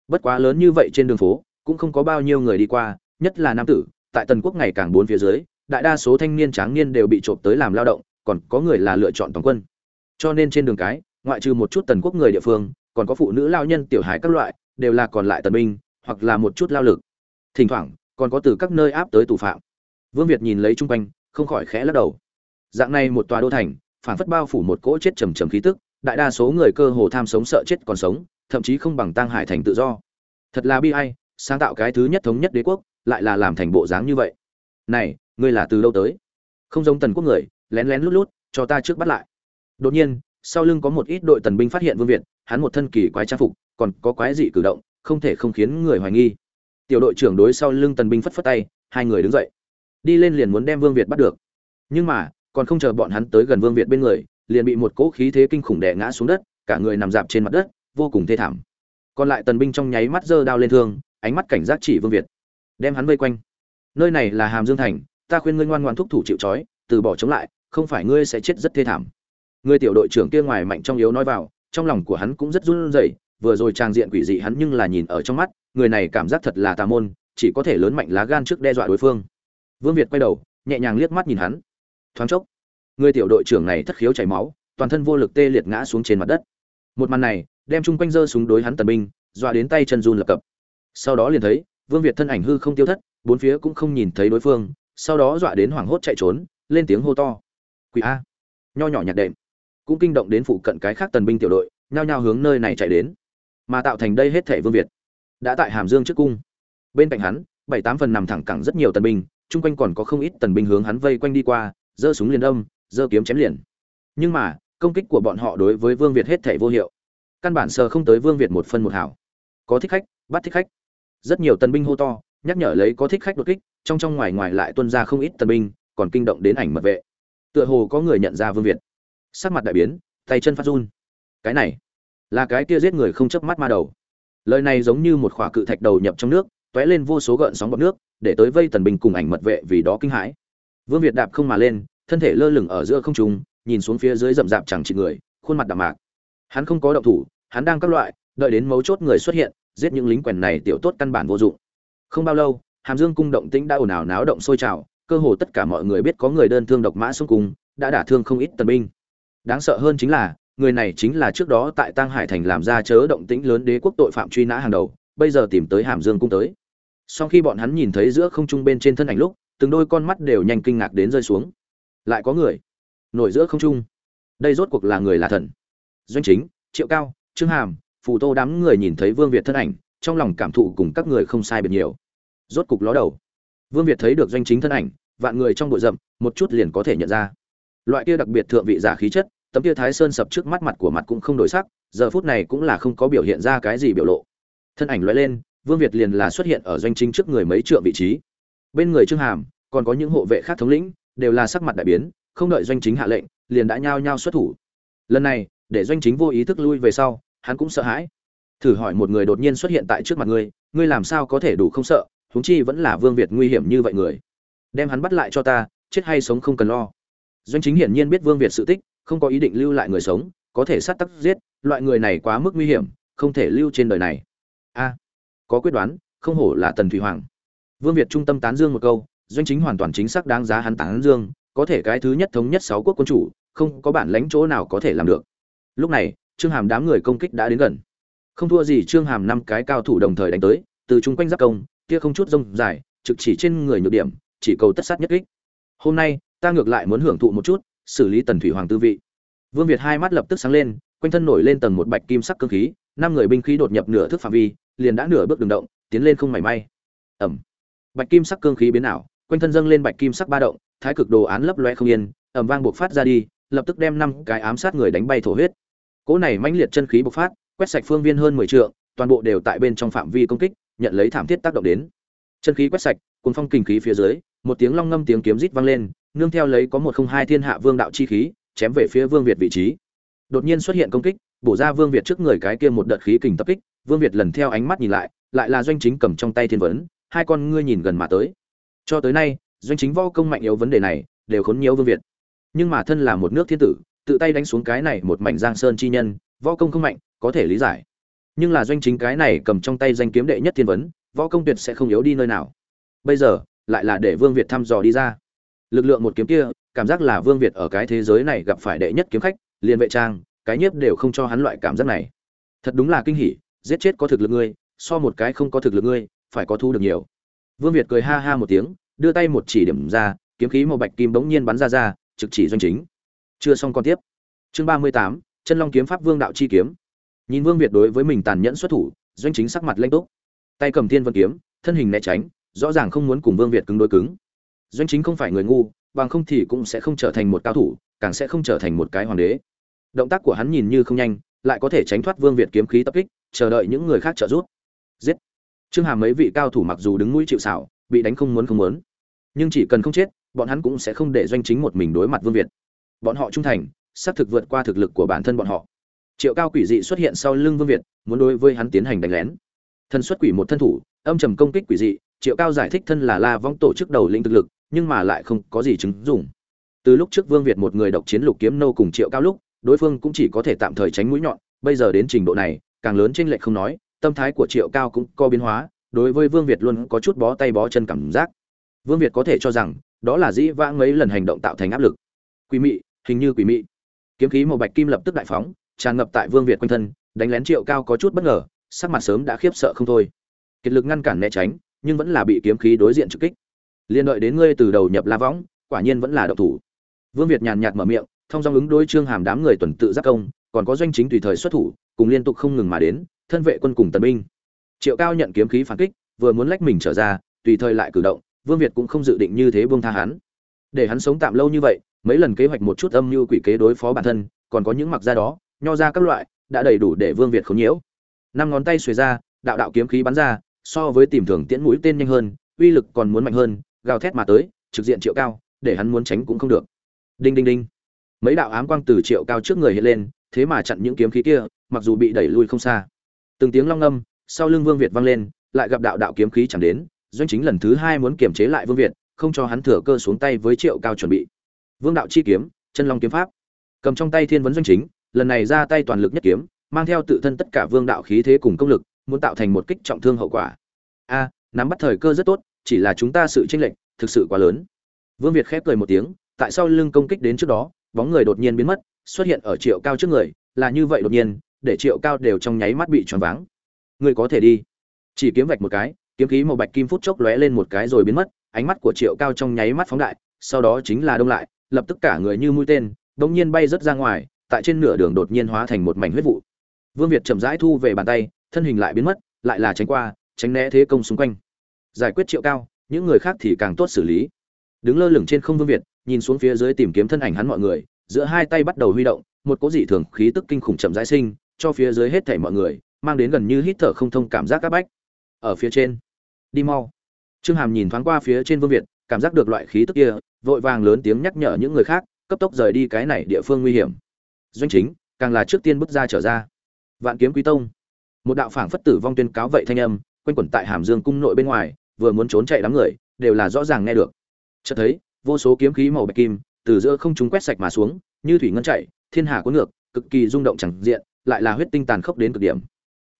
Bất quá lớn như vậy trên đường phố, cũng không có bao nhiêu người đi qua, nhất là nam tử, tại tần quốc ngày càng bốn phía dưới, đại đa số thanh niên tráng niên đều bị trộm tới làm lao động còn có người là lựa chọn toàn quân. Cho nên trên đường cái, ngoại trừ một chút tần quốc người địa phương, còn có phụ nữ lao nhân tiểu hải các loại, đều là còn lại tần binh, hoặc là một chút lao lực. Thỉnh thoảng, còn có từ các nơi áp tới tù phạm. Vương việt nhìn lấy chung quanh, không khỏi khẽ lắc đầu. Dạng này một tòa đô thành phản phất bao phủ một cỗ chết trầm trầm khí tức, đại đa số người cơ hồ tham sống sợ chết còn sống, thậm chí không bằng tăng hải thành tự do. Thật là bi ai, sáng tạo cái thứ nhất thống nhất đế quốc, lại là làm thành bộ dáng như vậy. Này, ngươi là từ đâu tới? Không giống tần quốc người lén lén lút lút, cho ta trước bắt lại. Đột nhiên, sau lưng có một ít đội tần binh phát hiện vương việt, hắn một thân kỳ quái trang phục, còn có quái dị cử động, không thể không khiến người hoài nghi. Tiểu đội trưởng đối sau lưng tần binh phất phất tay, hai người đứng dậy. Đi lên liền muốn đem vương việt bắt được. Nhưng mà, còn không chờ bọn hắn tới gần vương việt bên người, liền bị một cỗ khí thế kinh khủng đè ngã xuống đất, cả người nằm dạp trên mặt đất, vô cùng thê thảm. Còn lại tần binh trong nháy mắt giơ đao lên thương, ánh mắt cảnh giác chỉ vương việt. Đem hắn vây quanh. Nơi này là hàm dương thành, ta khuyên ngươi ngoan ngoan thúc thủ chịu trói, từ bỏ chống lại không phải ngươi sẽ chết rất thê thảm. Người tiểu đội trưởng kia ngoài mạnh trong yếu nói vào, trong lòng của hắn cũng rất run rẩy, vừa rồi trang diện quỷ dị hắn nhưng là nhìn ở trong mắt, người này cảm giác thật là tà môn, chỉ có thể lớn mạnh lá gan trước đe dọa đối phương. Vương việt quay đầu, nhẹ nhàng liếc mắt nhìn hắn. Thoáng chốc, người tiểu đội trưởng này thất khiếu chảy máu, toàn thân vô lực tê liệt ngã xuống trên mặt đất. Một màn này, đem chung quanh giơ súng đối hắn tần binh, dọa đến tay chân run lập cập. Sau đó liền thấy, vương việt thân ảnh hư không tiêu thất, bốn phía cũng không nhìn thấy đối phương, sau đó dọa đến hoảng hốt chạy trốn, lên tiếng hô to quỷ a. Nho nhỏ nhạc đệm. Cũng kinh động đến phụ cận cái khác tần binh tiểu đội, nhao nhao hướng nơi này chạy đến. Mà tạo thành đây hết thể vương việt. Đã tại hàm dương trước cung. Bên cạnh hắn, bảy tám phần nằm thẳng cẳng rất nhiều tần binh, chung quanh còn có không ít tần binh hướng hắn vây quanh đi qua, giơ súng liền đâm, giơ kiếm chém liền. Nhưng mà, công kích của bọn họ đối với vương việt hết thể vô hiệu. Căn bản sờ không tới vương việt một phân một hảo có thích khách, bắt thích khách. Rất nhiều tần binh hô to, nhắc nhở lấy có thích khách đột kích, trong trong ngoài ngoài lại tuân ra không ít tần binh, còn kinh động đến ảnh mật vệ tựa hồ có người nhận ra vương việt. Sắc mặt đại biến, tay chân phát run. Cái này, là cái kia giết người không chớp mắt ma đầu. Lời này giống như một khỏa cự thạch đầu nhập trong nước t lên vô số gợn sóng bọt nước, để tới vây tần bình cùng ảnh mật vệ vì đó kinh hãi. Vương việt đạp không mà lên, thân thể lơ lửng ở giữa không trung, nhìn xuống phía dưới rậm rạp chẳng chị người, khuôn mặt đạm mạc. Hắn không có động thủ, hắn đang các loại, đợi đến mấu chốt người xuất hiện, giết những lính quèn này tiểu tốt căn bản vô dụng. Không bao lâu, hàm dương cung động tĩnh đã ồn ào náo động sôi trào cơ hồ tất cả mọi người biết có người đơn thương độc mã xuống cung đã đả thương không ít tần binh đáng sợ hơn chính là người này chính là trước đó tại Tăng Hải thành làm ra chớ động tĩnh lớn đế quốc tội phạm truy nã hàng đầu, bây giờ tìm tới Hàm Dương cung tới. Sau khi bọn hắn nhìn thấy giữa không trung bên trên thân ảnh lúc, từng đôi con mắt đều nhanh kinh ngạc đến rơi xuống. Lại có người nổi giữa không trung. Đây rốt cuộc là người là thần. Doanh chính, Triệu Cao, trương hàm phù tô đám người nhìn thấy vương việt thân ảnh trong lòng cảm thụ cùng các người không sai biệt nhiều rốt cục ló đầu vương việt thấy được doanh chính thân ảnh, vạn người trong bụi rậm, một chút liền có thể nhận ra. Loại kia đặc biệt thượng vị giả khí chất, tấm kia thái sơn sập trước mắt mặt của mặt cũng không đổi sắc, giờ phút này cũng là không có biểu hiện ra cái gì biểu lộ. Thân ảnh lóe lên, vương việt liền là xuất hiện ở doanh chính trước người mấy trượng vị trí. Bên người trương hàm, còn có những hộ vệ khác thống lĩnh, đều là sắc mặt đại biến, không đợi doanh chính hạ lệnh, liền đã nhao nhao xuất thủ. Lần này, để doanh chính vô ý thức lui về sau, hắn cũng sợ hãi. Thử hỏi một người đột nhiên xuất hiện tại trước mặt ngươi ngươi làm sao có thể đủ không sợ? Huống chi vẫn là vương việt nguy hiểm như vậy người. Đem hắn bắt lại cho ta, chết hay sống không cần lo. Doanh chính hiển nhiên biết vương việt sự tích, không có ý định lưu lại người sống, có thể sát tắc giết, loại người này quá mức nguy hiểm, không thể lưu trên đời này. A, có quyết đoán, không hổ là tần thủy hoàng. Vương việt trung tâm tán dương một câu, doanh chính hoàn toàn chính xác đáng giá hắn tán dương, có thể cái thứ nhất thống nhất sáu quốc quân chủ, không có bản lãnh chỗ nào có thể làm được. Lúc này, trương hàm đám người công kích đã đến gần. Không thua gì trương hàm năm cái cao thủ đồng thời đánh tới, từ chung quanh giáp công kia không chút rông dài, trực chỉ trên người nhược điểm, chỉ cầu tất sát nhất kích. Hôm nay, ta ngược lại muốn hưởng thụ một chút, xử lý tần thủy hoàng tư vị. Vương việt hai mắt lập tức sáng lên, quanh thân nổi lên tầng một bạch kim sắc cơ khí, năm người binh khí đột nhập nửa thước phạm vi, liền đã nửa bước đường động, tiến lên không mảy may. Ẩm bạch kim sắc cương khí biến ảo, quanh thân dâng lên bạch kim sắc ba động, thái cực đồ án lấp loe không yên ẩm vang buộc phát ra đi, lập tức đem năm cái ám sát người đánh bay thổ huyết. Cỗ này mãnh liệt chân khí bộc phát, quét sạch phương viên hơn mười trượng, toàn bộ đều tại bên trong phạm vi công kích nhận lấy thảm thiết tác động đến. Chân khí quét sạch cuốn phong kinh khí phía dưới, một tiếng long ngâm tiếng kiếm rít vang lên, nương theo lấy có một không hai thiên hạ vương đạo chi khí, chém về phía vương việt vị trí. Đột nhiên xuất hiện công kích, bổ ra vương việt trước người cái kia một đợt khí kình tập kích, vương việt lần theo ánh mắt nhìn lại lại là doanh chính cầm trong tay thiên vấn, hai con ngươi nhìn gần mà tới. Cho tới nay, doanh chính võ công mạnh yếu vấn đề này, đều khốn nhiều vương việt. Nhưng mà thân là một nước thiên tử, tự tay đánh xuống cái này một mảnh giang sơn chi nhân, võ công không mạnh, có thể lý giải nhưng là doanh chính cái này cầm trong tay danh kiếm đệ nhất thiên vấn, võ công tuyệt sẽ không yếu đi nơi nào. Bây giờ, lại là để vương việt thăm dò đi ra. Lực lượng một kiếm kia, cảm giác là vương việt ở cái thế giới này gặp phải đệ nhất kiếm khách liền vệ trang, cái nhiếp đều không cho hắn loại cảm giác này. Thật đúng là kinh hỉ, giết chết có thực lực ngươi, so một cái không có thực lực ngươi, phải có thu được nhiều. Vương việt cười ha ha một tiếng, đưa tay một chỉ điểm ra, kiếm khí màu bạch kim bỗng nhiên bắn ra ra, trực chỉ doanh chính. Chưa xong con tiếp. Chương ba mươi tám, chân long kiếm pháp vương đạo chi kiếm nhìn vương việt đối với mình tàn nhẫn xuất thủ, doanh chính sắc mặt lanh túc. Tay cầm thiên vân kiếm, thân hình né tránh, rõ ràng không muốn cùng vương việt cứng đối cứng. Doanh chính không phải người ngu, bằng không thì cũng sẽ không trở thành một cao thủ, càng sẽ không trở thành một cái hoàng đế. Động tác của hắn nhìn như không nhanh, lại có thể tránh thoát vương việt kiếm khí tập kích, chờ đợi những người khác trợ giúp. Giết! Trương hàm mấy vị cao thủ mặc dù đứng mũi chịu xảo bị đánh không muốn không muốn. Nhưng chỉ cần không chết, bọn hắn cũng sẽ không để doanh chính một mình đối mặt vương việt. Bọn họ trung thành, xác thực vượt qua thực lực của bản thân bọn họ triệu cao quỷ dị xuất hiện sau lưng vương việt, muốn đối với hắn tiến hành đánh lén. Thân xuất quỷ một thân thủ, âm trầm công kích quỷ dị, triệu cao giải thích thân là la vong tổ chức đầu lĩnh thực lực, nhưng mà lại không có gì chứng dùng. từ lúc trước vương việt một người độc chiến lục kiếm nâu cùng triệu cao lúc, đối phương cũng chỉ có thể tạm thời tránh mũi nhọn, bây giờ đến trình độ này, càng lớn trên lệch không nói, tâm thái của triệu cao cũng có biến hóa, đối với vương việt luôn có chút bó tay bó chân cảm giác. Vương việt có thể cho rằng, đó là dĩ vãng mấy lần hành động tạo thành áp lực. Quỷ mị, hình như quỷ mị. Kiếm khí màu bạch kim lập tức đại phóng tràn ngập tại vương việt quanh thân, đánh lén triệu cao có chút bất ngờ, sắc mặt sớm đã khiếp sợ không thôi. Kiệt lực ngăn cản né tránh, nhưng vẫn là bị kiếm khí đối diện trực kích. Liên đợi đến ngươi từ đầu nhập la võng, quả nhiên vẫn là độc thủ. Vương việt nhàn nhạt mở miệng, thông dong ứng đối trương hàm đám người tuần tự giáp công, còn có doanh chính tùy thời xuất thủ, cùng liên tục không ngừng mà đến, thân vệ quân cùng tần binh. Triệu cao nhận kiếm khí phản kích, vừa muốn lách mình trở ra, tùy thời lại cử động, vương việt cũng không dự định như thế buông tha hắn. Để hắn sống tạm lâu như vậy, mấy lần kế hoạch một chút âm mưu quỷ kế đối phó bản thân, còn có những mặc ra đó nho ra các loại, đã đầy đủ để vương việt khống nhiễu. Năm ngón tay xuề ra, đạo đạo kiếm khí bắn ra, so với tìm thường tiễn mũi tên nhanh hơn, uy lực còn muốn mạnh hơn, gào thét mà tới, trực diện triệu cao, để hắn muốn tránh cũng không được. Đinh đinh đinh. Mấy đạo ám quang từ triệu cao trước người hiện lên, thế mà chặn những kiếm khí kia, mặc dù bị đẩy lui không xa. Từng tiếng long âm sau lưng vương việt vang lên, lại gặp đạo đạo kiếm khí chẳng đến, doanh chính lần thứ hai muốn kiềm chế lại vương việt, không cho hắn thừa cơ xuống tay với triệu cao chuẩn bị. Vương đạo chi kiếm, chân long kiếm pháp. Cầm trong tay thiên vấn doanh chính lần này ra tay toàn lực nhất kiếm, mang theo tự thân tất cả vương đạo khí thế cùng công lực, muốn tạo thành một kích trọng thương hậu quả. A, nắm bắt thời cơ rất tốt, chỉ là chúng ta sự chênh lệch thực sự quá lớn. Vương việt khép cười một tiếng, tại sao lưng công kích đến trước đó, bóng người đột nhiên biến mất, xuất hiện ở triệu cao trước người, là như vậy đột nhiên, để triệu cao đều trong nháy mắt bị choáng váng. Người có thể đi. Chỉ kiếm vạch một cái, kiếm khí màu bạch kim phút chốc lóe lên một cái rồi biến mất, ánh mắt của triệu cao trong nháy mắt phóng đại, sau đó chính là đông lại, lập tức cả người như mũi tên, đột nhiên bay rớt ra ngoài tại trên nửa đường đột nhiên hóa thành một mảnh huyết vụ. Vương việt chậm rãi thu về bàn tay, thân hình lại biến mất, lại là tránh qua, tránh né thế công xung quanh. Giải quyết triệu cao, những người khác thì càng tốt xử lý. Đứng lơ lửng trên không vương việt, nhìn xuống phía dưới tìm kiếm thân ảnh hắn mọi người, giữa hai tay bắt đầu huy động, một cỗ dị thường khí tức kinh khủng chậm rãi sinh, cho phía dưới hết thảy mọi người, mang đến gần như hít thở không thông cảm giác các bách. Ở phía trên, đi mau. Trương hàm nhìn thoáng qua phía trên vương việt, cảm giác được loại khí tức kia, vội vàng lớn tiếng nhắc nhở những người khác, cấp tốc rời đi cái này địa phương nguy hiểm doanh chính, càng là trước tiên bước ra trở ra. Vạn kiếm quý tông. Một đạo phảng phất tử vong tuyên cáo vậy thanh âm, quanh quẩn tại hàm dương cung nội bên ngoài, vừa muốn trốn chạy đám người, đều là rõ ràng nghe được. Chợt thấy, vô số kiếm khí màu bạch kim, từ giữa không trung quét sạch mà xuống, như thủy ngân chạy, thiên hà cuốn ngược, cực kỳ rung động chẳng diện, lại là huyết tinh tàn khốc đến cực điểm.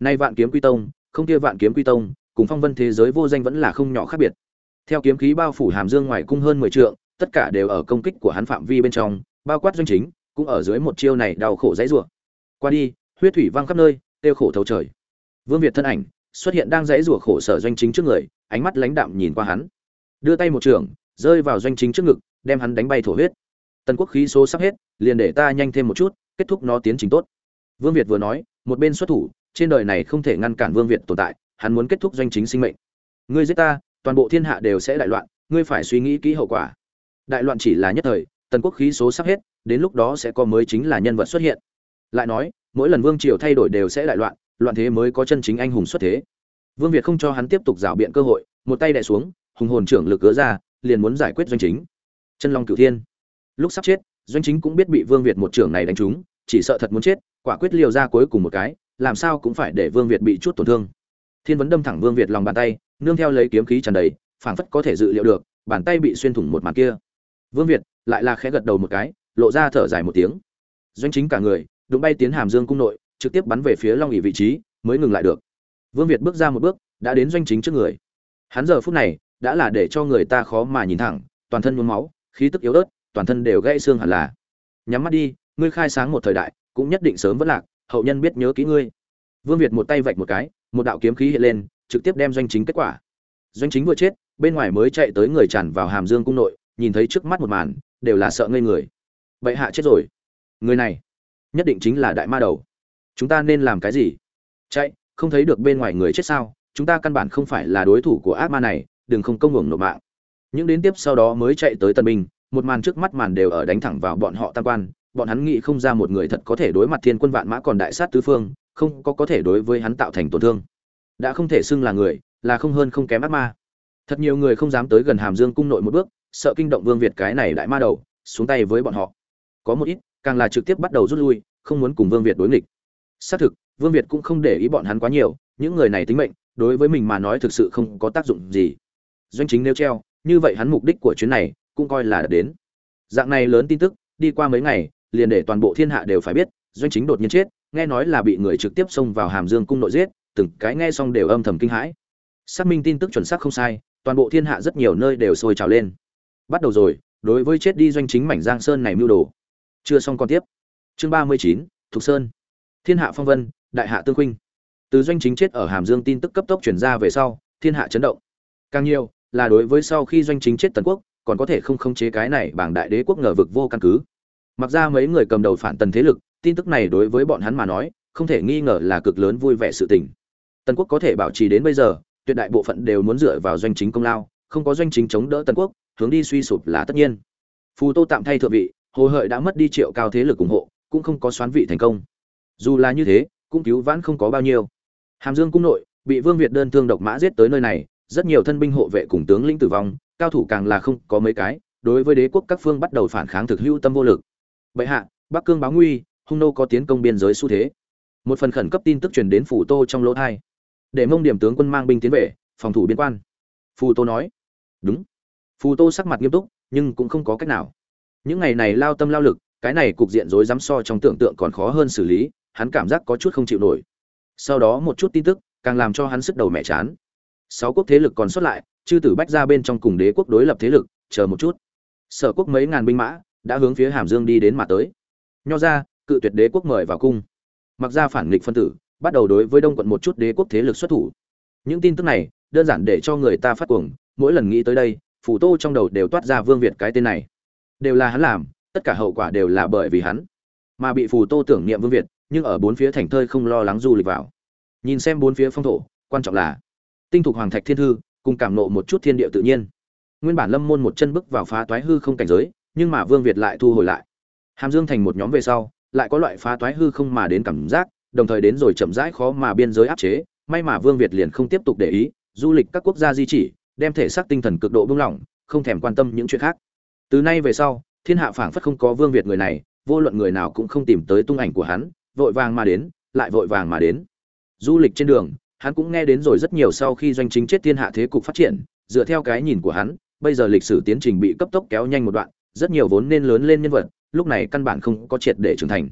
Nay vạn kiếm quy tông, không kia vạn kiếm quy tông, cùng phong vân thế giới vô danh vẫn là không nhỏ khác biệt. Theo kiếm khí bao phủ hàm dương ngoài cung hơn mười trượng, tất cả đều ở công kích của hắn phạm vi bên trong, bao quát doanh chính cũng ở dưới một chiêu này đau khổ dãy rủa. Qua đi, huyết thủy văng khắp nơi, tiêu khổ thấu trời. Vương việt thân ảnh xuất hiện đang dãy rủa khổ sở doanh chính trước người, ánh mắt lãnh đạm nhìn qua hắn. Đưa tay một trường, rơi vào doanh chính trước ngực, đem hắn đánh bay thổ huyết. Tần quốc khí số sắp hết, liền để ta nhanh thêm một chút, kết thúc nó tiến trình tốt. Vương việt vừa nói, một bên xuất thủ, trên đời này không thể ngăn cản vương việt tồn tại, hắn muốn kết thúc doanh chính sinh mệnh. Ngươi giết ta, toàn bộ thiên hạ đều sẽ đại loạn, ngươi phải suy nghĩ kỹ hậu quả. Đại loạn chỉ là nhất thời, tần quốc khí số sắp hết đến lúc đó sẽ có mới chính là nhân vật xuất hiện. Lại nói, mỗi lần vương triều thay đổi đều sẽ đại loạn loạn thế mới có chân chính anh hùng xuất thế. Vương việt không cho hắn tiếp tục rảo biện cơ hội, một tay đè xuống, hùng hồn trưởng lực gỡ ra, liền muốn giải quyết doanh chính. Chân long cửu thiên. Lúc sắp chết, doanh chính cũng biết bị vương việt một trưởng này đánh trúng, chỉ sợ thật muốn chết, quả quyết liều ra cuối cùng một cái, làm sao cũng phải để vương việt bị chút tổn thương. Thiên vấn đâm thẳng vương việt lòng bàn tay, nương theo lấy kiếm khí tràn đầy, phảng phất có thể dự liệu được, bàn tay bị xuyên thủng một màn kia. Vương việt lại là khẽ gật đầu một cái lộ ra thở dài một tiếng. Doanh chính cả người, đụng bay tiến hàm dương cung nội, trực tiếp bắn về phía long ỉ vị trí, mới ngừng lại được. Vương việt bước ra một bước, đã đến doanh chính trước người. Hắn giờ phút này, đã là để cho người ta khó mà nhìn thẳng, toàn thân nhuốm máu, khí tức yếu ớt, toàn thân đều gãy xương hẳn là. Nhắm mắt đi, ngươi khai sáng một thời đại, cũng nhất định sớm vẫn lạc, hậu nhân biết nhớ kỹ ngươi. Vương việt một tay vạch một cái, một đạo kiếm khí hiện lên, trực tiếp đem doanh chính kết quả. Doanh chính vừa chết, bên ngoài mới chạy tới người tràn vào hàm dương cung nội, nhìn thấy trước mắt một màn, đều là sợ ngây người bệ hạ chết rồi. Người này, nhất định chính là đại ma đầu. Chúng ta nên làm cái gì? Chạy, không thấy được bên ngoài người chết sao? Chúng ta căn bản không phải là đối thủ của ác ma này, đừng không công ngừng nộp mạng. Những đến tiếp sau đó mới chạy tới tân binh, một màn trước mắt màn đều ở đánh thẳng vào bọn họ tam quan. Bọn hắn nghĩ không ra một người thật có thể đối mặt thiên quân vạn mã còn đại sát tứ phương, không có có thể đối với hắn tạo thành tổn thương. Đã không thể xưng là người, là không hơn không kém ác ma. Thật nhiều người không dám tới gần hàm dương cung nội một bước, sợ kinh động vương việt cái này đại ma đầu, xuống tay với bọn họ có một ít, càng là trực tiếp bắt đầu rút lui, không muốn cùng vương việt đối nghịch. Xác thực, vương việt cũng không để ý bọn hắn quá nhiều, những người này tính mệnh, đối với mình mà nói thực sự không có tác dụng gì. Doanh chính nêu treo, như vậy hắn mục đích của chuyến này cũng coi là đến. Dạng này lớn tin tức, đi qua mấy ngày, liền để toàn bộ thiên hạ đều phải biết, doanh chính đột nhiên chết, nghe nói là bị người trực tiếp xông vào hàm dương cung nội giết, từng cái nghe xong đều âm thầm kinh hãi. Xác minh tin tức chuẩn xác không sai, toàn bộ thiên hạ rất nhiều nơi đều sôi trào lên. Bắt đầu rồi, đối với chết đi doanh chính mảnh giang sơn này mưu đồ chưa xong còn tiếp. Chương ba mươi chín, thục sơn. Thiên hạ phong vân, đại hạ tương khuynh. Từ doanh chính chết ở hàm dương tin tức cấp tốc chuyển ra về sau, thiên hạ chấn động. Càng nhiều, là đối với sau khi doanh chính chết tần quốc, còn có thể không khống chế cái này bảng đại đế quốc ngờ vực vô căn cứ. Mặc ra mấy người cầm đầu phản tần thế lực, tin tức này đối với bọn hắn mà nói, không thể nghi ngờ là cực lớn vui vẻ sự tình. Tần quốc có thể bảo trì đến bây giờ, tuyệt đại bộ phận đều muốn dựa vào doanh chính công lao, không có doanh chính chống đỡ tần quốc, hướng đi suy sụp là tất nhiên. Phù tô tạm thay thượng vị hồ hợi đã mất đi triệu cao thế lực ủng hộ, cũng không có xoán vị thành công. Dù là như thế, cũng cứu vãn không có bao nhiêu. Hàm dương cung nội, bị vương việt đơn thương độc mã giết tới nơi này, rất nhiều thân binh hộ vệ cùng tướng lĩnh tử vong, cao thủ càng là không có mấy cái, đối với đế quốc các phương bắt đầu phản kháng thực hữu tâm vô lực. Bệ hạ, bắc cương báo nguy, hung nô có tiến công biên giới xu thế. Một phần khẩn cấp tin tức truyền đến phủ tô trong lỗ thai. Để mông điểm tướng quân mang binh tiến về, phòng thủ biên quan. Phù tô nói, đúng. Phù tô sắc mặt nghiêm túc, nhưng cũng không có cách nào những ngày này lao tâm lao lực, cái này cục diện rối rắm so trong tưởng tượng còn khó hơn xử lý, hắn cảm giác có chút không chịu nổi. Sau đó một chút tin tức, càng làm cho hắn sức đầu mẹ chán. Sáu quốc thế lực còn xuất lại, chư tử bách ra bên trong cùng đế quốc đối lập thế lực, chờ một chút. Sở quốc mấy ngàn binh mã, đã hướng phía hàm dương đi đến mà tới. Nho ra, cự tuyệt đế quốc mời vào cung. Mặc ra phản nghịch phân tử, bắt đầu đối với đông quận một chút đế quốc thế lực xuất thủ. Những tin tức này, đơn giản để cho người ta phát cuồng, mỗi lần nghĩ tới đây phủ tô trong đầu đều toát ra vương việt cái tên này đều là hắn làm, tất cả hậu quả đều là bởi vì hắn. Mà bị phù tô tưởng niệm vương việt, nhưng ở bốn phía thành thơi không lo lắng du lịch vào. Nhìn xem bốn phía phong thổ, quan trọng là tinh thục hoàng thạch thiên thư, cùng cảm nộ một chút thiên địa tự nhiên. Nguyên bản lâm môn một chân bước vào phá toái hư không cảnh giới, nhưng mà vương việt lại thu hồi lại. Hàm dương thành một nhóm về sau, lại có loại phá toái hư không mà đến cảm giác, đồng thời đến rồi chậm rãi khó mà biên giới áp chế, may mà vương việt liền không tiếp tục để ý, du lịch các quốc gia di chỉ, đem thể xác tinh thần cực độ buông lỏng, không thèm quan tâm những chuyện khác từ nay về sau, thiên hạ phảng phất không có vương việt người này, vô luận người nào cũng không tìm tới tung ảnh của hắn, vội vàng mà đến, lại vội vàng mà đến. Du lịch trên đường, hắn cũng nghe đến rồi rất nhiều sau khi doanh chính chết thiên hạ thế cục phát triển, dựa theo cái nhìn của hắn, bây giờ lịch sử tiến trình bị cấp tốc kéo nhanh một đoạn, rất nhiều vốn nên lớn lên nhân vật, lúc này căn bản không có triệt để trưởng thành.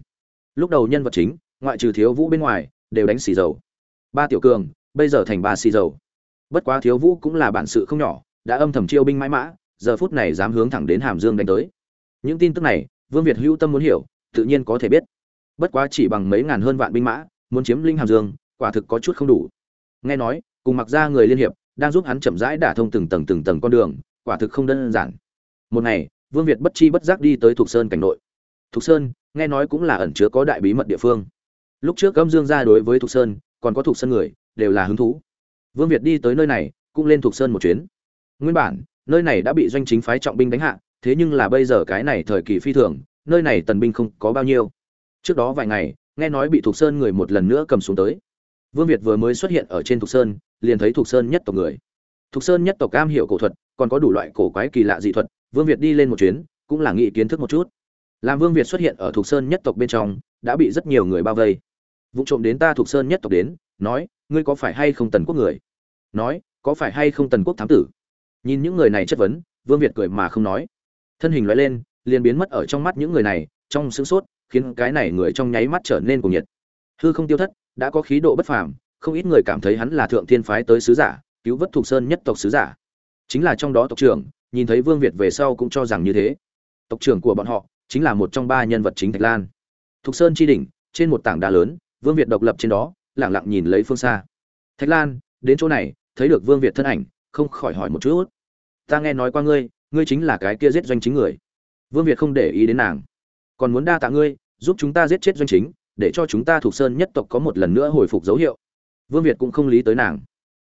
Lúc đầu nhân vật chính, ngoại trừ thiếu vũ bên ngoài, đều đánh xì dầu. Ba tiểu cường, bây giờ thành ba xì dầu. Bất quá thiếu vũ cũng là bản sự không nhỏ, đã âm thầm chiêu binh mãi mã giờ phút này dám hướng thẳng đến hàm dương đánh tới. Những tin tức này, vương việt hữu tâm muốn hiểu, tự nhiên có thể biết. Bất quá chỉ bằng mấy ngàn hơn vạn binh mã, muốn chiếm linh hàm dương, quả thực có chút không đủ. Nghe nói, cùng mặc ra người liên hiệp, đang giúp hắn chậm rãi đả thông từng tầng từng tầng con đường, quả thực không đơn giản. Một ngày, vương việt bất chi bất giác đi tới thục sơn cảnh nội. Thục sơn, nghe nói cũng là ẩn chứa có đại bí mật địa phương. Lúc trước âm dương ra đối với thục sơn, còn có thục sơn người, đều là hứng thú. Vương việt đi tới nơi này, cũng lên thục sơn một chuyến. Nguyên bản nơi này đã bị doanh chính phái trọng binh đánh hạ, thế nhưng là bây giờ cái này thời kỳ phi thường, nơi này tần binh không có bao nhiêu. Trước đó vài ngày, nghe nói bị thục sơn người một lần nữa cầm xuống tới. Vương việt vừa mới xuất hiện ở trên thục sơn, liền thấy thục sơn nhất tộc người. Thục sơn nhất tộc cam hiểu cổ thuật, còn có đủ loại cổ quái kỳ lạ dị thuật, vương việt đi lên một chuyến, cũng là nghị kiến thức một chút. Làm vương việt xuất hiện ở thục sơn nhất tộc bên trong, đã bị rất nhiều người bao vây. Vụ trộm đến ta thục sơn nhất tộc đến, nói, ngươi có phải hay không tần quốc người? Nói, có phải hay không tần quốc thám tử? Nhìn những người này chất vấn, vương việt cười mà không nói. Thân hình loại lên, liền biến mất ở trong mắt những người này, trong sướng sốt, khiến cái này người trong nháy mắt trở nên cuồng nhiệt. Hư không tiêu thất, đã có khí độ bất phàm, không ít người cảm thấy hắn là thượng thiên phái tới sứ giả, cứu vớt thuộc sơn nhất tộc sứ giả. Chính là trong đó tộc trưởng, nhìn thấy vương việt về sau cũng cho rằng như thế. Tộc trưởng của bọn họ, chính là một trong ba nhân vật chính thạch lan. Thục sơn tri đỉnh, trên một tảng đá lớn, vương việt độc lập trên đó lẳng lặng nhìn lấy phương xa. Thạch lan, đến chỗ này, thấy được vương việt thân ảnh không khỏi hỏi một chút. Ta nghe nói qua ngươi ngươi chính là cái kia giết doanh chính người. Vương việt không để ý đến nàng. Còn muốn đa tạ ngươi, giúp chúng ta giết chết doanh chính, để cho chúng ta thuộc sơn nhất tộc có một lần nữa hồi phục dấu hiệu. Vương việt cũng không lý tới nàng.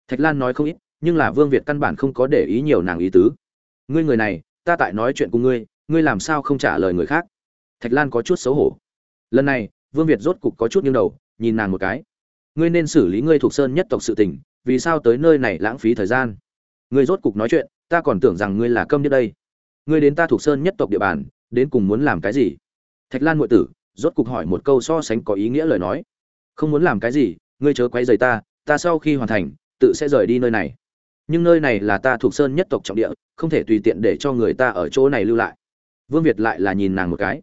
Thạch lan nói không ít, nhưng là vương việt căn bản không có để ý nhiều nàng ý tứ. Ngươi người này, ta tại nói chuyện cùng ngươi ngươi làm sao không trả lời người khác? Thạch lan có chút xấu hổ. Lần này, vương việt rốt cục có chút nghiêng đầu, nhìn nàng một cái. Ngươi nên xử lý ngươi thuộc sơn nhất tộc sự tình, vì sao tới nơi này lãng phí thời gian? Ngươi rốt cục nói chuyện, ta còn tưởng rằng ngươi là câm điếc đây. Ngươi đến ta thuộc sơn nhất tộc địa bàn, đến cùng muốn làm cái gì? Thạch lan ngụy tử, rốt cục hỏi một câu so sánh có ý nghĩa lời nói. Không muốn làm cái gì, ngươi chớ quấy rầy ta ta sau khi hoàn thành, tự sẽ rời đi nơi này. Nhưng nơi này là ta thuộc sơn nhất tộc trọng địa, không thể tùy tiện để cho người ta ở chỗ này lưu lại. Vương việt lại là nhìn nàng một cái.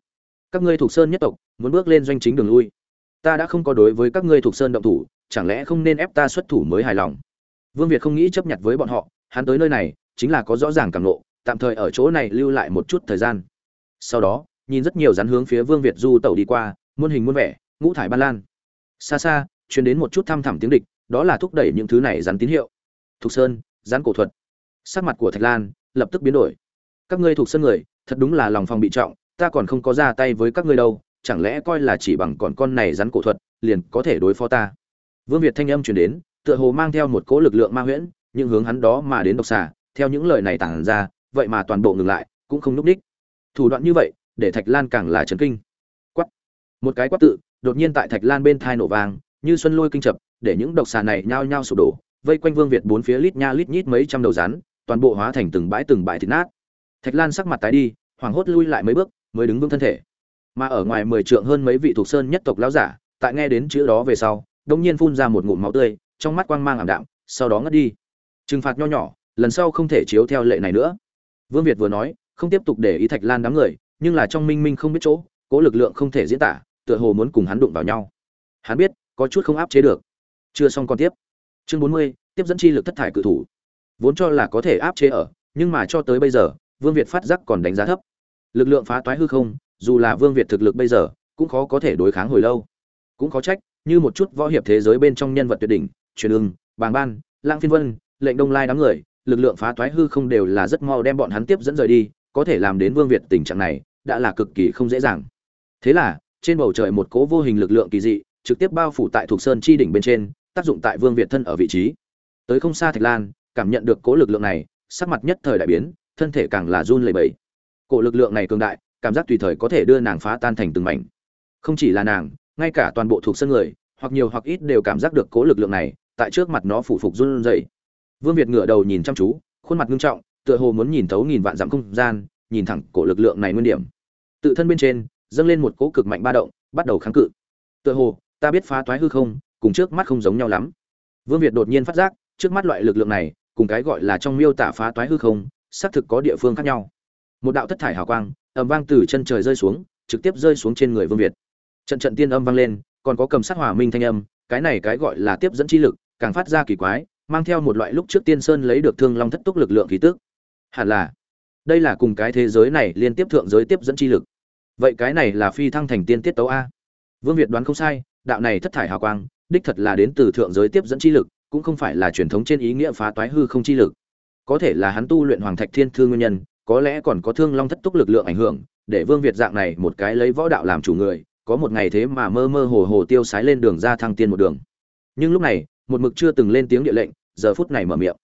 Các ngươi thuộc sơn nhất tộc, muốn bước lên doanh chính đường lui. Ta đã không có đối với các ngươi thuộc sơn động thủ, chẳng lẽ không nên ép ta xuất thủ mới hài lòng? Vương việt không nghĩ chấp nhận với bọn họ hắn tới nơi này chính là có rõ ràng cảm nộ, tạm thời ở chỗ này lưu lại một chút thời gian. Sau đó, nhìn rất nhiều rắn hướng phía vương việt du tẩu đi qua, muôn hình muôn vẻ, ngũ thải ban lan. Xa xa chuyển đến một chút thăm thẳm tiếng địch, đó là thúc đẩy những thứ này rắn tín hiệu. Thục sơn, rắn cổ thuật. Sắc mặt của thạch lan lập tức biến đổi. Các ngươi thuộc sơn người, thật đúng là lòng phòng bị trọng, ta còn không có ra tay với các ngươi đâu, chẳng lẽ coi là chỉ bằng còn con này rắn cổ thuật, liền có thể đối phó ta? Vương việt thanh âm truyền đến, tựa hồ mang theo một cỗ lực lượng ma huyễn nhưng hướng hắn đó mà đến độc xà, theo những lời này tản ra, vậy mà toàn bộ ngừng lại, cũng không núp đích thủ đoạn như vậy, để thạch lan càng là chấn kinh. Quắt một cái quát tự, đột nhiên tại thạch lan bên thai nổ vàng như xuân lôi kinh chập, để những độc xà này nhao nhao sụp đổ, vây quanh vương việt bốn phía lít nha lít nhít mấy trăm đầu rắn, toàn bộ hóa thành từng bãi từng bãi thịt nát. Thạch lan sắc mặt tái đi, hoảng hốt lui lại mấy bước, mới đứng vững thân thể. Mà ở ngoài mười trượng hơn mấy vị thuộc sơn nhất tộc lão giả, tại nghe đến chữ đó về sau đột nhiên phun ra một ngụm máu tươi, trong mắt quang mang ảm đạm, sau đó ngất đi trừng phạt nho nhỏ, lần sau không thể chiếu theo lệ này nữa. Vương việt vừa nói, không tiếp tục để ý thạch lan đám người, nhưng là trong minh minh không biết chỗ, cố lực lượng không thể diễn tả, tựa hồ muốn cùng hắn đụng vào nhau. Hắn biết, có chút không áp chế được. Chưa xong còn tiếp. Chương bốn mươi, tiếp dẫn chi lực thất thải cự thủ. Vốn cho là có thể áp chế ở, nhưng mà cho tới bây giờ, vương việt phát giác còn đánh giá thấp. Lực lượng phá toái hư không, dù là vương việt thực lực bây giờ, cũng khó có thể đối kháng hồi lâu. Cũng khó trách, như một chút võ hiệp thế giới bên trong nhân vật tuyệt đỉnh, truyền ưng, bàng ban lang phiên vân lệnh đông lai đám người, lực lượng phá toái hư không đều là rất mau đem bọn hắn tiếp dẫn rời đi, có thể làm đến vương việt tình trạng này, đã là cực kỳ không dễ dàng. Thế là, trên bầu trời một cố vô hình lực lượng kỳ dị, trực tiếp bao phủ tại thuộc sơn chi đỉnh bên trên, tác dụng tại vương việt thân ở vị trí. Tới không xa thạch lan, cảm nhận được cố lực lượng này, sắc mặt nhất thời đại biến, thân thể càng là run lẩy bẩy. Cổ lực lượng này cường đại, cảm giác tùy thời có thể đưa nàng phá tan thành từng mảnh. Không chỉ là nàng, ngay cả toàn bộ thuộc sân người, hoặc nhiều hoặc ít đều cảm giác được cố lực lượng này, tại trước mặt nó phủ phục run rẩy vương việt ngửa đầu nhìn chăm chú, khuôn mặt nghiêm trọng, tựa hồ muốn nhìn thấu nghìn vạn dặm không gian, nhìn thẳng cổ lực lượng này nguyên điểm. Tự thân bên trên, dâng lên một cỗ cực mạnh ba động, bắt đầu kháng cự. Tựa hồ, ta biết phá toái hư không, cùng trước mắt không giống nhau lắm. Vương việt đột nhiên phát giác, trước mắt loại lực lượng này, cùng cái gọi là trong miêu tả phá toái hư không, xác thực có địa phương khác nhau. Một đạo thất thải hào quang, ầm vang từ chân trời rơi xuống, trực tiếp rơi xuống trên người vương việt. Trận trận tiên âm vang lên, còn có cầm sát hỏa minh thanh âm, cái này cái gọi là tiếp dẫn chi lực, càng phát ra kỳ quái mang theo một loại lúc trước tiên sơn lấy được thương long thất túc lực lượng khí tức. Hẳn là, đây là cùng cái thế giới này liên tiếp thượng giới tiếp dẫn chi lực. Vậy cái này là phi thăng thành tiên tiết tấu a. Vương việt đoán không sai, đạo này thất thải hào quang, đích thật là đến từ thượng giới tiếp dẫn chi lực, cũng không phải là truyền thống trên ý nghĩa phá toái hư không chi lực. Có thể là hắn tu luyện hoàng thạch thiên thương nguyên nhân, có lẽ còn có thương long thất túc lực lượng ảnh hưởng, để vương việt dạng này một cái lấy võ đạo làm chủ người, có một ngày thế mà mơ mơ hồ hồ tiêu sái lên đường ra thăng tiên một đường. Nhưng lúc này, một mực chưa từng lên tiếng địa lệnh giờ phút này mở miệng.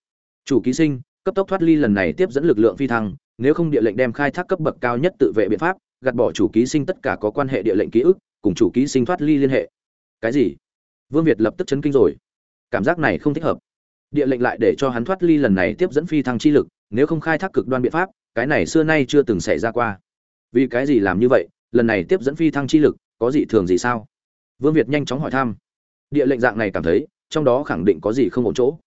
Chủ ký sinh, cấp tốc thoát ly lần này tiếp dẫn lực lượng phi thăng, nếu không địa lệnh đem khai thác cấp bậc cao nhất tự vệ biện pháp, gạt bỏ chủ ký sinh tất cả có quan hệ địa lệnh ký ức, cùng chủ ký sinh thoát ly liên hệ. Cái gì? Vương việt lập tức chấn kinh rồi. Cảm giác này không thích hợp. Địa lệnh lại để cho hắn thoát ly lần này tiếp dẫn phi thăng chi lực, nếu không khai thác cực đoan biện pháp, cái này xưa nay chưa từng xảy ra qua. Vì cái gì làm như vậy, lần này tiếp dẫn phi thăng chi lực, có gì thường gì sao? Vương việt nhanh chóng hỏi thăm. Địa lệnh dạng này cảm thấy, trong đó khẳng định có gì không ổn chỗ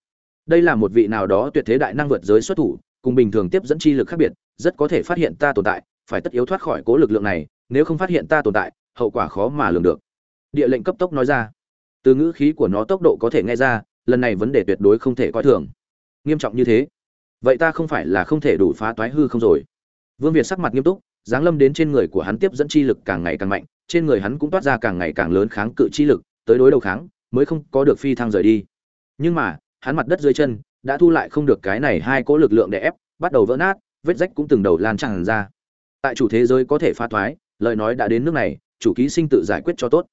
đây là một vị nào đó tuyệt thế đại năng vượt giới xuất thủ, cùng bình thường tiếp dẫn chi lực khác biệt, rất có thể phát hiện ta tồn tại, phải tất yếu thoát khỏi cố lực lượng này, nếu không phát hiện ta tồn tại, hậu quả khó mà lường được. Địa lệnh cấp tốc nói ra. Từ ngữ khí của nó tốc độ có thể nghe ra, lần này vấn đề tuyệt đối không thể coi thường. Nghiêm trọng như thế, vậy ta không phải là không thể đủ phá toái hư không rồi? Vương việt sắc mặt nghiêm túc, giáng lâm đến trên người của hắn tiếp dẫn chi lực càng ngày càng mạnh, trên người hắn cũng toát ra càng ngày càng lớn kháng cự chi lực, tới đối đầu kháng, mới không có được phi thăng rời đi. Nhưng mà hắn mặt đất dưới chân, đã thu lại không được cái này hai cỗ lực lượng để ép, bắt đầu vỡ nát, vết rách cũng từng đầu lan tràn ra. Tại chủ thế giới có thể phá thoái, lời nói đã đến nước này, chủ ký sinh tự giải quyết cho tốt.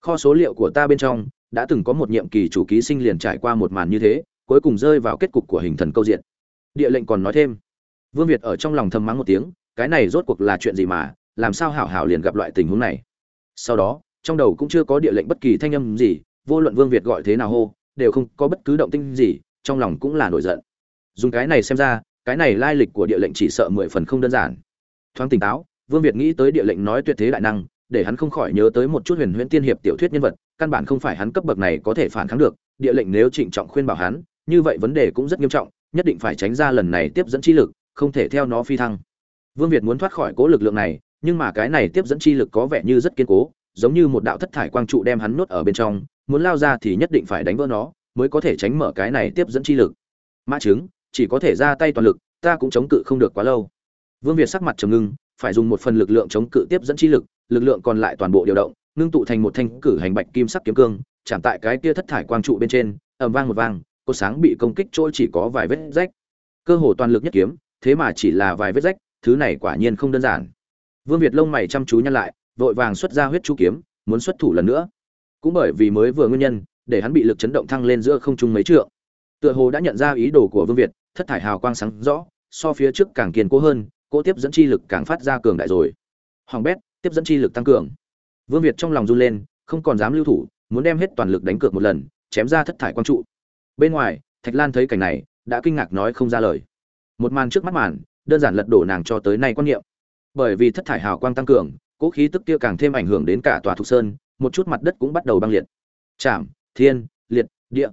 Kho số liệu của ta bên trong, đã từng có một nhiệm kỳ chủ ký sinh liền trải qua một màn như thế, cuối cùng rơi vào kết cục của hình thần câu diện. Địa lệnh còn nói thêm. Vương việt ở trong lòng thầm mắng một tiếng, cái này rốt cuộc là chuyện gì mà, làm sao hảo hảo liền gặp loại tình huống này. Sau đó, trong đầu cũng chưa có địa lệnh bất kỳ thanh âm gì, vô luận vương việt gọi thế nào hô đều không có bất cứ động tinh gì, trong lòng cũng là nổi giận. Dùng cái này xem ra, cái này lai lịch của địa lệnh chỉ sợ mười phần không đơn giản. Thoáng tỉnh táo, vương việt nghĩ tới địa lệnh nói tuyệt thế đại năng, để hắn không khỏi nhớ tới một chút huyền huyễn tiên hiệp tiểu thuyết nhân vật, căn bản không phải hắn cấp bậc này có thể phản kháng được, địa lệnh nếu trịnh trọng khuyên bảo hắn, như vậy vấn đề cũng rất nghiêm trọng, nhất định phải tránh ra lần này tiếp dẫn chi lực, không thể theo nó phi thăng. Vương việt muốn thoát khỏi cố lực lượng này, nhưng mà cái này tiếp dẫn chi lực có vẻ như rất kiên cố, giống như một đạo thất thải quang trụ đem hắn nuốt ở bên trong muốn lao ra thì nhất định phải đánh vỡ nó, mới có thể tránh mở cái này tiếp dẫn chi lực. Mã chứng chỉ có thể ra tay toàn lực, ta cũng chống cự không được quá lâu. Vương việt sắc mặt trầm ngưng, phải dùng một phần lực lượng chống cự tiếp dẫn chi lực lực lượng còn lại toàn bộ điều động, ngưng tụ thành một thanh cử hành bạch kim sắc kiếm cương, chạm tại cái kia thất thải quang trụ bên trên, ầm vang một vang, cột sáng bị công kích trôi chỉ có vài vết rách. Cơ hồ toàn lực nhất kiếm, thế mà chỉ là vài vết rách, thứ này quả nhiên không đơn giản. Vương việt lông mày chăm chú nhăn lại, vội vàng xuất ra huyết chu kiếm, muốn xuất thủ lần nữa cũng bởi vì mới vừa nguyên nhân, để hắn bị lực chấn động thăng lên giữa không trung mấy trượng. Tựa hồ đã nhận ra ý đồ của vương việt, thất thải hào quang sáng rõ, so phía trước càng kiên cố hơn, cỗ tiếp dẫn chi lực càng phát ra cường đại rồi. Hoàng bét, tiếp dẫn chi lực tăng cường. Vương việt trong lòng run lên, không còn dám lưu thủ, muốn đem hết toàn lực đánh cược một lần, chém ra thất thải quang trụ. Bên ngoài, thạch lan thấy cảnh này, đã kinh ngạc nói không ra lời. Một màn trước mắt màn, đơn giản lật đổ nàng cho tới nay quan niệm. Bởi vì thất thải hào quang tăng cường, cỗ khí tức kia càng thêm ảnh hưởng đến cả tòa thục sơn một chút mặt đất cũng bắt đầu băng liệt. Chạm thiên, liệt, địa.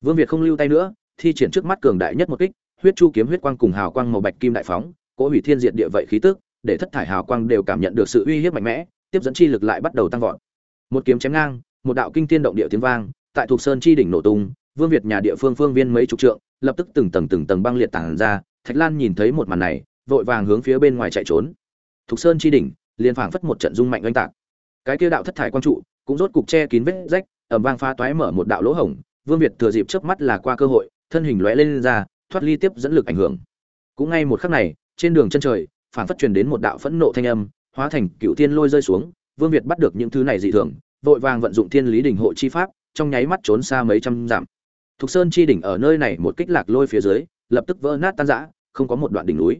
Vương việt không lưu tay nữa, thi triển trước mắt cường đại nhất một kích, huyết chu kiếm huyết quang cùng hào quang màu bạch kim đại phóng cỗ hủy thiên diệt địa vậy khí tức, để thất thải hào quang đều cảm nhận được sự uy hiếp mạnh mẽ, tiếp dẫn chi lực lại bắt đầu tăng vọt. Một kiếm chém ngang, một đạo kinh thiên động địa tiếng vang, tại thuộc sơn chi đỉnh nổ tung, vương việt nhà địa phương phương viên mấy chục trượng, lập tức từng tầng từng tầng băng liệt tản ra, thạch lan nhìn thấy một màn này, vội vàng hướng phía bên ngoài chạy trốn. Thuộc sơn chi đỉnh, liền phảng phất một trận rung mạnh oanh tạc cái kia đạo thất thải quang trụ cũng rốt cục che kín vết rách ẩm vang pha toái mở một đạo lỗ hổng vương việt thừa dịp chớp mắt là qua cơ hội thân hình lóe lên, lên ra thoát ly tiếp dẫn lực ảnh hưởng. Cũng ngay một khắc này trên đường chân trời phảng phất truyền đến một đạo phẫn nộ thanh âm hóa thành cựu thiên lôi rơi xuống vương việt bắt được những thứ này dị thường vội vàng vận dụng thiên lý đỉnh hộ chi pháp trong nháy mắt trốn xa mấy trăm dặm. Thục sơn chi đỉnh ở nơi này một kích lạc lôi phía dưới lập tức vỡ nát tan rã không có một đoạn đỉnh núi.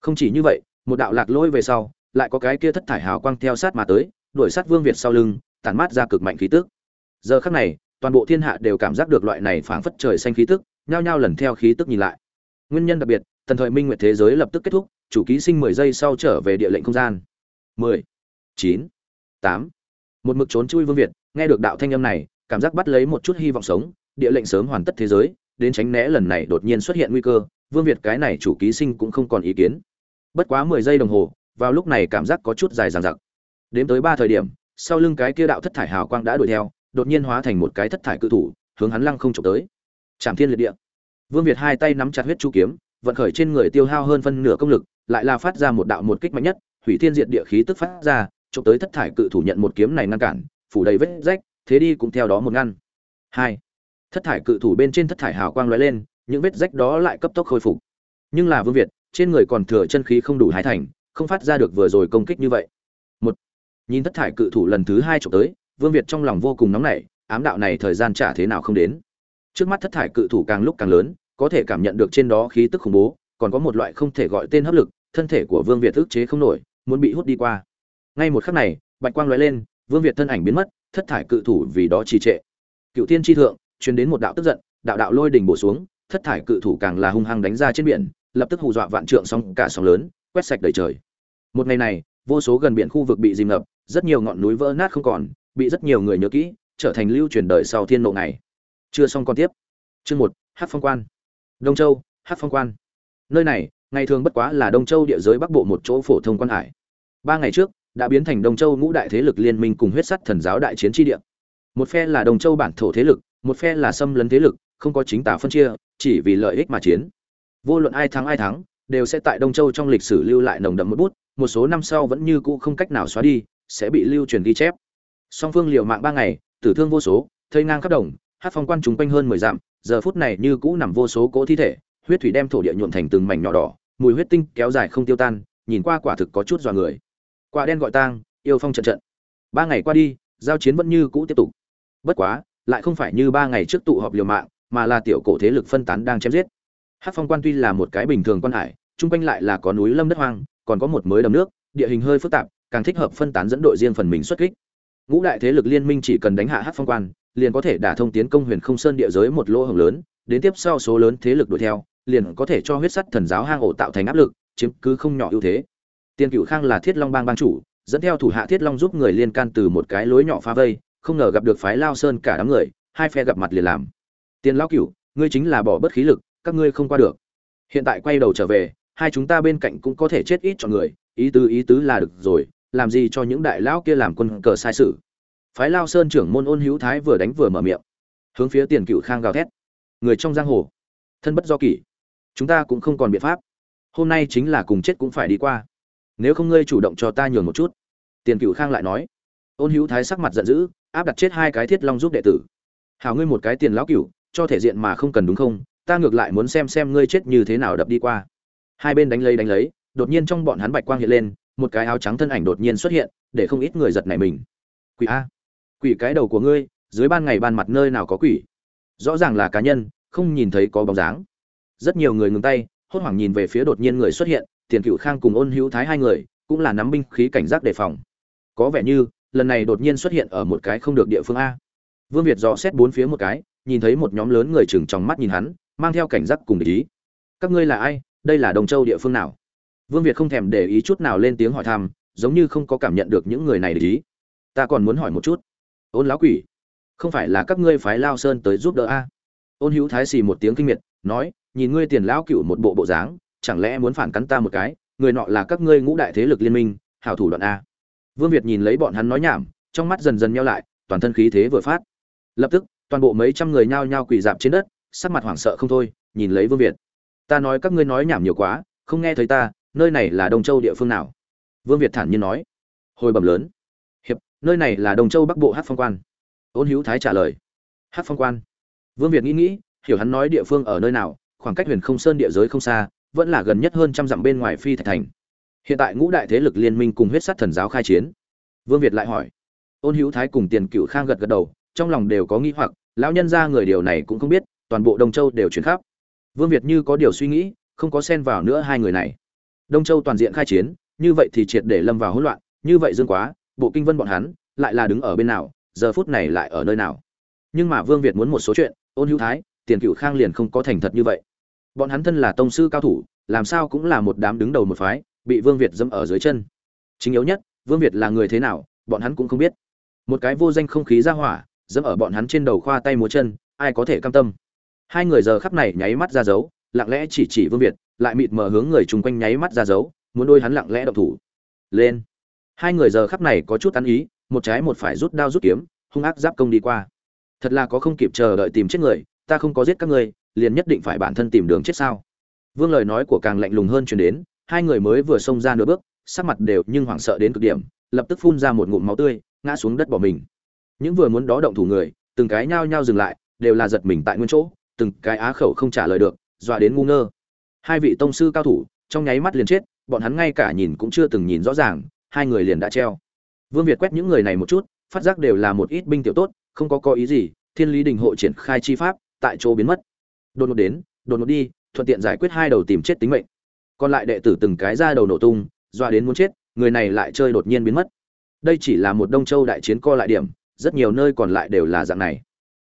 Không chỉ như vậy một đạo lạc lôi về sau lại có cái kia thất thải hào quang theo sát mà tới đuổi sát vương việt sau lưng, tản mát ra cực mạnh khí tức. Giờ khắc này, toàn bộ thiên hạ đều cảm giác được loại này phảng phất trời xanh khí tức, nhao nhao lần theo khí tức nhìn lại. Nguyên nhân đặc biệt tần thời minh nguyệt thế giới lập tức kết thúc, chủ ký sinh mười giây sau trở về địa lệnh không gian. Mười, chín, tám. Một mực trốn chui vương việt, nghe được đạo thanh âm này, cảm giác bắt lấy một chút hy vọng sống, địa lệnh sớm hoàn tất thế giới, đến tránh né lần này đột nhiên xuất hiện nguy cơ, vương việt cái này chủ ký sinh cũng không còn ý kiến. Bất quá mười giây đồng hồ, vào lúc này cảm giác có chút dài dằng dặc đếm tới ba thời điểm, sau lưng cái kia đạo thất thải hào quang đã đuổi theo, đột nhiên hóa thành một cái thất thải cự thủ, hướng hắn lăng không trộm tới. Trảm thiên liệt địa. Vương việt hai tay nắm chặt huyết chu kiếm, vận khởi trên người tiêu hao hơn phân nửa công lực, lại là phát ra một đạo một kích mạnh nhất, hủy thiên diệt địa khí tức phát ra trộm tới thất thải cự thủ nhận một kiếm này ngăn cản, phủ đầy vết rách, thế đi cũng theo đó một ngăn. Hai. Thất thải cự thủ bên trên thất thải hào quang lóe lên, những vết rách đó lại cấp tốc khôi phục. Nhưng là vương việt, trên người còn thừa chân khí không đủ hai thành, không phát ra được vừa rồi công kích như vậy. Một nhìn thất thải cự thủ lần thứ hai trộm tới, vương việt trong lòng vô cùng nóng nảy, ám đạo này thời gian trả thế nào không đến. Trước mắt thất thải cự thủ càng lúc càng lớn, có thể cảm nhận được trên đó khí tức khủng bố, còn có một loại không thể gọi tên hấp lực, thân thể của vương việt ức chế không nổi, muốn bị hút đi qua. Ngay một khắc này, bạch quang lóe lên, vương việt thân ảnh biến mất, thất thải cự thủ vì đó trì trệ. Cựu tiên tri thượng, truyền đến một đạo tức giận, đạo đạo lôi đỉnh bổ xuống, thất thải cự thủ càng là hung hăng đánh ra trên biển, lập tức hù dọa vạn trượng sóng, cả sóng lớn, quét sạch đầy trời. Một ngày này, vô số gần biển khu vực bị dìm ngập rất nhiều ngọn núi vỡ nát không còn, bị rất nhiều người nhớ kỹ, trở thành lưu truyền đời sau thiên nộ ngày. Chưa xong còn tiếp. Chương một hát phong quan. Đông châu hát phong quan. Nơi này, ngày thường bất quá là đông châu địa giới bắc bộ một chỗ phổ thông quan hải. Ba ngày trước, đã biến thành đông châu ngũ đại thế lực liên minh cùng huyết sắt thần giáo đại chiến tri địa. Một phe là đông châu bản thổ thế lực, một phe là xâm lấn thế lực, không có chính tả phân chia, chỉ vì lợi ích mà chiến. Vô luận ai thắng ai thắng, đều sẽ tại đông châu trong lịch sử lưu lại nồng đậm một bút, một số năm sau vẫn như cũ không cách nào xóa đi sẽ bị lưu truyền ghi chép. Song phương liều mạng ba ngày, tử thương vô số, thây ngang khắp đồng, hát phong quan chúng quanh hơn mười dặm, giờ phút này như cũ nằm vô số cỗ thi thể, huyết thủy đem thổ địa nhuộm thành từng mảnh nhỏ đỏ, mùi huyết tinh kéo dài không tiêu tan, nhìn qua quả thực có chút dọa người. Quả đen gọi tang, yêu phong trận trận. Ba ngày qua đi, giao chiến vẫn như cũ tiếp tục. Bất quá, lại không phải như ba ngày trước tụ họp liều mạng, mà là tiểu cổ thế lực phân tán đang chém giết. Hát phong quan tuy là một cái bình thường quan hải, chung quanh lại là có núi lâm đất hoang, còn có một mới đầm nước, địa hình hơi phức tạp càng thích hợp phân tán dẫn đội riêng phần mình xuất kích. Ngũ đại thế lực liên minh chỉ cần đánh hạ Hắc phong quan, liền có thể đả thông tiến công huyền không sơn địa giới một lỗ hổng lớn, đến tiếp sau số lớn thế lực đuổi theo, liền có thể cho huyết sắt thần giáo hang ổ tạo thành áp lực, chiếm cứ không nhỏ ưu thế. Tiên cửu khang là thiết long bang bang chủ, dẫn theo thủ hạ thiết long giúp người liên can từ một cái lối nhỏ phá vây, không ngờ gặp được phái lao sơn cả đám người, hai phe gặp mặt liền làm. Tiên lão cửu, ngươi chính là bỏ bất khí lực, các ngươi không qua được. Hiện tại quay đầu trở về, hai chúng ta bên cạnh cũng có thể chết ít chọn người, ý tứ ý tứ là được rồi làm gì cho những đại lão kia làm quân cờ sai sự? Phái lao sơn trưởng môn ôn hữu thái vừa đánh vừa mở miệng, hướng phía tiền cựu khang gào thét. Người trong giang hồ, thân bất do kỷ, chúng ta cũng không còn biện pháp. Hôm nay chính là cùng chết cũng phải đi qua. Nếu không ngươi chủ động cho ta nhường một chút. Tiền cựu khang lại nói. Ôn hữu thái sắc mặt giận dữ, áp đặt chết hai cái thiết long giúp đệ tử. Hảo ngươi một cái tiền lão cựu cho thể diện mà không cần đúng không? Ta ngược lại muốn xem xem ngươi chết như thế nào đập đi qua. Hai bên đánh lấy đánh lấy, đột nhiên trong bọn hắn bạch quang hiện lên một cái áo trắng thân ảnh đột nhiên xuất hiện, để không ít người giật nảy mình. Quỷ a, quỷ cái đầu của ngươi, dưới ban ngày ban mặt nơi nào có quỷ? Rõ ràng là cá nhân, không nhìn thấy có bóng dáng. Rất nhiều người ngừng tay, hốt hoảng nhìn về phía đột nhiên người xuất hiện, tiền cựu khang cùng ôn hữu thái hai người, cũng là nắm binh khí cảnh giác đề phòng. Có vẻ như, lần này đột nhiên xuất hiện ở một cái không được địa phương a. Vương việt dò xét bốn phía một cái, nhìn thấy một nhóm lớn người chừng trong mắt nhìn hắn, mang theo cảnh giác cùng để ý. Các ngươi là ai? Đây là đồng châu địa phương nào? Vương việt không thèm để ý chút nào lên tiếng hỏi thăm, giống như không có cảm nhận được những người này để ý. Ta còn muốn hỏi một chút. Ôn lão quỷ, không phải là các ngươi phái lao sơn tới giúp đỡ a? Ôn hữu thái xì một tiếng kinh miệt, nói, nhìn ngươi tiền lão cựu một bộ bộ dáng, chẳng lẽ muốn phản cắn ta một cái? Người nọ là các ngươi ngũ đại thế lực liên minh, hảo thủ đoạn a. Vương việt nhìn lấy bọn hắn nói nhảm, trong mắt dần dần nhau lại, toàn thân khí thế vừa phát. Lập tức, toàn bộ mấy trăm người nhao nhao quỳ dạp trên đất, sắc mặt hoảng sợ không thôi, nhìn lấy vương việt. Ta nói các ngươi nói nhảm nhiều quá, không nghe thấy ta nơi này là đông châu địa phương nào? Vương việt thản nhiên nói. Hồi bẩm lớn. Hiệp, nơi này là đông châu bắc bộ hát phong quan. Ôn hữu thái trả lời. Hát phong quan. Vương việt nghĩ nghĩ, hiểu hắn nói địa phương ở nơi nào, khoảng cách huyền không sơn địa giới không xa, vẫn là gần nhất hơn trăm dặm bên ngoài phi thạch thành. Hiện tại ngũ đại thế lực liên minh cùng huyết sát thần giáo khai chiến. Vương việt lại hỏi. Ôn hữu thái cùng tiền cựu khang gật gật đầu, trong lòng đều có nghĩ hoặc, lão nhân ra người điều này cũng không biết, toàn bộ đông châu đều chuyển khắp. Vương việt như có điều suy nghĩ, không có xen vào nữa hai người này đông châu toàn diện khai chiến, như vậy thì triệt để lâm vào hỗn loạn, như vậy dương quá, bộ kinh vân bọn hắn lại là đứng ở bên nào, giờ phút này lại ở nơi nào? Nhưng mà vương việt muốn một số chuyện, ôn hữu thái, tiền cựu khang liền không có thành thật như vậy. Bọn hắn thân là tông sư cao thủ, làm sao cũng là một đám đứng đầu một phái, bị vương việt dẫm ở dưới chân. Chính yếu nhất, vương việt là người thế nào, bọn hắn cũng không biết. Một cái vô danh không khí ra hỏa, dẫm ở bọn hắn trên đầu khoa tay múa chân, ai có thể cam tâm? Hai người giờ khắp này nháy mắt ra dấu lặng lẽ chỉ chỉ vương việt, lại mịt mờ hướng người chung quanh nháy mắt ra dấu, muốn đôi hắn lặng lẽ độc thủ. Lên. Hai người giờ khắp này có chút ăn ý, một trái một phải rút đao rút kiếm, hung ác giáp công đi qua. Thật là có không kịp chờ đợi tìm chết người, ta không có giết các ngươi, liền nhất định phải bản thân tìm đường chết sao? Vương lời nói của càng lạnh lùng hơn chuyển đến, hai người mới vừa xông ra nửa bước, sắc mặt đều nhưng hoảng sợ đến cực điểm, lập tức phun ra một ngụm máu tươi, ngã xuống đất bỏ mình. Những vừa muốn đó động thủ người, từng cái nhao nhao dừng lại, đều là giật mình tại nguyên chỗ, từng cái á khẩu không trả lời được dọa đến ngu ngơ. Hai vị tông sư cao thủ, trong nháy mắt liền chết, bọn hắn ngay cả nhìn cũng chưa từng nhìn rõ ràng, hai người liền đã treo. Vương việt quét những người này một chút, phát giác đều là một ít binh tiểu tốt, không có có ý gì, thiên lý đình hộ triển khai chi pháp, tại chỗ biến mất. Đột ngột đến, đột ngột đi, thuận tiện giải quyết hai đầu tìm chết tính mệnh. Còn lại đệ tử từng cái ra đầu nổ tung, dọa đến muốn chết, người này lại chơi đột nhiên biến mất. Đây chỉ là một đông châu đại chiến co lại điểm, rất nhiều nơi còn lại đều là dạng này.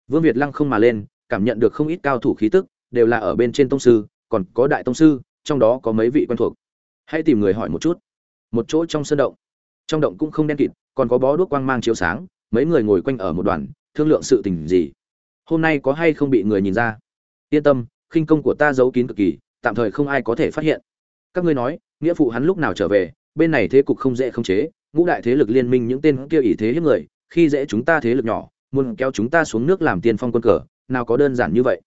Vương việt lăng không mà lên, cảm nhận được không ít cao thủ khí tức đều là ở bên trên tông sư, còn có đại tông sư, trong đó có mấy vị quen thuộc. Hãy tìm người hỏi một chút. Một chỗ trong sân động. Trong động cũng không đen kịt, còn có bó đuốc quang mang chiếu sáng, mấy người ngồi quanh ở một đoàn, thương lượng sự tình gì. Hôm nay có hay không bị người nhìn ra? Yên tâm, khinh công của ta giấu kín cực kỳ, tạm thời không ai có thể phát hiện. Các ngươi nói, nghĩa phụ hắn lúc nào trở về, bên này thế cục không dễ không chế, ngũ đại thế lực liên minh những tên kia ỷ thế hiếp người, khi dễ chúng ta thế lực nhỏ, muốn kéo chúng ta xuống nước làm tiên phong quân cờ, nào có đơn giản như vậy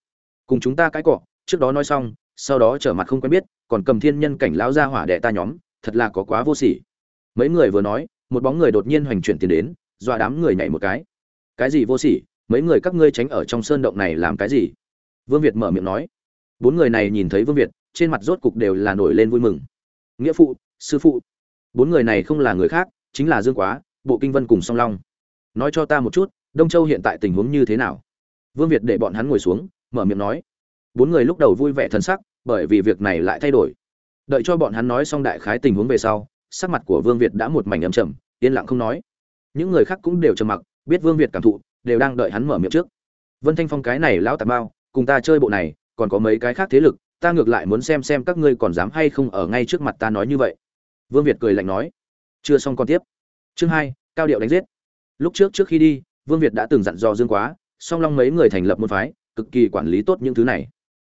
cùng chúng ta cãi cọ, trước đó nói xong, sau đó trở mặt không quen biết, còn cầm thiên nhân cảnh lão ra hỏa đệ ta nhóm, thật là có quá vô sỉ. Mấy người vừa nói, một bóng người đột nhiên hoành chuyển tiền đến, dọa đám người nhảy một cái. Cái gì vô sỉ? Mấy người các ngươi tránh ở trong sơn động này làm cái gì? Vương việt mở miệng nói. Bốn người này nhìn thấy vương việt, trên mặt rốt cục đều là nổi lên vui mừng. Nghĩa phụ, sư phụ. Bốn người này không là người khác, chính là dương quá, bộ kinh vân cùng song long. Nói cho ta một chút, đông châu hiện tại tình huống như thế nào? Vương việt để bọn hắn ngồi xuống mở miệng nói. Bốn người lúc đầu vui vẻ thân sắc, bởi vì việc này lại thay đổi. Đợi cho bọn hắn nói xong đại khái tình huống về sau, sắc mặt của vương việt đã một mảnh ấm chầm yên lặng không nói. Những người khác cũng đều trầm mặc, biết vương việt cảm thụ, đều đang đợi hắn mở miệng trước. Vân thanh phong cái này lão tạp bao cùng ta chơi bộ này, còn có mấy cái khác thế lực, ta ngược lại muốn xem xem các ngươi còn dám hay không ở ngay trước mặt ta nói như vậy. Vương việt cười lạnh nói. Chưa xong còn tiếp. Chương hai, cao điệu đánh giết. Lúc trước trước khi đi, vương việt đã từng dặn dò dương quá, song long mấy người thành lập môn phái cực kỳ quản lý tốt những thứ này.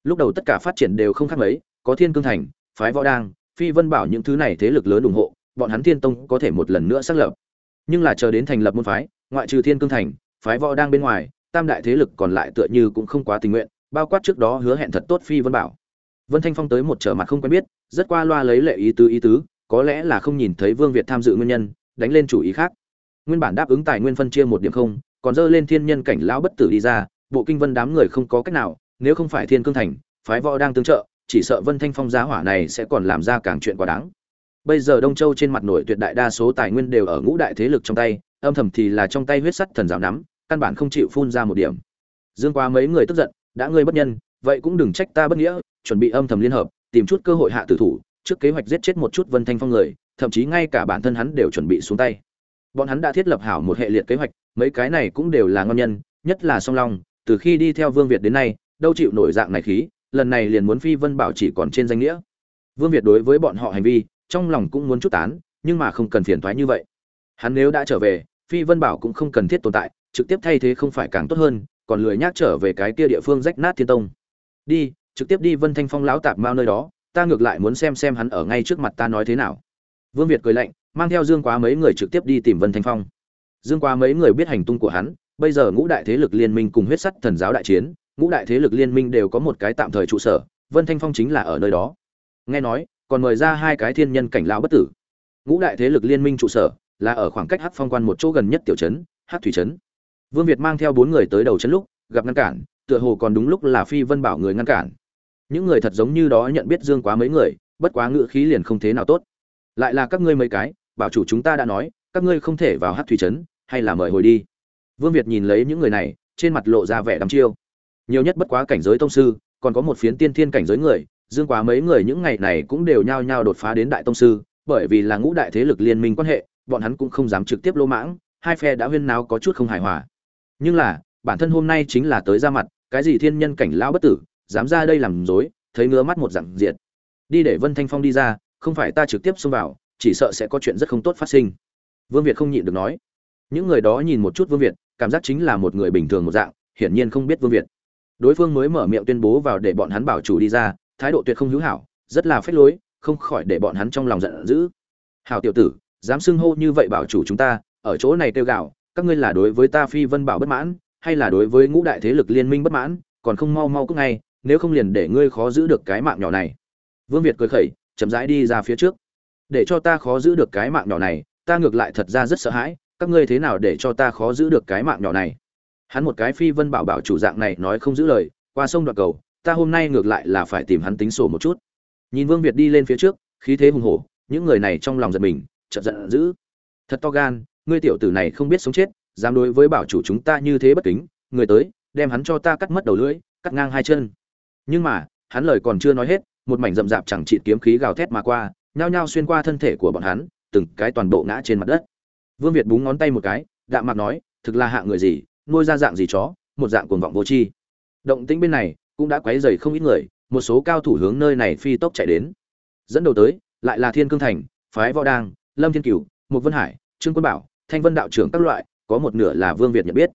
Lúc đầu tất cả phát triển đều không khác mấy, có thiên cương thành, phái võ đang, phi vân bảo những thứ này thế lực lớn ủng hộ, bọn hắn thiên tông có thể một lần nữa xác lập. Nhưng là chờ đến thành lập môn phái, ngoại trừ thiên cương thành, phái võ đang bên ngoài, tam đại thế lực còn lại tựa như cũng không quá tình nguyện, bao quát trước đó hứa hẹn thật tốt phi vân bảo. Vân thanh phong tới một trở mặt không quen biết, rất qua loa lấy lệ ý tứ ý tứ, có lẽ là không nhìn thấy vương việt tham dự nguyên nhân, đánh lên chủ ý khác. Nguyên bản đáp ứng tài nguyên phân chia một điểm không, còn dơ lên thiên nhân cảnh lão bất tử đi ra bộ kinh vân đám người không có cách nào, nếu không phải thiên cương thành, phái võ đang tương trợ, chỉ sợ vân thanh phong giá hỏa này sẽ còn làm ra càng chuyện quá đáng. Bây giờ đông châu trên mặt nổi tuyệt đại đa số tài nguyên đều ở ngũ đại thế lực trong tay, âm thầm thì là trong tay huyết sắt thần giáo nắm, căn bản không chịu phun ra một điểm. Dương qua mấy người tức giận, đã ngươi bất nhân, vậy cũng đừng trách ta bất nghĩa, chuẩn bị âm thầm liên hợp, tìm chút cơ hội hạ tử thủ, trước kế hoạch giết chết một chút vân thanh phong người, thậm chí ngay cả bản thân hắn đều chuẩn bị xuống tay. Bọn hắn đã thiết lập hảo một hệ liệt kế hoạch, mấy cái này cũng đều là ngon nhân, nhất là song long từ khi đi theo vương việt đến nay, đâu chịu nổi dạng này khí, lần này liền muốn phi vân bảo chỉ còn trên danh nghĩa. Vương việt đối với bọn họ hành vi, trong lòng cũng muốn chút tán, nhưng mà không cần phiền toái như vậy. Hắn nếu đã trở về, phi vân bảo cũng không cần thiết tồn tại, trực tiếp thay thế không phải càng tốt hơn, còn lười nhác trở về cái kia địa phương rách nát thiên tông. Đi, trực tiếp đi vân thanh phong lão tạp mao nơi đó, ta ngược lại muốn xem xem hắn ở ngay trước mặt ta nói thế nào. Vương việt cười lạnh, mang theo dương quá mấy người trực tiếp đi tìm vân thanh phong. Dương quá mấy người biết hành tung của hắn bây giờ ngũ đại thế lực liên minh cùng huyết sắt thần giáo đại chiến, ngũ đại thế lực liên minh đều có một cái tạm thời trụ sở, vân thanh phong chính là ở nơi đó. Nghe nói, còn mời ra hai cái thiên nhân cảnh lão bất tử. Ngũ đại thế lực liên minh trụ sở là ở khoảng cách hắc phong quan một chỗ gần nhất tiểu trấn, hắc thủy trấn. Vương việt mang theo bốn người tới đầu trấn lúc, gặp ngăn cản, tựa hồ còn đúng lúc là phi vân bảo người ngăn cản. Những người thật giống như đó nhận biết dương quá mấy người, bất quá ngự khí liền không thế nào tốt. Lại là các ngươi mấy cái, bảo chủ chúng ta đã nói, các ngươi không thể vào hát thủy trấn, hay là mời hồi đi? Vương việt nhìn lấy những người này, trên mặt lộ ra vẻ đăm chiêu. Nhiều nhất bất quá cảnh giới tông sư, còn có một phiến tiên thiên cảnh giới người, dương quá mấy người những ngày này cũng đều nhao nhao đột phá đến đại tông sư, bởi vì là ngũ đại thế lực liên minh quan hệ, bọn hắn cũng không dám trực tiếp lỗ mãng, hai phe đã huyên náo có chút không hài hòa. Nhưng là, bản thân hôm nay chính là tới ra mặt, cái gì thiên nhân cảnh lão bất tử, dám ra đây làm dối thấy ngứa mắt một dạng diện đi để vân thanh phong đi ra, không phải ta trực tiếp xông vào, chỉ sợ sẽ có chuyện rất không tốt phát sinh. Vương việt không nhịn được nói. Những người đó nhìn một chút vương việt cảm giác chính là một người bình thường một dạng, hiển nhiên không biết vương việt. Đối phương mới mở miệng tuyên bố vào để bọn hắn bảo chủ đi ra, thái độ tuyệt không hữu hảo, rất là phách lối, không khỏi để bọn hắn trong lòng giận dữ. Hảo tiểu tử, dám xưng hô như vậy bảo chủ chúng ta, ở chỗ này tiêu gạo, các ngươi là đối với ta phi vân bảo bất mãn, hay là đối với ngũ đại thế lực liên minh bất mãn, còn không mau mau cúc ngay, nếu không liền để ngươi khó giữ được cái mạng nhỏ này. Vương việt cười khẩy, chậm rãi đi ra phía trước. Để cho ta khó giữ được cái mạng nhỏ này, ta ngược lại thật ra rất sợ hãi các ngươi thế nào để cho ta khó giữ được cái mạng nhỏ này? Hắn một cái phi vân bảo bảo chủ dạng này nói không giữ lời, qua sông đoạn cầu, ta hôm nay ngược lại là phải tìm hắn tính sổ một chút. Nhìn vương việt đi lên phía trước, khí thế hùng hổ, những người này trong lòng giật mình, chợt giận dữ. Thật to gan, ngươi tiểu tử này không biết sống chết, dám đối với bảo chủ chúng ta như thế bất kính, người tới, đem hắn cho ta cắt mất đầu lưỡi, cắt ngang hai chân. Nhưng mà, hắn lời còn chưa nói hết, một mảnh rậm rạp chẳng trị kiếm khí gào thét mà qua, nhao nhao xuyên qua thân thể của bọn hắn, từng cái toàn bộ ngã trên mặt đất vương việt búng ngón tay một cái, đạm mặt nói, thực là hạng người gì, nuôi ra dạng gì chó, một dạng cuồng vọng vô tri. Động tĩnh bên này cũng đã quấy rầy không ít người, một số cao thủ hướng nơi này phi tốc chạy đến. Dẫn đầu tới, lại là thiên cương thành, phái võ đang, lâm thiên cửu, mục vân hải, trương quân bảo, thanh vân đạo trưởng các loại, có một nửa là vương việt nhận biết.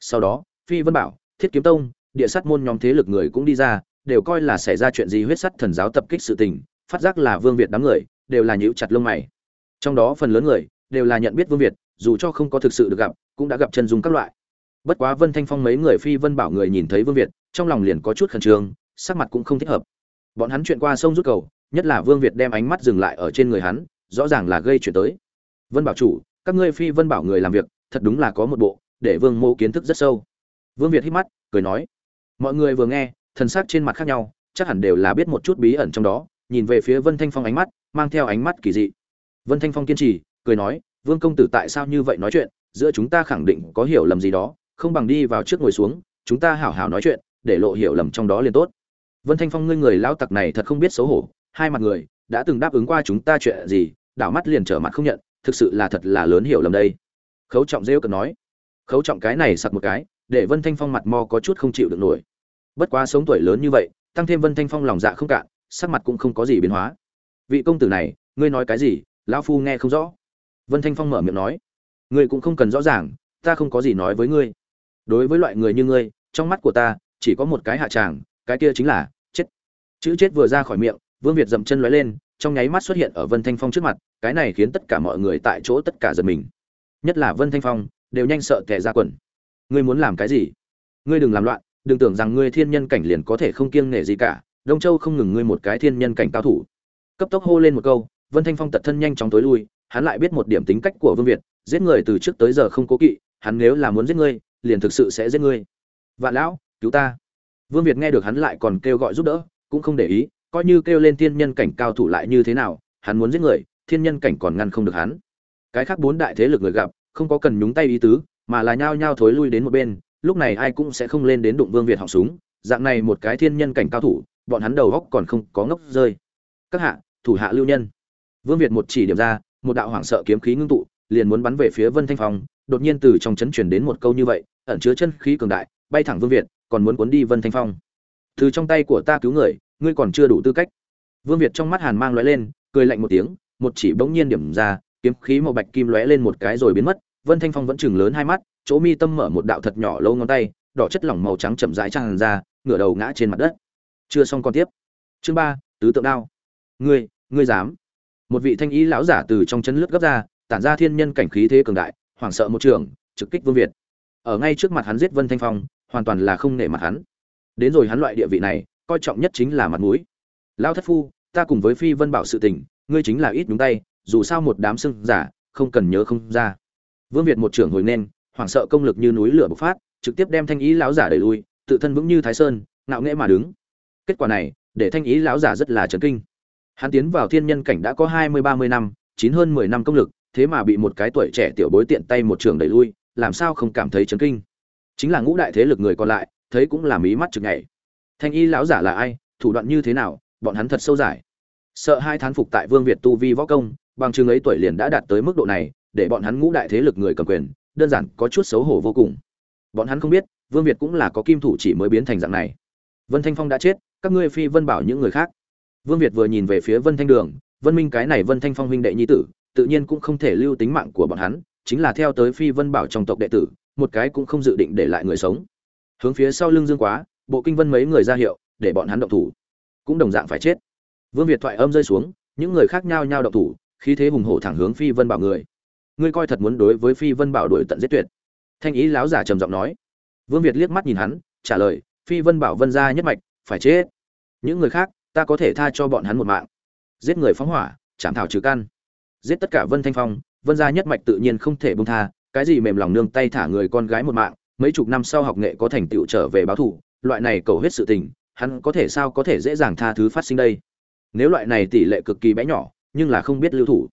Sau đó, phi vân bảo, thiết kiếm tông, địa sát môn nhóm thế lực người cũng đi ra, đều coi là xảy ra chuyện gì huyết sắt thần giáo tập kích sự tình, phát giác là vương việt đám người, đều là nhíu chặt lông mày. Trong đó phần lớn người đều là nhận biết vương việt, dù cho không có thực sự được gặp, cũng đã gặp chân dung các loại. Bất quá vân thanh phong mấy người phi vân bảo người nhìn thấy vương việt, trong lòng liền có chút khẩn trương, sắc mặt cũng không thích hợp. Bọn hắn chuyện qua sông rút cầu, nhất là vương việt đem ánh mắt dừng lại ở trên người hắn, rõ ràng là gây chuyện tới. Vân bảo chủ, các ngươi phi vân bảo người làm việc, thật đúng là có một bộ, để vương mô kiến thức rất sâu. Vương việt hít mắt, cười nói, mọi người vừa nghe, thần sắc trên mặt khác nhau, chắc hẳn đều là biết một chút bí ẩn trong đó, nhìn về phía vân thanh phong ánh mắt, mang theo ánh mắt kỳ dị. Vân thanh phong kiên trì cười nói, vương công tử tại sao như vậy nói chuyện? Giữa chúng ta khẳng định có hiểu lầm gì đó, không bằng đi vào trước ngồi xuống, chúng ta hảo hảo nói chuyện, để lộ hiểu lầm trong đó liền tốt. Vân thanh phong ngươi người lao tặc này thật không biết xấu hổ, hai mặt người, đã từng đáp ứng qua chúng ta chuyện gì, đảo mắt liền trở mặt không nhận, thực sự là thật là lớn hiểu lầm đây. Khấu trọng rêu cần nói, khấu trọng cái này sặc một cái, để vân thanh phong mặt mo có chút không chịu được nổi. Bất quá sống tuổi lớn như vậy, tăng thêm vân thanh phong lòng dạ không cạn, sắc mặt cũng không có gì biến hóa. Vị công tử này, ngươi nói cái gì? Lão phu nghe không rõ vân thanh phong mở miệng nói, ngươi cũng không cần rõ ràng, ta không có gì nói với ngươi. Đối với loại người như ngươi, trong mắt của ta, chỉ có một cái hạ tràng, cái kia chính là chết. Chữ chết vừa ra khỏi miệng, vương việt dậm chân lóe lên, trong nháy mắt xuất hiện ở vân thanh phong trước mặt, cái này khiến tất cả mọi người tại chỗ tất cả giật mình. Nhất là vân thanh phong, đều nhanh sợ tẻ ra quần. Ngươi muốn làm cái gì? Ngươi đừng làm loạn, đừng tưởng rằng ngươi thiên nhân cảnh liền có thể không kiêng nể gì cả, đông châu không ngừng ngươi một cái thiên nhân cảnh cao thủ. Cấp tốc hô lên một câu, vân thanh phong tật thân nhanh chóng tối lui hắn lại biết một điểm tính cách của vương việt, giết người từ trước tới giờ không cố kỵ, hắn nếu là muốn giết ngươi, liền thực sự sẽ giết ngươi. Vạn lão, cứu ta. Vương việt nghe được hắn lại còn kêu gọi giúp đỡ, cũng không để ý, coi như kêu lên thiên nhân cảnh cao thủ lại như thế nào, hắn muốn giết người, thiên nhân cảnh còn ngăn không được hắn. Cái khác bốn đại thế lực người gặp, không có cần nhúng tay ý tứ, mà là nhao nhao thối lui đến một bên, lúc này ai cũng sẽ không lên đến đụng vương việt họng súng, dạng này một cái thiên nhân cảnh cao thủ, bọn hắn đầu góc còn không có ngốc rơi. Các hạ, thủ hạ lưu nhân. Vương việt một chỉ điểm ra một đạo hoảng sợ kiếm khí ngưng tụ, liền muốn bắn về phía vân thanh phong, đột nhiên từ trong chấn truyền đến một câu như vậy, ẩn chứa chân khí cường đại, bay thẳng vương việt, còn muốn cuốn đi vân thanh phong. Từ trong tay của ta cứu người, ngươi còn chưa đủ tư cách. Vương việt trong mắt hàn mang lóe lên, cười lạnh một tiếng, một chỉ bỗng nhiên điểm ra, kiếm khí màu bạch kim lóe lên một cái rồi biến mất, vân thanh phong vẫn chừng lớn hai mắt, chỗ mi tâm mở một đạo thật nhỏ lâu ngón tay, đỏ chất lỏng màu trắng chậm rãi tràn ra, ngửa đầu ngã trên mặt đất. Chưa xong còn tiếp. Chương ba, tứ tượng đao. Ngươi ngươi dám một vị thanh ý lão giả từ trong chân lướt gấp ra, tản ra thiên nhân cảnh khí thế cường đại, hoảng sợ một trường, trực kích vương việt. Ở ngay trước mặt hắn giết vân thanh phong, hoàn toàn là không nể mặt hắn. Đến rồi hắn loại địa vị này, coi trọng nhất chính là mặt mũi. Lao thất phu, ta cùng với phi vân bảo sự tình, ngươi chính là ít nhúng tay, dù sao một đám sưng giả, không cần nhớ không ra. Vương việt một trưởng hồi nên hoảng sợ công lực như núi lửa bộc phát, trực tiếp đem thanh ý lão giả đẩy lui, tự thân vững như thái sơn, ngạo nghễ mà đứng. Kết quả này, để thanh ý lão giả rất là chấn kinh hắn tiến vào thiên nhân cảnh đã có hai mươi, ba mươi năm, chín hơn mười năm công lực, thế mà bị một cái tuổi trẻ tiểu bối tiện tay một trường đẩy lui, làm sao không cảm thấy chấn kinh? Chính là ngũ đại thế lực người còn lại, thấy cũng là mí mắt chực nhảy thanh y lão giả là ai, thủ đoạn như thế nào, bọn hắn thật sâu giải. Sợ hai thán phục tại vương việt tu vi võ công, bằng chứng ấy tuổi liền đã đạt tới mức độ này, để bọn hắn ngũ đại thế lực người cầm quyền, đơn giản có chút xấu hổ vô cùng. Bọn hắn không biết, vương việt cũng là có kim thủ chỉ mới biến thành dạng này. Vân thanh phong đã chết, các ngươi phi vân bảo những người khác vương việt vừa nhìn về phía vân thanh đường, vân minh cái này vân thanh phong huynh đệ nhi tử, tự nhiên cũng không thể lưu tính mạng của bọn hắn, chính là theo tới phi vân bảo trong tộc đệ tử, một cái cũng không dự định để lại người sống. Hướng phía sau lưng dương quá, bộ kinh vân mấy người ra hiệu, để bọn hắn động thủ. Cũng đồng dạng phải chết. Vương việt thoại âm rơi xuống, những người khác nhau nhau động thủ, khí thế hùng hổ thẳng hướng phi vân bảo người. Ngươi coi thật muốn đối với phi vân bảo đuổi tận giết tuyệt. Thanh ý láo giả trầm giọng nói. Vương việt liếc mắt nhìn hắn, trả lời, phi vân bảo vân ra nhất mạch, phải chết. Những người khác ta có thể tha cho bọn hắn một mạng. Giết người phóng hỏa, chạm thảo trừ căn. Giết tất cả vân thanh phong, vân gia nhất mạch tự nhiên không thể bông tha, cái gì mềm lòng nương tay thả người con gái một mạng, mấy chục năm sau học nghệ có thành tựu trở về báo thù, loại này cầu hết sự tình, hắn có thể sao có thể dễ dàng tha thứ phát sinh đây? Nếu loại này tỷ lệ cực kỳ bé nhỏ, nhưng là không biết lưu thủ.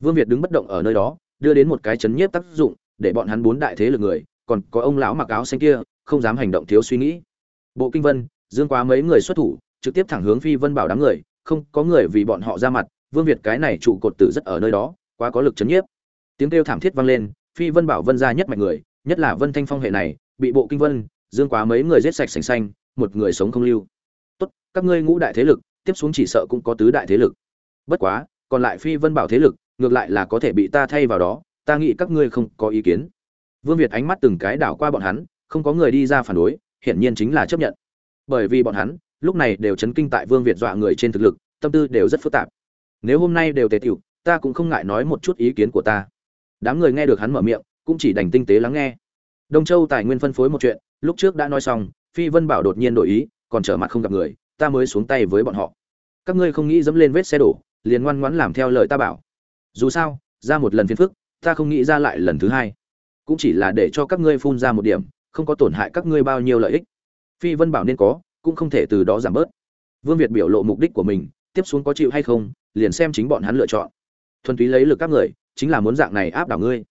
Vương việt đứng bất động ở nơi đó, đưa đến một cái chấn nhiếp tác dụng, để bọn hắn bốn đại thế lực người, còn có ông lão mặc áo xanh kia, không dám hành động thiếu suy nghĩ. Bộ kinh vân, dương quá mấy người xuất thủ trực tiếp thẳng hướng phi vân bảo đám người, không có người vì bọn họ ra mặt, vương việt cái này trụ cột tử rất ở nơi đó, quá có lực chấn nhiếp. Tiếng kêu thảm thiết vang lên, phi vân bảo vân ra nhất mạnh người, nhất là vân thanh phong hệ này, bị bộ kinh vân, dương quá mấy người giết sạch sành xanh, một người sống không lưu. Tốt, các ngươi ngũ đại thế lực, tiếp xuống chỉ sợ cũng có tứ đại thế lực. Bất quá, còn lại phi vân bảo thế lực, ngược lại là có thể bị ta thay vào đó, ta nghĩ các ngươi không có ý kiến. Vương việt ánh mắt từng cái đảo qua bọn hắn, không có người đi ra phản đối, hiển nhiên chính là chấp nhận. Bởi vì bọn hắn lúc này đều chấn kinh tại vương việt dọa người trên thực lực, tâm tư đều rất phức tạp. Nếu hôm nay đều tề tiểu, ta cũng không ngại nói một chút ý kiến của ta. Đám người nghe được hắn mở miệng, cũng chỉ đành tinh tế lắng nghe. Đông châu tài nguyên phân phối một chuyện, lúc trước đã nói xong, phi vân bảo đột nhiên đổi ý, còn trở mặt không gặp người, ta mới xuống tay với bọn họ. Các ngươi không nghĩ dẫm lên vết xe đổ, liền ngoan ngoãn làm theo lời ta bảo. Dù sao, ra một lần phiền phức, ta không nghĩ ra lại lần thứ hai. Cũng chỉ là để cho các ngươi phun ra một điểm, không có tổn hại các ngươi bao nhiêu lợi ích. Phi vân bảo nên có cũng không thể từ đó giảm bớt. Vương việt biểu lộ mục đích của mình, tiếp xuống có chịu hay không, liền xem chính bọn hắn lựa chọn. Thuần túy lấy lực các người, chính là muốn dạng này áp đảo ngươi.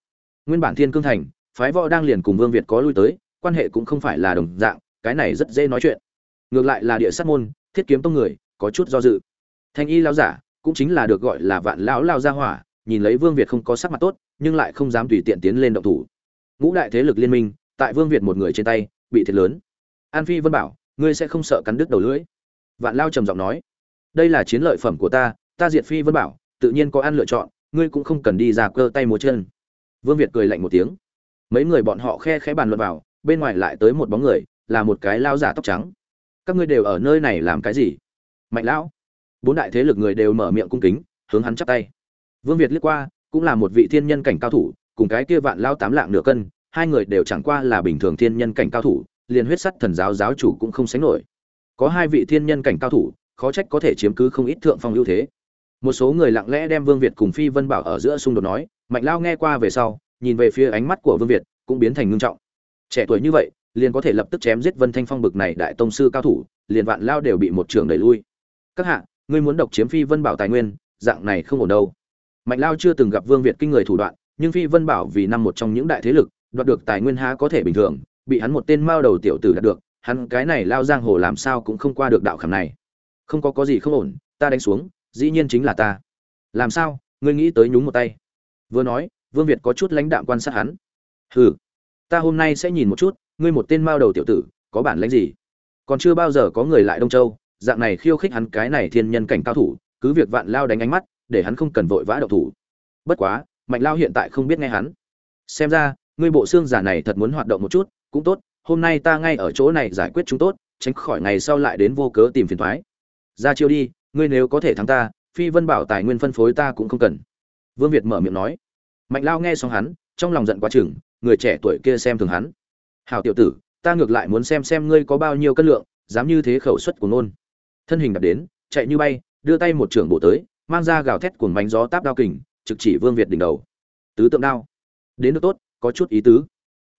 Nguyên bản thiên cương thành, phái võ đang liền cùng vương việt có lui tới, quan hệ cũng không phải là đồng dạng, cái này rất dễ nói chuyện. Ngược lại là địa sát môn, thiết kiếm tông người, có chút do dự. Thanh y lao giả, cũng chính là được gọi là vạn lão lao gia hỏa, nhìn lấy vương việt không có sắc mặt tốt, nhưng lại không dám tùy tiện tiến lên động thủ. Ngũ đại thế lực liên minh, tại vương việt một người trên tay, bị thiệt lớn. An phi vân bảo ngươi sẽ không sợ cắn đứt đầu lưỡi. Vạn lao trầm giọng nói, đây là chiến lợi phẩm của ta ta diệt phi vân bảo, tự nhiên có ăn lựa chọn, ngươi cũng không cần đi ra cơ tay múa chân. Vương việt cười lạnh một tiếng. Mấy người bọn họ khe khẽ bàn luận vào, bên ngoài lại tới một bóng người, là một cái lao giả tóc trắng. Các ngươi đều ở nơi này làm cái gì? Mạnh lão. Bốn đại thế lực người đều mở miệng cung kính, hướng hắn chắp tay. Vương việt liếc qua, cũng là một vị thiên nhân cảnh cao thủ, cùng cái kia vạn lao tám lạng nửa cân, hai người đều chẳng qua là bình thường thiên nhân cảnh cao thủ liền huyết sắt thần giáo giáo chủ cũng không sánh nổi. Có hai vị thiên nhân cảnh cao thủ, khó trách có thể chiếm cứ không ít thượng phong ưu thế. Một số người lặng lẽ đem vương việt cùng phi vân bảo ở giữa xung đột nói, mạnh lao nghe qua về sau, nhìn về phía ánh mắt của vương việt, cũng biến thành ngưng trọng. Trẻ tuổi như vậy, liền có thể lập tức chém giết vân thanh phong bực này đại tông sư cao thủ, liền vạn lao đều bị một trường đẩy lui. Các hạ, ngươi muốn độc chiếm phi vân bảo tài nguyên, dạng này không ổn đâu. Mạnh lao chưa từng gặp vương việt kinh người thủ đoạn, nhưng phi vân bảo vì năm một trong những đại thế lực, đoạt được tài nguyên há có thể bình thường bị hắn một tên mao đầu tiểu tử đạt được, hắn cái này lao giang hồ làm sao cũng không qua được đạo khảm này. Không có có gì không ổn, ta đánh xuống, dĩ nhiên chính là ta. Làm sao, ngươi nghĩ tới nhúng một tay? Vừa nói, vương việt có chút lãnh đạm quan sát hắn. Hừ, ta hôm nay sẽ nhìn một chút, ngươi một tên mao đầu tiểu tử, có bản lãnh gì? Còn chưa bao giờ có người lại đông châu, dạng này khiêu khích hắn cái này thiên nhân cảnh cao thủ, cứ việc vạn lao đánh ánh mắt, để hắn không cần vội vã đậu thủ. Bất quá, mạnh lao hiện tại không biết nghe hắn. Xem ra, ngươi bộ xương giả này thật muốn hoạt động một chút cũng tốt, hôm nay ta ngay ở chỗ này giải quyết chúng tốt, tránh khỏi ngày sau lại đến vô cớ tìm phiền thoái. Ra chiêu đi, ngươi nếu có thể thắng ta, phi vân bảo tài nguyên phân phối ta cũng không cần. Vương việt mở miệng nói. Mạnh lao nghe xong hắn, trong lòng giận quá chừng, người trẻ tuổi kia xem thường hắn. Hào tiểu tử, ta ngược lại muốn xem xem ngươi có bao nhiêu cân lượng, dám như thế khẩu suất của nôn thân hình đập đến, chạy như bay, đưa tay một trưởng bổ tới, mang ra gào thét cuồng bánh gió táp đao kình, trực chỉ vương việt đỉnh đầu. Tứ tượng đao. Đến được tốt, có chút ý tứ.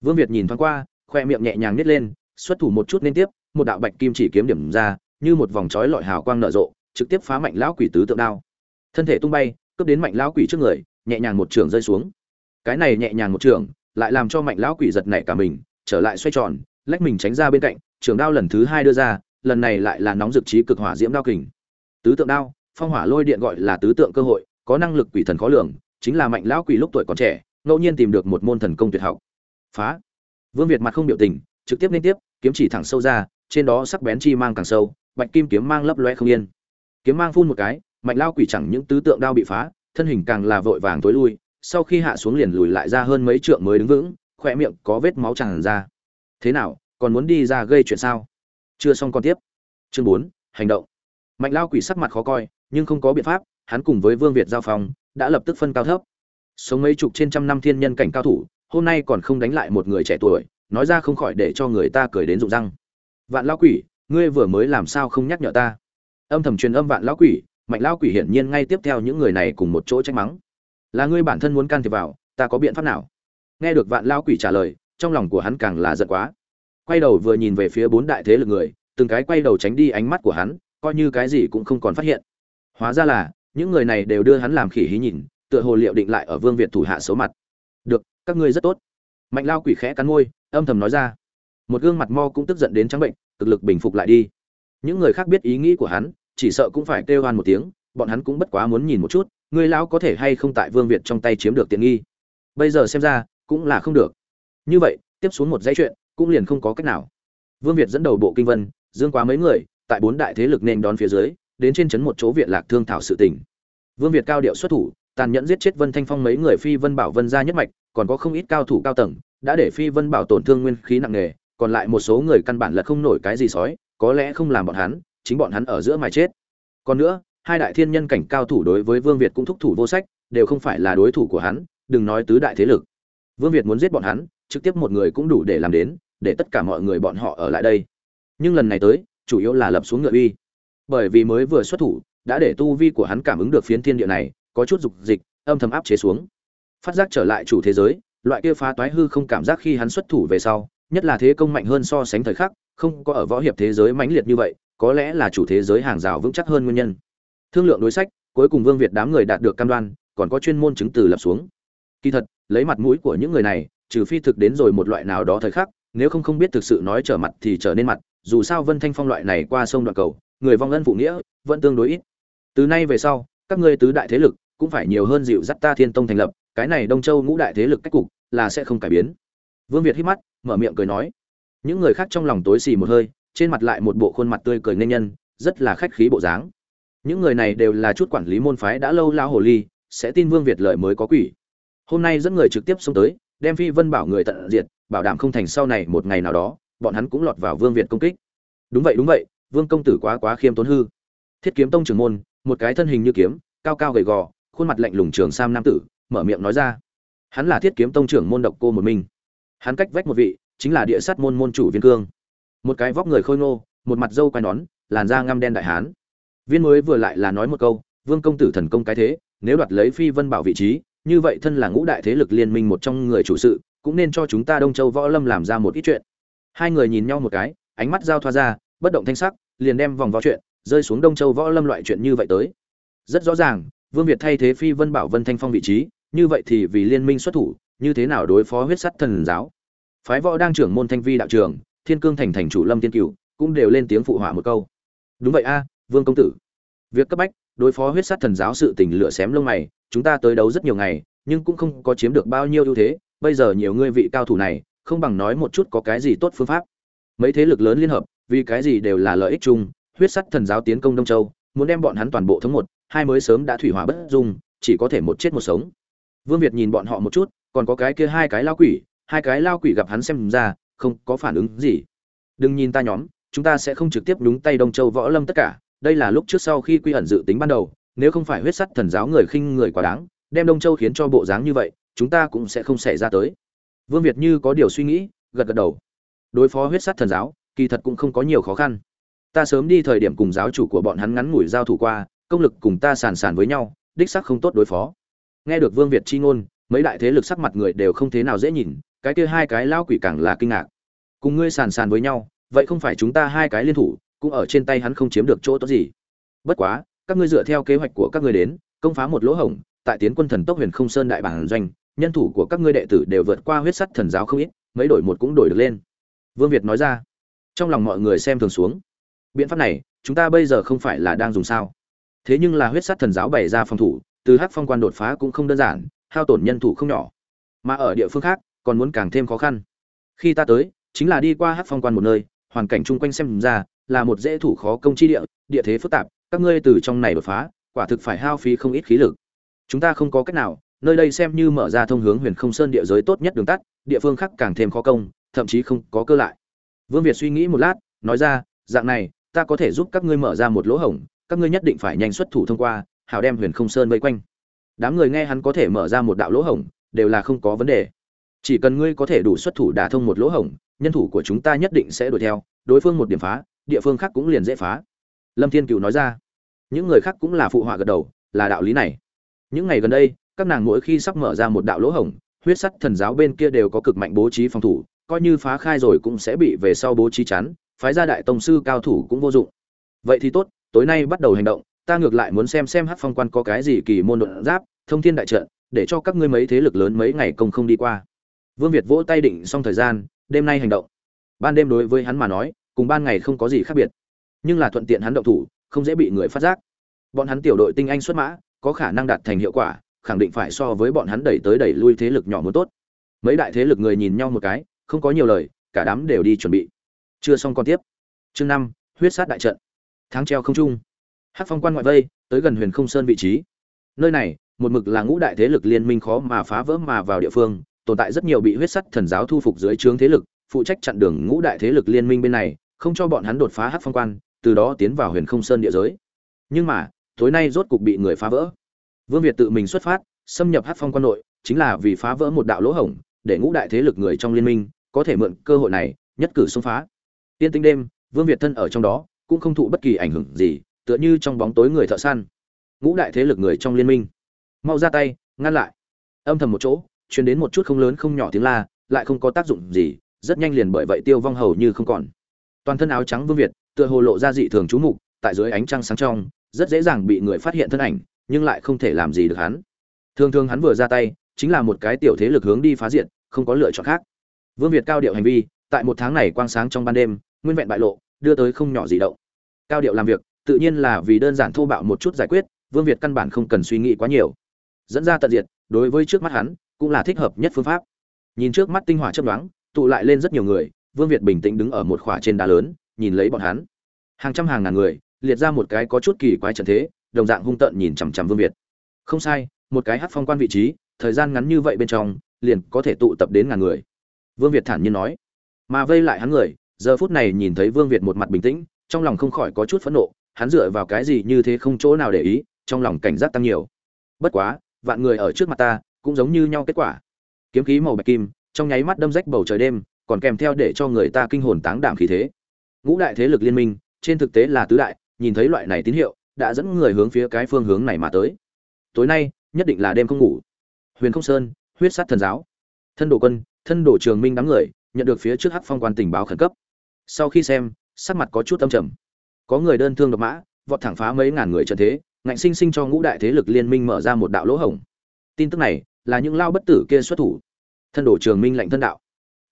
Vương việt nhìn thoáng qua khoe miệng nhẹ nhàng nít lên, xuất thủ một chút liên tiếp, một đạo bạch kim chỉ kiếm điểm ra, như một vòng trói lọi hào quang nở rộ, trực tiếp phá mạnh lão quỷ tứ tượng đao. Thân thể tung bay, cướp đến mạnh lão quỷ trước người, nhẹ nhàng một trường rơi xuống. Cái này nhẹ nhàng một trường, lại làm cho mạnh lão quỷ giật nảy cả mình, trở lại xoay tròn, lách mình tránh ra bên cạnh, trường đao lần thứ hai đưa ra, lần này lại là nóng dực trí cực hỏa diễm đao kình. Tứ tượng đao, phong hỏa lôi điện gọi là tứ tượng cơ hội, có năng lực quỷ thần khó lường, chính là mạnh lão quỷ lúc tuổi còn trẻ, ngẫu nhiên tìm được một môn thần công tuyệt học. Phá vương việt mặt không biểu tình, trực tiếp liên tiếp, kiếm chỉ thẳng sâu ra, trên đó sắc bén chi mang càng sâu, bạch kim kiếm mang lấp loé không yên. Kiếm mang phun một cái mạnh lao quỷ chẳng những tứ tượng đao bị phá, thân hình càng là vội vàng tối lui, sau khi hạ xuống liền lùi lại ra hơn mấy trượng mới đứng vững, khỏe miệng có vết máu tràn ra. Thế nào, còn muốn đi ra gây chuyện sao? Chưa xong con tiếp. Chương bốn, hành động. Mạnh lao quỷ sắc mặt khó coi, nhưng không có biện pháp, hắn cùng với vương việt giao phòng đã lập tức phân cao thấp. Sống mấy chục trên trăm năm thiên nhân cảnh cao thủ hôm nay còn không đánh lại một người trẻ tuổi, nói ra không khỏi để cho người ta cười đến rụng răng. Vạn lão quỷ, ngươi vừa mới làm sao không nhắc nhở ta? Âm thầm truyền âm vạn lão quỷ, mạnh lão quỷ hiển nhiên ngay tiếp theo những người này cùng một chỗ trách mắng. Là ngươi bản thân muốn can thiệp vào, ta có biện pháp nào? Nghe được vạn lão quỷ trả lời, trong lòng của hắn càng là giận quá. Quay đầu vừa nhìn về phía bốn đại thế lực người, từng cái quay đầu tránh đi ánh mắt của hắn, coi như cái gì cũng không còn phát hiện. Hóa ra là, những người này đều đưa hắn làm khỉ hí nhìn, tựa hồ liệu định lại ở vương việt thủ hạ số mặt các ngươi rất tốt. Mạnh lao quỷ khẽ cắn môi, âm thầm nói ra. Một gương mặt mo cũng tức giận đến trắng bệnh, cực lực bình phục lại đi. Những người khác biết ý nghĩ của hắn, chỉ sợ cũng phải kêu hoan một tiếng, bọn hắn cũng bất quá muốn nhìn một chút, người lão có thể hay không tại vương việt trong tay chiếm được tiện nghi. Bây giờ xem ra, cũng là không được. Như vậy, tiếp xuống một dãy chuyện, cũng liền không có cách nào. Vương việt dẫn đầu bộ kinh vân, dương quá mấy người, tại bốn đại thế lực nên đón phía dưới, đến trên trấn một chỗ viện lạc thương thảo sự tình vương việt cao điệu xuất thủ, tàn nhẫn giết chết vân thanh phong mấy người phi vân bảo vân gia nhất mạch còn có không ít cao thủ cao tầng, đã để phi vân bảo tổn thương nguyên khí nặng nề, còn lại một số người căn bản là không nổi cái gì sói, có lẽ không làm bọn hắn, chính bọn hắn ở giữa mà chết. Còn nữa, hai đại thiên nhân cảnh cao thủ đối với vương việt cũng thúc thủ vô sách, đều không phải là đối thủ của hắn, đừng nói tứ đại thế lực. Vương việt muốn giết bọn hắn, trực tiếp một người cũng đủ để làm đến, để tất cả mọi người bọn họ ở lại đây. Nhưng lần này tới, chủ yếu là lập xuống ngựa uy. Bởi vì mới vừa xuất thủ, đã để tu vi của hắn cảm ứng được phiến thiên địa này, có chút dục dịch, âm thầm áp chế xuống phát giác trở lại chủ thế giới, loại kia phá toái hư không cảm giác khi hắn xuất thủ về sau, nhất là thế công mạnh hơn so sánh thời khắc, không có ở võ hiệp thế giới mãnh liệt như vậy, có lẽ là chủ thế giới hàng rào vững chắc hơn nguyên nhân. Thương lượng đối sách, cuối cùng vương việt đám người đạt được cam đoan, còn có chuyên môn chứng từ lập xuống. Kỳ thật, lấy mặt mũi của những người này, trừ phi thực đến rồi một loại nào đó thời khắc, nếu không không biết thực sự nói trở mặt thì trở nên mặt, dù sao vân thanh phong loại này qua sông đoạn cầu, người vong ân phụ nghĩa, vẫn tương đối ít. Từ nay về sau, các ngươi tứ đại thế lực cũng phải nhiều hơn dịu dắt ta thiên tông thành lập cái này đông châu ngũ đại thế lực cách cục, là sẽ không cải biến. Vương việt hít mắt, mở miệng cười nói. Những người khác trong lòng tối xì một hơi, trên mặt lại một bộ khuôn mặt tươi cười nên nhân, rất là khách khí bộ dáng. Những người này đều là chút quản lý môn phái đã lâu lao hồ ly, sẽ tin vương việt lợi mới có quỷ. Hôm nay dẫn người trực tiếp xông tới, đem phi vân bảo người tận diệt, bảo đảm không thành sau này một ngày nào đó, bọn hắn cũng lọt vào vương việt công kích. Đúng vậy đúng vậy, vương công tử quá quá khiêm tốn hư. Thiết kiếm tông trưởng môn, một cái thân hình như kiếm, cao cao gầy gò, khuôn mặt lạnh lùng trường sam nam tử mở miệng nói ra. Hắn là thiết kiếm tông trưởng môn độc cô một mình. Hắn cách vách một vị, chính là địa sát môn môn chủ viên cương. Một cái vóc người khôi ngô, một mặt dâu quai nón, làn da ngăm đen đại hán. Viên mới vừa lại là nói một câu, vương công tử thần công cái thế, nếu đoạt lấy phi vân bảo vị trí, như vậy thân là ngũ đại thế lực liên minh một trong người chủ sự, cũng nên cho chúng ta đông châu võ lâm làm ra một ít chuyện. Hai người nhìn nhau một cái, ánh mắt giao thoa ra, bất động thanh sắc, liền đem vòng vào chuyện, rơi xuống đông châu võ lâm loại chuyện như vậy tới. Rất rõ ràng vương việt thay thế phi vân bảo vân thanh phong vị trí, như vậy thì vì liên minh xuất thủ, như thế nào đối phó huyết sắt thần giáo? Phái võ đang trưởng môn thanh vi đạo trường thiên cương thành thành chủ lâm tiên cửu, cũng đều lên tiếng phụ họa một câu. Đúng vậy a, vương công tử. Việc cấp bách, đối phó huyết sắt thần giáo sự tình lửa xém lông mày, chúng ta tới đấu rất nhiều ngày, nhưng cũng không có chiếm được bao nhiêu ưu thế, bây giờ nhiều ngươi vị cao thủ này, không bằng nói một chút có cái gì tốt phương pháp. Mấy thế lực lớn liên hợp, vì cái gì đều là lợi ích chung, huyết sắt thần giáo tiến công đông châu, muốn đem bọn hắn toàn bộ thống một hai mới sớm đã thủy hỏa bất dung, chỉ có thể một chết một sống. Vương việt nhìn bọn họ một chút, còn có cái kia hai cái lao quỷ, hai cái lao quỷ gặp hắn xem ra, không có phản ứng gì. Đừng nhìn ta nhóm, chúng ta sẽ không trực tiếp đúng tay đông châu võ lâm tất cả, đây là lúc trước sau khi quy ẩn dự tính ban đầu, nếu không phải huyết sắt thần giáo người khinh người quá đáng, đem đông châu khiến cho bộ dáng như vậy, chúng ta cũng sẽ không xảy ra tới. Vương việt như có điều suy nghĩ, gật gật đầu. Đối phó huyết sắt thần giáo, kỳ thật cũng không có nhiều khó khăn. Ta sớm đi thời điểm cùng giáo chủ của bọn hắn ngắn ngủi giao thủ qua công lực cùng ta sàn sàn với nhau, đích sắc không tốt đối phó. Nghe được vương việt chi ngôn, mấy đại thế lực sắc mặt người đều không thế nào dễ nhìn, cái kia hai cái lao quỷ càng là kinh ngạc. Cùng ngươi sàn sàn với nhau, vậy không phải chúng ta hai cái liên thủ, cũng ở trên tay hắn không chiếm được chỗ tốt gì. Bất quá, các ngươi dựa theo kế hoạch của các ngươi đến, công phá một lỗ hổng, tại tiến quân thần tốc huyền không sơn đại bản doanh, nhân thủ của các ngươi đệ tử đều vượt qua huyết sắt thần giáo không ít, mấy đổi một cũng đổi được lên. Vương việt nói ra. Trong lòng mọi người xem thường xuống. Biện pháp này, chúng ta bây giờ không phải là đang dùng sao? Thế nhưng là huyết sát thần giáo bày ra phòng thủ, từ hắc phong quan đột phá cũng không đơn giản, hao tổn nhân thủ không nhỏ. Mà ở địa phương khác, còn muốn càng thêm khó khăn. Khi ta tới, chính là đi qua hắc phong quan một nơi, hoàn cảnh chung quanh xem ra là một dễ thủ khó công chi địa địa thế phức tạp, các ngươi từ trong này đột phá, quả thực phải hao phí không ít khí lực. Chúng ta không có cách nào, nơi đây xem như mở ra thông hướng huyền không sơn địa giới tốt nhất đường tắt, địa phương khác càng thêm khó công, thậm chí không có cơ lại. Vương việt suy nghĩ một lát, nói ra, dạng này, ta có thể giúp các ngươi mở ra một lỗ hổng các ngươi nhất định phải nhanh xuất thủ thông qua, hào đem huyền không sơn vây quanh. Đám người nghe hắn có thể mở ra một đạo lỗ hổng, đều là không có vấn đề. Chỉ cần ngươi có thể đủ xuất thủ đả thông một lỗ hổng, nhân thủ của chúng ta nhất định sẽ đuổi theo, đối phương một điểm phá, địa phương khác cũng liền dễ phá. Lâm thiên cựu nói ra. Những người khác cũng là phụ họa gật đầu, là đạo lý này. Những ngày gần đây, các nàng mỗi khi sắp mở ra một đạo lỗ hổng, huyết sắt thần giáo bên kia đều có cực mạnh bố trí phòng thủ, coi như phá khai rồi cũng sẽ bị về sau bố trí chắn, phái gia đại tông sư cao thủ cũng vô dụng. Vậy thì tốt tối nay bắt đầu hành động, ta ngược lại muốn xem xem hát phong quan có cái gì kỳ môn đột giáp, thông thiên đại trận, để cho các ngươi mấy thế lực lớn mấy ngày công không đi qua. Vương việt vỗ tay định xong thời gian, đêm nay hành động. Ban đêm đối với hắn mà nói, cùng ban ngày không có gì khác biệt. Nhưng là thuận tiện hắn động thủ, không dễ bị người phát giác. Bọn hắn tiểu đội tinh anh xuất mã, có khả năng đạt thành hiệu quả, khẳng định phải so với bọn hắn đẩy tới đẩy lui thế lực nhỏ muốn tốt. Mấy đại thế lực người nhìn nhau một cái, không có nhiều lời, cả đám đều đi chuẩn bị. Chưa xong còn tiếp. Chương năm, huyết sát đại trận tháng treo không trung. Hát phong quan ngoại vây, tới gần huyền không sơn vị trí. Nơi này, một mực là ngũ đại thế lực liên minh khó mà phá vỡ mà vào địa phương, tồn tại rất nhiều bị huyết sắt thần giáo thu phục dưới trướng thế lực, phụ trách chặn đường ngũ đại thế lực liên minh bên này, không cho bọn hắn đột phá hát phong quan, từ đó tiến vào huyền không sơn địa giới. Nhưng mà, tối nay rốt cục bị người phá vỡ. Vương việt tự mình xuất phát, xâm nhập hát phong quan nội, chính là vì phá vỡ một đạo lỗ hổng, để ngũ đại thế lực người trong liên minh có thể mượn cơ hội này, nhất cử xông phá. Tiên tinh đêm, vương việt thân ở trong đó cũng không thụ bất kỳ ảnh hưởng gì, tựa như trong bóng tối người thợ săn. Ngũ đại thế lực người trong liên minh. Mau ra tay, ngăn lại. Âm thầm một chỗ, truyền đến một chút không lớn không nhỏ tiếng la, lại không có tác dụng gì, rất nhanh liền bởi vậy tiêu vong hầu như không còn. Toàn thân áo trắng vương việt, tựa hồ lộ ra dị thường chú mục, tại dưới ánh trăng sáng trong, rất dễ dàng bị người phát hiện thân ảnh, nhưng lại không thể làm gì được hắn. Thường thường hắn vừa ra tay, chính là một cái tiểu thế lực hướng đi phá diện không có lựa chọn khác. Vương việt cao điệu hành vi, tại một tháng này quang sáng trong ban đêm, nguyên vẹn bại lộ đưa tới không nhỏ gì động. Cao điệu làm việc, tự nhiên là vì đơn giản thô bạo một chút giải quyết, vương việt căn bản không cần suy nghĩ quá nhiều. Dẫn ra tận diệt, đối với trước mắt hắn, cũng là thích hợp nhất phương pháp. Nhìn trước mắt tinh hỏa chấp đoán tụ lại lên rất nhiều người, vương việt bình tĩnh đứng ở một khỏa trên đá lớn, nhìn lấy bọn hắn. Hàng trăm hàng ngàn người, liệt ra một cái có chút kỳ quái trận thế, đồng dạng hung tợn nhìn chằm chằm vương việt. Không sai, một cái hát phong quan vị trí, thời gian ngắn như vậy bên trong, liền có thể tụ tập đến ngàn người. Vương việt thản nhiên nói. Mà vây lại hắn người giờ phút này nhìn thấy vương việt một mặt bình tĩnh, trong lòng không khỏi có chút phẫn nộ, hắn dựa vào cái gì như thế không chỗ nào để ý, trong lòng cảnh giác tăng nhiều. Bất quá, vạn người ở trước mặt ta, cũng giống như nhau kết quả. Kiếm khí màu bạch kim, trong nháy mắt đâm rách bầu trời đêm, còn kèm theo để cho người ta kinh hồn táng đảm khí thế. Ngũ đại thế lực liên minh, trên thực tế là tứ đại, nhìn thấy loại này tín hiệu, đã dẫn người hướng phía cái phương hướng này mà tới. Tối nay, nhất định là đêm không ngủ. Huyền không sơn, huyết sát thần giáo. Thân đồ quân, thân đồ trường minh đám người, nhận được phía trước hắc phong quan tình báo khẩn cấp sau khi xem, sắc mặt có chút âm trầm. Có người đơn thương độc mã, vọt thẳng phá mấy ngàn người trận thế, ngạnh sinh sinh cho ngũ đại thế lực liên minh mở ra một đạo lỗ hổng. Tin tức này là những lao bất tử kia xuất thủ. Thân đồ trường minh lạnh thân đạo.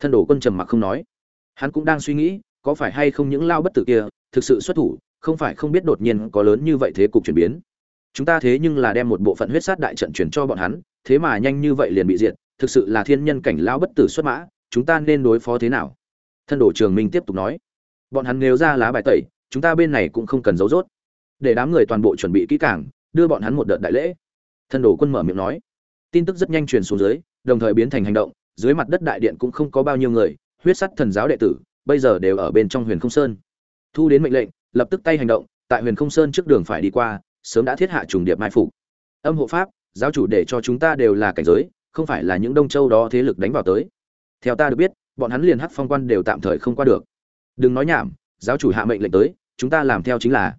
Thân đồ quân trầm mặc không nói. Hắn cũng đang suy nghĩ, có phải hay không những lao bất tử kia thực sự xuất thủ, không phải không biết đột nhiên có lớn như vậy thế cục chuyển biến. Chúng ta thế nhưng là đem một bộ phận huyết sát đại trận chuyển cho bọn hắn, thế mà nhanh như vậy liền bị diệt, thực sự là thiên nhân cảnh lao bất tử xuất mã, chúng ta nên đối phó thế nào? Thân đồ trường minh tiếp tục nói, bọn hắn nếu ra lá bài tẩy, chúng ta bên này cũng không cần giấu rốt. Để đám người toàn bộ chuẩn bị kỹ càng, đưa bọn hắn một đợt đại lễ. Thân đồ quân mở miệng nói. Tin tức rất nhanh truyền xuống dưới, đồng thời biến thành hành động, dưới mặt đất đại điện cũng không có bao nhiêu người, huyết sắt thần giáo đệ tử, bây giờ đều ở bên trong huyền không sơn. Thu đến mệnh lệnh, lập tức tay hành động, tại huyền không sơn trước đường phải đi qua, sớm đã thiết hạ trùng điệp mai phục. Âm hộ pháp, giáo chủ để cho chúng ta đều là cảnh giới, không phải là những đông châu đó thế lực đánh vào tới. Theo ta được biết bọn hắn liền hắc phong quan đều tạm thời không qua được. Đừng nói nhảm, giáo chủ hạ mệnh lệnh tới, chúng ta làm theo chính là.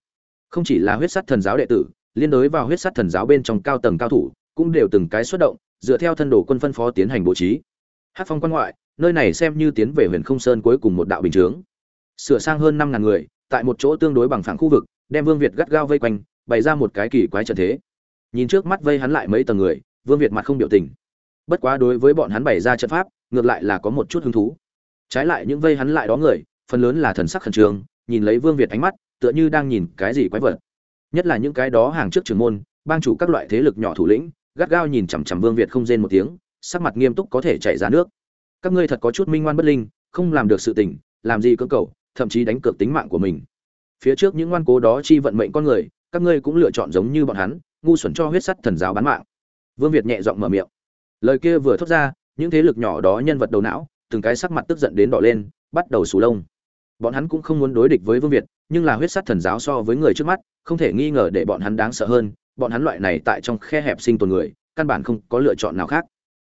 Không chỉ là huyết sát thần giáo đệ tử, liên đối vào huyết sát thần giáo bên trong cao tầng cao thủ, cũng đều từng cái xuất động, dựa theo thân đồ quân phân phó tiến hành bố trí. Hát phong quan ngoại, nơi này xem như tiến về huyền không sơn cuối cùng một đạo bình chướng. Sửa sang hơn năm ngàn người, tại một chỗ tương đối bằng phẳng khu vực, đem vương việt gắt gao vây quanh, bày ra một cái kỳ quái trận thế. Nhìn trước mắt vây hắn lại mấy tầng người, vương việt mặt không biểu tình. Bất quá đối với bọn hắn bày ra trận pháp ngược lại là có một chút hứng thú. Trái lại những vây hắn lại đó người, phần lớn là thần sắc khẩn trương, nhìn lấy vương việt ánh mắt, tựa như đang nhìn cái gì quái vật. Nhất là những cái đó hàng trước trường môn, bang chủ các loại thế lực nhỏ thủ lĩnh, gắt gao nhìn chằm chằm vương việt không rên một tiếng, sắc mặt nghiêm túc có thể chảy ra nước. Các ngươi thật có chút minh ngoan bất linh, không làm được sự tình, làm gì cơ cầu, thậm chí đánh cược tính mạng của mình. Phía trước những ngoan cố đó chi vận mệnh con người, các ngươi cũng lựa chọn giống như bọn hắn, ngu xuẩn cho huyết sắt thần giáo bán mạng. Vương việt nhẹ giọng mở miệng. Lời kia vừa thốt ra những thế lực nhỏ đó nhân vật đầu não, từng cái sắc mặt tức giận đến đỏ lên, bắt đầu sù lông. Bọn hắn cũng không muốn đối địch với vương việt, nhưng là huyết sát thần giáo so với người trước mắt, không thể nghi ngờ để bọn hắn đáng sợ hơn, bọn hắn loại này tại trong khe hẹp sinh tồn người, căn bản không có lựa chọn nào khác.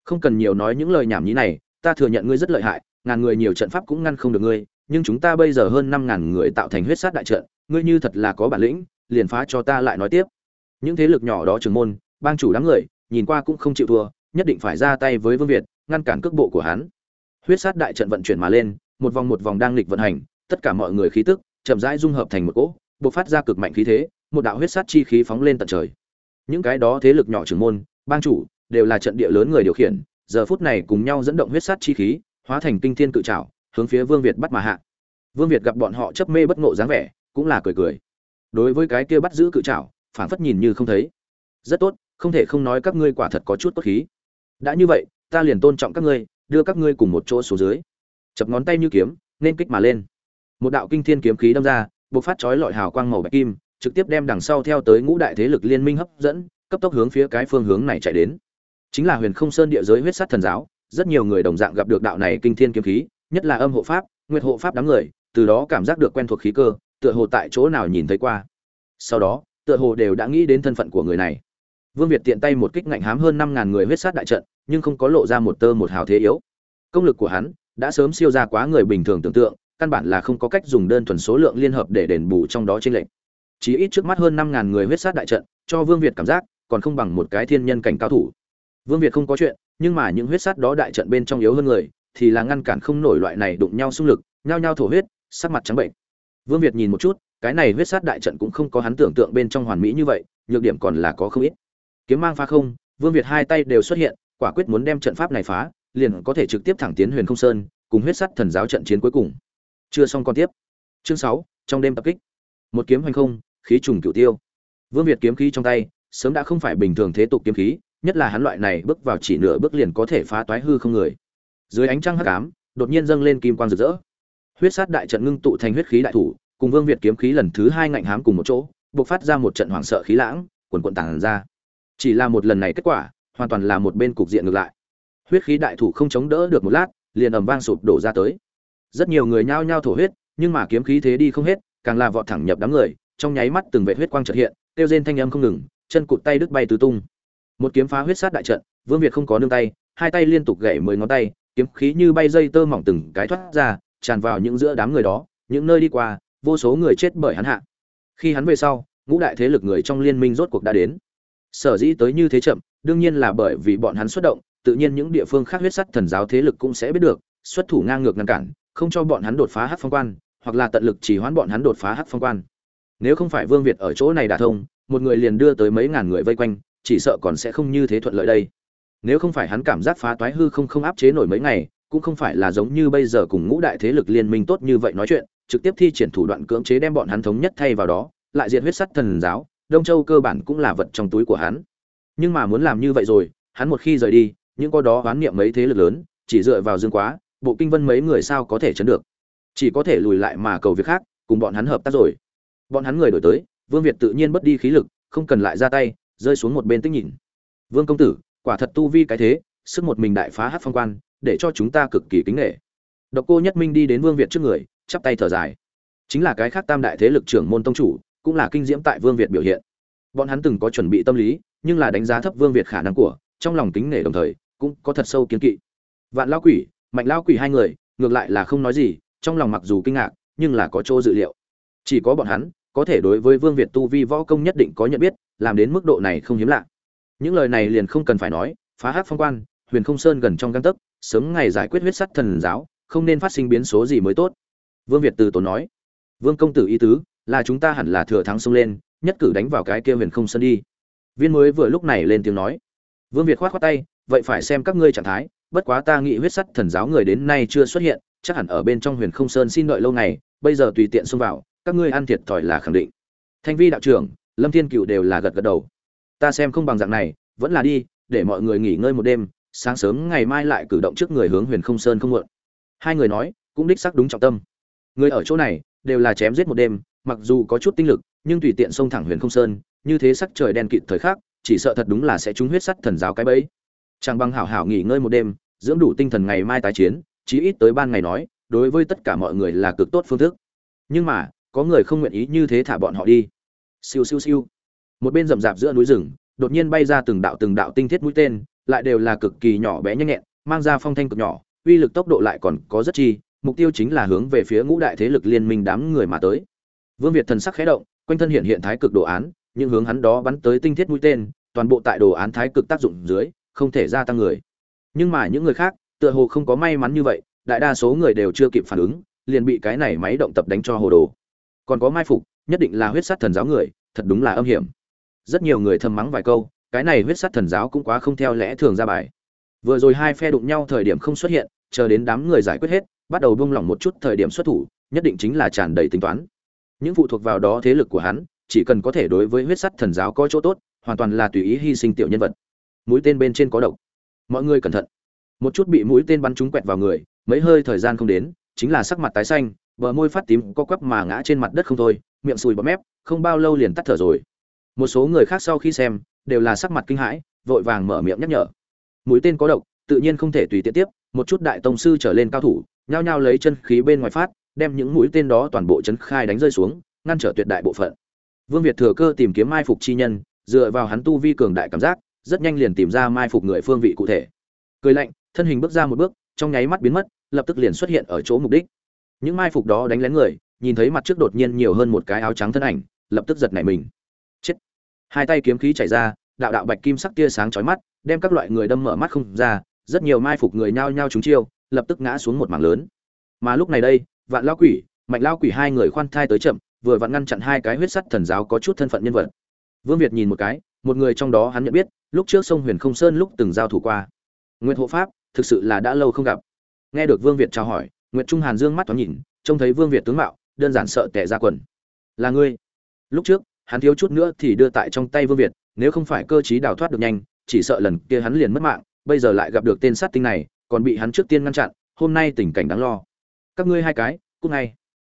Không cần nhiều nói những lời nhảm nhí này, ta thừa nhận ngươi rất lợi hại, ngàn người nhiều trận pháp cũng ngăn không được ngươi, nhưng chúng ta bây giờ hơn năm ngàn người tạo thành huyết sát đại trận, ngươi như thật là có bản lĩnh, liền phá cho ta lại nói tiếp. Những thế lực nhỏ đó trưởng môn, bang chủ đám người, nhìn qua cũng không chịu thua nhất định phải ra tay với vương việt, ngăn cản cước bộ của hắn. Huyết sát đại trận vận chuyển mà lên, một vòng một vòng đang lịch vận hành, tất cả mọi người khí tức chậm rãi dung hợp thành một cỗ, bộc phát ra cực mạnh khí thế, một đạo huyết sát chi khí phóng lên tận trời. Những cái đó thế lực nhỏ trưởng môn, bang chủ, đều là trận địa lớn người điều khiển, giờ phút này cùng nhau dẫn động huyết sát chi khí, hóa thành kinh thiên cự trảo, hướng phía vương việt bắt mà hạ. Vương việt gặp bọn họ chấp mê bất ngộ dáng vẻ, cũng là cười cười. Đối với cái kia bắt giữ cự trảo, phảng phất nhìn như không thấy. Rất tốt, không thể không nói các ngươi quả thật có chút tốt khí đã như vậy, ta liền tôn trọng các ngươi, đưa các ngươi cùng một chỗ xuống dưới. Chập ngón tay như kiếm, nên kích mà lên. Một đạo kinh thiên kiếm khí đâm ra, bộc phát chói lọi hào quang màu bạch kim, trực tiếp đem đằng sau theo tới ngũ đại thế lực liên minh hấp dẫn, cấp tốc hướng phía cái phương hướng này chạy đến. Chính là huyền không sơn địa giới huyết sát thần giáo, rất nhiều người đồng dạng gặp được đạo này kinh thiên kiếm khí, nhất là âm hộ pháp, nguyệt hộ pháp đám người, từ đó cảm giác được quen thuộc khí cơ, tựa hồ tại chỗ nào nhìn thấy qua. Sau đó, tựa hồ đều đã nghĩ đến thân phận của người này vương việt tiện tay một kích ngạnh hám hơn năm ngàn người huyết sát đại trận, nhưng không có lộ ra một tơ một hào thế yếu. Công lực của hắn đã sớm siêu ra quá người bình thường tưởng tượng, căn bản là không có cách dùng đơn thuần số lượng liên hợp để đền bù trong đó trên lệnh chỉ ít trước mắt hơn năm ngàn người huyết sát đại trận, cho vương việt cảm giác còn không bằng một cái thiên nhân cảnh cao thủ. Vương việt không có chuyện, nhưng mà những huyết sát đó đại trận bên trong yếu hơn người, thì là ngăn cản không nổi loại này đụng nhau xung lực, nhao nhao thổ huyết, sắc mặt trắng bệnh. Vương việt nhìn một chút, cái này huyết sát đại trận cũng không có hắn tưởng tượng bên trong hoàn mỹ như vậy, nhược điểm còn là có không ít kiếm mang phá không, vương việt hai tay đều xuất hiện, quả quyết muốn đem trận pháp này phá, liền có thể trực tiếp thẳng tiến huyền không sơn, cùng huyết sát thần giáo trận chiến cuối cùng. Chưa xong còn tiếp. Chương sáu, trong đêm tập kích. Một kiếm hoành không, khí trùng cửu tiêu. Vương việt kiếm khí trong tay, sớm đã không phải bình thường thế tục kiếm khí, nhất là hắn loại này bước vào chỉ nửa bước liền có thể phá toái hư không người. Dưới ánh trăng hắc ám, đột nhiên dâng lên kim quang rực rỡ. Huyết sát đại trận ngưng tụ thành huyết khí đại thủ, cùng vương việt kiếm khí lần thứ hai ngạnh hám cùng một chỗ, bộc phát ra một trận hoảng sợ khí lãng, quần quận tàng ra chỉ là một lần này kết quả, hoàn toàn là một bên cục diện ngược lại. Huyết khí đại thủ không chống đỡ được một lát, liền ầm vang sụp đổ ra tới. Rất nhiều người nhao nhao thổ huyết, nhưng mà kiếm khí thế đi không hết, càng là vọt thẳng nhập đám người, trong nháy mắt từng vệ huyết quang chợt hiện tiêu rên thanh âm không ngừng, chân cụt tay đứt bay tứ tung. Một kiếm phá huyết sát đại trận, vương việt không có nương tay, hai tay liên tục gậy mười ngón tay, kiếm khí như bay dây tơ mỏng từng cái thoát ra, tràn vào những giữa đám người đó, những nơi đi qua, vô số người chết bởi hắn hạ. Khi hắn về sau, ngũ đại thế lực người trong liên minh rốt cuộc đã đến sở dĩ tới như thế chậm, đương nhiên là bởi vì bọn hắn xuất động, tự nhiên những địa phương khác huyết sắt thần giáo thế lực cũng sẽ biết được, xuất thủ ngang ngược ngăn cản, không cho bọn hắn đột phá hắc phong quan, hoặc là tận lực chỉ hoãn bọn hắn đột phá hắc phong quan. Nếu không phải vương việt ở chỗ này đả thông, một người liền đưa tới mấy ngàn người vây quanh, chỉ sợ còn sẽ không như thế thuận lợi đây. Nếu không phải hắn cảm giác phá toái hư không không áp chế nổi mấy ngày, cũng không phải là giống như bây giờ cùng ngũ đại thế lực liên minh tốt như vậy nói chuyện, trực tiếp thi triển thủ đoạn cưỡng chế đem bọn hắn thống nhất thay vào đó, lại diệt huyết sắt thần giáo đông châu cơ bản cũng là vật trong túi của hắn. Nhưng mà muốn làm như vậy rồi, hắn một khi rời đi, những có đó oán niệm mấy thế lực lớn, chỉ dựa vào dương quá, bộ kinh vân mấy người sao có thể chấn được? Chỉ có thể lùi lại mà cầu việc khác, cùng bọn hắn hợp tác rồi. Bọn hắn người đổi tới, vương việt tự nhiên mất đi khí lực, không cần lại ra tay, rơi xuống một bên tích nhìn. Vương công tử, quả thật tu vi cái thế, sức một mình đại phá hát phong quan, để cho chúng ta cực kỳ kính nghệ độc cô nhất minh đi đến vương việt trước người, chắp tay thở dài. Chính là cái khác tam đại thế lực trưởng môn tông chủ cũng là kinh diễm tại vương việt biểu hiện. Bọn hắn từng có chuẩn bị tâm lý, nhưng là đánh giá thấp vương việt khả năng của, trong lòng kính nể đồng thời, cũng có thật sâu kiến kỵ. Vạn lão quỷ, mạnh lão quỷ hai người, ngược lại là không nói gì, trong lòng mặc dù kinh ngạc, nhưng là có chỗ dự liệu. Chỉ có bọn hắn, có thể đối với vương việt tu vi võ công nhất định có nhận biết, làm đến mức độ này không hiếm lạ. Những lời này liền không cần phải nói, phá hắc phong quan, huyền không sơn gần trong gang tấc, sớm ngày giải quyết huyết sắt thần giáo, không nên phát sinh biến số gì mới tốt. Vương việt từ tốn nói, vương công tử ý tứ là chúng ta hẳn là thừa thắng xông lên, nhất cử đánh vào cái kia huyền không sơn đi. Viên mới vừa lúc này lên tiếng nói. Vương việt khoát khoát tay, vậy phải xem các ngươi trạng thái, bất quá ta nghĩ huyết sắt thần giáo người đến nay chưa xuất hiện, chắc hẳn ở bên trong huyền không sơn xin đợi lâu ngày, bây giờ tùy tiện xông vào, các ngươi ăn thiệt thòi là khẳng định. Thanh vi đạo trưởng, lâm thiên cựu đều là gật gật đầu. Ta xem không bằng dạng này, vẫn là đi, để mọi người nghỉ ngơi một đêm, sáng sớm ngày mai lại cử động trước người hướng huyền không sơn không muộn. Hai người nói, cũng đích xác đúng trọng tâm. Người ở chỗ này, đều là chém giết một đêm mặc dù có chút tinh lực, nhưng tùy tiện xông thẳng huyền không sơn, như thế sắc trời đen kịt thời khắc, chỉ sợ thật đúng là sẽ trúng huyết sắt thần giáo cái bẫy. Chàng băng hảo hảo nghỉ ngơi một đêm, dưỡng đủ tinh thần ngày mai tái chiến, chí ít tới ban ngày nói, đối với tất cả mọi người là cực tốt phương thức. Nhưng mà, có người không nguyện ý như thế thả bọn họ đi. Siêu siêu siêu. Một bên rậm rạp giữa núi rừng, đột nhiên bay ra từng đạo từng đạo tinh thiết mũi tên, lại đều là cực kỳ nhỏ bé nhanh nhẹn, mang ra phong thanh cực nhỏ, uy lực tốc độ lại còn có rất chi, mục tiêu chính là hướng về phía ngũ đại thế lực liên minh đám người mà tới vương việt thần sắc khẽ động, quanh thân hiện hiện thái cực đồ án nhưng hướng hắn đó bắn tới tinh thiết mũi tên, toàn bộ tại đồ án thái cực tác dụng dưới, không thể gia tăng người. Nhưng mà những người khác, tựa hồ không có may mắn như vậy, đại đa số người đều chưa kịp phản ứng, liền bị cái này máy động tập đánh cho hồ đồ. Còn có mai phục, nhất định là huyết sát thần giáo người, thật đúng là âm hiểm. Rất nhiều người thầm mắng vài câu, cái này huyết sát thần giáo cũng quá không theo lẽ thường ra bài. Vừa rồi hai phe đụng nhau thời điểm không xuất hiện, chờ đến đám người giải quyết hết, bắt đầu buông lỏng một chút thời điểm xuất thủ, nhất định chính là tràn đầy tính toán những phụ thuộc vào đó thế lực của hắn, chỉ cần có thể đối với huyết sắt thần giáo có chỗ tốt, hoàn toàn là tùy ý hy sinh tiểu nhân vật. Mũi tên bên trên có độc. Mọi người cẩn thận. Một chút bị mũi tên bắn trúng quẹt vào người, mấy hơi thời gian không đến, chính là sắc mặt tái xanh, bờ môi phát tím co quắp mà ngã trên mặt đất không thôi, miệng sùi bọt mép, không bao lâu liền tắt thở rồi. Một số người khác sau khi xem, đều là sắc mặt kinh hãi, vội vàng mở miệng nhắc nhở. Mũi tên có độc, tự nhiên không thể tùy tiện tiếp, một chút đại tông sư trở lên cao thủ, nhao nhao lấy chân khí bên ngoài phát đem những mũi tên đó toàn bộ chấn khai đánh rơi xuống, ngăn trở tuyệt đại bộ phận. Vương việt thừa cơ tìm kiếm mai phục chi nhân, dựa vào hắn tu vi cường đại cảm giác, rất nhanh liền tìm ra mai phục người phương vị cụ thể. Cười lạnh, thân hình bước ra một bước, trong nháy mắt biến mất, lập tức liền xuất hiện ở chỗ mục đích. Những mai phục đó đánh lén người, nhìn thấy mặt trước đột nhiên nhiều hơn một cái áo trắng thân ảnh, lập tức giật nảy mình. Chết! Hai tay kiếm khí chảy ra, đạo đạo bạch kim sắc tia sáng chói mắt, đem các loại người đâm mở mắt không ra, rất nhiều mai phục người nhao nhao trúng chiêu, lập tức ngã xuống một mảng lớn. Mà lúc này đây vạn lao quỷ, mạnh lao quỷ hai người khoan thai tới chậm, vừa vặn ngăn chặn hai cái huyết sắt thần giáo có chút thân phận nhân vật. Vương việt nhìn một cái, một người trong đó hắn nhận biết, lúc trước sông huyền không sơn lúc từng giao thủ qua. Nguyệt hộ pháp, thực sự là đã lâu không gặp. Nghe được vương việt chào hỏi, nguyệt trung hàn dương mắt thoáng nhìn, trông thấy vương việt tướng mạo, đơn giản sợ tẻ ra quần. Là ngươi? Lúc trước, hắn thiếu chút nữa thì đưa tại trong tay vương việt, nếu không phải cơ chí đào thoát được nhanh, chỉ sợ lần kia hắn liền mất mạng, bây giờ lại gặp được tên sát tinh này, còn bị hắn trước tiên ngăn chặn, hôm nay tình cảnh đáng lo các ngươi hai cái cúc ngay.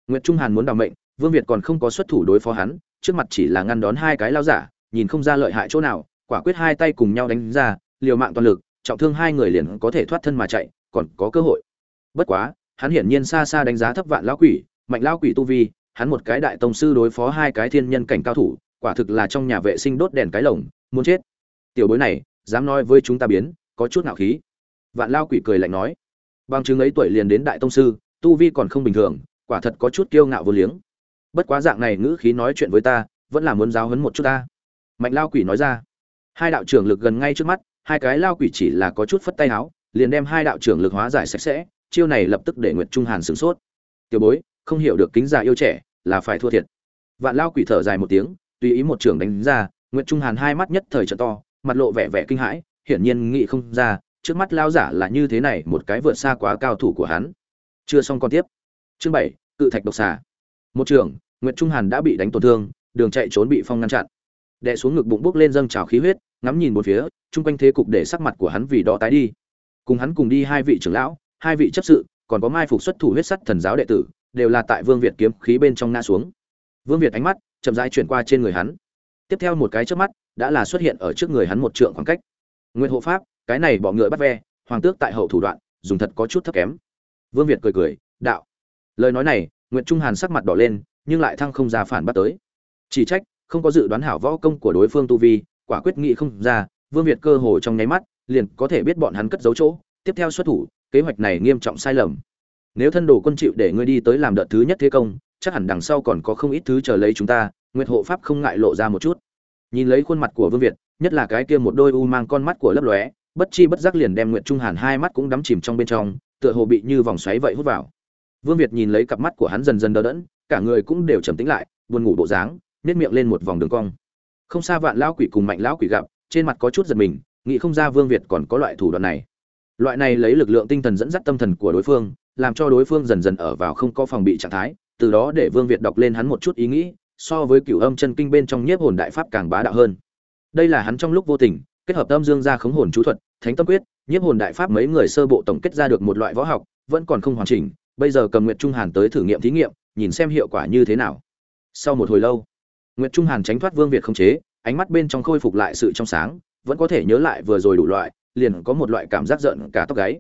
Nguyệt trung hàn muốn đào mệnh, vương việt còn không có xuất thủ đối phó hắn, trước mặt chỉ là ngăn đón hai cái lao giả, nhìn không ra lợi hại chỗ nào, quả quyết hai tay cùng nhau đánh ra, liều mạng toàn lực, trọng thương hai người liền có thể thoát thân mà chạy, còn có cơ hội. Bất quá, hắn hiển nhiên xa xa đánh giá thấp vạn lão quỷ, mạnh lão quỷ tu vi, hắn một cái đại tông sư đối phó hai cái thiên nhân cảnh cao thủ, quả thực là trong nhà vệ sinh đốt đèn cái lồng, muốn chết. Tiểu bối này, dám nói với chúng ta biến, có chút nạo khí. Vạn lao quỷ cười lạnh nói. Bằng chứng ấy tuổi liền đến đại tông sư tu vi còn không bình thường, quả thật có chút kiêu ngạo vô liếng. Bất quá dạng này ngữ khí nói chuyện với ta, vẫn là muốn giáo hấn một chút ta. Mạnh lao quỷ nói ra. Hai đạo trưởng lực gần ngay trước mắt, hai cái lao quỷ chỉ là có chút phất tay áo, liền đem hai đạo trưởng lực hóa giải sạch sẽ, chiêu này lập tức để nguyệt trung hàn sửng sốt. Tiểu bối, không hiểu được kính già yêu trẻ, là phải thua thiệt. Vạn lao quỷ thở dài một tiếng, tùy ý một trưởng đánh ra, nguyệt trung hàn hai mắt nhất thời trợ to, mặt lộ vẻ vẻ kinh hãi, hiển nhiên nghị không ra, trước mắt lao giả là như thế này, một cái vượt xa quá cao thủ của hắn chưa xong còn tiếp. Chương bảy, cự thạch độc xà. Một trường, nguyệt trung hàn đã bị đánh tổn thương, đường chạy trốn bị phong ngăn chặn. Đè xuống ngực bụng bốc lên dâng trào khí huyết, ngắm nhìn một phía, chung quanh thế cục để sắc mặt của hắn vì đó tái đi. Cùng hắn cùng đi hai vị trưởng lão, hai vị chấp sự, còn có mai phục xuất thủ huyết sắt thần giáo đệ tử, đều là tại vương việt kiếm khí bên trong ngã xuống. Vương việt ánh mắt chậm rãi chuyển qua trên người hắn. Tiếp theo một cái trước mắt, đã là xuất hiện ở trước người hắn một trượng khoảng cách. Nguyên hộ pháp, cái này bỏ ngựa bắt ve, hoàng tước tại hậu thủ đoạn, dùng thật có chút thấp kém vương việt cười cười, đạo. Lời nói này nguyễn trung hàn sắc mặt đỏ lên, nhưng lại thăng không ra phản bắt tới. Chỉ trách, không có dự đoán hảo võ công của đối phương tu vi, quả quyết nghị không ra, vương việt cơ hồ trong nháy mắt, liền có thể biết bọn hắn cất giấu chỗ. Tiếp theo xuất thủ, kế hoạch này nghiêm trọng sai lầm. Nếu thân đồ quân chịu để ngươi đi tới làm đợt thứ nhất thế công, chắc hẳn đằng sau còn có không ít thứ chờ lấy chúng ta, nguyệt hộ pháp không ngại lộ ra một chút. Nhìn lấy khuôn mặt của vương việt, nhất là cái kia một đôi u mang con mắt của lấp lóe, bất chi bất giác liền đem nguyệt trung hàn hai mắt cũng đắm chìm trong bên trong tựa hồ bị như vòng xoáy vậy hút vào. Vương việt nhìn lấy cặp mắt của hắn dần dần đờ đẫn, cả người cũng đều trầm tĩnh lại, buồn ngủ bộ dáng nếp miệng lên một vòng đường cong. Không xa vạn lão quỷ cùng mạnh lão quỷ gặp, trên mặt có chút giật mình, nghĩ không ra vương việt còn có loại thủ đoạn này. Loại này lấy lực lượng tinh thần dẫn dắt tâm thần của đối phương, làm cho đối phương dần dần ở vào không có phòng bị trạng thái, từ đó để vương việt đọc lên hắn một chút ý nghĩ, so với cửu âm chân kinh bên trong nhiếp hồn đại pháp càng bá đạo hơn. Đây là hắn trong lúc vô tình, kết hợp âm dương ra khống hồn chú thuật thánh tâm quyết, nhiếp hồn đại pháp mấy người sơ bộ tổng kết ra được một loại võ học, vẫn còn không hoàn chỉnh, bây giờ cầm nguyệt trung hàn tới thử nghiệm thí nghiệm, nhìn xem hiệu quả như thế nào. Sau một hồi lâu, nguyệt trung hàn tránh thoát vương việt không chế, ánh mắt bên trong khôi phục lại sự trong sáng, vẫn có thể nhớ lại vừa rồi đủ loại, liền có một loại cảm giác giận cả tóc gáy.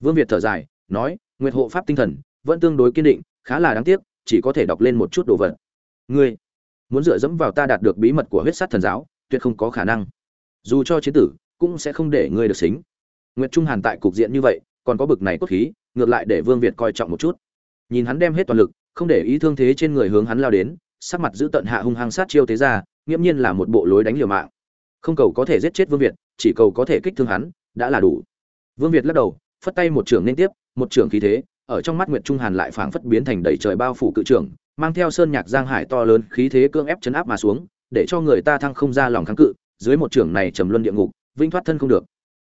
Vương việt thở dài, nói, nguyệt hộ pháp tinh thần, vẫn tương đối kiên định, khá là đáng tiếc, chỉ có thể đọc lên một chút đồ vật. Ngươi muốn dựa dẫm vào ta đạt được bí mật của huyết sát thần giáo, tuyệt không có khả năng. Dù cho chế tử cũng sẽ không để ngươi được xính. Nguyệt trung hàn tại cục diện như vậy, còn có bực này cốt khí, ngược lại để vương việt coi trọng một chút. Nhìn hắn đem hết toàn lực, không để ý thương thế trên người hướng hắn lao đến, sắc mặt giữ tận hạ hung hăng sát chiêu thế ra, nghiễm nhiên là một bộ lối đánh liều mạng. Không cầu có thể giết chết vương việt, chỉ cầu có thể kích thương hắn, đã là đủ. Vương việt lắc đầu, phất tay một trưởng liên tiếp, một trưởng khí thế, ở trong mắt nguyệt trung hàn lại phảng phất biến thành đầy trời bao phủ cự trưởng, mang theo sơn nhạc giang hải to lớn khí thế cương ép chấn áp mà xuống, để cho người ta thăng không ra lòng kháng cự, dưới một trưởng này trầm luân địa ngục vinh thoát thân không được.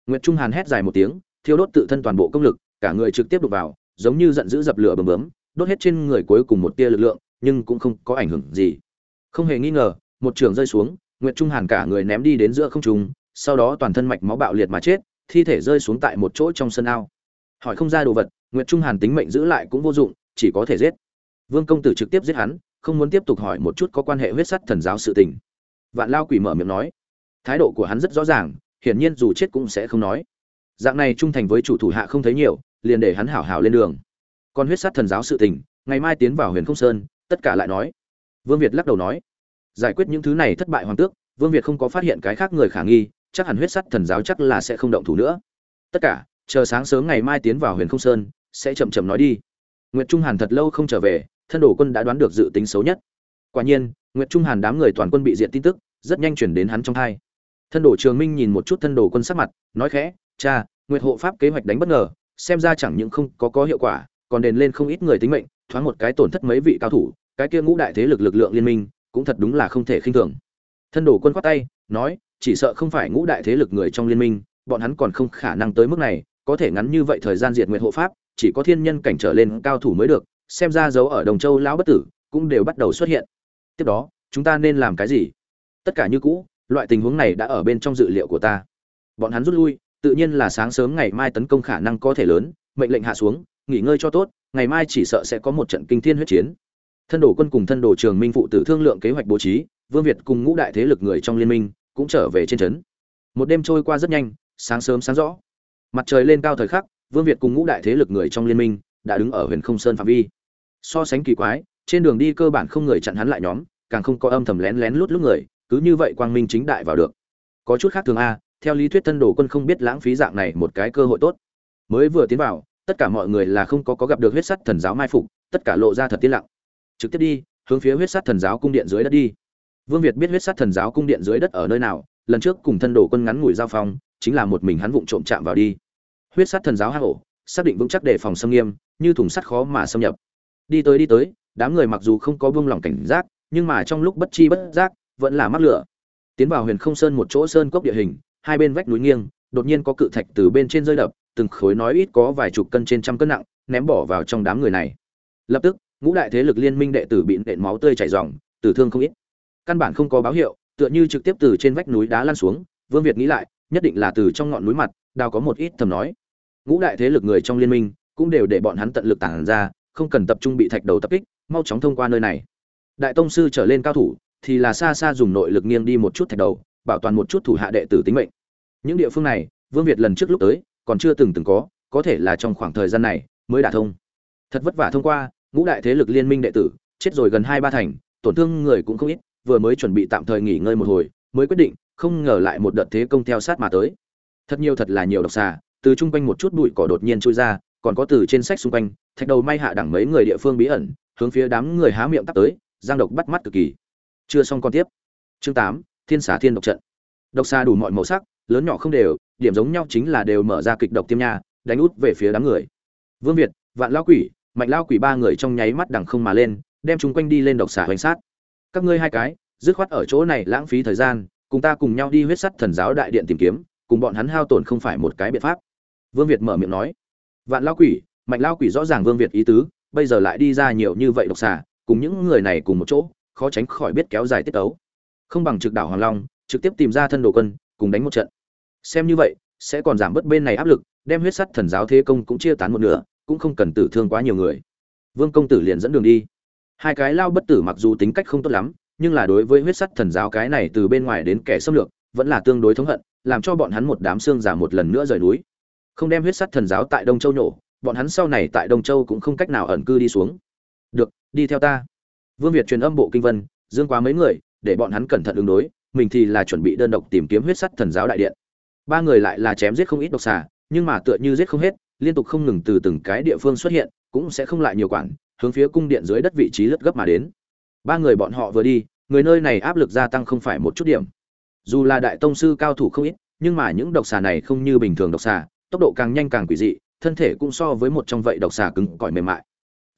Nguyệt trung hàn hét dài một tiếng, thiêu đốt tự thân toàn bộ công lực, cả người trực tiếp đục vào, giống như giận dữ dập lửa bầm bướm đốt hết trên người cuối cùng một tia lực lượng, nhưng cũng không có ảnh hưởng gì. Không hề nghi ngờ, một trường rơi xuống, nguyệt trung hàn cả người ném đi đến giữa không trung, sau đó toàn thân mạch máu bạo liệt mà chết, thi thể rơi xuống tại một chỗ trong sân ao. Hỏi không ra đồ vật, nguyệt trung hàn tính mệnh giữ lại cũng vô dụng, chỉ có thể giết. Vương công tử trực tiếp giết hắn, không muốn tiếp tục hỏi một chút có quan hệ huyết sắt thần giáo sự tình. Vạn lao quỷ mở miệng nói, thái độ của hắn rất rõ ràng hiển nhiên dù chết cũng sẽ không nói. Dạng này trung thành với chủ thủ hạ không thấy nhiều, liền để hắn hảo hảo lên đường. Còn huyết sát thần giáo sự tình, ngày mai tiến vào huyền không sơn, tất cả lại nói. Vương việt lắc đầu nói, giải quyết những thứ này thất bại hoàng tước, vương việt không có phát hiện cái khác người khả nghi, chắc hẳn huyết sắt thần giáo chắc là sẽ không động thủ nữa. Tất cả, chờ sáng sớm ngày mai tiến vào huyền không sơn, sẽ chậm chậm nói đi. Nguyệt trung hàn thật lâu không trở về, thân đồ quân đã đoán được dự tính xấu nhất. Quả nhiên, nguyệt trung hàn đám người toàn quân bị diện tin tức, rất nhanh chuyển đến hắn trong thai thân đồ trường minh nhìn một chút thân đồ quân sắc mặt, nói khẽ, cha, nguyệt hộ pháp kế hoạch đánh bất ngờ, xem ra chẳng những không có có hiệu quả, còn đền lên không ít người tính mệnh, thoáng một cái tổn thất mấy vị cao thủ, cái kia ngũ đại thế lực lực lượng liên minh, cũng thật đúng là không thể khinh thường. Thân đồ quân khoát tay, nói, chỉ sợ không phải ngũ đại thế lực người trong liên minh, bọn hắn còn không khả năng tới mức này, có thể ngắn như vậy thời gian diệt nguyệt hộ pháp, chỉ có thiên nhân cảnh trở lên cao thủ mới được, xem ra dấu ở đồng châu lão bất tử cũng đều bắt đầu xuất hiện. Tiếp đó, chúng ta nên làm cái gì? Tất cả như cũ loại tình huống này đã ở bên trong dự liệu của ta. Bọn hắn rút lui, tự nhiên là sáng sớm ngày mai tấn công khả năng có thể lớn, mệnh lệnh hạ xuống, nghỉ ngơi cho tốt, ngày mai chỉ sợ sẽ có một trận kinh thiên huyết chiến. Thân đồ quân cùng thân đồ trường minh phụ tử thương lượng kế hoạch bố trí, vương việt cùng ngũ đại thế lực người trong liên minh cũng trở về trên trấn. Một đêm trôi qua rất nhanh, sáng sớm sáng rõ. Mặt trời lên cao thời khắc, vương việt cùng ngũ đại thế lực người trong liên minh đã đứng ở huyền không sơn phạm vi. So sánh kỳ quái, trên đường đi cơ bản không người chặn hắn lại nhóm, càng không có âm thầm lén lén lút lút người cứ như vậy quang minh chính đại vào được. Có chút khác thường a, theo lý thuyết thân đồ quân không biết lãng phí dạng này một cái cơ hội tốt. Mới vừa tiến vào, tất cả mọi người là không có có gặp được huyết sắt thần giáo mai phục, tất cả lộ ra thật tiếc lặng. Trực tiếp đi, hướng phía huyết sắt thần giáo cung điện dưới đất đi. Vương việt biết huyết sắt thần giáo cung điện dưới đất ở nơi nào, lần trước cùng thân đồ quân ngắn ngủi giao phong, chính là một mình hắn vụng trộm chạm vào đi. Huyết sắt thần giáo hang ổ, xác định vững chắc đề phòng xâm nghiêm, như thùng sắt khó mà xâm nhập. Đi tới đi tới, đám người mặc dù không có buông lỏng cảnh giác, nhưng mà trong lúc bất chi bất giác vẫn là mắc lửa. Tiến vào huyền không sơn một chỗ sơn cốc địa hình, hai bên vách núi nghiêng, đột nhiên có cự thạch từ bên trên rơi đập, từng khối nói ít có vài chục cân trên trăm cân nặng, ném bỏ vào trong đám người này. Lập tức, ngũ đại thế lực liên minh đệ tử bị nện máu tươi chảy ròng, tử thương không ít. Căn bản không có báo hiệu, tựa như trực tiếp từ trên vách núi đá lăn xuống, vương việt nghĩ lại, nhất định là từ trong ngọn núi mặt, đào có một ít thầm nói. Ngũ đại thế lực người trong liên minh cũng đều để bọn hắn tận lực tản ra, không cần tập trung bị thạch đầu tập kích, mau chóng thông qua nơi này. Đại tông sư trở lên cao thủ thì là xa xa dùng nội lực nghiêng đi một chút thạch đầu, bảo toàn một chút thủ hạ đệ tử tính mệnh. Những địa phương này, vương việt lần trước lúc tới, còn chưa từng từng có có thể là trong khoảng thời gian này mới đả thông. Thật vất vả thông qua, ngũ đại thế lực liên minh đệ tử, chết rồi gần hai ba thành, tổn thương người cũng không ít, vừa mới chuẩn bị tạm thời nghỉ ngơi một hồi, mới quyết định không ngờ lại một đợt thế công theo sát mà tới. Thật nhiều thật là nhiều độc xà, từ chung quanh một chút bụi cỏ đột nhiên trôi ra, còn có từ trên sách xung quanh, thạch đầu may hạ đẳng mấy người địa phương bí ẩn, hướng phía đám người há miệng tắt tới, giang độc bắt mắt cực kỳ chưa xong còn tiếp. Chương tám, thiên xả thiên độc trận. Độc xà đủ mọi màu sắc, lớn nhỏ không đều, điểm giống nhau chính là đều mở ra kịch độc tiêm nha, đánh út về phía đám người. Vương việt, vạn lao quỷ, mạnh lao quỷ ba người trong nháy mắt đằng không mà lên, đem chúng quanh đi lên độc xà hoành sát. Các ngươi hai cái, dứt khoát ở chỗ này lãng phí thời gian, cùng ta cùng nhau đi huyết sắt thần giáo đại điện tìm kiếm, cùng bọn hắn hao tổn không phải một cái biện pháp. Vương việt mở miệng nói. Vạn lao quỷ, mạnh lao quỷ rõ ràng vương việt ý tứ, bây giờ lại đi ra nhiều như vậy độc xà, cùng những người này cùng một chỗ khó tránh khỏi biết kéo dài tiết tấu. Không bằng trực đảo hoàng long, trực tiếp tìm ra thân đồ quân, cùng đánh một trận. Xem như vậy, sẽ còn giảm bớt bên này áp lực, đem huyết sắt thần giáo thế công cũng chia tán một nửa, cũng không cần tử thương quá nhiều người. Vương công tử liền dẫn đường đi. Hai cái lao bất tử mặc dù tính cách không tốt lắm, nhưng là đối với huyết sắt thần giáo cái này từ bên ngoài đến kẻ xâm lược, vẫn là tương đối thống hận, làm cho bọn hắn một đám xương giả một lần nữa rời núi. Không đem huyết sắt thần giáo tại đông châu nhổ bọn hắn sau này tại đông châu cũng không cách nào ẩn cư đi xuống. Được, đi theo ta vương việt truyền âm bộ kinh vân, dương quá mấy người, để bọn hắn cẩn thận ứng đối, mình thì là chuẩn bị đơn độc tìm kiếm huyết sắt thần giáo đại điện. Ba người lại là chém giết không ít độc xà, nhưng mà tựa như giết không hết, liên tục không ngừng từ từng cái địa phương xuất hiện, cũng sẽ không lại nhiều quản, hướng phía cung điện dưới đất vị trí lướt gấp mà đến. Ba người bọn họ vừa đi, người nơi này áp lực gia tăng không phải một chút điểm. Dù là đại tông sư cao thủ không ít, nhưng mà những độc xà này không như bình thường độc xà, tốc độ càng nhanh càng quỷ dị, thân thể cũng so với một trong vậy độc xà cứng cỏi mềm mại.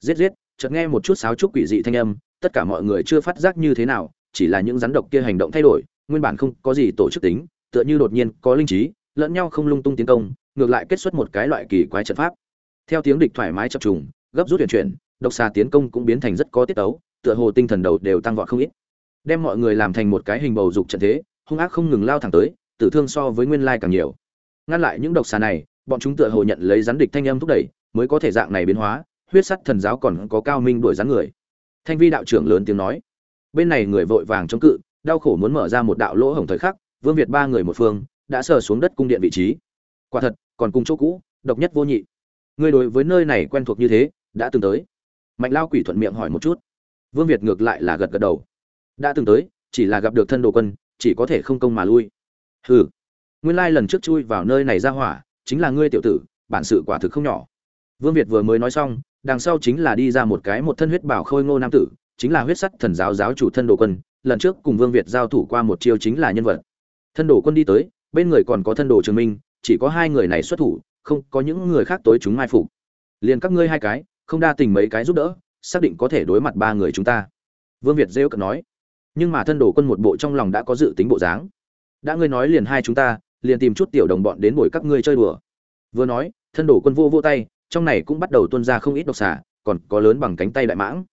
Giết giết, chợt nghe một chút sáo trúc quỷ dị thanh âm tất cả mọi người chưa phát giác như thế nào, chỉ là những rắn độc kia hành động thay đổi, nguyên bản không có gì tổ chức tính, tựa như đột nhiên có linh trí, lẫn nhau không lung tung tiến công, ngược lại kết xuất một cái loại kỳ quái trận pháp. Theo tiếng địch thoải mái chập trùng, gấp rút chuyển chuyển, độc xà tiến công cũng biến thành rất có tiết tấu, tựa hồ tinh thần đầu đều tăng vọt không ít. Đem mọi người làm thành một cái hình bầu dục trận thế, hung ác không ngừng lao thẳng tới, tử thương so với nguyên lai càng nhiều. Ngăn lại những độc xà này, bọn chúng tựa hồ nhận lấy rắn địch thanh âm thúc đẩy, mới có thể dạng này biến hóa, huyết sắt thần giáo còn có cao minh đuổi rắn người thanh vi đạo trưởng lớn tiếng nói. Bên này người vội vàng chống cự, đau khổ muốn mở ra một đạo lỗ hổng thời khắc, vương việt ba người một phương, đã sờ xuống đất cung điện vị trí. Quả thật, còn cùng chỗ cũ, độc nhất vô nhị. Ngươi đối với nơi này quen thuộc như thế, đã từng tới. Mạnh lao quỷ thuận miệng hỏi một chút. Vương việt ngược lại là gật gật đầu. Đã từng tới, chỉ là gặp được thân đồ quân, chỉ có thể không công mà lui. Hừ. Nguyên lai lần trước chui vào nơi này ra hỏa, chính là ngươi tiểu tử, bản sự quả thực không nhỏ. Vương việt vừa mới nói xong đằng sau chính là đi ra một cái một thân huyết bảo khôi ngô nam tử, chính là huyết sắt thần giáo giáo chủ thân đồ quân, lần trước cùng vương việt giao thủ qua một chiêu chính là nhân vật. Thân đồ quân đi tới, bên người còn có thân đồ trường minh, chỉ có hai người này xuất thủ, không có những người khác tối chúng mai phục. Liền các ngươi hai cái, không đa tình mấy cái giúp đỡ, xác định có thể đối mặt ba người chúng ta. Vương việt rêu cận nói. Nhưng mà thân đồ quân một bộ trong lòng đã có dự tính bộ dáng. Đã ngươi nói liền hai chúng ta, liền tìm chút tiểu đồng bọn đến buổi các ngươi chơi đùa. Vừa nói, thân đồ quân vô vô tay trong này cũng bắt đầu tuôn ra không ít độc xà, còn có lớn bằng cánh tay đại mãng.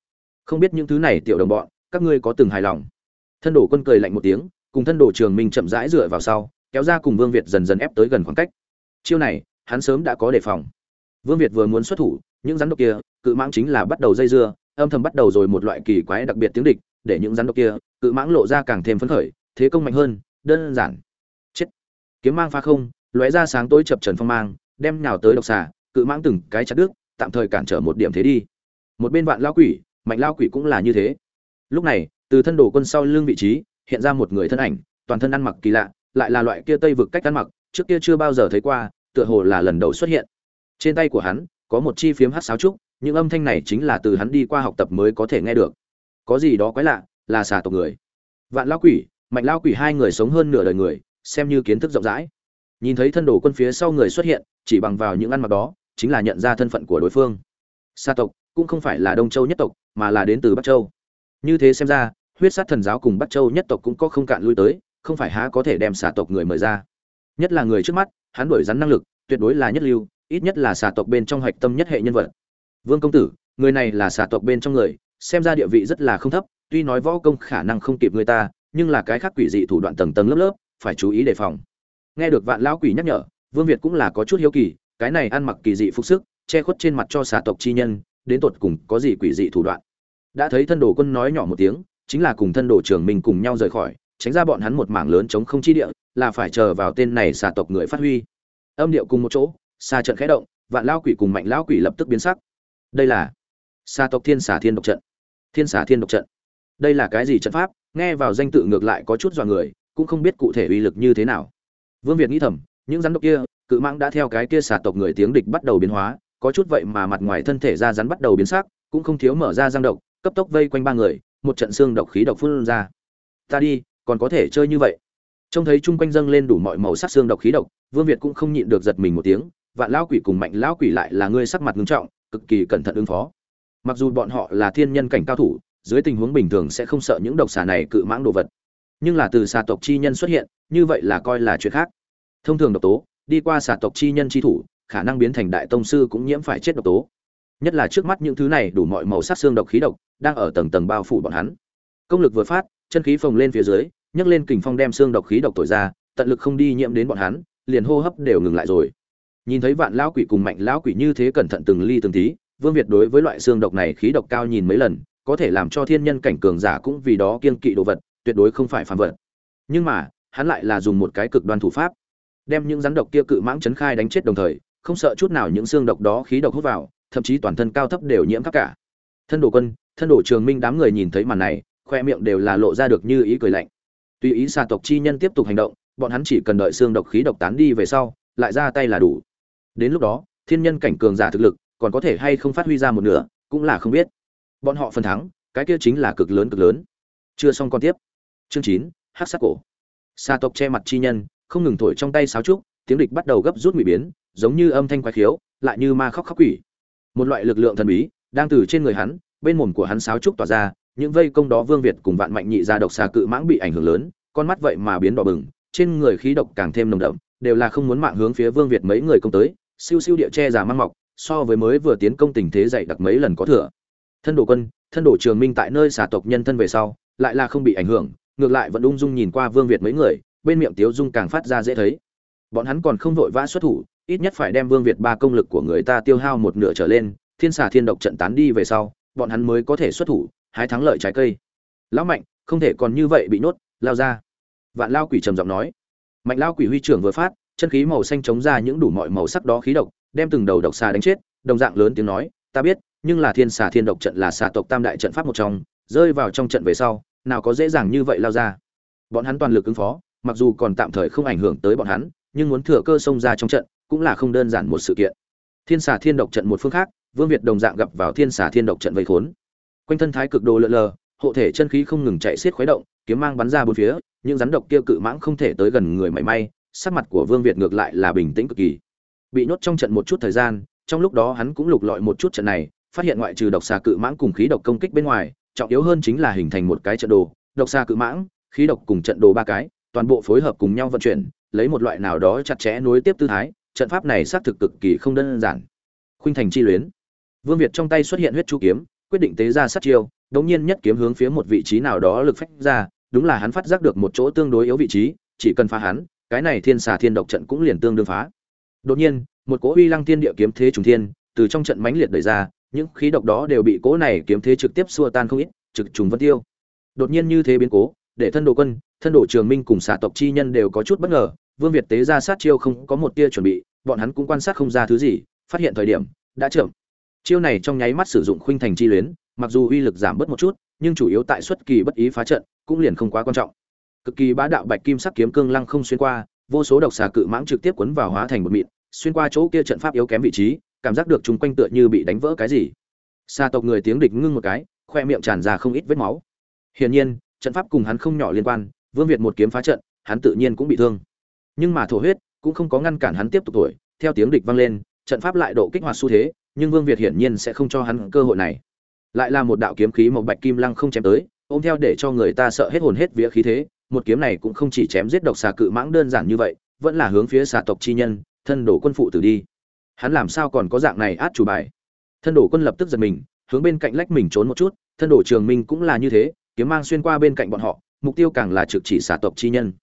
Không biết những thứ này tiểu đồng bọn các ngươi có từng hài lòng? Thân đổ quân cười lạnh một tiếng cùng thân đổ trường minh chậm rãi dựa vào sau kéo ra cùng vương việt dần dần ép tới gần khoảng cách. Chiêu này hắn sớm đã có đề phòng. Vương việt vừa muốn xuất thủ những rắn độc kia cự mãng chính là bắt đầu dây dưa âm thầm bắt đầu rồi một loại kỳ quái đặc biệt tiếng địch để những rắn độc kia cự mãng lộ ra càng thêm phấn khởi thế công mạnh hơn đơn giản. Chết. Kiếm mang pha không lóe ra sáng tối chập chờn phong mang đem nhào tới độc xà cự mãng từng cái chặt đứt, tạm thời cản trở một điểm thế đi. Một bên vạn lao quỷ, mạnh lao quỷ cũng là như thế. Lúc này, từ thân đồ quân sau lưng vị trí, hiện ra một người thân ảnh, toàn thân ăn mặc kỳ lạ, lại là loại kia tây vực cách ăn mặc, trước kia chưa bao giờ thấy qua, tựa hồ là lần đầu xuất hiện. Trên tay của hắn, có một chi phiếm hát sáo trúc, những âm thanh này chính là từ hắn đi qua học tập mới có thể nghe được. Có gì đó quái lạ, là xà tộc người. Vạn lao quỷ, mạnh lao quỷ hai người sống hơn nửa đời người, xem như kiến thức rộng rãi. Nhìn thấy thân đồ quân phía sau người xuất hiện, chỉ bằng vào những ăn mặc đó chính là nhận ra thân phận của đối phương. Xa tộc cũng không phải là đông châu nhất tộc, mà là đến từ bắc châu. Như thế xem ra, huyết sát thần giáo cùng bắc châu nhất tộc cũng có không cạn lui tới, không phải há có thể đem xà tộc người mời ra. Nhất là người trước mắt, hắn đổi rắn năng lực, tuyệt đối là nhất lưu, ít nhất là xà tộc bên trong hạch tâm nhất hệ nhân vật. Vương công tử, người này là xà tộc bên trong người, xem ra địa vị rất là không thấp, tuy nói võ công khả năng không kịp người ta, nhưng là cái khác quỷ dị thủ đoạn tầng tầng lớp lớp, phải chú ý đề phòng. Nghe được vạn lão quỷ nhắc nhở, vương việt cũng là có chút hiếu kỳ cái này ăn mặc kỳ dị phục sức, che khuất trên mặt cho xà tộc chi nhân, đến tột cùng có gì quỷ dị thủ đoạn. Đã thấy thân đồ quân nói nhỏ một tiếng, chính là cùng thân đồ trưởng mình cùng nhau rời khỏi, tránh ra bọn hắn một mảng lớn chống không chi địa, là phải chờ vào tên này xà tộc người phát huy. Âm điệu cùng một chỗ xa trận khẽ động, vạn lao quỷ cùng mạnh lao quỷ lập tức biến sắc. Đây là xà tộc thiên xà thiên độc trận. Thiên xà thiên độc trận. Đây là cái gì trận pháp? Nghe vào danh tự ngược lại có chút dọa người, cũng không biết cụ thể uy lực như thế nào. Vương việt nghĩ thầm, những rắn độc kia cự mãng đã theo cái kia xà tộc người tiếng địch bắt đầu biến hóa, có chút vậy mà mặt ngoài thân thể da rắn bắt đầu biến sắc, cũng không thiếu mở ra răng độc, cấp tốc vây quanh ba người, một trận xương độc khí độc phun ra. Ta đi, còn có thể chơi như vậy? Trông thấy chung quanh dâng lên đủ mọi màu sắc xương độc khí độc, vương việt cũng không nhịn được giật mình một tiếng, vạn lão quỷ cùng mạnh lão quỷ lại là ngươi sắc mặt ngưng trọng, cực kỳ cẩn thận ứng phó. Mặc dù bọn họ là thiên nhân cảnh cao thủ, dưới tình huống bình thường sẽ không sợ những độc xà này cự mãng đồ vật. Nhưng là từ xà tộc chi nhân xuất hiện, như vậy là coi là chuyện khác. Thông thường độc tố đi qua xà tộc chi nhân chi thủ, khả năng biến thành đại tông sư cũng nhiễm phải chết độc tố. Nhất là trước mắt những thứ này đủ mọi màu sắc xương độc khí độc, đang ở tầng tầng bao phủ bọn hắn. Công lực vừa phát, chân khí phồng lên phía dưới, nhấc lên kình phong đem xương độc khí độc thổi ra, tận lực không đi nhiễm đến bọn hắn, liền hô hấp đều ngừng lại rồi. Nhìn thấy vạn lão quỷ cùng mạnh lão quỷ như thế cẩn thận từng ly từng tí, vương việt đối với loại xương độc này khí độc cao nhìn mấy lần, có thể làm cho thiên nhân cảnh cường giả cũng vì đó kiên kỵ đồ vật, tuyệt đối không phải phàm vật. Nhưng mà, hắn lại là dùng một cái cực đoan thủ pháp đem những rắn độc kia cự mãng chấn khai đánh chết đồng thời, không sợ chút nào những xương độc đó khí độc hút vào, thậm chí toàn thân cao thấp đều nhiễm khắp cả. Thân đồ quân, thân đồ trường minh đám người nhìn thấy màn này, khoe miệng đều là lộ ra được như ý cười lạnh. Tùy ý xà tộc chi nhân tiếp tục hành động, bọn hắn chỉ cần đợi xương độc khí độc tán đi về sau, lại ra tay là đủ. Đến lúc đó, thiên nhân cảnh cường giả thực lực, còn có thể hay không phát huy ra một nửa, cũng là không biết. Bọn họ phần thắng, cái kia chính là cực lớn cực lớn. Chưa xong con tiếp. Chương chín hát sắc cổ. Xà tộc che mặt chi nhân không ngừng thổi trong tay sáo trúc, tiếng địch bắt đầu gấp rút nguy biến, giống như âm thanh quái khiếu, lại như ma khóc khóc quỷ. Một loại lực lượng thần bí đang từ trên người hắn, bên mồm của hắn sáo trúc tỏa ra, những vây công đó vương việt cùng vạn mạnh nhị ra độc xà cự mãng bị ảnh hưởng lớn, con mắt vậy mà biến đỏ bừng, trên người khí độc càng thêm nồng đậm, đều là không muốn mạng hướng phía vương việt mấy người công tới, siêu siêu địa che giả mang mọc, so với mới vừa tiến công tình thế dậy đặc mấy lần có thừa. Thân đồ quân, thân đồ trường minh tại nơi xà tộc nhân thân về sau, lại là không bị ảnh hưởng, ngược lại vẫn ung dung nhìn qua vương việt mấy người bên miệng tiếu dung càng phát ra dễ thấy. Bọn hắn còn không vội vã xuất thủ, ít nhất phải đem vương việt ba công lực của người ta tiêu hao một nửa trở lên, thiên xà thiên độc trận tán đi về sau, bọn hắn mới có thể xuất thủ, hái thắng lợi trái cây. Lão mạnh, không thể còn như vậy bị nhốt, lao ra. Vạn lao quỷ trầm giọng nói. Mạnh lao quỷ huy trưởng vừa phát, chân khí màu xanh chống ra những đủ mọi màu sắc đó khí độc, đem từng đầu độc xà đánh chết, đồng dạng lớn tiếng nói, ta biết, nhưng là thiên xà thiên độc trận là xà tộc tam đại trận pháp một trong, rơi vào trong trận về sau, nào có dễ dàng như vậy lao ra. Bọn hắn toàn lực ứng phó mặc dù còn tạm thời không ảnh hưởng tới bọn hắn, nhưng muốn thừa cơ xông ra trong trận cũng là không đơn giản một sự kiện. Thiên xà thiên độc trận một phương khác, vương việt đồng dạng gặp vào thiên xà thiên độc trận vây khốn. Quanh thân thái cực đồ lợn lờ, hộ thể chân khí không ngừng chạy xiết khuấy động, kiếm mang bắn ra bốn phía, những rắn độc kia cự mãng không thể tới gần người mảy may, sắc mặt của vương việt ngược lại là bình tĩnh cực kỳ. Bị nhốt trong trận một chút thời gian, trong lúc đó hắn cũng lục lọi một chút trận này, phát hiện ngoại trừ độc xà cự mãng cùng khí độc công kích bên ngoài, trọng yếu hơn chính là hình thành một cái trận đồ, độc xà cự mãng, khí độc cùng trận đồ ba cái toàn bộ phối hợp cùng nhau vận chuyển, lấy một loại nào đó chặt chẽ nối tiếp tư thái, trận pháp này xác thực cực kỳ không đơn giản. Khuynh thành chi luyến. Vương việt trong tay xuất hiện huyết chu kiếm, quyết định tế ra sát chiêu, đống nhiên nhất kiếm hướng phía một vị trí nào đó lực phách ra, đúng là hắn phát giác được một chỗ tương đối yếu vị trí, chỉ cần phá hắn, cái này thiên xà thiên độc trận cũng liền tương đương phá. Đột nhiên, một cỗ uy lăng thiên địa kiếm thế trùng thiên, từ trong trận mãnh liệt đẩy ra, những khí độc đó đều bị cỗ này kiếm thế trực tiếp xua tan không ít, trực trùng vân tiêu. Đột nhiên như thế biến cố, để thân đồ quân thân đổ trường minh cùng xà tộc chi nhân đều có chút bất ngờ, vương việt tế ra sát chiêu không có một tia chuẩn bị, bọn hắn cũng quan sát không ra thứ gì, phát hiện thời điểm, đã trưởng. Chiêu này trong nháy mắt sử dụng khuynh thành chi luyến, mặc dù uy lực giảm bớt một chút, nhưng chủ yếu tại xuất kỳ bất ý phá trận, cũng liền không quá quan trọng. Cực kỳ bá đạo bạch kim sắc kiếm cương lăng không xuyên qua, vô số độc xà cự mãng trực tiếp quấn vào hóa thành một mịn, xuyên qua chỗ kia trận pháp yếu kém vị trí, cảm giác được chúng quanh tựa như bị đánh vỡ cái gì. Xa tộc người tiếng địch ngưng một cái, khoe miệng tràn ra không ít vết máu. Hiển nhiên, trận pháp cùng hắn không nhỏ liên quan vương việt một kiếm phá trận, hắn tự nhiên cũng bị thương. Nhưng mà thổ huyết cũng không có ngăn cản hắn tiếp tục tuổi theo tiếng địch vang lên, trận pháp lại độ kích hoạt xu thế, nhưng vương việt hiển nhiên sẽ không cho hắn cơ hội này. Lại là một đạo kiếm khí màu bạch kim lăng không chém tới, ôm theo để cho người ta sợ hết hồn hết vía khí thế, một kiếm này cũng không chỉ chém giết độc xà cự mãng đơn giản như vậy, vẫn là hướng phía xà tộc chi nhân, thân đổ quân phụ tử đi. Hắn làm sao còn có dạng này át chủ bài? Thân đổ quân lập tức giật mình, hướng bên cạnh lách mình trốn một chút, thân đổ trường minh cũng là như thế, kiếm mang xuyên qua bên cạnh bọn họ mục tiêu càng là trực chỉ xà tộc chi nhân.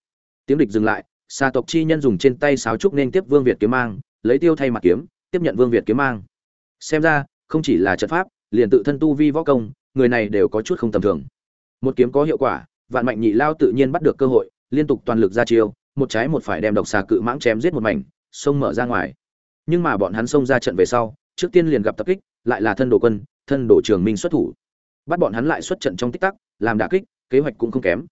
Tiếng địch dừng lại, xà tộc chi nhân dùng trên tay sáo trúc nên tiếp vương việt kiếm mang, lấy tiêu thay mặt kiếm, tiếp nhận vương việt kiếm mang. Xem ra, không chỉ là trận pháp, liền tự thân tu vi võ công, người này đều có chút không tầm thường. Một kiếm có hiệu quả, vạn mạnh nhị lao tự nhiên bắt được cơ hội, liên tục toàn lực ra chiêu, một trái một phải đem độc xà cự mãng chém giết một mảnh, xông mở ra ngoài. Nhưng mà bọn hắn xông ra trận về sau, trước tiên liền gặp tập kích, lại là thân đồ quân, thân đồ trường minh xuất thủ. Bắt bọn hắn lại xuất trận trong tích tắc, làm đả kích kế hoạch cũng không kém.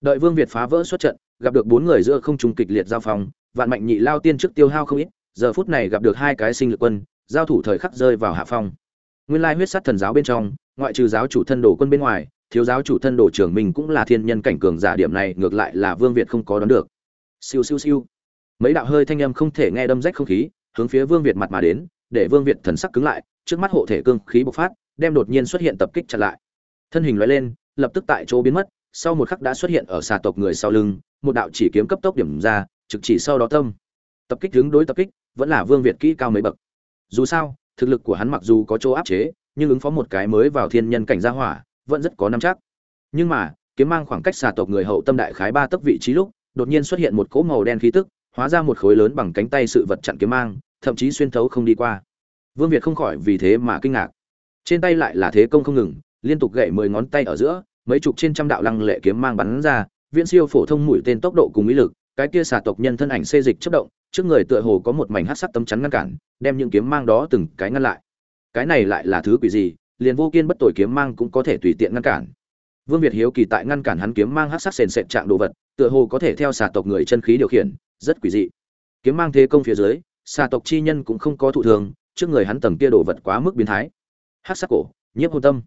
Đợi vương việt phá vỡ xuất trận, gặp được bốn người giữa không trùng kịch liệt giao phòng vạn mạnh nhị lao tiên trước tiêu hao không ít, giờ phút này gặp được hai cái sinh lực quân, giao thủ thời khắc rơi vào hạ phong. Nguyên lai huyết sát thần giáo bên trong, ngoại trừ giáo chủ thân đồ quân bên ngoài, thiếu giáo chủ thân đồ trưởng mình cũng là thiên nhân cảnh cường giả điểm này, ngược lại là vương việt không có đoán được. Siêu siêu siêu. Mấy đạo hơi thanh âm không thể nghe đâm rách không khí, hướng phía vương việt mặt mà đến, để vương việt thần sắc cứng lại, trước mắt hộ thể cương khí bộc phát, đem đột nhiên xuất hiện tập kích chặn lại. Thân hình loại lên lập tức tại chỗ biến mất, sau một khắc đã xuất hiện ở xà tộc người sau lưng, một đạo chỉ kiếm cấp tốc điểm ra, trực chỉ sau đó tâm. Tập kích hướng đối tập kích, vẫn là vương việt kỹ cao mấy bậc. Dù sao, thực lực của hắn mặc dù có chỗ áp chế, nhưng ứng phó một cái mới vào thiên nhân cảnh gia hỏa, vẫn rất có năm chắc. Nhưng mà, kiếm mang khoảng cách xà tộc người hậu tâm đại khái ba tấc vị trí lúc, đột nhiên xuất hiện một cỗ màu đen khí tức, hóa ra một khối lớn bằng cánh tay sự vật chặn kiếm mang, thậm chí xuyên thấu không đi qua. Vương việt không khỏi vì thế mà kinh ngạc. Trên tay lại là thế công không ngừng liên tục gậy mười ngón tay ở giữa, mấy chục trên trăm đạo lăng lệ kiếm mang bắn ra, viễn siêu phổ thông mũi tên tốc độ cùng ý lực, cái kia xà tộc nhân thân ảnh xê dịch chất động, trước người tựa hồ có một mảnh hắc sắc tấm chắn ngăn cản, đem những kiếm mang đó từng cái ngăn lại. Cái này lại là thứ quỷ gì, liền vô kiên bất tội kiếm mang cũng có thể tùy tiện ngăn cản. Vương việt hiếu kỳ tại ngăn cản hắn kiếm mang hắc sắc sền sệt trạng đồ vật, tựa hồ có thể theo xà tộc người chân khí điều khiển, rất quỷ dị. Kiếm mang thế công phía dưới, xà tộc chi nhân cũng không có thụ thường, trước người hắn tầng kia đồ vật quá mức biến thái. Hắc sắc cổ, nhiếp hôn tâm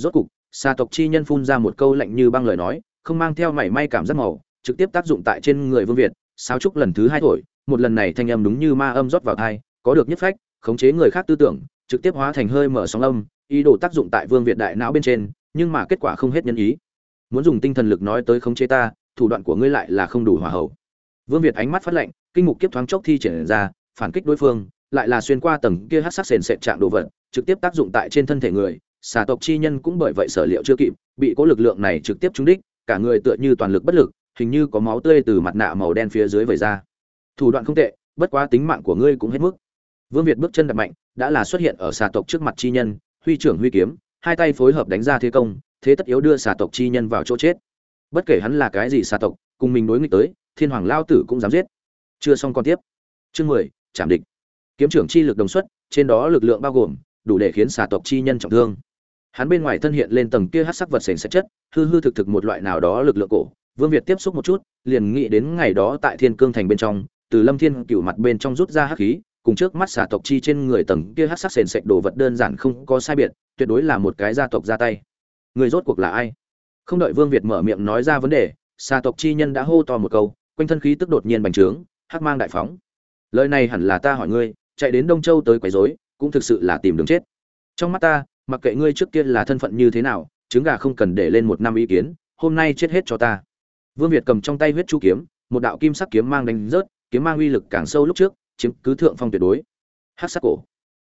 rốt cục, xà tộc chi nhân phun ra một câu lạnh như băng lời nói, không mang theo mảy may cảm giác màu, trực tiếp tác dụng tại trên người vương việt. Sao trúc lần thứ hai thổi, một lần này thanh âm đúng như ma âm rót vào thai, có được nhất phách, khống chế người khác tư tưởng, trực tiếp hóa thành hơi mở sóng âm, ý đồ tác dụng tại vương việt đại não bên trên, nhưng mà kết quả không hết nhân ý. Muốn dùng tinh thần lực nói tới khống chế ta, thủ đoạn của ngươi lại là không đủ hòa hậu. Vương việt ánh mắt phát lạnh, kinh mục kiếp thoáng chốc thi triển ra, phản kích đối phương, lại là xuyên qua tầng kia hát sắc sền sệt trạng đồ vật, trực tiếp tác dụng tại trên thân thể người xà tộc chi nhân cũng bởi vậy sở liệu chưa kịp, bị cố lực lượng này trực tiếp trúng đích, cả người tựa như toàn lực bất lực, hình như có máu tươi từ mặt nạ màu đen phía dưới vẩy ra. Thủ đoạn không tệ, bất quá tính mạng của ngươi cũng hết mức. Vương việt bước chân đập mạnh, đã là xuất hiện ở xà tộc trước mặt chi nhân, huy trưởng huy kiếm, hai tay phối hợp đánh ra thế công, thế tất yếu đưa xà tộc chi nhân vào chỗ chết. Bất kể hắn là cái gì xà tộc, cùng mình đối nghịch tới, thiên hoàng lao tử cũng dám giết. Chưa xong còn tiếp. Chương mười chạm địch. Kiếm trưởng chi lực đồng xuất, trên đó lực lượng bao gồm, đủ để khiến xà tộc chi nhân trọng thương hắn bên ngoài thân hiện lên tầng kia hát sắc vật sền sệt chất, hư hư thực thực một loại nào đó lực lượng cổ. Vương việt tiếp xúc một chút, liền nghĩ đến ngày đó tại thiên cương thành bên trong, từ lâm thiên cựu mặt bên trong rút ra hắc khí, cùng trước mắt xà tộc chi trên người tầng kia hát sắc sền sệt đồ vật đơn giản không có sai biệt, tuyệt đối là một cái gia tộc ra tay. Người rốt cuộc là ai? Không đợi vương việt mở miệng nói ra vấn đề, xà tộc chi nhân đã hô to một câu, quanh thân khí tức đột nhiên bành trướng, hắc mang đại phóng. Lời này hẳn là ta hỏi ngươi, chạy đến đông châu tới quấy rối, cũng thực sự là tìm đường chết. Trong mắt ta mặc kệ ngươi trước kia là thân phận như thế nào, trứng gà không cần để lên một năm ý kiến, hôm nay chết hết cho ta. Vương việt cầm trong tay huyết chu kiếm, một đạo kim sắc kiếm mang đánh rớt, kiếm mang uy lực càng sâu lúc trước, chiếm cứ thượng phong tuyệt đối. Hát sắc cổ.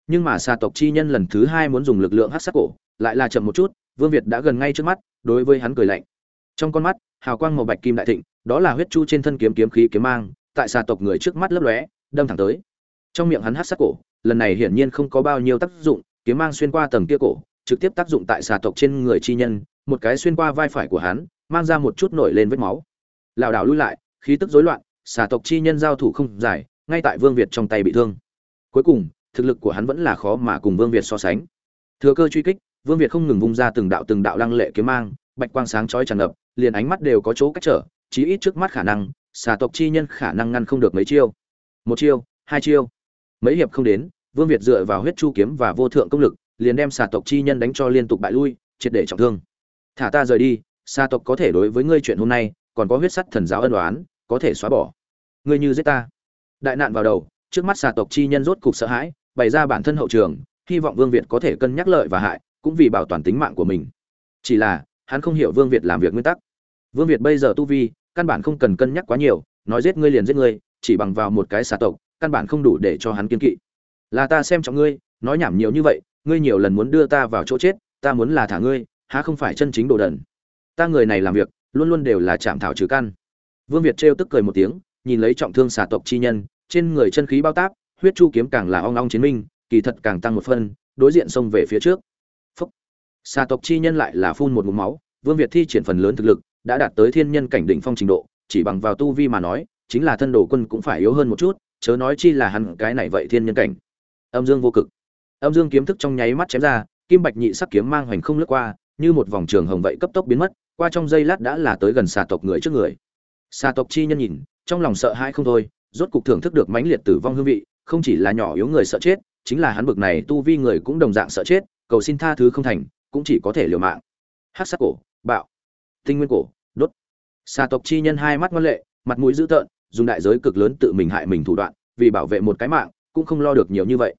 Nhưng mà xà tộc chi nhân lần thứ hai muốn dùng lực lượng hát sắc cổ, lại là chậm một chút, vương việt đã gần ngay trước mắt, đối với hắn cười lạnh. Trong con mắt, hào quang màu bạch kim đại thịnh, đó là huyết chu trên thân kiếm kiếm khí kiếm mang, tại xà tộc người trước mắt lấp lóe, đâm thẳng tới. Trong miệng hắn hát sắc cổ, lần này hiển nhiên không có bao nhiêu tác dụng kiếm mang xuyên qua tầng kia cổ, trực tiếp tác dụng tại xà tộc trên người chi nhân, một cái xuyên qua vai phải của hắn, mang ra một chút nổi lên vết máu. Lảo đảo lui lại, khí tức rối loạn, xà tộc chi nhân giao thủ không giải ngay tại vương việt trong tay bị thương. Cuối cùng, thực lực của hắn vẫn là khó mà cùng vương việt so sánh. Thừa cơ truy kích, vương việt không ngừng vung ra từng đạo từng đạo lăng lệ kiếm mang, bạch quang sáng chói tràn ngập, liền ánh mắt đều có chỗ cách trở, chí ít trước mắt khả năng, xà tộc chi nhân khả năng ngăn không được mấy chiêu. Một chiêu, hai chiêu. Mấy hiệp không đến vương việt dựa vào huyết chu kiếm và vô thượng công lực, liền đem xà tộc chi nhân đánh cho liên tục bại lui, triệt để trọng thương. Thả ta rời đi, xà tộc có thể đối với ngươi chuyện hôm nay, còn có huyết sắt thần giáo ân đoán có thể xóa bỏ. Ngươi như giết ta. Đại nạn vào đầu, trước mắt xà tộc chi nhân rốt cục sợ hãi, bày ra bản thân hậu trường, hy vọng vương việt có thể cân nhắc lợi và hại, cũng vì bảo toàn tính mạng của mình. Chỉ là, hắn không hiểu vương việt làm việc nguyên tắc. Vương việt bây giờ tu vi, căn bản không cần cân nhắc quá nhiều, nói giết ngươi liền giết ngươi, chỉ bằng vào một cái xà tộc, căn bản không đủ để cho hắn kiên kỵ là ta xem trọng ngươi, nói nhảm nhiều như vậy, ngươi nhiều lần muốn đưa ta vào chỗ chết, ta muốn là thả ngươi, há không phải chân chính đồ đần. Ta người này làm việc, luôn luôn đều là chạm thảo trừ căn. Vương việt trêu tức cười một tiếng, nhìn lấy trọng thương xà tộc chi nhân, trên người chân khí bao táp, huyết chu kiếm càng là ong ong chiến minh, kỳ thật càng tăng một phân đối diện xông về phía trước. Phúc. Xà tộc chi nhân lại là phun một ngụm máu, vương việt thi triển phần lớn thực lực, đã đạt tới thiên nhân cảnh đỉnh phong trình độ, chỉ bằng vào tu vi mà nói, chính là thân đồ quân cũng phải yếu hơn một chút, chớ nói chi là hắn cái này vậy thiên nhân cảnh âm dương vô cực. Âm dương kiếm thức trong nháy mắt chém ra, kim bạch nhị sắc kiếm mang hoành không lướt qua, như một vòng trường hồng vậy cấp tốc biến mất, qua trong giây lát đã là tới gần xà tộc người trước người. Xà tộc chi nhân nhìn, trong lòng sợ hãi không thôi, rốt cục thưởng thức được mãnh liệt tử vong hương vị, không chỉ là nhỏ yếu người sợ chết, chính là hắn bực này tu vi người cũng đồng dạng sợ chết, cầu xin tha thứ không thành, cũng chỉ có thể liều mạng. Hát sắc cổ, bạo. Tinh nguyên cổ, đốt. Xà tộc chi nhân hai mắt ngoan lệ, mặt mũi dữ tợn, dùng đại giới cực lớn tự mình hại mình thủ đoạn, vì bảo vệ một cái mạng cũng không lo được nhiều như vậy.